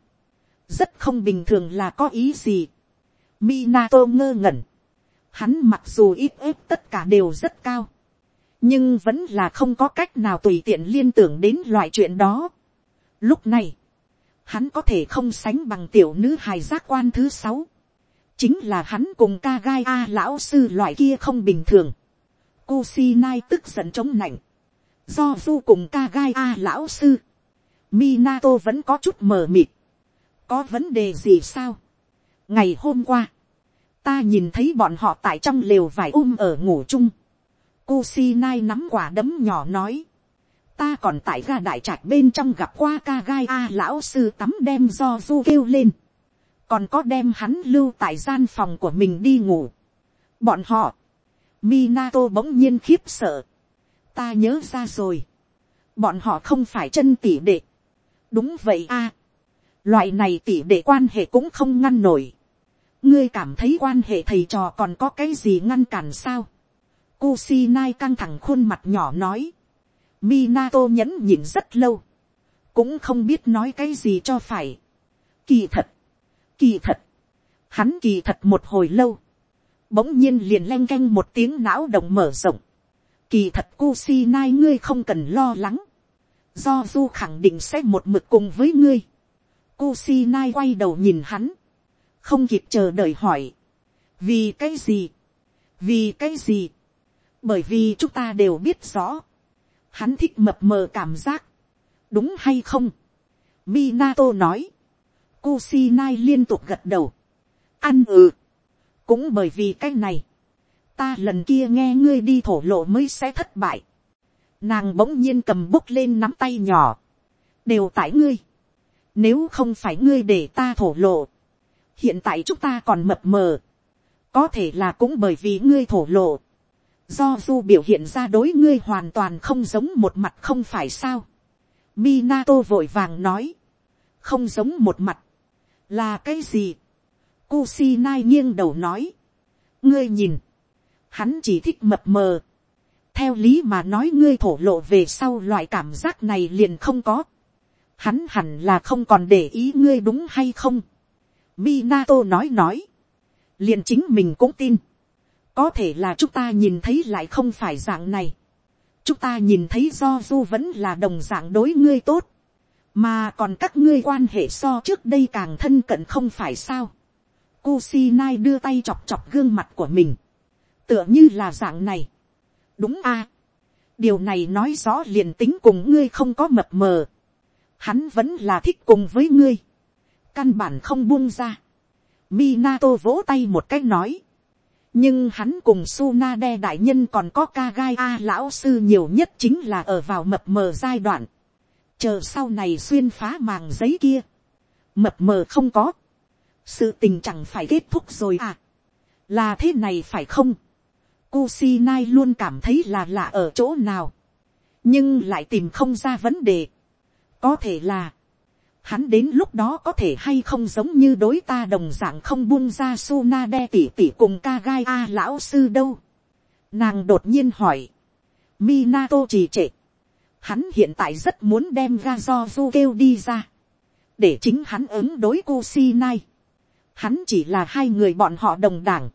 Rất không bình thường là có ý gì. Minato ngơ ngẩn. Hắn mặc dù ít ếp tất cả đều rất cao. Nhưng vẫn là không có cách nào tùy tiện liên tưởng đến loại chuyện đó. Lúc này, hắn có thể không sánh bằng tiểu nữ hài giác quan thứ sáu. Chính là hắn cùng ca gai A lão sư loại kia không bình thường. Kusinai tức giận chống nạnh do du cùng ca gai a lão sư, Minato vẫn có chút mờ mịt, có vấn đề gì sao. ngày hôm qua, ta nhìn thấy bọn họ tại trong lều vải um ở ngủ chung, Kusinai nắm quả đấm nhỏ nói, ta còn tại ga đại trạch bên trong gặp qua ca gai a lão sư tắm đem do du kêu lên, còn có đem hắn lưu tại gian phòng của mình đi ngủ. bọn họ, Minato bỗng nhiên khiếp sợ, ta nhớ ra rồi, bọn họ không phải chân tỷ đệ, đúng vậy a, loại này tỷ đệ quan hệ cũng không ngăn nổi, ngươi cảm thấy quan hệ thầy trò còn có cái gì ngăn cản sao, Kusinai căng thẳng khuôn mặt nhỏ nói, Minato nhẫn nhịn rất lâu, cũng không biết nói cái gì cho phải, kỳ thật, kỳ thật, hắn kỳ thật một hồi lâu, bỗng nhiên liền len canh một tiếng não động mở rộng, Kỳ thật Kusinai ngươi không cần lo lắng. Do Du khẳng định sẽ một mực cùng với ngươi. Kusinai quay đầu nhìn hắn. Không kịp chờ đợi hỏi. Vì cái gì? Vì cái gì? Bởi vì chúng ta đều biết rõ. Hắn thích mập mờ cảm giác. Đúng hay không? Minato nói. Kusinai liên tục gật đầu. Ăn ừ. Cũng bởi vì cái này ta lần kia nghe ngươi đi thổ lộ mới sẽ thất bại. Nàng bỗng nhiên cầm bút lên nắm tay nhỏ. đều tại ngươi. nếu không phải ngươi để ta thổ lộ. hiện tại chúng ta còn mập mờ. có thể là cũng bởi vì ngươi thổ lộ do du biểu hiện ra đối ngươi hoàn toàn không giống một mặt không phải sao. Minato vội vàng nói. không giống một mặt. là cái gì. Kusinai nghiêng đầu nói. ngươi nhìn hắn chỉ thích mập mờ. theo lý mà nói ngươi thổ lộ về sau loại cảm giác này liền không có. hắn hẳn là không còn để ý ngươi đúng hay không. Minato nói nói. liền chính mình cũng tin có thể là chúng ta nhìn thấy lại không phải dạng này. chúng ta nhìn thấy do du vẫn là đồng dạng đối ngươi tốt. mà còn các ngươi quan hệ so trước đây càng thân cận không phải sao. Kusinai đưa tay chọc chọc gương mặt của mình tựa như là dạng này. đúng a. điều này nói rõ liền tính cùng ngươi không có mập mờ. hắn vẫn là thích cùng với ngươi. căn bản không buông ra. Minato vỗ tay một cách nói nhưng hắn cùng Sunade đại nhân còn có ca gai a lão sư nhiều nhất chính là ở vào mập mờ giai đoạn. chờ sau này xuyên phá màng giấy kia. mập mờ không có. sự tình chẳng phải kết thúc rồi à. là thế này phải không Kusinai luôn cảm thấy là lạ ở chỗ nào. Nhưng lại tìm không ra vấn đề. Có thể là. Hắn đến lúc đó có thể hay không giống như đối ta đồng dạng không buông ra Suna đe tỉ tỉ cùng ca gai A lão sư đâu. Nàng đột nhiên hỏi. Minato trì trệ. Hắn hiện tại rất muốn đem ra do du kêu đi ra. Để chính hắn ứng đối cô si nai. Hắn chỉ là hai người bọn họ đồng đảng.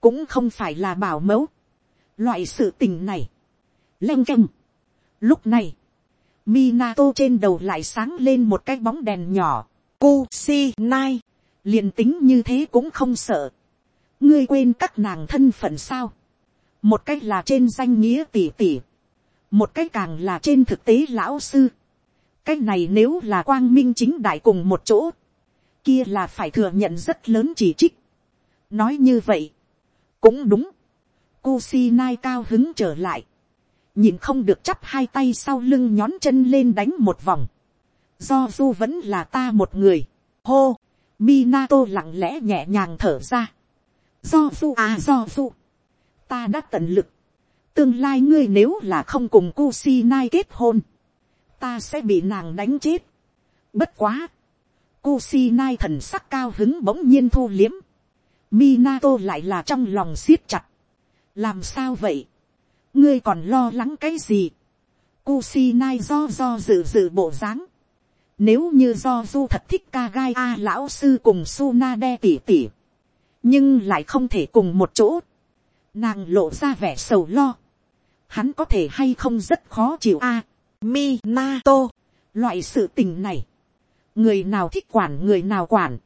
Cũng không phải là bảo mẫu. Loại sự tình này. Leng canh. Lúc này. Minato trên đầu lại sáng lên một cái bóng đèn nhỏ. Kusinai. liền tính như thế cũng không sợ. Ngươi quên các nàng thân phận sao. Một cách là trên danh nghĩa tỷ tỷ một cái càng là trên thực tế lão sư. cái này nếu là quang minh chính đại cùng một chỗ, kia là phải thừa nhận rất lớn chỉ trích. nói như vậy, cũng đúng, Kusinai cao hứng trở lại, nhìn không được chắp hai tay sau lưng nhón chân lên đánh một vòng, do du vẫn là ta một người, hô, Minato lặng lẽ nhẹ nhàng thở ra, do du à do du, ta đã tận lực, tương lai ngươi nếu là không cùng Kusinai kết hôn, ta sẽ bị nàng đánh chết. Bất quá, Kusinai thần sắc cao hứng bỗng nhiên thu liếm, Minato lại là trong lòng siết chặt. làm sao vậy, ngươi còn lo lắng cái gì, Kusinai do do dự dự bộ dáng, nếu như do du thật thích ca gai a lão sư cùng Suna đe tỉ tỉ. Nhưng lại không thể cùng một chỗ. Nàng lộ ra vẻ sầu lo. Hắn có thể hay không rất khó chịu a. Mi na tô loại sự tình này, người nào thích quản người nào quản,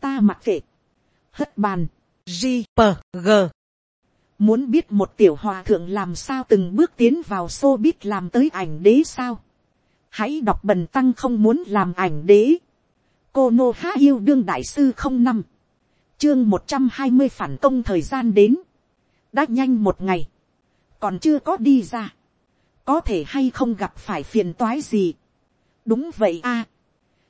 ta mặc kệ, hất bàn, g p g muốn biết một tiểu hòa thượng làm sao từng bước tiến vào xô biết làm tới ảnh đế sao, hãy đọc bần tăng không muốn làm ảnh đế, cô nô há yêu đương đại sư không năm, chương một trăm hai mươi phản công thời gian đến, đã nhanh một ngày, còn chưa có đi ra, có thể hay không gặp phải phiền toái gì. đúng vậy a,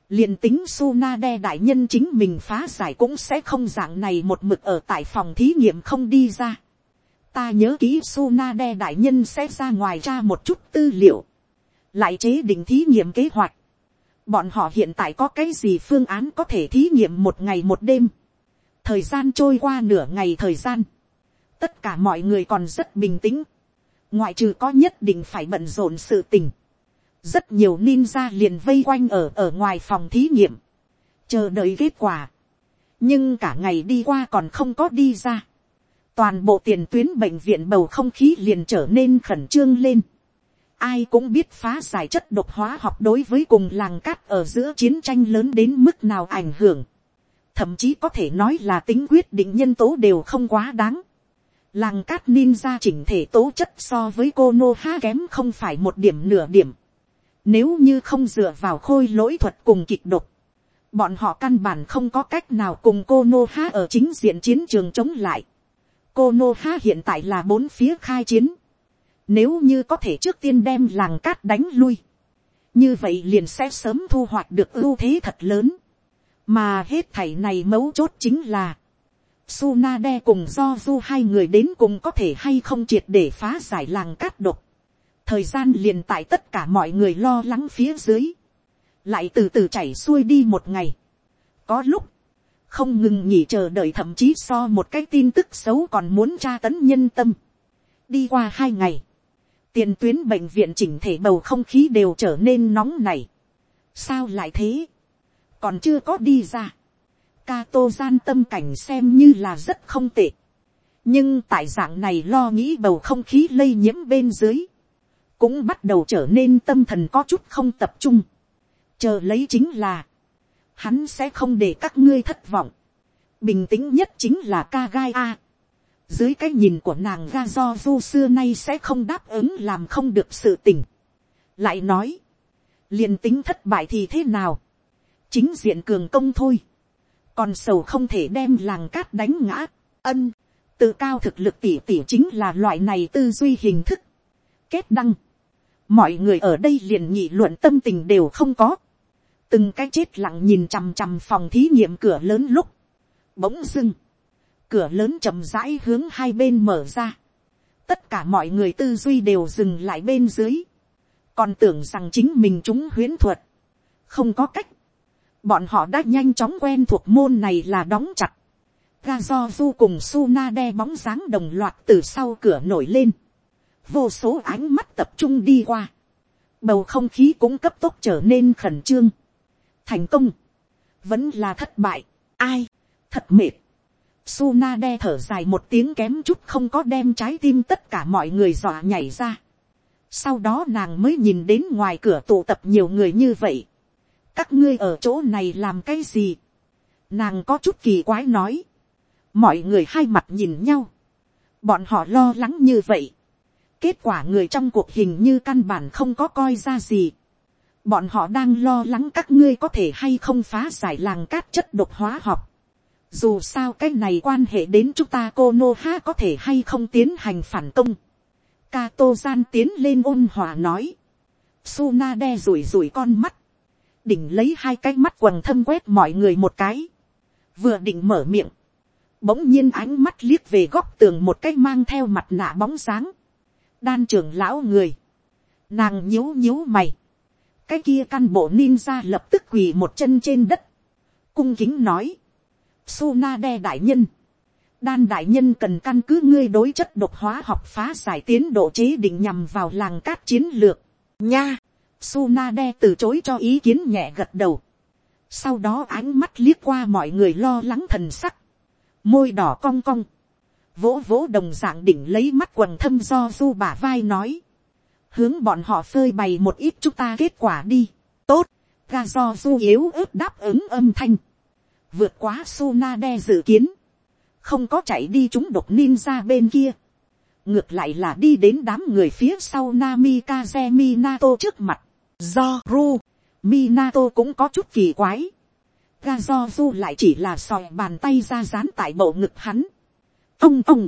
liền tính Suna đe đại nhân chính mình phá giải cũng sẽ không dạng này một mực ở tại phòng thí nghiệm không đi ra ta nhớ kỹ Sunade đại nhân sẽ ra ngoài ra một chút tư liệu, lại chế định thí nghiệm kế hoạch. bọn họ hiện tại có cái gì phương án có thể thí nghiệm một ngày một đêm. thời gian trôi qua nửa ngày thời gian, tất cả mọi người còn rất bình tĩnh. Ngoại trừ có nhất định phải bận rộn sự tình, rất nhiều ninja liền vây quanh ở ở ngoài phòng thí nghiệm, chờ đợi kết quả, nhưng cả ngày đi qua còn không có đi ra, toàn bộ tiền tuyến bệnh viện bầu không khí liền trở nên khẩn trương lên, ai cũng biết phá giải chất độc hóa học đối với cùng làng cát ở giữa chiến tranh lớn đến mức nào ảnh hưởng, thậm chí có thể nói là tính quyết định nhân tố đều không quá đáng, Làng cát ninja chỉnh thể tố chất so với cô Nô Ha kém không phải một điểm nửa điểm. Nếu như không dựa vào khôi lỗi thuật cùng kịch độc. Bọn họ căn bản không có cách nào cùng cô Nô Ha ở chính diện chiến trường chống lại. Cô Nô Ha hiện tại là bốn phía khai chiến. Nếu như có thể trước tiên đem làng cát đánh lui. Như vậy liền sẽ sớm thu hoạch được ưu thế thật lớn. Mà hết thảy này mấu chốt chính là Sunade cùng do du hai người đến cùng có thể hay không triệt để phá giải làng cát độc. Thời gian liền tại tất cả mọi người lo lắng phía dưới. Lại từ từ chảy xuôi đi một ngày. Có lúc, không ngừng nghỉ chờ đợi thậm chí so một cái tin tức xấu còn muốn tra tấn nhân tâm. Đi qua hai ngày, tiền tuyến bệnh viện chỉnh thể bầu không khí đều trở nên nóng này. Sao lại thế? Còn chưa có đi ra ca tô gian tâm cảnh xem như là rất không tệ. nhưng tại dạng này lo nghĩ bầu không khí lây nhiễm bên dưới, cũng bắt đầu trở nên tâm thần có chút không tập trung. chờ lấy chính là, hắn sẽ không để các ngươi thất vọng. bình tĩnh nhất chính là ca gai a. dưới cái nhìn của nàng ga do du xưa nay sẽ không đáp ứng làm không được sự tình. lại nói, liền tính thất bại thì thế nào, chính diện cường công thôi còn sầu không thể đem làng cát đánh ngã, ân, tự cao thực lực tỉ tỉ chính là loại này tư duy hình thức. Kết đăng, mọi người ở đây liền nhị luận tâm tình đều không có, từng cái chết lặng nhìn chằm chằm phòng thí nghiệm cửa lớn lúc, bỗng dưng, cửa lớn chậm rãi hướng hai bên mở ra, tất cả mọi người tư duy đều dừng lại bên dưới, còn tưởng rằng chính mình chúng huyến thuật, không có cách, bọn họ đã nhanh chóng quen thuộc môn này là đóng chặt. ga do du cùng su na đe bóng dáng đồng loạt từ sau cửa nổi lên. Vô số ánh mắt tập trung đi qua. Bầu không khí cũng cấp tốc trở nên khẩn trương. Thành công. Vẫn là thất bại. Ai? Thật mệt. Suna đe thở dài một tiếng kém chút không có đem trái tim tất cả mọi người dọa nhảy ra. Sau đó nàng mới nhìn đến ngoài cửa tụ tập nhiều người như vậy. Các ngươi ở chỗ này làm cái gì? Nàng có chút kỳ quái nói mọi người hai mặt nhìn nhau, bọn họ lo lắng như vậy, kết quả người trong cuộc hình như căn bản không có coi ra gì, bọn họ đang lo lắng các ngươi có thể hay không phá giải làng cát chất độc hóa học, dù sao cái này quan hệ đến chúng ta cô nô ha có thể hay không tiến hành phản công, Cato gian tiến lên ôn hòa nói. Suna đe rủi rủi con mắt. Đỉnh lấy hai cái mắt quần thâm quét mọi người một cái. Vừa định mở miệng bỗng nhiên ánh mắt liếc về góc tường một cái mang theo mặt nạ bóng sáng, đan trưởng lão người, nàng nhíu nhíu mày, cái kia căn bộ ninja lập tức quỳ một chân trên đất, cung kính nói, Suna đe đại nhân, đan đại nhân cần căn cứ ngươi đối chất độc hóa học phá giải tiến độ chế định nhằm vào làng cát chiến lược, nha, Suna đe từ chối cho ý kiến nhẹ gật đầu, sau đó ánh mắt liếc qua mọi người lo lắng thần sắc, môi đỏ cong cong, vỗ vỗ đồng dạng đỉnh lấy mắt quần thâm do du bả vai nói, hướng bọn họ phơi bày một ít chúng ta kết quả đi, tốt, ga do du yếu ớt đáp ứng âm thanh, vượt quá su na đe dự kiến, không có chạy đi chúng độc ninja bên kia, ngược lại là đi đến đám người phía sau Nami Kaze Minato trước mặt, do ru, Minato cũng có chút kỳ quái, ga do du lại chỉ là sòi bàn tay ra dán tại bộ ngực hắn. ông ông,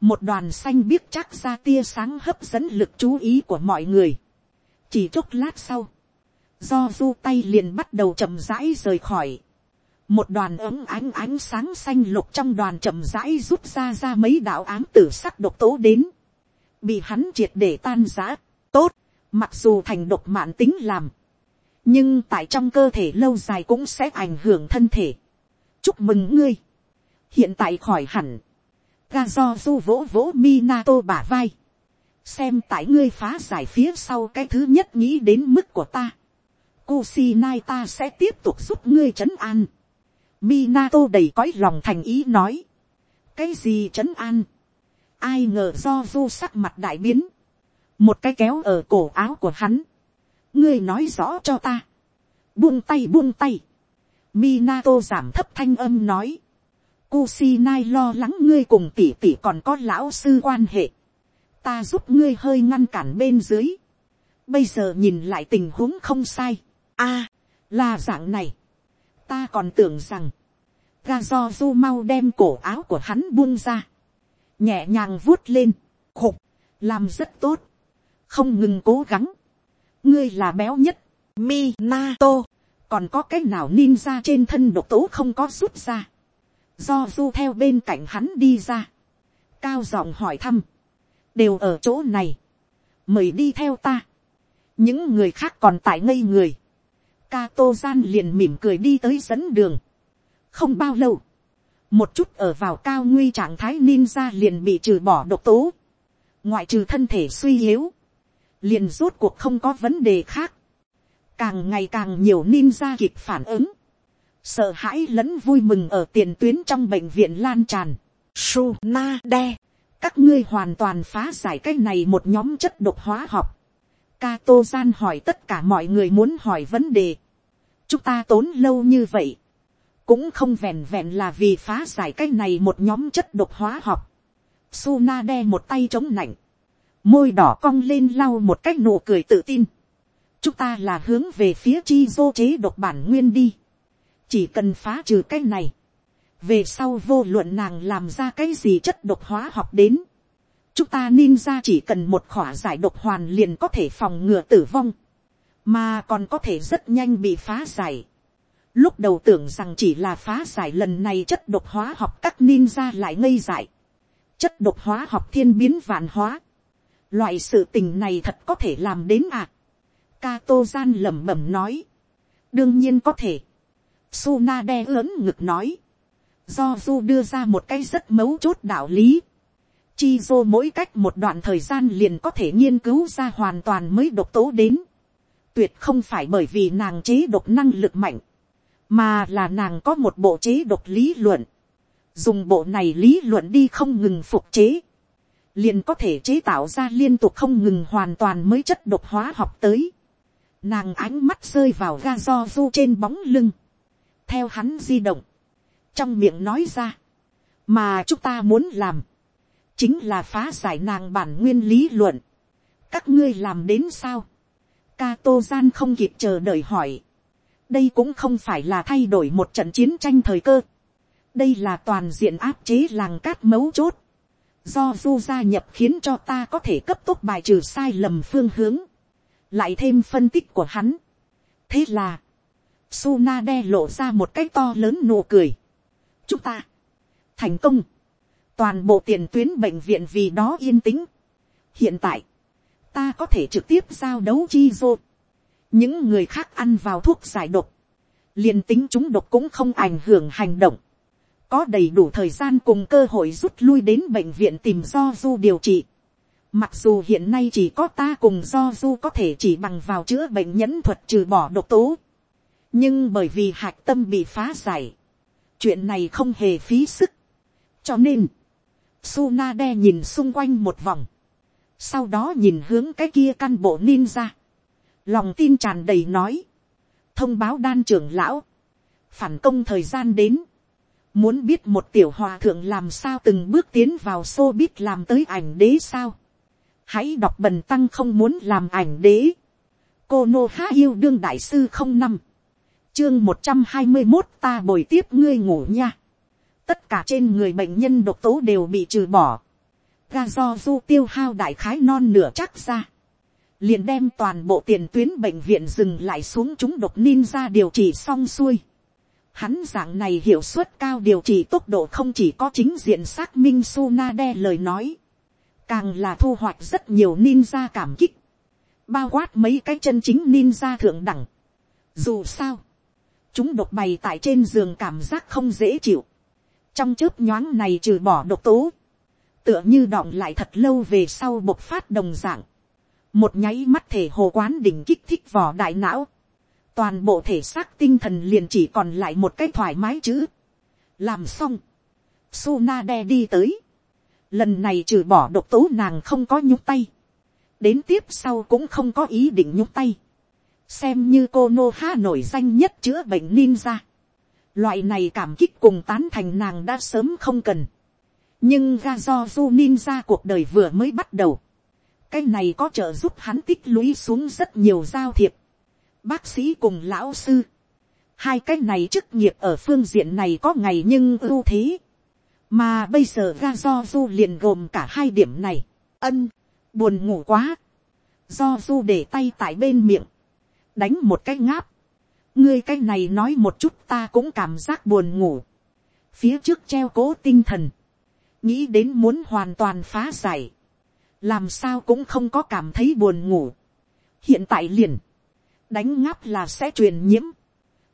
một đoàn xanh biếc chắc ra tia sáng hấp dẫn lực chú ý của mọi người. chỉ chốc lát sau, do du tay liền bắt đầu chậm rãi rời khỏi. một đoàn ấm ánh ánh sáng xanh lục trong đoàn chậm rãi rút ra ra mấy đạo ám tử sắc độc tố đến. bị hắn triệt để tan giã. tốt, mặc dù thành độc mạn tính làm nhưng tại trong cơ thể lâu dài cũng sẽ ảnh hưởng thân thể. chúc mừng ngươi, hiện tại khỏi hẳn, ga do du vỗ vỗ Minato bả vai, xem tại ngươi phá giải phía sau cái thứ nhất nghĩ đến mức của ta. Kusinai ta sẽ tiếp tục giúp ngươi trấn an. Minato đầy cõi lòng thành ý nói. Cái gì trấn an? Ai ngờ do du sắc mặt đại biến. Một cái kéo ở cổ áo của hắn ngươi nói rõ cho ta. buông tay buông tay. Minato giảm thấp thanh âm nói. Kusinai lo lắng ngươi cùng tỷ tỷ còn có lão sư quan hệ. Ta giúp ngươi hơi ngăn cản bên dưới. Bây giờ nhìn lại tình huống không sai. a là dạng này. Ta còn tưởng rằng. Ga do du mau đem cổ áo của hắn buông ra. Nhẹ nhàng vuốt lên. Khục. Làm rất tốt. Không ngừng cố gắng ngươi là béo nhất, Minato, còn có cái nào ninja trên thân độc tố không có rút ra, do du theo bên cạnh hắn đi ra, cao giọng hỏi thăm, đều ở chỗ này, mời đi theo ta, những người khác còn tại ngây người, Ca tô gian liền mỉm cười đi tới dẫn đường, không bao lâu, một chút ở vào cao nguy trạng thái ninja liền bị trừ bỏ độc tố, ngoại trừ thân thể suy yếu, liền rốt cuộc không có vấn đề khác. Càng ngày càng nhiều ninja kịp phản ứng. Sợ hãi lẫn vui mừng ở tiền tuyến trong bệnh viện lan tràn. Su na đe. Các ngươi hoàn toàn phá giải cái này một nhóm chất độc hóa học. Kato gian hỏi tất cả mọi người muốn hỏi vấn đề. Chúng ta tốn lâu như vậy. Cũng không vẹn vẹn là vì phá giải cái này một nhóm chất độc hóa học. Sunade một tay chống nạnh môi đỏ cong lên lau một cách nụ cười tự tin. chúng ta là hướng về phía chi dô chế độc bản nguyên đi chỉ cần phá trừ cái này. về sau vô luận nàng làm ra cái gì chất độc hóa học đến. chúng ta ninja chỉ cần một khỏa giải độc hoàn liền có thể phòng ngừa tử vong. mà còn có thể rất nhanh bị phá giải. lúc đầu tưởng rằng chỉ là phá giải lần này chất độc hóa học các ninja lại ngây dại. chất độc hóa học thiên biến vạn hóa loại sự tình này thật có thể làm đến à. Kato gian lẩm bẩm nói. đương nhiên có thể. Suna đe lớn ngực nói. do du đưa ra một cái rất mấu chốt đạo lý. chi dô mỗi cách một đoạn thời gian liền có thể nghiên cứu ra hoàn toàn mới độc tố đến. tuyệt không phải bởi vì nàng chế độc năng lực mạnh, mà là nàng có một bộ chế độc lý luận. dùng bộ này lý luận đi không ngừng phục chế, liền có thể chế tạo ra liên tục không ngừng hoàn toàn mới chất độc hóa học tới. Nàng ánh mắt rơi vào ga do du trên bóng lưng. Theo hắn di động. Trong miệng nói ra. Mà chúng ta muốn làm. Chính là phá giải nàng bản nguyên lý luận. Các ngươi làm đến sao? Ca tô gian không kịp chờ đợi hỏi. Đây cũng không phải là thay đổi một trận chiến tranh thời cơ. Đây là toàn diện áp chế làng cát mấu chốt. Do du gia nhập khiến cho ta có thể cấp tốc bài trừ sai lầm phương hướng lại thêm phân tích của hắn. thế là, Suna đe lộ ra một cái to lớn nụ cười. chúng ta, thành công, toàn bộ tiền tuyến bệnh viện vì đó yên tĩnh. hiện tại, ta có thể trực tiếp giao đấu chi dô. những người khác ăn vào thuốc giải độc, liền tính chúng độc cũng không ảnh hưởng hành động. có đầy đủ thời gian cùng cơ hội rút lui đến bệnh viện tìm do du điều trị. Mặc dù hiện nay chỉ có ta cùng do du có thể chỉ bằng vào chữa bệnh nhẫn thuật trừ bỏ độc tố. Nhưng bởi vì hạch tâm bị phá giải. Chuyện này không hề phí sức. Cho nên. Sunade nhìn xung quanh một vòng. Sau đó nhìn hướng cái kia căn bộ ninja. Lòng tin tràn đầy nói. Thông báo đan trưởng lão. Phản công thời gian đến. Muốn biết một tiểu hòa thượng làm sao từng bước tiến vào xô biết làm tới ảnh đế sao hãy đọc bần tăng không muốn làm ảnh đế. cô nô há yêu đương đại sư không năm, chương một trăm hai mươi một ta bồi tiếp ngươi ngủ nha. tất cả trên người bệnh nhân độc tố đều bị trừ bỏ. ga do du tiêu hao đại khái non nửa chắc ra. liền đem toàn bộ tiền tuyến bệnh viện dừng lại xuống chúng độc ninja điều trị xong xuôi. Hắn dạng này hiệu suất cao điều trị tốc độ không chỉ có chính diện xác minh Sunade lời nói càng là thu hoạch rất nhiều ninja cảm kích, bao quát mấy cái chân chính ninja thượng đẳng. Dù sao, chúng độc bày tại trên giường cảm giác không dễ chịu. trong chớp nhoáng này trừ bỏ độc tố, tựa như đọng lại thật lâu về sau bộc phát đồng dạng. một nháy mắt thể hồ quán đỉnh kích thích vỏ đại não. toàn bộ thể xác tinh thần liền chỉ còn lại một cái thoải mái chữ. làm xong, Suna đe đi tới lần này trừ bỏ độc tố nàng không có nhúc tay, đến tiếp sau cũng không có ý định nhúc tay, xem như cô nô ha nổi danh nhất chữa bệnh ninja. Loại này cảm kích cùng tán thành nàng đã sớm không cần. nhưng ga do du ninja cuộc đời vừa mới bắt đầu. cái này có trợ giúp hắn tích lũy xuống rất nhiều giao thiệp. bác sĩ cùng lão sư. hai cái này chức nghiệp ở phương diện này có ngày nhưng ưu thế mà bây giờ ga do du liền gồm cả hai điểm này, ân, buồn ngủ quá, do du để tay tại bên miệng, đánh một cái ngáp, ngươi cái này nói một chút ta cũng cảm giác buồn ngủ, phía trước treo cố tinh thần, nghĩ đến muốn hoàn toàn phá giải, làm sao cũng không có cảm thấy buồn ngủ, hiện tại liền, đánh ngáp là sẽ truyền nhiễm,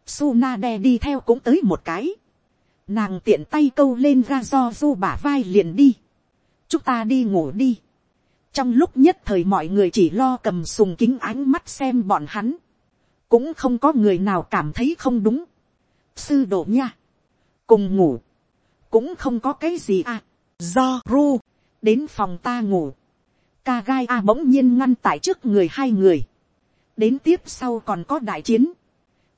Suna đe đi theo cũng tới một cái. Nàng tiện tay câu lên ra do du bả vai liền đi. chúng ta đi ngủ đi. trong lúc nhất thời mọi người chỉ lo cầm sùng kính ánh mắt xem bọn hắn cũng không có người nào cảm thấy không đúng. sư đồ nha. cùng ngủ. cũng không có cái gì à. do ru. đến phòng ta ngủ. ca gai a bỗng nhiên ngăn tại trước người hai người. đến tiếp sau còn có đại chiến.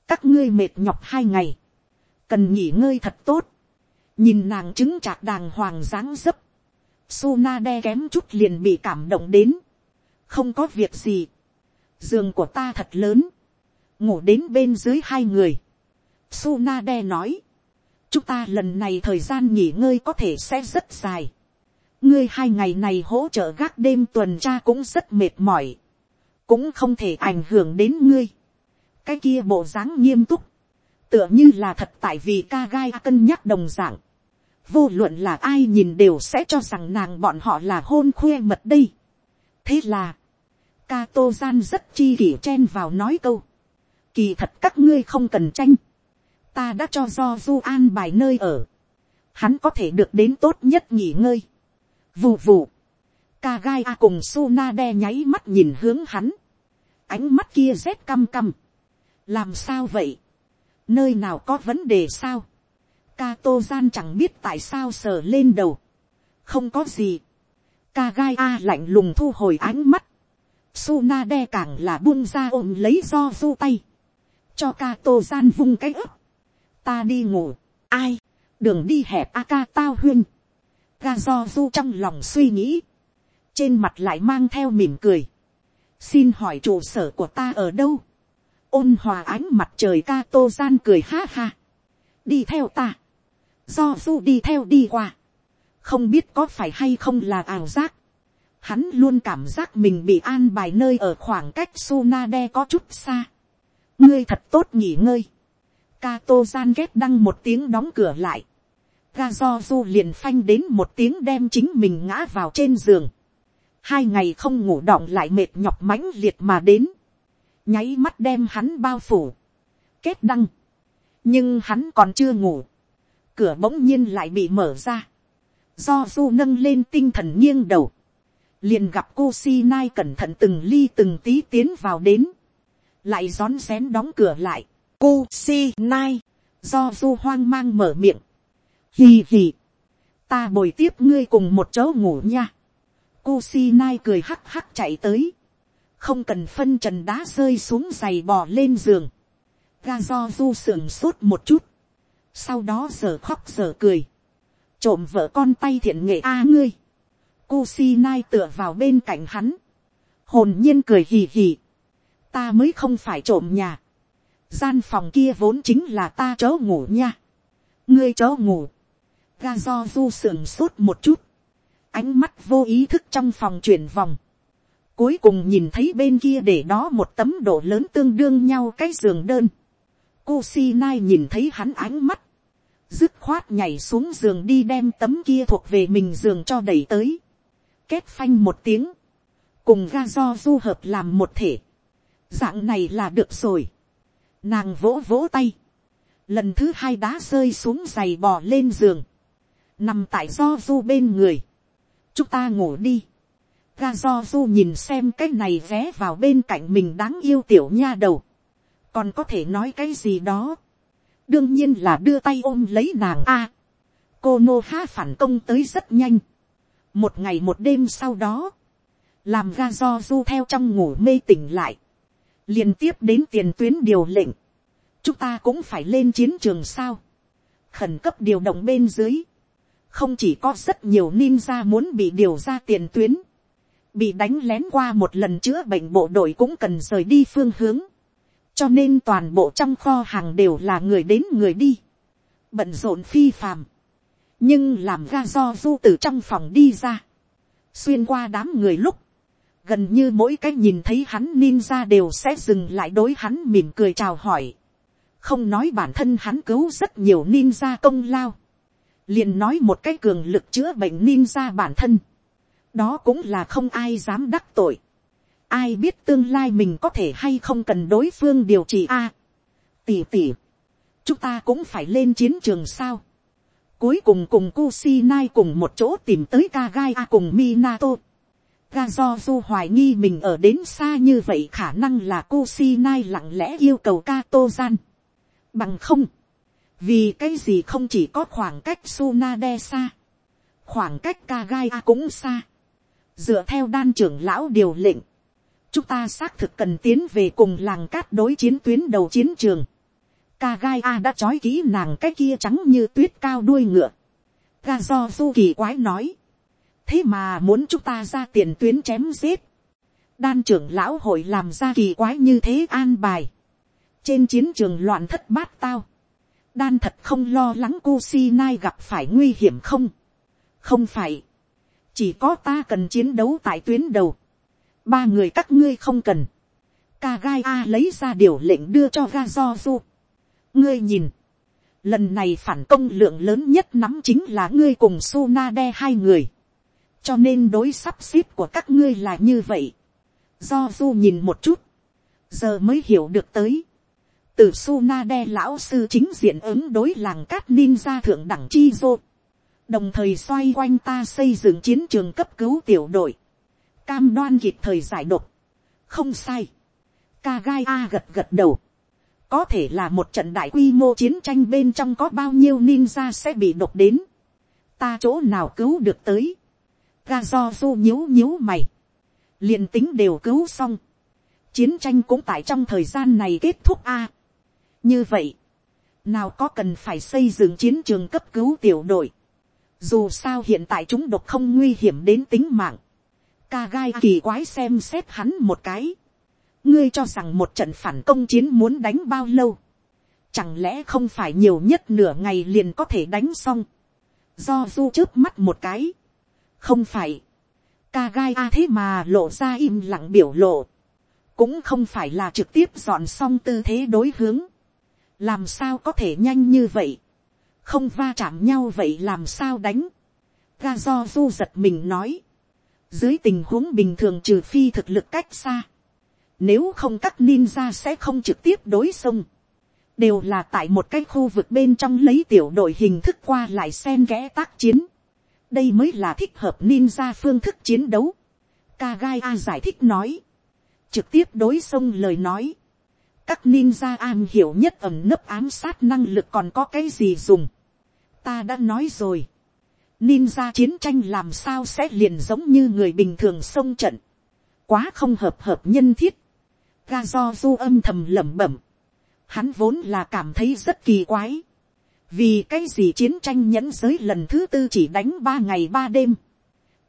các ngươi mệt nhọc hai ngày cần nghỉ ngơi thật tốt, nhìn nàng chứng chạc đàng hoàng dáng dấp, Suna đe kém chút liền bị cảm động đến, không có việc gì, giường của ta thật lớn, ngủ đến bên dưới hai người, Suna đe nói, chúng ta lần này thời gian nghỉ ngơi có thể sẽ rất dài, ngươi hai ngày này hỗ trợ gác đêm tuần tra cũng rất mệt mỏi, cũng không thể ảnh hưởng đến ngươi, cái kia bộ dáng nghiêm túc, tựa như là thật tại vì ca gai cân nhắc đồng dạng. vô luận là ai nhìn đều sẽ cho rằng nàng bọn họ là hôn khuê mật đây. thế là, ca tô gian rất chi kỷ chen vào nói câu kỳ thật các ngươi không cần tranh. ta đã cho do du an bài nơi ở. hắn có thể được đến tốt nhất nghỉ ngơi. Vù vù, ca gai a cùng su na đe nháy mắt nhìn hướng hắn, ánh mắt kia rét căm căm, làm sao vậy, nơi nào có vấn đề sao, ca tô gian chẳng biết tại sao sờ lên đầu, không có gì, ca gai a lạnh lùng thu hồi ánh mắt, su na đe càng là buông ra ôm lấy do du tay, cho ca tô gian vung cái ấp, ta đi ngủ, ai, đường đi hẹp a ca tao huyên, ga do du trong lòng suy nghĩ, trên mặt lại mang theo mỉm cười, xin hỏi trụ sở của ta ở đâu, ôn hòa ánh mặt trời ca tô gian cười ha ha, đi theo ta, do du đi theo đi qua, không biết có phải hay không là ảo giác, hắn luôn cảm giác mình bị an bài nơi ở khoảng cách Sunade có chút xa ngươi thật tốt nghỉ ngơi. Kato gian ghét đăng một tiếng đóng cửa lại. Ga do du liền phanh đến một tiếng đem chính mình ngã vào trên giường. Hai ngày không ngủ đọng lại mệt nhọc mãnh liệt mà đến. Nháy mắt đem hắn bao phủ. Kết đăng. Nhưng hắn còn chưa ngủ. Cửa bỗng nhiên lại bị mở ra. Do du nâng lên tinh thần nghiêng đầu liền gặp cô si nai cẩn thận từng ly từng tí tiến vào đến, lại rón rén đóng cửa lại, cô si nai, do du hoang mang mở miệng, hì hì, ta bồi tiếp ngươi cùng một chỗ ngủ nha, cô si nai cười hắc hắc chạy tới, không cần phân trần đá rơi xuống giày bò lên giường, ga do du sườn sốt một chút, sau đó giờ khóc giờ cười, trộm vợ con tay thiện nghệ a ngươi, Kusinai tựa vào bên cạnh hắn. Hồn nhiên cười hì hì. Ta mới không phải trộm nhà. Gian phòng kia vốn chính là ta chó ngủ nha. Ngươi chó ngủ. Ga do du sườn sốt một chút. Ánh mắt vô ý thức trong phòng chuyển vòng. Cuối cùng nhìn thấy bên kia để đó một tấm độ lớn tương đương nhau cái giường đơn. cô xi nai nhìn thấy hắn ánh mắt dứt khoát nhảy xuống giường đi đem tấm kia thuộc về mình giường cho đẩy tới kết phanh một tiếng, cùng ga do du hợp làm một thể, dạng này là được rồi, nàng vỗ vỗ tay, lần thứ hai đá rơi xuống giày bò lên giường, nằm tại do du bên người, chúng ta ngủ đi, ga do du nhìn xem cái này vé vào bên cạnh mình đáng yêu tiểu nha đầu, còn có thể nói cái gì đó, đương nhiên là đưa tay ôm lấy nàng a, cô nô ha phản công tới rất nhanh, một ngày một đêm sau đó, làm ga do du theo trong ngủ mê tỉnh lại, liên tiếp đến tiền tuyến điều lệnh, chúng ta cũng phải lên chiến trường sao, khẩn cấp điều động bên dưới, không chỉ có rất nhiều ninja muốn bị điều ra tiền tuyến, bị đánh lén qua một lần chữa bệnh bộ đội cũng cần rời đi phương hướng, cho nên toàn bộ trong kho hàng đều là người đến người đi, bận rộn phi phàm, nhưng làm ga do du từ trong phòng đi ra, xuyên qua đám người lúc, gần như mỗi cái nhìn thấy hắn ninja đều sẽ dừng lại đối hắn mỉm cười chào hỏi, không nói bản thân hắn cứu rất nhiều ninja công lao, liền nói một cái cường lực chữa bệnh ninja bản thân, đó cũng là không ai dám đắc tội, ai biết tương lai mình có thể hay không cần đối phương điều trị a, à, tỉ tỉ, chúng ta cũng phải lên chiến trường sao, Cuối cùng cùng Kusinai cùng một chỗ tìm tới Kagai A cùng Minato. Ga do du hoài nghi mình ở đến xa như vậy khả năng là cô si nai lặng lẽ yêu cầu Kato gian. Bằng không. Vì cái gì không chỉ có khoảng cách Sunade xa. Khoảng cách Kagai A cũng xa. Dựa theo đan trưởng lão điều lệnh. Chúng ta xác thực cần tiến về cùng làng cát đối chiến tuyến đầu chiến trường ca gai a đã trói kỹ nàng cái kia trắng như tuyết cao đuôi ngựa. ga do du kỳ quái nói thế mà muốn chúng ta ra tiền tuyến chém giết. đan trưởng lão hội làm ra kỳ quái như thế an bài. trên chiến trường loạn thất bát tao. đan thật không lo lắng cu si nai gặp phải nguy hiểm không. không phải. chỉ có ta cần chiến đấu tại tuyến đầu. ba người các ngươi không cần. ca gai a lấy ra điều lệnh đưa cho ga do du ngươi nhìn, lần này phản công lượng lớn nhất nắm chính là ngươi cùng su na đe hai người, cho nên đối sắp xếp của các ngươi là như vậy. Do du nhìn một chút, giờ mới hiểu được tới. từ Sunade lão sư chính diện ứng đối làng cát ninja thượng đẳng chi dô, đồng thời xoay quanh ta xây dựng chiến trường cấp cứu tiểu đội, cam đoan kịp thời giải độc, không sai, Kagai a gật gật đầu, có thể là một trận đại quy mô chiến tranh bên trong có bao nhiêu ninja sẽ bị độc đến, ta chỗ nào cứu được tới, ga do du nhíu nhíu mày, liền tính đều cứu xong, chiến tranh cũng tại trong thời gian này kết thúc a. như vậy, nào có cần phải xây dựng chiến trường cấp cứu tiểu đội, dù sao hiện tại chúng độc không nguy hiểm đến tính mạng, ca gai kỳ quái xem xét hắn một cái, ngươi cho rằng một trận phản công chiến muốn đánh bao lâu, chẳng lẽ không phải nhiều nhất nửa ngày liền có thể đánh xong, do du trước mắt một cái, không phải, ca gai a thế mà lộ ra im lặng biểu lộ, cũng không phải là trực tiếp dọn xong tư thế đối hướng, làm sao có thể nhanh như vậy, không va chạm nhau vậy làm sao đánh, ga do du giật mình nói, dưới tình huống bình thường trừ phi thực lực cách xa, nếu không các ninja sẽ không trực tiếp đối xông, đều là tại một cái khu vực bên trong lấy tiểu đội hình thức qua lại sen ghé tác chiến, đây mới là thích hợp ninja phương thức chiến đấu. Kagai A giải thích nói. Trực tiếp đối xông lời nói. Các ninja am hiểu nhất ẩm nấp ám sát năng lực còn có cái gì dùng. Ta đã nói rồi. Ninja chiến tranh làm sao sẽ liền giống như người bình thường xông trận. Quá không hợp hợp nhân thiết. Ga do du âm thầm lẩm bẩm. Hắn vốn là cảm thấy rất kỳ quái vì cái gì chiến tranh nhẫn giới lần thứ tư chỉ đánh ba ngày ba đêm.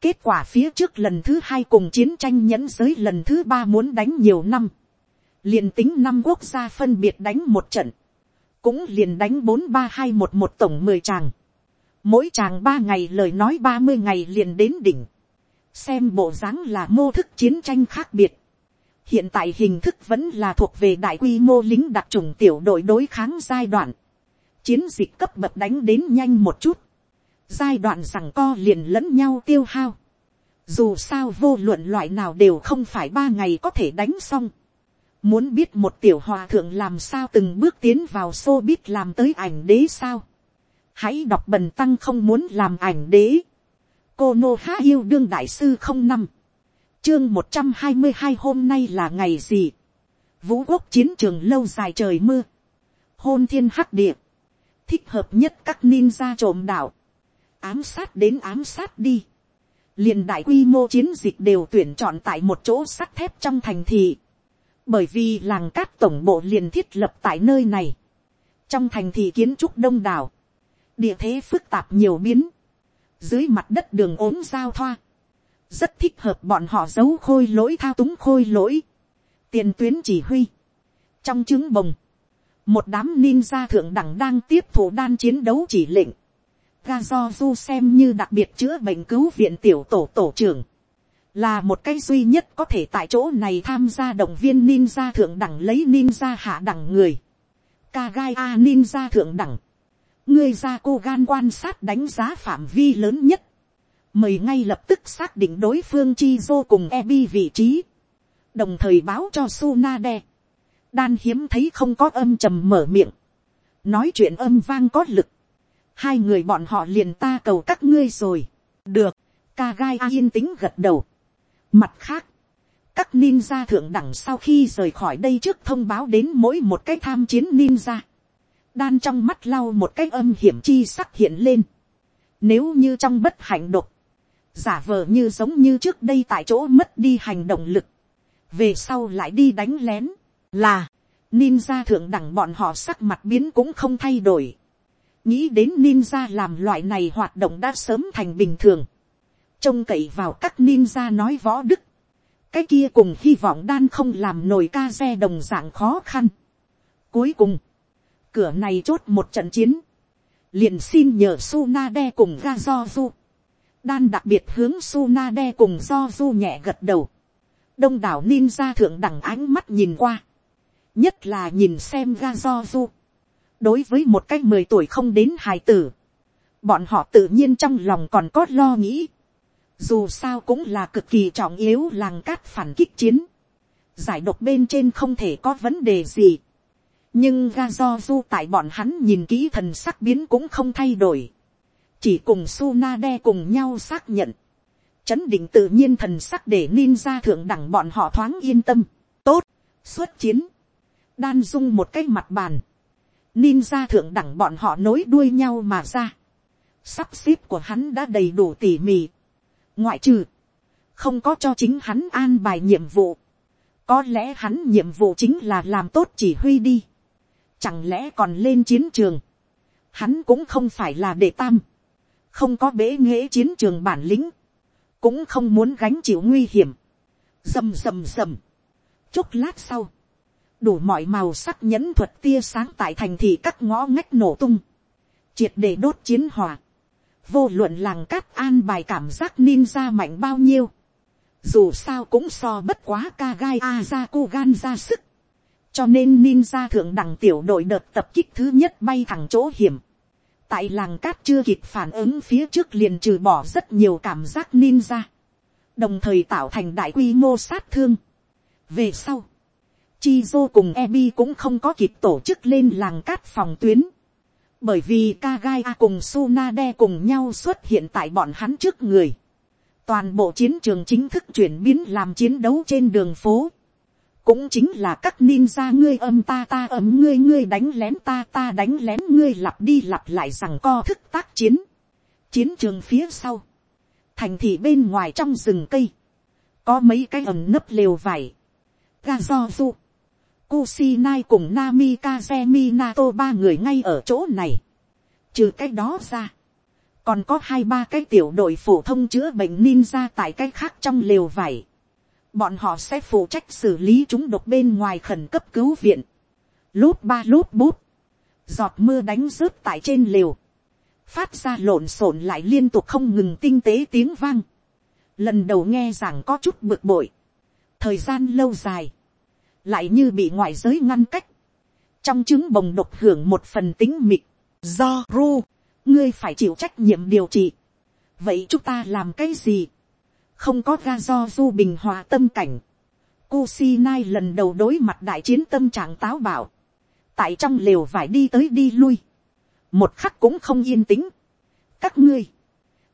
kết quả phía trước lần thứ hai cùng chiến tranh nhẫn giới lần thứ ba muốn đánh nhiều năm. liền tính năm quốc gia phân biệt đánh một trận. cũng liền đánh bốn ba hai một một tổng mười tràng. mỗi tràng ba ngày lời nói ba mươi ngày liền đến đỉnh. xem bộ dáng là mô thức chiến tranh khác biệt hiện tại hình thức vẫn là thuộc về đại quy mô lính đặc trùng tiểu đội đối kháng giai đoạn chiến dịch cấp bậc đánh đến nhanh một chút, giai đoạn rằng co liền lẫn nhau tiêu hao, dù sao vô luận loại nào đều không phải ba ngày có thể đánh xong, muốn biết một tiểu hòa thượng làm sao từng bước tiến vào xô biết làm tới ảnh đế sao, hãy đọc bần tăng không muốn làm ảnh đế, cô nô há yêu đương đại sư không năm, chương một trăm hai mươi hai hôm nay là ngày gì, vũ quốc chiến trường lâu dài trời mưa, hôn thiên hắc địa, thích hợp nhất các ninja trộm đạo, ám sát đến ám sát đi, liền đại quy mô chiến dịch đều tuyển chọn tại một chỗ sắt thép trong thành thị, bởi vì làng cát tổng bộ liền thiết lập tại nơi này, trong thành thị kiến trúc đông đảo, địa thế phức tạp nhiều biến, dưới mặt đất đường ốm giao thoa, rất thích hợp bọn họ giấu khôi lỗi thao túng khôi lỗi, tiền tuyến chỉ huy, trong trứng bồng, một đám ninja thượng đẳng đang tiếp thủ đan chiến đấu chỉ lệnh. ga do du xem như đặc biệt chữa bệnh cứu viện tiểu tổ tổ trưởng. là một cái duy nhất có thể tại chỗ này tham gia động viên ninja thượng đẳng lấy ninja hạ đẳng người. Kagai a ninja thượng đẳng. người ra cô gan quan sát đánh giá phạm vi lớn nhất. mời ngay lập tức xác định đối phương chi dô cùng ebi vị trí. đồng thời báo cho Sunade đan hiếm thấy không có âm trầm mở miệng, nói chuyện âm vang có lực, hai người bọn họ liền ta cầu các ngươi rồi, được, ca gai a yên tĩnh gật đầu. mặt khác, các ninja thượng đẳng sau khi rời khỏi đây trước thông báo đến mỗi một cái tham chiến ninja, đan trong mắt lau một cái âm hiểm chi sắc hiện lên, nếu như trong bất hạnh độc, giả vờ như giống như trước đây tại chỗ mất đi hành động lực, về sau lại đi đánh lén, là, ninja thượng đẳng bọn họ sắc mặt biến cũng không thay đổi. nghĩ đến ninja làm loại này hoạt động đã sớm thành bình thường. trông cậy vào các ninja nói võ đức. cái kia cùng hy vọng đan không làm nổi ca xe đồng dạng khó khăn. cuối cùng, cửa này chốt một trận chiến. liền xin nhờ Sunade cùng ga do du. đan đặc biệt hướng Sunade cùng do du nhẹ gật đầu. đông đảo ninja thượng đẳng ánh mắt nhìn qua nhất là nhìn xem ga do du, đối với một cái mười tuổi không đến hài tử, bọn họ tự nhiên trong lòng còn có lo nghĩ, dù sao cũng là cực kỳ trọng yếu làng cát phản kích chiến, giải độc bên trên không thể có vấn đề gì, nhưng ga do du tại bọn hắn nhìn kỹ thần sắc biến cũng không thay đổi, chỉ cùng su na đe cùng nhau xác nhận, chấn định tự nhiên thần sắc để ninja thượng đẳng bọn họ thoáng yên tâm, tốt, xuất chiến, đan dung một cái mặt bàn, ninja thượng đẳng bọn họ nối đuôi nhau mà ra, sắp xếp của hắn đã đầy đủ tỉ mỉ, ngoại trừ, không có cho chính hắn an bài nhiệm vụ, có lẽ hắn nhiệm vụ chính là làm tốt chỉ huy đi, chẳng lẽ còn lên chiến trường, hắn cũng không phải là đệ tam, không có bế nghễ chiến trường bản lĩnh, cũng không muốn gánh chịu nguy hiểm, rầm rầm rầm, chốc lát sau, đủ mọi màu sắc nhẫn thuật tia sáng tại thành thị các ngõ ngách nổ tung, triệt để đốt chiến hòa, vô luận làng cát an bài cảm giác ninja mạnh bao nhiêu, dù sao cũng so bất quá ca gai a ra cô gan ra sức, cho nên ninja thượng đẳng tiểu đội đợt tập kích thứ nhất bay thẳng chỗ hiểm, tại làng cát chưa kịp phản ứng phía trước liền trừ bỏ rất nhiều cảm giác ninja, đồng thời tạo thành đại quy mô sát thương. về sau, Chizo cùng Ebi cũng không có kịp tổ chức lên làng cát phòng tuyến. Bởi vì Kagai cùng Sunade cùng nhau xuất hiện tại bọn hắn trước người. Toàn bộ chiến trường chính thức chuyển biến làm chiến đấu trên đường phố. Cũng chính là các ninja ngươi âm ta ta ấm ngươi ngươi đánh lén ta ta đánh lén ngươi lặp đi lặp lại rằng co thức tác chiến. Chiến trường phía sau. Thành thị bên ngoài trong rừng cây. Có mấy cái ẩm nấp lều vải. Ga do du Kusinai cùng Nami Kazemi ba người ngay ở chỗ này. Trừ cái đó ra. Còn có hai ba cái tiểu đội phổ thông chữa bệnh ninja tại cái khác trong lều vải. Bọn họ sẽ phụ trách xử lý chúng độc bên ngoài khẩn cấp cứu viện. Lút ba lút bút. Giọt mưa đánh rớt tại trên lều. Phát ra lộn xộn lại liên tục không ngừng tinh tế tiếng vang. Lần đầu nghe rằng có chút bực bội. Thời gian lâu dài lại như bị ngoại giới ngăn cách, trong trứng bồng độc hưởng một phần tính mịt, do ru, ngươi phải chịu trách nhiệm điều trị, vậy chúng ta làm cái gì, không có ga do du bình hòa tâm cảnh, Kusinai lần đầu đối mặt đại chiến tâm trạng táo bạo, tại trong lều vải đi tới đi lui, một khắc cũng không yên tĩnh. các ngươi,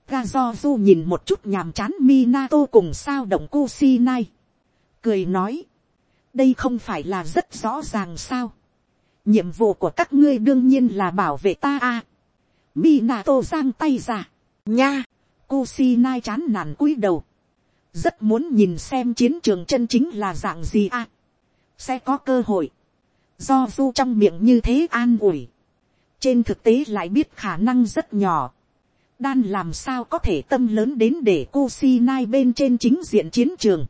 ga do du nhìn một chút nhàm chán Minato cùng sao động Kusinai, cười nói, đây không phải là rất rõ ràng sao. nhiệm vụ của các ngươi đương nhiên là bảo vệ ta a. À, Minato giang tay ra, nha, Kusinai chán nản cúi đầu, rất muốn nhìn xem chiến trường chân chính là dạng gì a. sẽ có cơ hội, do du trong miệng như thế an ủi, trên thực tế lại biết khả năng rất nhỏ. đan làm sao có thể tâm lớn đến để Kusinai bên trên chính diện chiến trường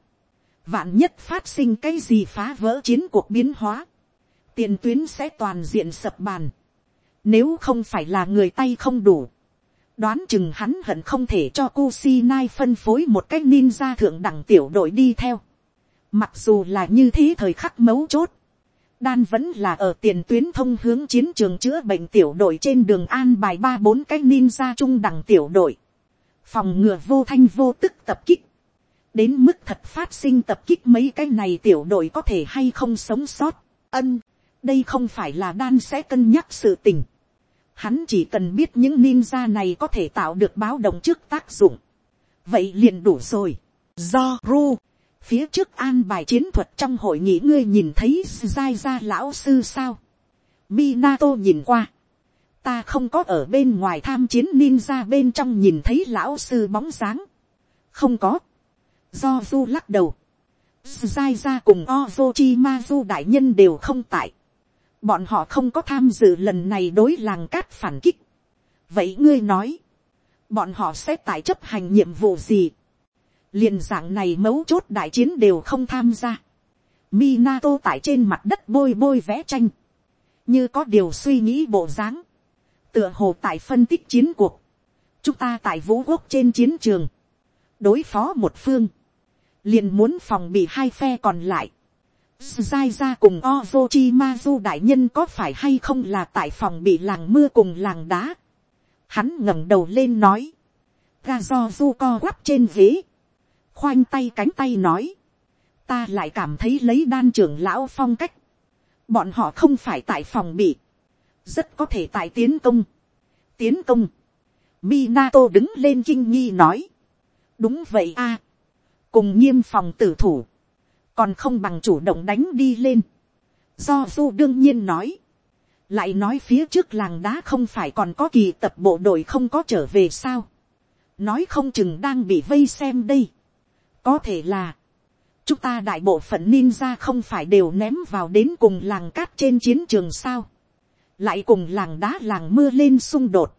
vạn nhất phát sinh cái gì phá vỡ chiến cuộc biến hóa, tiền tuyến sẽ toàn diện sập bàn. Nếu không phải là người tay không đủ, đoán chừng hắn hận không thể cho Kusinai phân phối một cái ninja thượng đẳng tiểu đội đi theo. Mặc dù là như thế thời khắc mấu chốt, đan vẫn là ở tiền tuyến thông hướng chiến trường chữa bệnh tiểu đội trên đường an bài ba bốn cái ninja trung đẳng tiểu đội. Phòng ngừa vô thanh vô tức tập kích đến mức thật phát sinh tập kích mấy cái này tiểu đội có thể hay không sống sót. ân, đây không phải là đan sẽ cân nhắc sự tình. Hắn chỉ cần biết những ninja này có thể tạo được báo động trước tác dụng. vậy liền đủ rồi. do ru, phía trước an bài chiến thuật trong hội nghị ngươi nhìn thấy dai ra lão sư sao. Minato nhìn qua. ta không có ở bên ngoài tham chiến ninja bên trong nhìn thấy lão sư bóng dáng. không có do du lắc đầu, Giai ra cùng Ozochimazu đại nhân đều không tại. Bọn họ không có tham dự lần này đối làng cát phản kích. Vậy ngươi nói, bọn họ sẽ tại chấp hành nhiệm vụ gì? liền dạng này mấu chốt đại chiến đều không tham gia. Minato tại trên mặt đất bôi bôi vẽ tranh. Như có điều suy nghĩ bộ dáng. Tựa hồ tại phân tích chiến cuộc. Chúng ta tại vũ quốc trên chiến trường. Đối phó một phương liền muốn phòng bị hai phe còn lại. Zai ra cùng Ozochimazu đại nhân có phải hay không là tại phòng bị làng mưa cùng làng đá. Hắn ngẩng đầu lên nói. Gazozu co quắp trên ghế. Khoanh tay cánh tay nói. Ta lại cảm thấy lấy đan trưởng lão phong cách. Bọn họ không phải tại phòng bị. Rất có thể tại tiến công. Tiến công. Minato đứng lên kinh nghi nói. đúng vậy a cùng nghiêm phòng tử thủ. còn không bằng chủ động đánh đi lên. do du đương nhiên nói. lại nói phía trước làng đá không phải còn có kỳ tập bộ đội không có trở về sao. nói không chừng đang bị vây xem đây. có thể là, chúng ta đại bộ phận ninja không phải đều ném vào đến cùng làng cát trên chiến trường sao. lại cùng làng đá làng mưa lên xung đột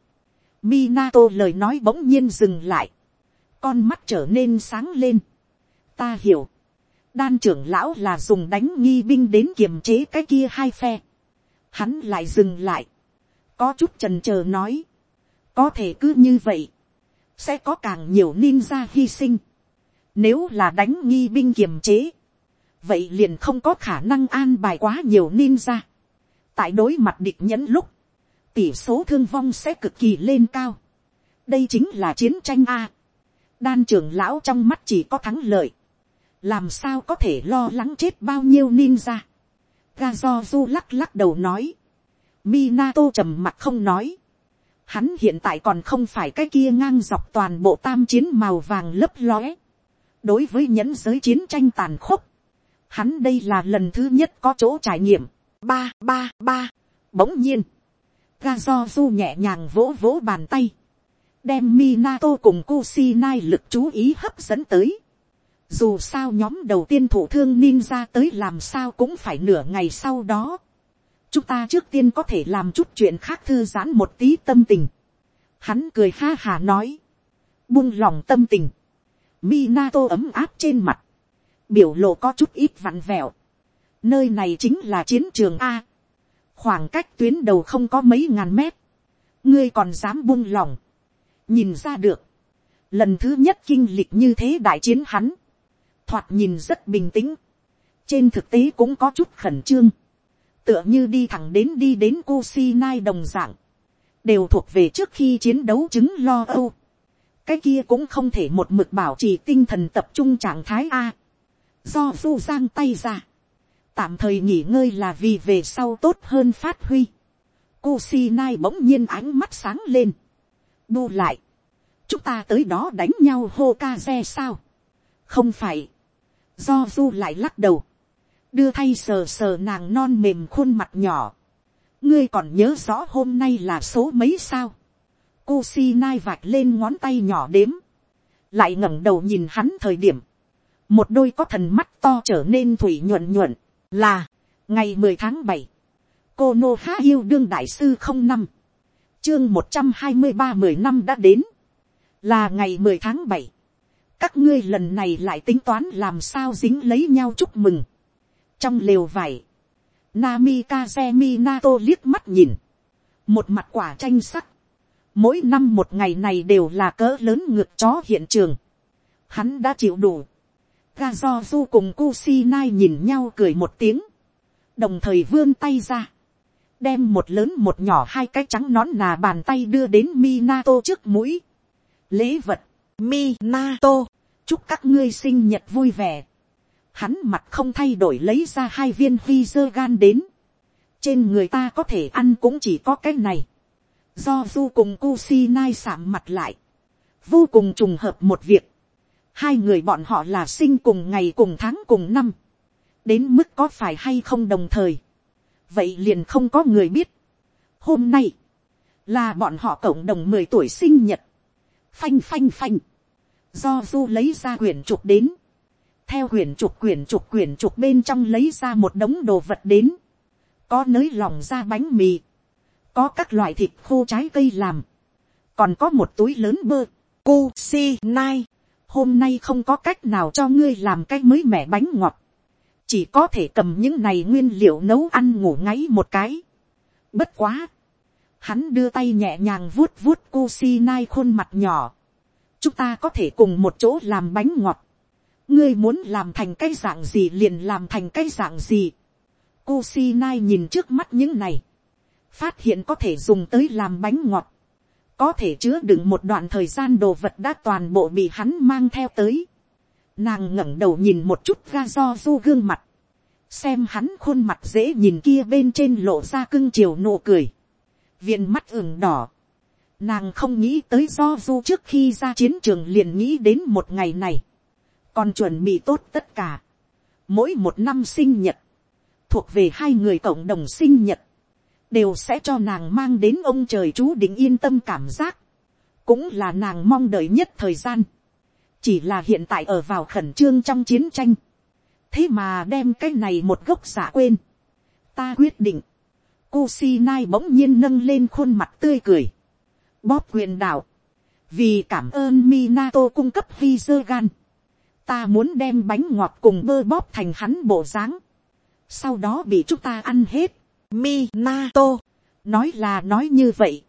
Minato lời nói bỗng nhiên dừng lại. Con mắt trở nên sáng lên. Ta hiểu. Đan trưởng lão là dùng đánh nghi binh đến kiềm chế cái kia hai phe. Hắn lại dừng lại. Có chút trần chờ nói. Có thể cứ như vậy. Sẽ có càng nhiều ninja hy sinh. Nếu là đánh nghi binh kiềm chế. Vậy liền không có khả năng an bài quá nhiều ninja. Tại đối mặt địch nhẫn lúc, tỷ số thương vong sẽ cực kỳ lên cao. đây chính là chiến tranh a. đan trưởng lão trong mắt chỉ có thắng lợi làm sao có thể lo lắng chết bao nhiêu ninja. ga do du lắc lắc đầu nói. Minato trầm mặt không nói. Hắn hiện tại còn không phải cái kia ngang dọc toàn bộ tam chiến màu vàng lấp lóe. đối với nhẫn giới chiến tranh tàn khốc. Hắn đây là lần thứ nhất có chỗ trải nghiệm. ba ba ba. Bỗng nhiên ga do du nhẹ nhàng vỗ vỗ bàn tay, đem Minato cùng Kusinai lực chú ý hấp dẫn tới. Dù sao nhóm đầu tiên thủ thương ninja tới làm sao cũng phải nửa ngày sau đó. Chúng ta trước tiên có thể làm chút chuyện khác thư giãn một tí tâm tình. Hắn cười ha hà nói. Buông lòng tâm tình. Minato ấm áp trên mặt. Biểu lộ có chút ít vặn vẹo. Nơi này chính là chiến trường A khoảng cách tuyến đầu không có mấy ngàn mét, ngươi còn dám buông lòng, nhìn ra được, lần thứ nhất kinh lịch như thế đại chiến hắn, thoạt nhìn rất bình tĩnh, trên thực tế cũng có chút khẩn trương, tựa như đi thẳng đến đi đến cô si nai đồng dạng, đều thuộc về trước khi chiến đấu chứng lo âu, cái kia cũng không thể một mực bảo trì tinh thần tập trung trạng thái a, do du giang tay ra, tạm thời nghỉ ngơi là vì về sau tốt hơn phát huy. Kusinai bỗng nhiên ánh mắt sáng lên. Bu lại. Chúng ta tới đó đánh nhau hô ca xe sao? Không phải. Do du lại lắc đầu. Đưa thay sờ sờ nàng non mềm khuôn mặt nhỏ. Ngươi còn nhớ rõ hôm nay là số mấy sao? Cô si nai vạch lên ngón tay nhỏ đếm. Lại ngẩng đầu nhìn hắn thời điểm. Một đôi có thần mắt to trở nên thủy nhuận nhuận là, ngày mười tháng bảy, cô nô há yêu đương đại sư không năm, chương một trăm hai mươi ba mười năm đã đến, là ngày mười tháng bảy, các ngươi lần này lại tính toán làm sao dính lấy nhau chúc mừng. trong lều vải, Nami Kazemi Nato liếc mắt nhìn, một mặt quả tranh sắc, mỗi năm một ngày này đều là cỡ lớn ngược chó hiện trường, hắn đã chịu đủ, ga do du cùng Kusinai nhìn nhau cười một tiếng, đồng thời vươn tay ra, đem một lớn một nhỏ hai cái trắng nón nà bàn tay đưa đến Minato trước mũi. Lễ vật, Minato, chúc các ngươi sinh nhật vui vẻ. Hắn mặt không thay đổi lấy ra hai viên phi dơ gan đến. Trên người ta có thể ăn cũng chỉ có cái này. Do du cùng Kusinai sạm mặt lại. Vô cùng trùng hợp một việc hai người bọn họ là sinh cùng ngày cùng tháng cùng năm, đến mức có phải hay không đồng thời, vậy liền không có người biết. hôm nay, là bọn họ cộng đồng mười tuổi sinh nhật, phanh phanh phanh, do du lấy ra quyển trục đến, theo quyển trục quyển trục quyển trục bên trong lấy ra một đống đồ vật đến, có nới lòng ra bánh mì, có các loại thịt khô trái cây làm, còn có một túi lớn bơ, cu si nai, hôm nay không có cách nào cho ngươi làm cái mới mẻ bánh ngọt, chỉ có thể cầm những này nguyên liệu nấu ăn ngủ ngáy một cái. Bất quá, hắn đưa tay nhẹ nhàng vuốt vuốt cu si nai khuôn mặt nhỏ, chúng ta có thể cùng một chỗ làm bánh ngọt, ngươi muốn làm thành cái dạng gì liền làm thành cái dạng gì. cô si nai nhìn trước mắt những này, phát hiện có thể dùng tới làm bánh ngọt, có thể chứa đựng một đoạn thời gian đồ vật đã toàn bộ bị hắn mang theo tới. Nàng ngẩng đầu nhìn một chút ga do du gương mặt. Xem hắn khuôn mặt dễ nhìn kia bên trên lộ ra cưng chiều nụ cười. viên mắt ửng đỏ. Nàng không nghĩ tới do du trước khi ra chiến trường liền nghĩ đến một ngày này. Còn chuẩn bị tốt tất cả. Mỗi một năm sinh nhật. Thuộc về hai người cộng đồng sinh nhật. Đều sẽ cho nàng mang đến ông trời chú định yên tâm cảm giác. Cũng là nàng mong đợi nhất thời gian. Chỉ là hiện tại ở vào khẩn trương trong chiến tranh. Thế mà đem cái này một gốc giả quên. Ta quyết định. Kusinai bỗng nhiên nâng lên khuôn mặt tươi cười bóp quyền đạo, vì cảm ơn Minato cung cấp vi dơ gan, ta muốn đem bánh ngọt cùng bơ bóp thành hắn bộ dáng, sau đó bị chúng ta ăn hết. Minato, nói là nói như vậy,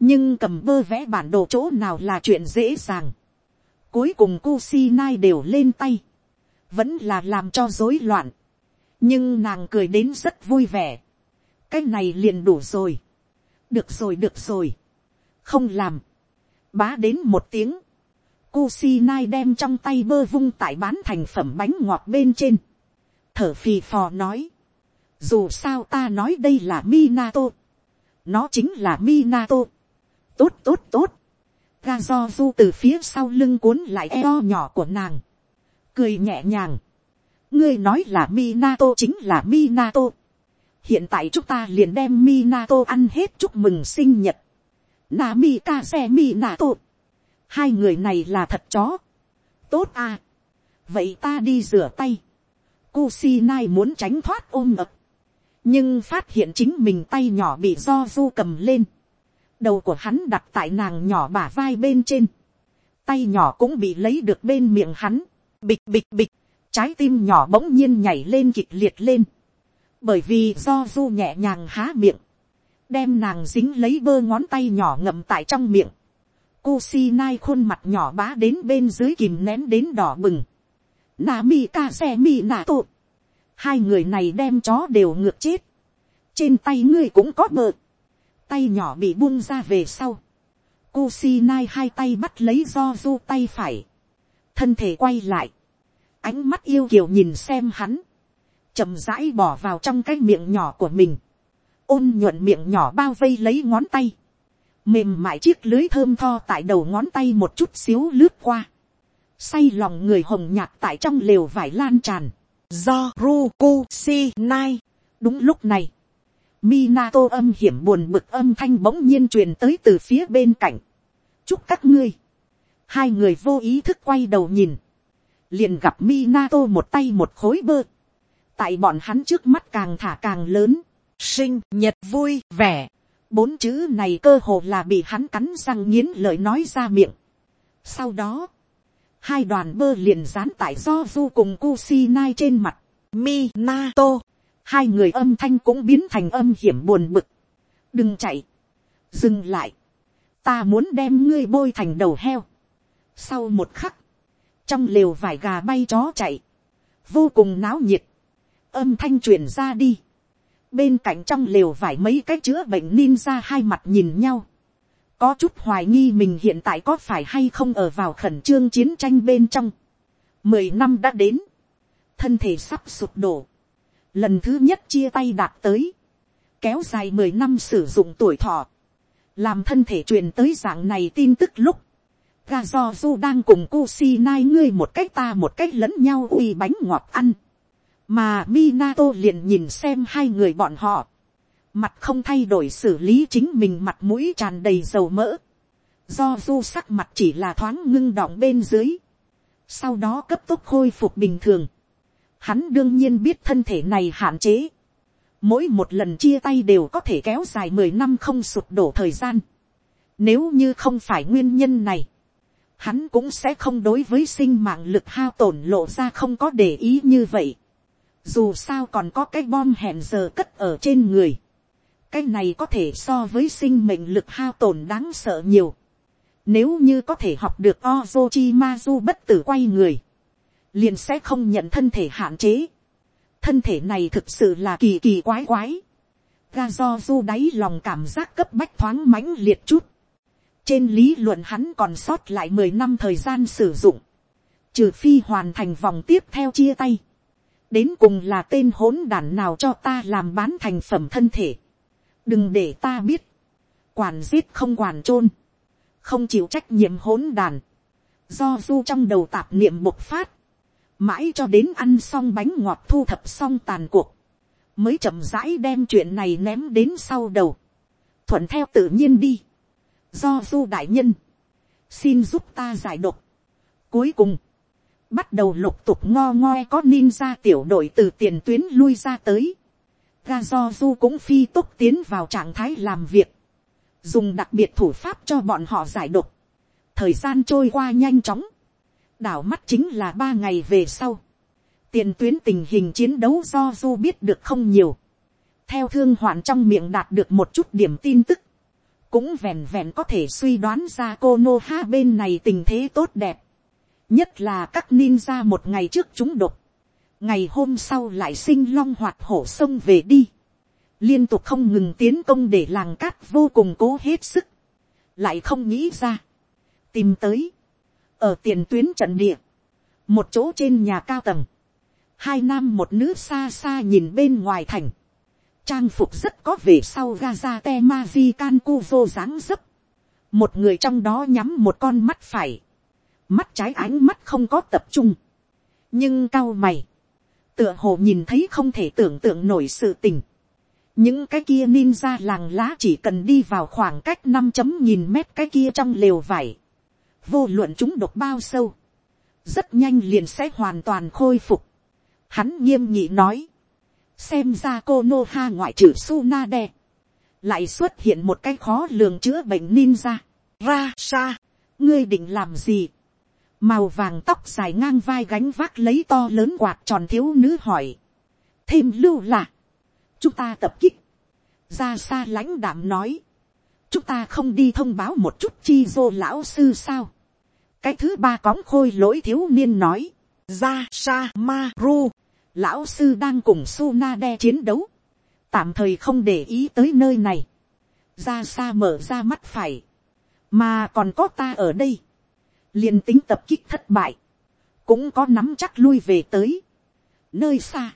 nhưng cầm bơ vẽ bản đồ chỗ nào là chuyện dễ dàng. Cuối cùng Kusinai đều lên tay, vẫn là làm cho rối loạn, nhưng nàng cười đến rất vui vẻ. cái này liền đủ rồi. được rồi được rồi không làm, bá đến một tiếng, Kusinai đem trong tay bơ vung tại bán thành phẩm bánh ngọt bên trên. Thở phì phò nói. Dù sao ta nói đây là Minato. Nó chính là Minato. Tốt tốt tốt. Ga do du từ phía sau lưng cuốn lại eo nhỏ của nàng. Cười nhẹ nhàng. Ngươi nói là Minato chính là Minato. Hiện tại chúng ta liền đem Minato ăn hết chúc mừng sinh nhật. Nami ca xe mi nà tốt. Hai người này là thật chó. Tốt à. Vậy ta đi rửa tay. Kusinai muốn tránh thoát ôm ập. Nhưng phát hiện chính mình tay nhỏ bị do du cầm lên. Đầu của hắn đặt tại nàng nhỏ bả vai bên trên. Tay nhỏ cũng bị lấy được bên miệng hắn. Bịch bịch bịch. Trái tim nhỏ bỗng nhiên nhảy lên kịch liệt lên. Bởi vì do du nhẹ nhàng há miệng đem nàng dính lấy bơ ngón tay nhỏ ngậm tại trong miệng. Kusinai khuôn mặt nhỏ bá đến bên dưới kìm nén đến đỏ bừng. Nami ka xe mi nà tổ. Hai người này đem chó đều ngược chết. Trên tay ngươi cũng có bờ. Tay nhỏ bị buông ra về sau. Kusinai hai tay bắt lấy do du tay phải. Thân thể quay lại. Ánh mắt yêu kiều nhìn xem hắn. chậm rãi bỏ vào trong cái miệng nhỏ của mình ôn nhuận miệng nhỏ bao vây lấy ngón tay, mềm mại chiếc lưới thơm tho tại đầu ngón tay một chút xíu lướt qua, say lòng người hồng nhạt tại trong lều vải lan tràn, do Ruku Si Nai. đúng lúc này, Minato âm hiểm buồn bực âm thanh bỗng nhiên truyền tới từ phía bên cạnh. chúc các ngươi, hai người vô ý thức quay đầu nhìn, liền gặp Minato một tay một khối bơ, tại bọn hắn trước mắt càng thả càng lớn, sinh nhật vui vẻ. Bốn chữ này cơ hồ là bị hắn cắn răng nghiến lời nói ra miệng. Sau đó, hai đoàn bơ liền dán tại do du cùng Kusinai trên mặt. Minato, hai người âm thanh cũng biến thành âm hiểm buồn bực. Đừng chạy, dừng lại. Ta muốn đem ngươi bôi thành đầu heo. Sau một khắc, trong lều vải gà bay chó chạy, vô cùng náo nhiệt. Âm thanh truyền ra đi bên cạnh trong lều vải mấy cái chữa bệnh ninja hai mặt nhìn nhau, có chút hoài nghi mình hiện tại có phải hay không ở vào khẩn trương chiến tranh bên trong. mười năm đã đến, thân thể sắp sụp đổ, lần thứ nhất chia tay đạt tới, kéo dài mười năm sử dụng tuổi thọ, làm thân thể truyền tới dạng này tin tức lúc, ga do du đang cùng Kusi nai ngươi một cách ta một cách lẫn nhau uy bánh ngọt ăn mà Minato liền nhìn xem hai người bọn họ, mặt không thay đổi xử lý chính mình mặt mũi tràn đầy dầu mỡ, do du sắc mặt chỉ là thoáng ngưng đọng bên dưới, sau đó cấp tốc khôi phục bình thường, hắn đương nhiên biết thân thể này hạn chế, mỗi một lần chia tay đều có thể kéo dài mười năm không sụp đổ thời gian, nếu như không phải nguyên nhân này, hắn cũng sẽ không đối với sinh mạng lực hao tổn lộ ra không có để ý như vậy dù sao còn có cái bom hẹn giờ cất ở trên người, cái này có thể so với sinh mệnh lực hao tổn đáng sợ nhiều. Nếu như có thể học được Ozochimazu bất tử quay người, liền sẽ không nhận thân thể hạn chế. Thân thể này thực sự là kỳ kỳ quái quái. Ga do du đáy lòng cảm giác cấp bách thoáng mãnh liệt chút. Trên lý luận hắn còn sót lại mười năm thời gian sử dụng. Trừ phi hoàn thành vòng tiếp theo chia tay đến cùng là tên hỗn đản nào cho ta làm bán thành phẩm thân thể, đừng để ta biết, quản giết không quản chôn, không chịu trách nhiệm hỗn đàn, do du trong đầu tạp niệm bộc phát, mãi cho đến ăn xong bánh ngọt thu thập xong tàn cuộc, mới chậm rãi đem chuyện này ném đến sau đầu, thuận theo tự nhiên đi, do du đại nhân, xin giúp ta giải độc. Cuối cùng, bắt đầu lục tục ngo ngoe có ninja tiểu đội từ tiền tuyến lui ra tới. Ga do du cũng phi tốc tiến vào trạng thái làm việc, dùng đặc biệt thủ pháp cho bọn họ giải độc. Thời gian trôi qua nhanh chóng, đảo mắt chính là ba ngày về sau. Tiền tuyến tình hình chiến đấu do du biết được không nhiều. Theo thương hoạn trong miệng đạt được một chút điểm tin tức cũng vẹn vẹn có thể suy đoán ra cô nô ha bên này tình thế tốt đẹp nhất là các ninja một ngày trước chúng đột, ngày hôm sau lại sinh long hoạt hổ sông về đi. liên tục không ngừng tiến công để làng cát vô cùng cố hết sức. lại không nghĩ ra. tìm tới. ở tiền tuyến trận địa. một chỗ trên nhà cao tầng. hai nam một nữ xa xa nhìn bên ngoài thành trang phục rất có về sau gaza te ma vi can cu vô dáng dấp. một người trong đó nhắm một con mắt phải, mắt trái ánh mắt không có tập trung, nhưng cao mày, tựa hồ nhìn thấy không thể tưởng tượng nổi sự tình. những cái kia ninja làng lá chỉ cần đi vào khoảng cách năm chấm nghìn mét cái kia trong lều vải, vô luận chúng độc bao sâu, rất nhanh liền sẽ hoàn toàn khôi phục. Hắn nghiêm nhị nói, xem ra cô nô ha ngoại trừ su na đe, lại xuất hiện một cái khó lường chữa bệnh ninja. Ra sa, ngươi định làm gì? Màu vàng tóc dài ngang vai gánh vác lấy to lớn quạt tròn thiếu nữ hỏi. Thêm lưu là, chúng ta tập kích. Ra xa lãnh đảm nói, chúng ta không đi thông báo một chút chi vô lão sư sao. cái thứ ba cóng khôi lỗi thiếu niên nói, ra sa ma ru lão sư đang cùng su na đe chiến đấu, tạm thời không để ý tới nơi này, ra xa mở ra mắt phải, mà còn có ta ở đây, liền tính tập kích thất bại, cũng có nắm chắc lui về tới, nơi xa,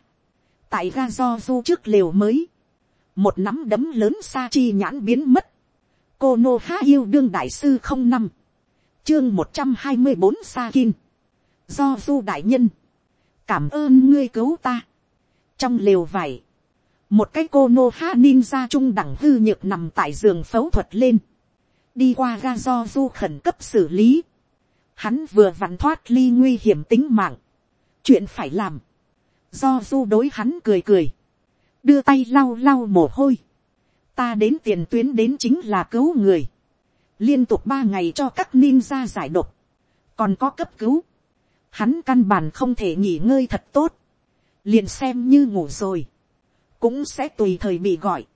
tại ga do du trước lều mới, một nắm đấm lớn xa chi nhãn biến mất, cô nô há yêu đương đại sư không năm, chương một trăm hai mươi bốn sa kin, do du đại nhân, cảm ơn ngươi cứu ta. trong lều vải, một cái cô nô ha ninja trung đẳng hư nhược nằm tại giường phẫu thuật lên, đi qua ga do du khẩn cấp xử lý, hắn vừa vặn thoát ly nguy hiểm tính mạng, chuyện phải làm, do du đối hắn cười cười, đưa tay lau lau mồ hôi, ta đến tiền tuyến đến chính là cứu người, liên tục ba ngày cho các ninja giải độc, còn có cấp cứu, hắn căn bản không thể nghỉ ngơi thật tốt, liền xem như ngủ rồi, cũng sẽ tùy thời bị gọi.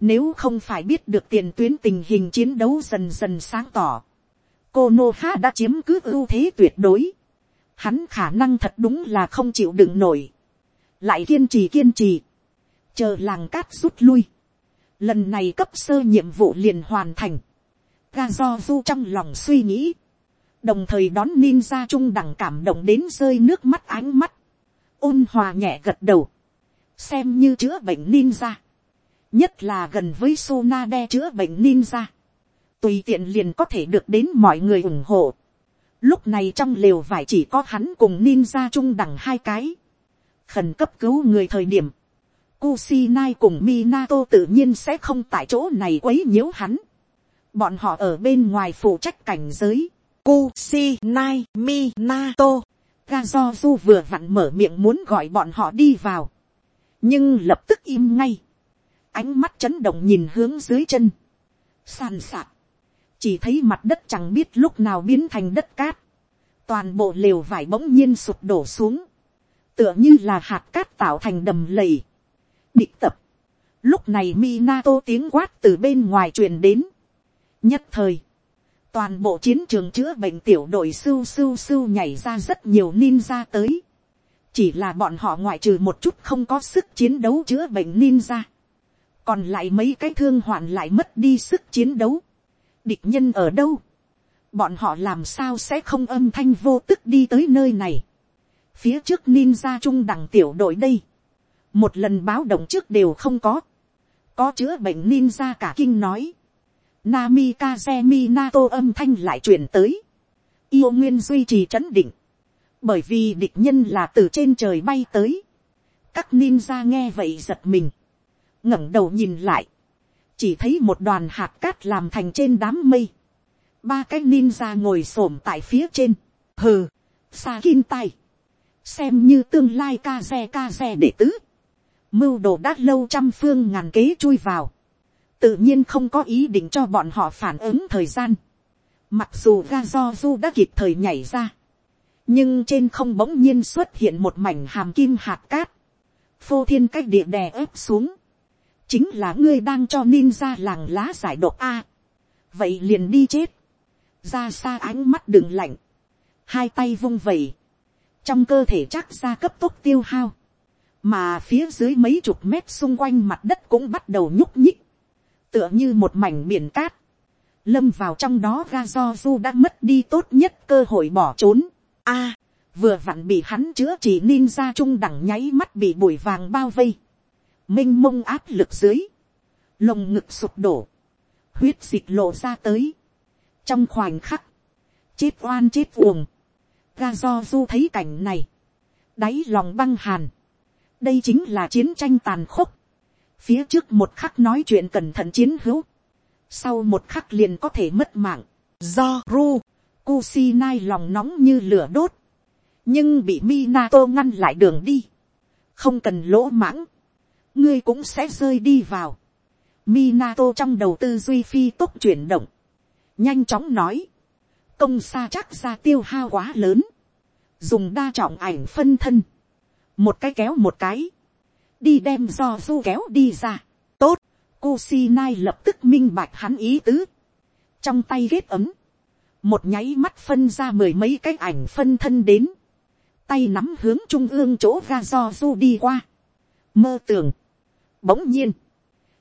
Nếu không phải biết được tiền tuyến tình hình chiến đấu dần dần sáng tỏ, cô Nô Ha đã chiếm cứ ưu thế tuyệt đối. Hắn khả năng thật đúng là không chịu đựng nổi. Lại kiên trì kiên trì. Chờ làng cát rút lui. Lần này cấp sơ nhiệm vụ liền hoàn thành. Ga do du trong lòng suy nghĩ đồng thời đón ninja trung đẳng cảm động đến rơi nước mắt ánh mắt, ôn hòa nhẹ gật đầu, xem như chữa bệnh ninja, nhất là gần với Sona đe chữa bệnh ninja, tùy tiện liền có thể được đến mọi người ủng hộ. Lúc này trong lều vải chỉ có hắn cùng ninja trung đẳng hai cái, khẩn cấp cứu người thời điểm, Kusinai cùng Minato tự nhiên sẽ không tại chỗ này quấy nhiễu hắn. Bọn họ ở bên ngoài phụ trách cảnh giới. Kusinai Minato. Gazozu vừa vặn mở miệng muốn gọi bọn họ đi vào. Nhưng lập tức im ngay. Ánh mắt chấn động nhìn hướng dưới chân. Sàn sạt. Chỉ thấy mặt đất chẳng biết lúc nào biến thành đất cát. Toàn bộ lều vải bỗng nhiên sụp đổ xuống. Tựa như là hạt cát tạo thành đầm lầy. Địch tập. Lúc này Minato tiếng quát từ bên ngoài truyền đến. Nhất thời toàn bộ chiến trường chữa bệnh tiểu đội sưu sưu sưu nhảy ra rất nhiều ninja tới. chỉ là bọn họ ngoại trừ một chút không có sức chiến đấu chữa bệnh ninja. còn lại mấy cái thương hoạn lại mất đi sức chiến đấu địch nhân ở đâu. bọn họ làm sao sẽ không âm thanh vô tức đi tới nơi này. phía trước ninja trung đẳng tiểu đội đây. một lần báo động trước đều không có. có chữa bệnh ninja cả kinh nói Namikaze Nato âm thanh lại chuyển tới. Yêu Nguyên duy trì trấn định. Bởi vì địch nhân là từ trên trời bay tới. Các ninja nghe vậy giật mình. ngẩng đầu nhìn lại. Chỉ thấy một đoàn hạt cát làm thành trên đám mây. Ba cái ninja ngồi xổm tại phía trên. Hừ, xa kim tay. Xem như tương lai ca xe ca xe để tứ. Mưu đồ đã lâu trăm phương ngàn kế chui vào tự nhiên không có ý định cho bọn họ phản ứng thời gian. Mặc dù ga do du đã kịp thời nhảy ra, nhưng trên không bỗng nhiên xuất hiện một mảnh hàm kim hạt cát, phô thiên cách địa đè ép xuống, chính là ngươi đang cho ninja làng lá giải độc a. vậy liền đi chết, ra xa ánh mắt đừng lạnh, hai tay vung vẩy, trong cơ thể chắc ra cấp tốc tiêu hao, mà phía dưới mấy chục mét xung quanh mặt đất cũng bắt đầu nhúc nhích, tựa như một mảnh biển cát, lâm vào trong đó ga do du đã mất đi tốt nhất cơ hội bỏ trốn. A, vừa vặn bị hắn chữa chỉ ninja trung đẳng nháy mắt bị bụi vàng bao vây, m i n h mông áp lực dưới, lồng ngực sụp đổ, huyết dịch lộ ra tới, trong khoảnh khắc, chết oan chết uồng, ga do du thấy cảnh này, đáy lòng băng hàn, đây chính là chiến tranh tàn khốc, phía trước một khắc nói chuyện cẩn thận chiến hữu, sau một khắc liền có thể mất mạng, do ru, Kusinai lòng nóng như lửa đốt, nhưng bị Minato ngăn lại đường đi, không cần lỗ mãng, ngươi cũng sẽ rơi đi vào. Minato trong đầu tư duy phi tốc chuyển động, nhanh chóng nói, công xa chắc ra tiêu hao quá lớn, dùng đa trọng ảnh phân thân, một cái kéo một cái, đi đem do du kéo đi ra. tốt, Kusinai lập tức minh bạch hắn ý tứ. trong tay ghét ấm, một nháy mắt phân ra mười mấy cái ảnh phân thân đến, tay nắm hướng trung ương chỗ ga do du đi qua, mơ tưởng, bỗng nhiên,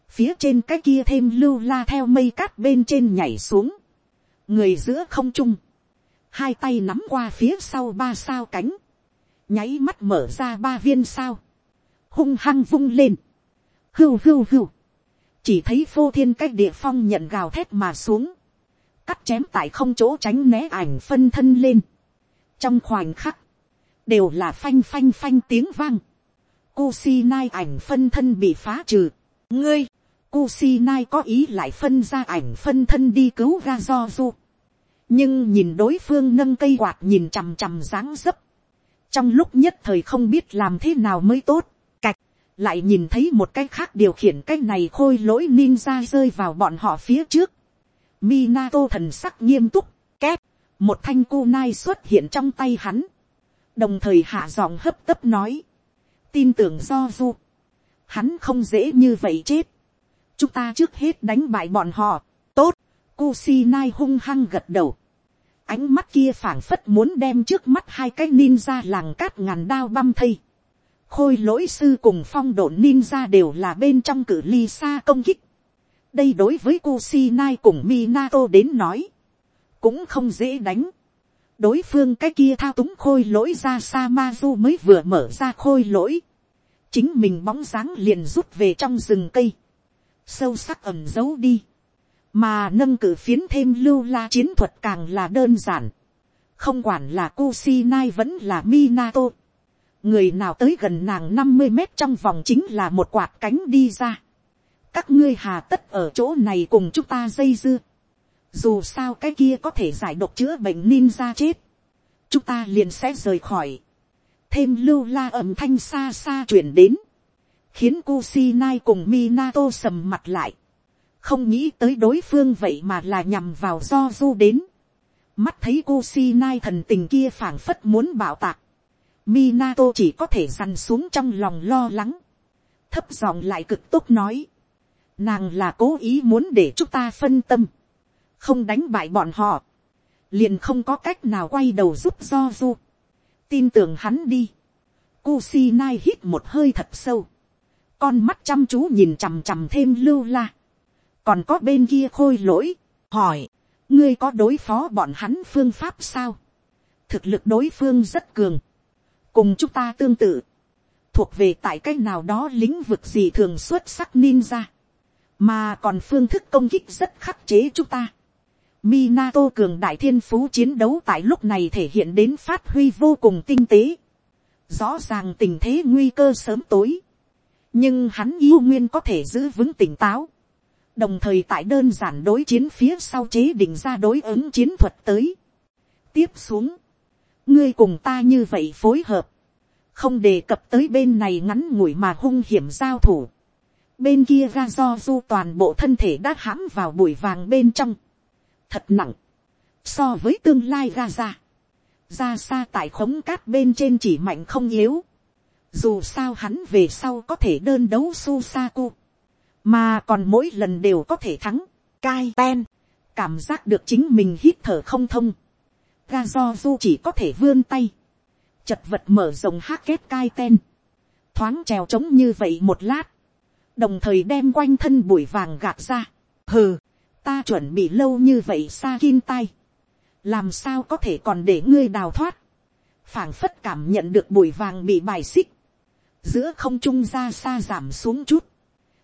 phía trên cái kia thêm lưu la theo mây cát bên trên nhảy xuống, người giữa không trung, hai tay nắm qua phía sau ba sao cánh, nháy mắt mở ra ba viên sao, hung hăng vung lên, hưu hưu hưu, chỉ thấy phô thiên cách địa phong nhận gào thét mà xuống, cắt chém tại không chỗ tránh né ảnh phân thân lên, trong khoảnh khắc, đều là phanh phanh phanh tiếng vang, Kusinai ảnh phân thân bị phá trừ. Ngươi, Kusinai có ý lại phân ra ảnh phân thân đi cứu ra do du. Nhưng nhìn đối phương nâng cây quạt nhìn chằm chằm dáng dấp. Trong lúc nhất thời không biết làm thế nào mới tốt Cạch, lại nhìn thấy một cái khác điều khiển cái này khôi lỗi ninja rơi vào bọn họ phía trước. Minato thần sắc nghiêm túc, kép, một thanh kunai xuất hiện trong tay hắn. Đồng thời hạ giọng hấp tấp nói. Tin tưởng do du. Hắn không dễ như vậy chết. Chúng ta trước hết đánh bại bọn họ. Tốt, Kusinai hung hăng gật đầu. Ánh mắt kia phảng phất muốn đem trước mắt hai cái ninja làng cát ngàn đao băm thây khôi lỗi sư cùng phong độn ninja đều là bên trong cử ly xa công kích. đây đối với Kusinai cùng Minato đến nói, cũng không dễ đánh đối phương cái kia thao túng khôi lỗi ra sa ma du mới vừa mở ra khôi lỗi. chính mình bóng dáng liền rút về trong rừng cây. sâu sắc ẩm giấu đi. mà nâng cử phiến thêm lưu la chiến thuật càng là đơn giản. không quản là Kusinai vẫn là Minato người nào tới gần nàng năm mươi mét trong vòng chính là một quạt cánh đi ra. các ngươi hà tất ở chỗ này cùng chúng ta dây dưa dù sao cái kia có thể giải độc chữa bệnh ninja chết. chúng ta liền sẽ rời khỏi. thêm lưu la âm thanh xa xa chuyển đến. khiến Kusinai cùng Minato sầm mặt lại. không nghĩ tới đối phương vậy mà là nhằm vào do du đến. mắt thấy Kusinai thần tình kia phảng phất muốn bảo tạc Minato chỉ có thể dằn xuống trong lòng lo lắng. Thấp giọng lại cực tốt nói. Nàng là cố ý muốn để chúng ta phân tâm. Không đánh bại bọn họ. Liền không có cách nào quay đầu giúp do du. Tin tưởng hắn đi. Kusinai hít một hơi thật sâu. Con mắt chăm chú nhìn chằm chằm thêm lưu la. Còn có bên kia khôi lỗi. Hỏi. Ngươi có đối phó bọn hắn phương pháp sao? Thực lực đối phương rất cường cùng chúng ta tương tự, thuộc về tại cái nào đó lĩnh vực gì thường xuất sắc ninja, mà còn phương thức công kích rất khắc chế chúng ta. Minato cường đại thiên phú chiến đấu tại lúc này thể hiện đến phát huy vô cùng tinh tế. Rõ ràng tình thế nguy cơ sớm tối. Nhưng hắn yêu nguyên có thể giữ vững tỉnh táo. Đồng thời tại đơn giản đối chiến phía sau chế định ra đối ứng chiến thuật tới. Tiếp xuống. Ngươi cùng ta như vậy phối hợp. Không đề cập tới bên này ngắn ngủi mà hung hiểm giao thủ. Bên kia ga do du toàn bộ thân thể đã hãm vào bụi vàng bên trong thật nặng, so với tương lai ra ra, ra xa tại khống cát bên trên chỉ mạnh không yếu, dù sao hắn về sau có thể đơn đấu su sa cu, mà còn mỗi lần đều có thể thắng, cai ten, cảm giác được chính mình hít thở không thông, ga do du chỉ có thể vươn tay, chật vật mở rộng hát kết cai ten, thoáng trèo trống như vậy một lát, đồng thời đem quanh thân bụi vàng gạt ra, hừ, ta chuẩn bị lâu như vậy xa kim tay, làm sao có thể còn để ngươi đào thoát, phảng phất cảm nhận được bụi vàng bị bài xích, giữa không trung ra xa giảm xuống chút,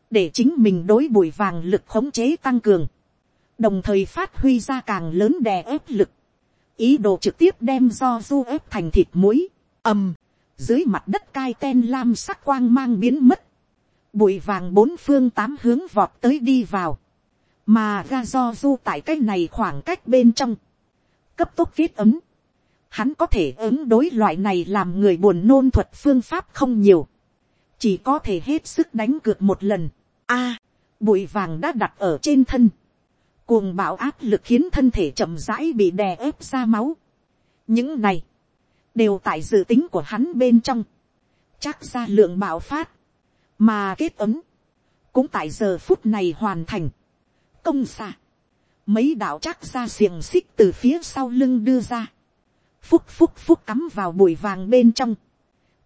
để chính mình đối bụi vàng lực khống chế tăng cường, đồng thời phát huy ra càng lớn đè ép lực, ý đồ trực tiếp đem do du ép thành thịt muối, ầm, dưới mặt đất cai ten lam sắc quang mang biến mất, bụi vàng bốn phương tám hướng vọt tới đi vào, mà ga do du tại cái này khoảng cách bên trong, cấp tốc viết ấm, hắn có thể ứng đối loại này làm người buồn nôn thuật phương pháp không nhiều, chỉ có thể hết sức đánh cược một lần. A, bụi vàng đã đặt ở trên thân, cuồng bạo áp lực khiến thân thể chậm rãi bị đè ép ra máu. những này, đều tại dự tính của hắn bên trong, chắc ra lượng bạo phát, mà kết ấm, cũng tại giờ phút này hoàn thành công xạ. Mấy đạo chắc ra xiềng xích từ phía sau lưng đưa ra. Phúc phúc phúc cắm vào bụi vàng bên trong.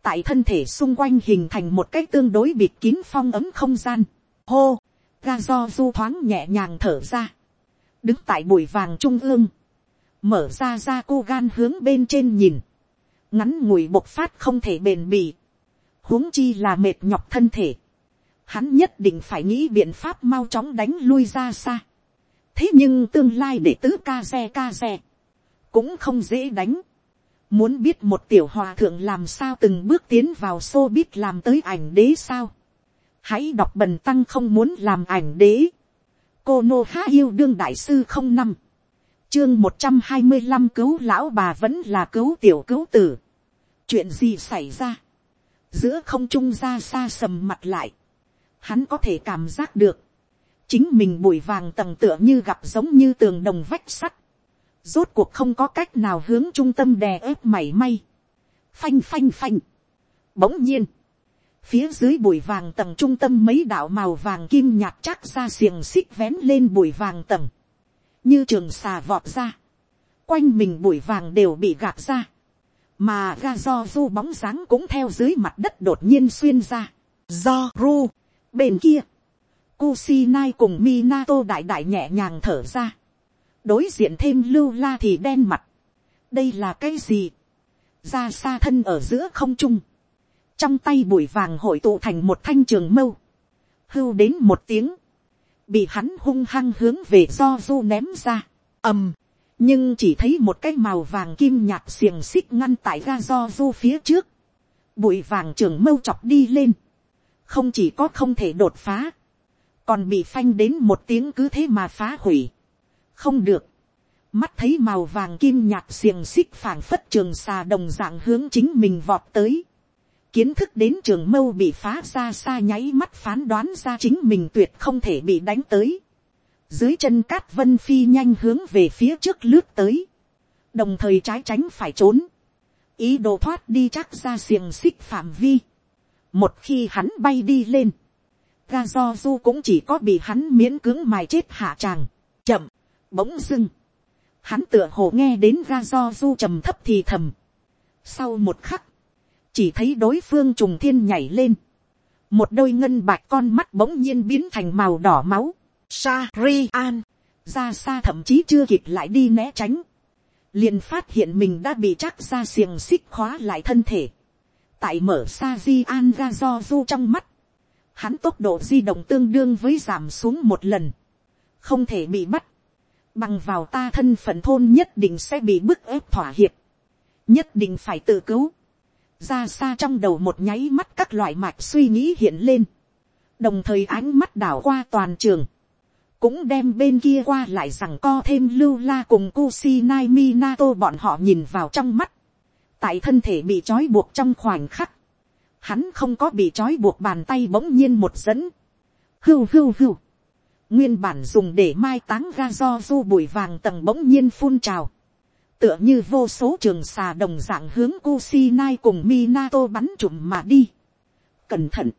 Tại thân thể xung quanh hình thành một cái tương đối bịt kín phong ấm không gian. Hô, ga do du thoáng nhẹ nhàng thở ra. Đứng tại bụi vàng trung ương. Mở ra ra cô gan hướng bên trên nhìn. Ngắn ngủi bộc phát không thể bền bỉ. huống chi là mệt nhọc thân thể hắn nhất định phải nghĩ biện pháp mau chóng đánh lui ra xa. thế nhưng tương lai để tứ ca xe ca xe, cũng không dễ đánh. muốn biết một tiểu hòa thượng làm sao từng bước tiến vào xô biết làm tới ảnh đế sao. hãy đọc bần tăng không muốn làm ảnh đế. cô nô há yêu đương đại sư không năm. chương một trăm hai mươi năm cứu lão bà vẫn là cứu tiểu cứu tử. chuyện gì xảy ra. giữa không trung ra xa sầm mặt lại hắn có thể cảm giác được, chính mình bụi vàng tầng tựa như gặp giống như tường đồng vách sắt, rốt cuộc không có cách nào hướng trung tâm đè ép mảy may, phanh phanh phanh, bỗng nhiên, phía dưới bụi vàng tầng trung tâm mấy đạo màu vàng kim nhạt chắc ra xiềng xích vén lên bụi vàng tầng, như trường xà vọt ra, quanh mình bụi vàng đều bị gạt ra, mà ga do du bóng dáng cũng theo dưới mặt đất đột nhiên xuyên ra, do ru. Bên kia, Kusinai cùng Minato đại đại nhẹ nhàng thở ra. Đối diện thêm lưu la thì đen mặt. Đây là cái gì? Ra xa thân ở giữa không trung. Trong tay bụi vàng hội tụ thành một thanh trường mâu. Hưu đến một tiếng. Bị hắn hung hăng hướng về do du ném ra. ầm. Nhưng chỉ thấy một cái màu vàng kim nhạt xiềng xích ngăn tại ga do du phía trước. Bụi vàng trường mâu chọc đi lên không chỉ có không thể đột phá, còn bị phanh đến một tiếng cứ thế mà phá hủy. không được, mắt thấy màu vàng kim nhạt xiềng xích phảng phất trường xà đồng dạng hướng chính mình vọt tới. kiến thức đến trường mâu bị phá ra xa nháy mắt phán đoán ra chính mình tuyệt không thể bị đánh tới. dưới chân cát vân phi nhanh hướng về phía trước lướt tới. đồng thời trái tránh phải trốn. ý đồ thoát đi chắc ra xiềng xích phạm vi một khi hắn bay đi lên, ga do du cũng chỉ có bị hắn miễn cưỡng mài chết hạ tràng. Chậm, bỗng dưng. Hắn tựa hồ nghe đến ga do du trầm thấp thì thầm. Sau một khắc, chỉ thấy đối phương trùng thiên nhảy lên. Một đôi ngân bạch con mắt bỗng nhiên biến thành màu đỏ máu. Sa ri an. Ra xa thậm chí chưa kịp lại đi né tránh. liền phát hiện mình đã bị chắc ra xiềng xích khóa lại thân thể tại mở sa di an ra do du trong mắt, hắn tốc độ di động tương đương với giảm xuống một lần, không thể bị bắt, bằng vào ta thân phận thôn nhất định sẽ bị bức ép thỏa hiệp, nhất định phải tự cứu, ra xa trong đầu một nháy mắt các loại mạch suy nghĩ hiện lên, đồng thời ánh mắt đảo qua toàn trường, cũng đem bên kia qua lại rằng co thêm lưu la cùng Kusinai Minato bọn họ nhìn vào trong mắt. Tại thân thể bị trói buộc trong khoảnh khắc. Hắn không có bị trói buộc bàn tay bỗng nhiên một dẫn. Hưu hưu hưu. Nguyên bản dùng để mai táng ga do du bụi vàng tầng bỗng nhiên phun trào. Tựa như vô số trường xà đồng dạng hướng Kusinai cùng Minato bắn trụm mà đi. Cẩn thận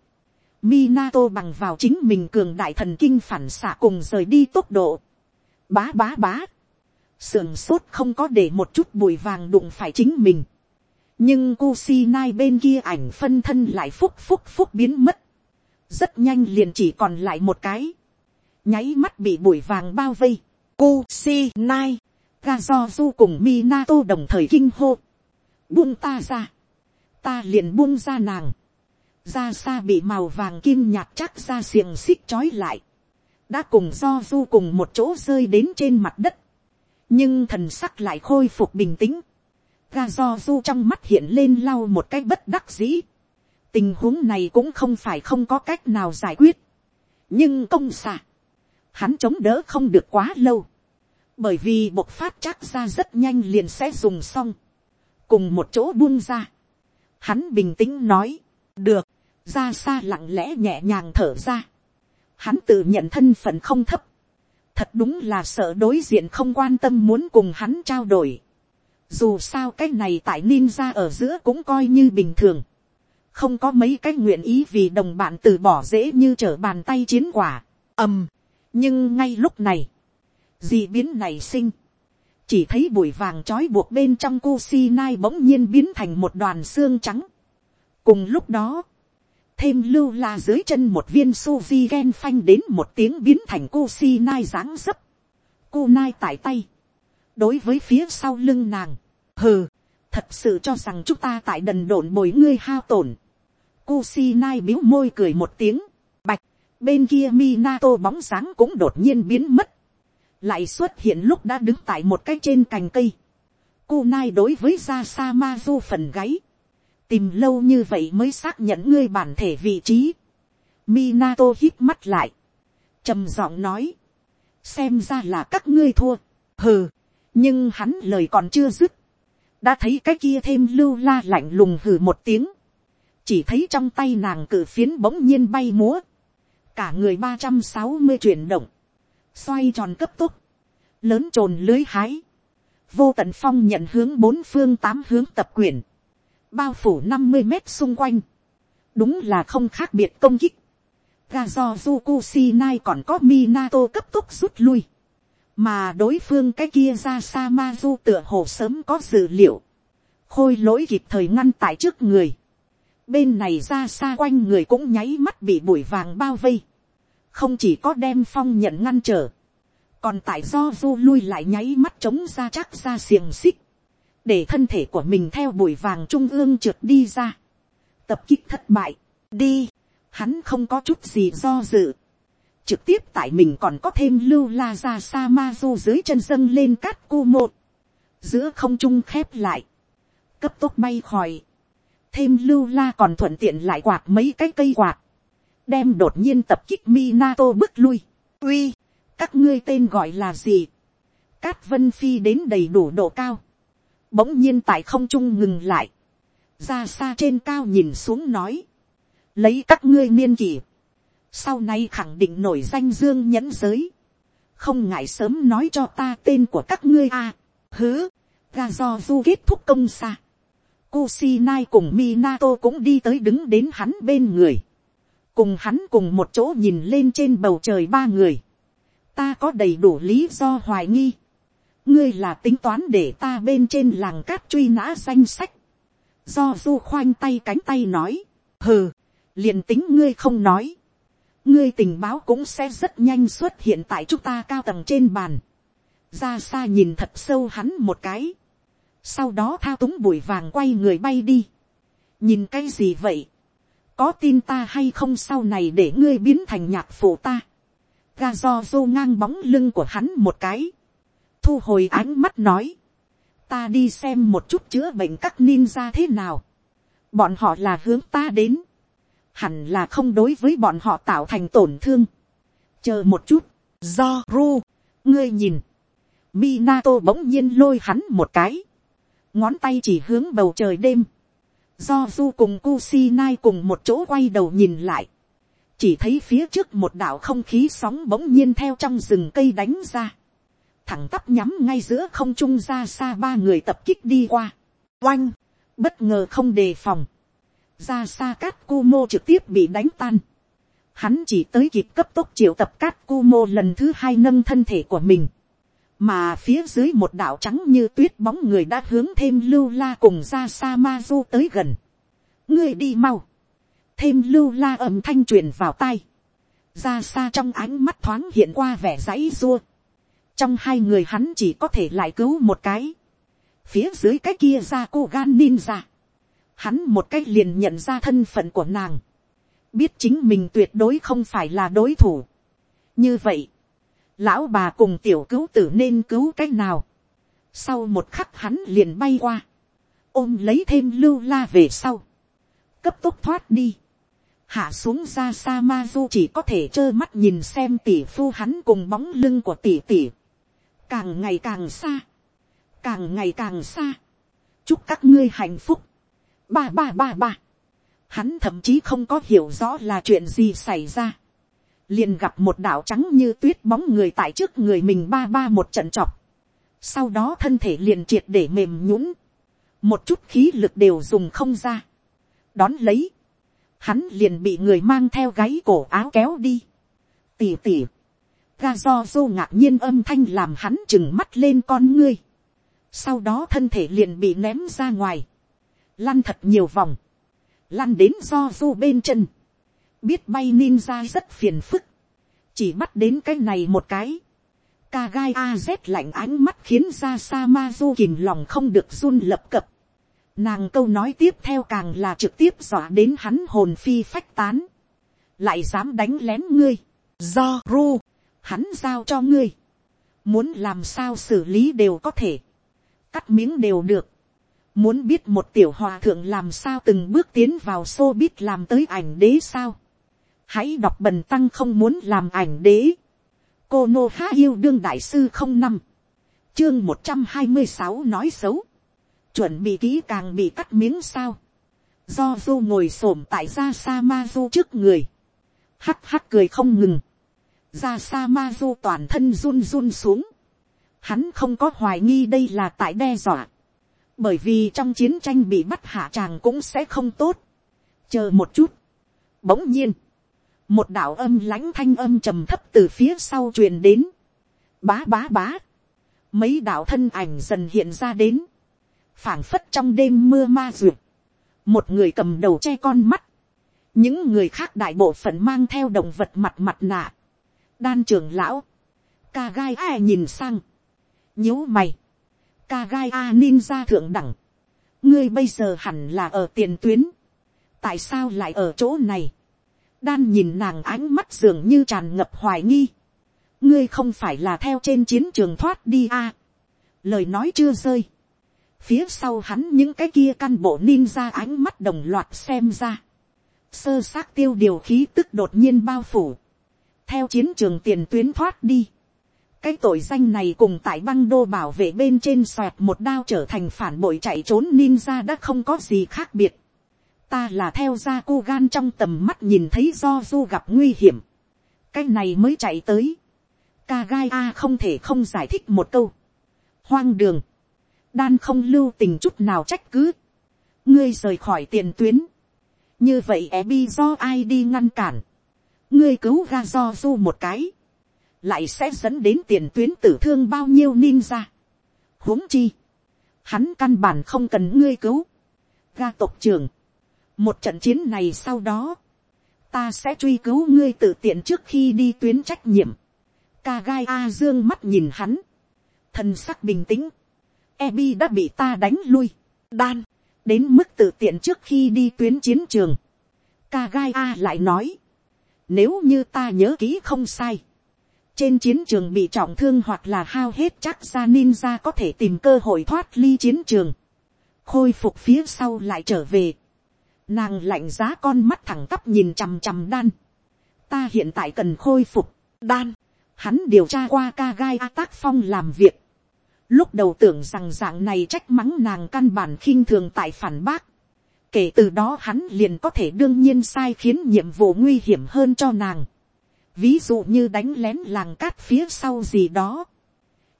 Minato bằng vào chính mình cường đại thần kinh phản xạ cùng rời đi tốc độ. Bá bá bá. Sườn sốt không có để một chút bụi vàng đụng phải chính mình. Nhưng Kusinai bên kia ảnh phân thân lại phúc phúc phúc biến mất. Rất nhanh liền chỉ còn lại một cái. Nháy mắt bị bụi vàng bao vây. Kusinai. Gazozu cùng Minato đồng thời kinh hô. Buông ta ra. Ta liền buông ra nàng ra xa bị màu vàng kim nhạt chắc ra xiềng xích trói lại, đã cùng do du cùng một chỗ rơi đến trên mặt đất, nhưng thần sắc lại khôi phục bình tĩnh, ga do du trong mắt hiện lên lau một cái bất đắc dĩ, tình huống này cũng không phải không có cách nào giải quyết, nhưng công xạ, hắn chống đỡ không được quá lâu, bởi vì bộc phát chắc ra rất nhanh liền sẽ dùng xong, cùng một chỗ buông ra. Hắn bình tĩnh nói, được, ra xa lặng lẽ nhẹ nhàng thở ra. Hắn tự nhận thân phận không thấp. Thật đúng là sợ đối diện không quan tâm muốn cùng hắn trao đổi. Dù sao cái này tại ninja ở giữa cũng coi như bình thường. Không có mấy cái nguyện ý vì đồng bạn từ bỏ dễ như trở bàn tay chiến quả. ầm. nhưng ngay lúc này, dị biến này sinh. Chỉ thấy bụi vàng trói buộc bên trong Kusinai bỗng nhiên biến thành một đoàn xương trắng. Cùng lúc đó, thêm lưu la dưới chân một viên suvi gen phanh đến một tiếng biến thành cu si nai dáng dấp, cu nai tại tay, đối với phía sau lưng nàng, hừ, thật sự cho rằng chúng ta tại đần độn bồi ngươi hao tổn, cô nai biếu môi cười một tiếng, bạch, bên kia Minato bóng dáng cũng đột nhiên biến mất, lại xuất hiện lúc đã đứng tại một cái trên cành cây, cô nai đối với ra sa ma du phần gáy, tìm lâu như vậy mới xác nhận ngươi bản thể vị trí. Minato hít mắt lại, trầm giọng nói, xem ra là các ngươi thua, hừ, nhưng hắn lời còn chưa dứt, đã thấy cái kia thêm lưu la lạnh lùng hừ một tiếng, chỉ thấy trong tay nàng cử phiến bỗng nhiên bay múa, cả người ba trăm sáu mươi chuyển động, xoay tròn cấp tốc, lớn trồn lưới hái, vô tận phong nhận hướng bốn phương tám hướng tập quyển, bao phủ năm mươi mét xung quanh, đúng là không khác biệt công kích. Ga do Jukusinai còn có Minato cấp tốc rút lui, mà đối phương cái kia ra sa ma du tựa hồ sớm có dự liệu, khôi lỗi kịp thời ngăn tại trước người, bên này ra xa quanh người cũng nháy mắt bị bụi vàng bao vây, không chỉ có đem phong nhận ngăn trở, còn tại do du lui lại nháy mắt chống ra chắc ra xiềng xích, để thân thể của mình theo bụi vàng trung ương trượt đi ra. Tập kích thất bại, đi, hắn không có chút gì do dự. Trực tiếp tại mình còn có thêm lưu la ra sa ma du dưới chân dâng lên cát cu một. Giữa không trung khép lại. Cấp tốc bay khỏi. Thêm lưu la còn thuận tiện lại quạt mấy cái cây quạt. Đem đột nhiên tập kích Minato bước lui. Uy, các ngươi tên gọi là gì? Cát vân phi đến đầy đủ độ cao bỗng nhiên tại không trung ngừng lại, ra xa trên cao nhìn xuống nói, lấy các ngươi niên kỷ, sau này khẳng định nổi danh dương nhẫn giới, không ngại sớm nói cho ta tên của các ngươi a, à, hứ, ga do du kết thúc công xa, Kusinai cùng Minato cũng đi tới đứng đến hắn bên người. Cùng hắn cùng một chỗ nhìn lên trên bầu trời ba người. Ta có đầy đủ lý do hoài nghi ngươi là tính toán để ta bên trên làng cát truy nã danh sách. do du khoanh tay cánh tay nói, hừ, liền tính ngươi không nói ngươi tình báo cũng sẽ rất nhanh xuất hiện tại chúng ta cao tầng trên bàn. ra xa nhìn thật sâu hắn một cái. sau đó thao túng bụi vàng quay người bay đi. nhìn cái gì vậy. có tin ta hay không sau này để ngươi biến thành nhạc phụ ta. ga do dô ngang bóng lưng của hắn một cái, thu hồi ánh mắt nói, ta đi xem một chút chữa bệnh các ninja thế nào, bọn họ là hướng ta đến, hẳn là không đối với bọn họ tạo thành tổn thương, chờ một chút, do ru, ngươi nhìn, Minato bỗng nhiên lôi hắn một cái, ngón tay chỉ hướng bầu trời đêm, do du cùng Kusinai cùng một chỗ quay đầu nhìn lại, chỉ thấy phía trước một đạo không khí sóng bỗng nhiên theo trong rừng cây đánh ra, thẳng tắp nhắm ngay giữa không trung ra xa ba người tập kích đi qua, oanh, bất ngờ không đề phòng, ra xa cát cu mô trực tiếp bị đánh tan, hắn chỉ tới kịp cấp tốc triệu tập cát cu mô lần thứ hai nâng thân thể của mình, mà phía dưới một đạo trắng như tuyết bóng người đã hướng thêm lưu la cùng ra sa ma du tới gần. ngươi đi mau, thêm lưu la âm thanh truyền vào tai, ra xa trong ánh mắt thoáng hiện qua vẻ giấy rua. trong hai người hắn chỉ có thể lại cứu một cái, phía dưới cái kia ra cô gan ninja, hắn một cách liền nhận ra thân phận của nàng, biết chính mình tuyệt đối không phải là đối thủ. như vậy, lão bà cùng tiểu cứu tử nên cứu c á c h nào. sau một khắc hắn liền bay qua, ôm lấy thêm lưu la về sau, cấp tốc thoát đi, hạ xuống ra sa ma du chỉ có thể trơ mắt nhìn xem tỷ phu hắn cùng bóng lưng của tỷ tỷ, càng ngày càng xa, càng ngày càng xa, chúc các ngươi hạnh phúc, ba ba ba ba, hắn thậm chí không có hiểu rõ là chuyện gì xảy ra, liền gặp một đạo trắng như tuyết bóng người tại trước người mình ba ba một trận chọc. Sau đó thân thể liền triệt để mềm nhũn Một chút khí lực đều dùng không ra. Đón lấy. Hắn liền bị người mang theo gáy cổ áo kéo đi. Tỉ tỉ. Ga do dô ngạc nhiên âm thanh làm hắn chừng mắt lên con ngươi. Sau đó thân thể liền bị ném ra ngoài. Lăn thật nhiều vòng. Lăn đến do du bên chân. Biết bay ninja rất phiền phức, chỉ bắt đến cái này một cái, ca gai a z lạnh ánh mắt khiến ra sa ma du kìm lòng không được run lập cập, nàng câu nói tiếp theo càng là trực tiếp dọa đến hắn hồn phi phách tán, lại dám đánh lén ngươi, do ru, hắn giao cho ngươi, muốn làm sao xử lý đều có thể, cắt miếng đều được, muốn biết một tiểu hòa thượng làm sao từng bước tiến vào xô biết làm tới ảnh đế sao, hãy đọc bần tăng không muốn làm ảnh đế. cô nô há yêu đương đại sư không năm, chương một trăm hai mươi sáu nói xấu, chuẩn bị kỹ càng bị cắt miếng sao, do du ngồi xổm tại ra sa ma du trước người, hắt hắt cười không ngừng, ra sa ma du toàn thân run run xuống, hắn không có hoài nghi đây là tại đe dọa, bởi vì trong chiến tranh bị bắt hạ tràng cũng sẽ không tốt, chờ một chút, bỗng nhiên, một đạo âm lãnh thanh âm trầm thấp từ phía sau truyền đến, bá bá bá, mấy đạo thân ảnh dần hiện ra đến, phảng phất trong đêm mưa ma duyệt, một người cầm đầu che con mắt, những người khác đại bộ phận mang theo động vật mặt mặt nạ, đan trưởng lão, ca gai ai nhìn sang, nhíu mày, ca gai a ninja thượng đẳng, ngươi bây giờ hẳn là ở tiền tuyến, tại sao lại ở chỗ này, đan nhìn nàng ánh mắt dường như tràn ngập hoài nghi. ngươi không phải là theo trên chiến trường thoát đi à. lời nói chưa rơi. phía sau hắn những cái kia căn bộ ninja ánh mắt đồng loạt xem ra. sơ xác tiêu điều khí tức đột nhiên bao phủ. theo chiến trường tiền tuyến thoát đi cái tội danh này cùng tại băng đô bảo vệ bên trên xoẹt một đao trở thành phản bội chạy trốn ninja đã không có gì khác biệt. Ta là theo ra cô gan trong tầm mắt nhìn thấy do du gặp nguy hiểm, cái này mới chạy tới, ca gai a không thể không giải thích một câu, hoang đường, đan không lưu tình chút nào trách cứ, ngươi rời khỏi tiền tuyến, như vậy e bi do ai đi ngăn cản, ngươi cứu ra do du một cái, lại sẽ dẫn đến tiền tuyến tử thương bao nhiêu ninja. huống chi, hắn căn bản không cần ngươi cứu, ga tộc trưởng, một trận chiến này sau đó, ta sẽ truy cứu ngươi tự tiện trước khi đi tuyến trách nhiệm. ca gai a dương mắt nhìn hắn, thân sắc bình tĩnh, Ebi đã bị ta đánh lui, đan, đến mức tự tiện trước khi đi tuyến chiến trường. Ca gai A lại nói. Nếu như ta nhớ ký không sai. Trên chiến trường bị trọng thương hoặc là hao hết chắc ra ninja có thể tìm cơ hội thoát ly chiến trường. Khôi phục phía sau lại trở về. Nàng lạnh giá con mắt thẳng tắp nhìn chằm chằm đan. Ta hiện tại cần khôi phục. Đan. Hắn điều tra qua ca gai A tác phong làm việc. Lúc đầu tưởng rằng dạng này trách mắng nàng căn bản khinh thường tại phản bác kể từ đó hắn liền có thể đương nhiên sai khiến nhiệm vụ nguy hiểm hơn cho nàng ví dụ như đánh lén làng cát phía sau gì đó.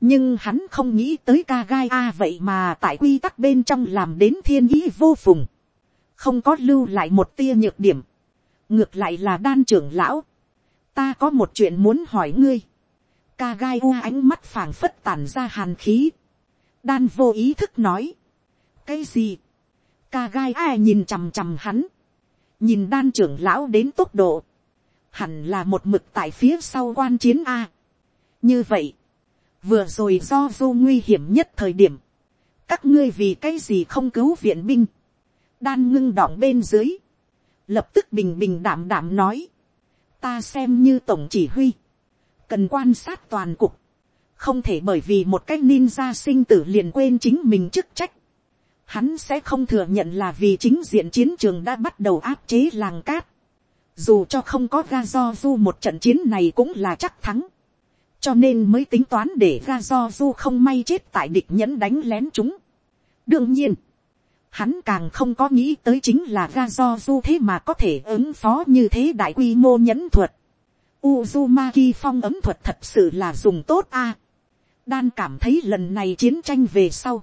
nhưng hắn không nghĩ tới ca gai a vậy mà tại quy tắc bên trong làm đến thiên ý vô phùng. không có lưu lại một tia nhược điểm. ngược lại là đan trưởng lão. ta có một chuyện muốn hỏi ngươi. ca gai u ánh mắt phảng phất tàn ra hàn khí. đan vô ý thức nói. cái gì ca gai a nhìn chằm chằm hắn, nhìn đan trưởng lão đến tốc độ, hẳn là một mực tại phía sau quan chiến a. như vậy, vừa rồi do vô nguy hiểm nhất thời điểm, các ngươi vì cái gì không cứu viện binh, đan ngưng đọng bên dưới, lập tức bình bình đảm đảm nói, ta xem như tổng chỉ huy, cần quan sát toàn cục, không thể bởi vì một cái ninja sinh tử liền quên chính mình chức trách, hắn sẽ không thừa nhận là vì chính diện chiến trường đã bắt đầu áp chế làng cát. Dù cho không có ga do du một trận chiến này cũng là chắc thắng. Cho nên mới tính toán để ga do du không may chết tại địch nhẫn đánh lén chúng. Đương nhiên, hắn càng không có nghĩ tới chính là ga do du thế mà có thể ứng phó như thế đại quy mô nhẫn thuật. Uzumaki phong ấm thuật thật sự là dùng tốt a. Đan cảm thấy lần này chiến tranh về sau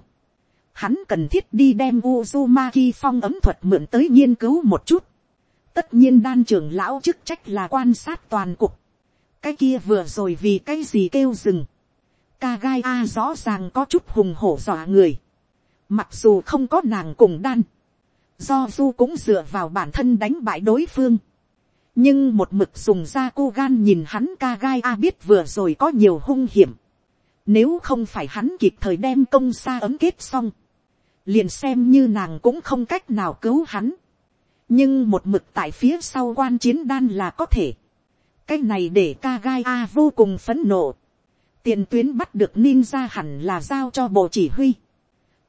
hắn cần thiết đi đem Uzumaki phong ấm thuật mượn tới nghiên cứu một chút. Tất nhiên đan trưởng lão chức trách là quan sát toàn cục. Cái kia vừa rồi vì cái gì kêu rừng. Kagai A rõ ràng có chút hùng hổ dọa người. Mặc dù không có nàng cùng đan. Do Du cũng dựa vào bản thân đánh bại đối phương. Nhưng một mực dùng ra cô gan nhìn hắn ca gai A biết vừa rồi có nhiều hung hiểm. Nếu không phải hắn kịp thời đem công xa ấm kết xong, liền xem như nàng cũng không cách nào cứu hắn nhưng một mực tại phía sau quan chiến đan là có thể. cái này để ca gai a vô cùng phấn nộ. tiền tuyến bắt được ninja hẳn là giao cho bộ chỉ huy.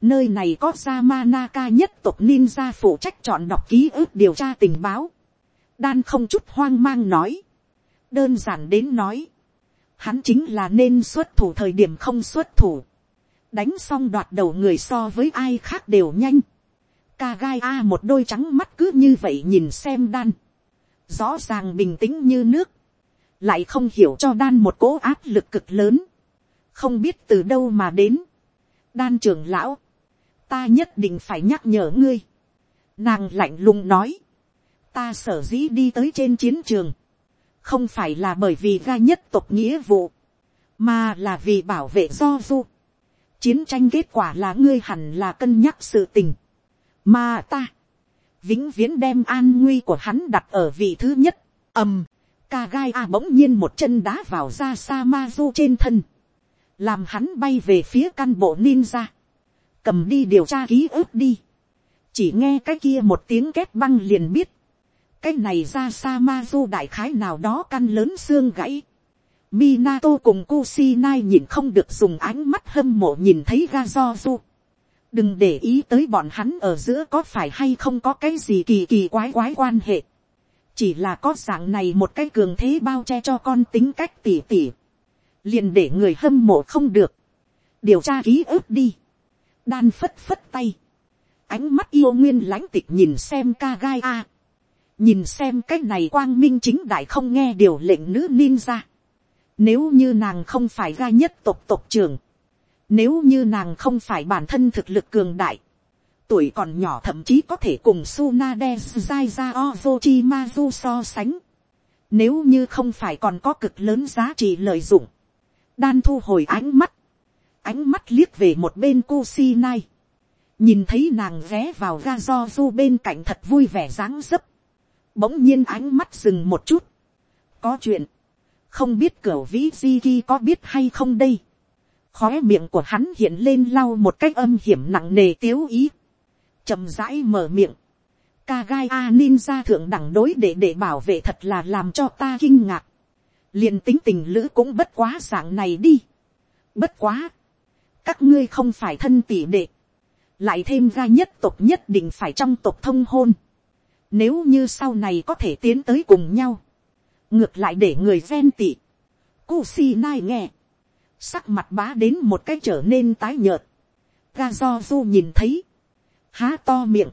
nơi này có Yamanaka nhất tộc ninja phụ trách chọn đọc ký ức điều tra tình báo. đan không chút hoang mang nói. đơn giản đến nói. hắn chính là nên xuất thủ thời điểm không xuất thủ đánh xong đoạt đầu người so với ai khác đều nhanh. Ca gai a một đôi trắng mắt cứ như vậy nhìn xem đan. Rõ ràng bình tĩnh như nước. Lại không hiểu cho đan một cố áp lực cực lớn. Không biết từ đâu mà đến. Đan trưởng lão. Ta nhất định phải nhắc nhở ngươi. Nàng lạnh lùng nói. Ta sở dĩ đi tới trên chiến trường. Không phải là bởi vì ga nhất tộc nghĩa vụ. Mà là vì bảo vệ do du chiến tranh kết quả là ngươi hẳn là cân nhắc sự tình. Mà ta, vĩnh viễn đem an nguy của hắn đặt ở vị thứ nhất. ầm, ca gai a bỗng nhiên một chân đá vào ra sa ma du trên thân. làm hắn bay về phía căn bộ ninja. cầm đi điều tra ký ức đi. chỉ nghe cái kia một tiếng két băng liền biết. cái này ra sa ma du đại khái nào đó căn lớn xương gãy Minato cùng Kusinai nhìn không được dùng ánh mắt hâm mộ nhìn thấy Gazozu. Đừng để ý tới bọn hắn ở giữa có phải hay không có cái gì kỳ kỳ quái quái quan hệ. Chỉ là có dạng này một cái cường thế bao che cho con tính cách tỉ tỉ. Liền để người hâm mộ không được. Điều tra ký ức đi. Đan phất phất tay. Ánh mắt yêu nguyên lãnh tịch nhìn xem ca gai a. Nhìn xem cái này quang minh chính đại không nghe điều lệnh nữ ninja nếu như nàng không phải ga nhất tộc tộc trưởng. Nếu như nàng không phải bản thân thực lực cường đại. Tuổi còn nhỏ thậm chí có thể cùng Sunade Zaiza Ozochimazu so sánh. Nếu như không phải còn có cực lớn giá trị lợi dụng. Đan thu hồi ánh mắt. Ánh mắt liếc về một bên Kusinai. Nhìn thấy nàng ghé vào ga do du bên cạnh thật vui vẻ dáng dấp. Bỗng nhiên ánh mắt dừng một chút. Có chuyện không biết cửa vĩ di ki có biết hay không đây khói miệng của hắn hiện lên lau một cách âm hiểm nặng nề tiếu ý. chậm rãi mở miệng. Kagai A ninja thượng đẳng đối để để bảo vệ thật là làm cho ta kinh ngạc. liền tính tình lữ cũng bất quá dạng này đi. Bất quá. Các ngươi không phải thân tỷ đệ. Lại thêm ra nhất tộc nhất định phải trong tộc thông hôn. Nếu như sau này có thể tiến tới cùng nhau. Ngược lại để người ghen tị. cũ si nai nghe. Sắc mặt bá đến một cái trở nên tái nhợt. Ga do du nhìn thấy. Há to miệng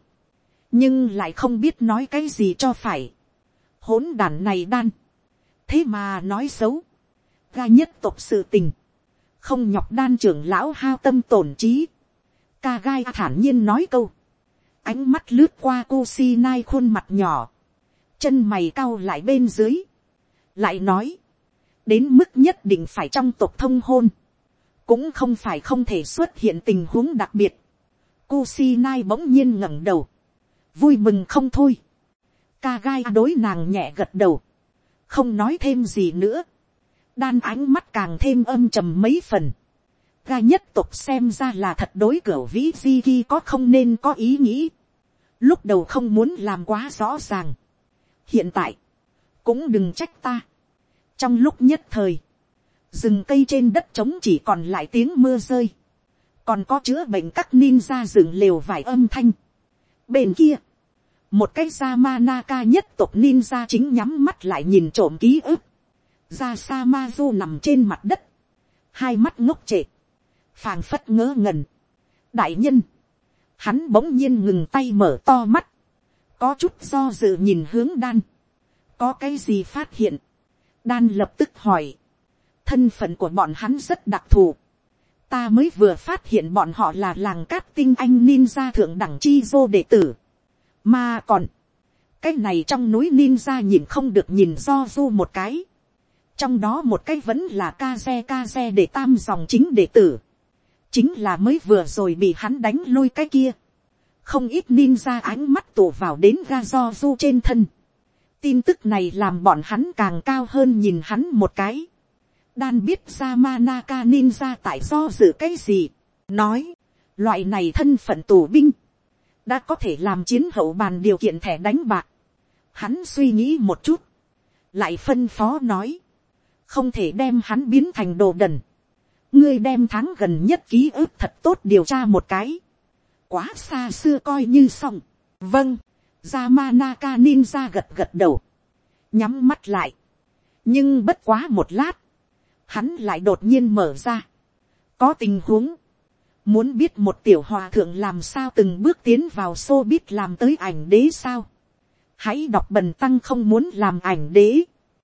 nhưng lại không biết nói cái gì cho phải. hỗn đàn này đan, thế mà nói xấu, ga nhất tộc sự tình, không nhọc đan trưởng lão hao tâm tổn trí, ca gai thản nhiên nói câu, ánh mắt lướt qua cô si nai khuôn mặt nhỏ, chân mày cau lại bên dưới, lại nói, đến mức nhất định phải trong tộc thông hôn, cũng không phải không thể xuất hiện tình huống đặc biệt. Kusinai bỗng nhiên ngẩng đầu, vui mừng không thôi. ca gai đối nàng nhẹ gật đầu, không nói thêm gì nữa. đan ánh mắt càng thêm âm trầm mấy phần. ga nhất tục xem ra là thật đối cửa vĩ di ghi có không nên có ý nghĩ. lúc đầu không muốn làm quá rõ ràng. hiện tại, cũng đừng trách ta trong lúc nhất thời, rừng cây trên đất trống chỉ còn lại tiếng mưa rơi, còn có chữa bệnh các ninja dựng lều vài âm thanh Bên kia, một cái Yamanaka nhất tộc ninja chính nhắm mắt lại nhìn trộm ký ức. Ra du nằm trên mặt đất. Hai mắt ngốc trệ. phàng phất ngớ ngẩn. Đại nhân. Hắn bỗng nhiên ngừng tay mở to mắt. Có chút do dự nhìn hướng đan. Có cái gì phát hiện. Đan lập tức hỏi. Thân phận của bọn hắn rất đặc thù ta mới vừa phát hiện bọn họ là làng cát tinh anh ninja thượng đẳng chi vô đệ tử. Mà còn, cái này trong núi ninja nhìn không được nhìn do du một cái. Trong đó một cái vẫn là ca xe ca xe để tam dòng chính đệ tử. Chính là mới vừa rồi bị hắn đánh lôi cái kia. Không ít ninja ánh mắt tụ vào đến ga do du trên thân. Tin tức này làm bọn hắn càng cao hơn nhìn hắn một cái đan biết ra Manaka ninja tại do dự cái gì, nói, loại này thân phận tù binh, đã có thể làm chiến hậu bàn điều kiện thẻ đánh bạc. Hắn suy nghĩ một chút, lại phân phó nói, không thể đem hắn biến thành đồ đần. ngươi đem tháng gần nhất ký ức thật tốt điều tra một cái. quá xa xưa coi như xong. vâng, Yamanaka ninja gật gật đầu, nhắm mắt lại. nhưng bất quá một lát, hắn lại đột nhiên mở ra. có tình huống, muốn biết một tiểu hòa thượng làm sao từng bước tiến vào xô biết làm tới ảnh đế sao. hãy đọc bần tăng không muốn làm ảnh đế.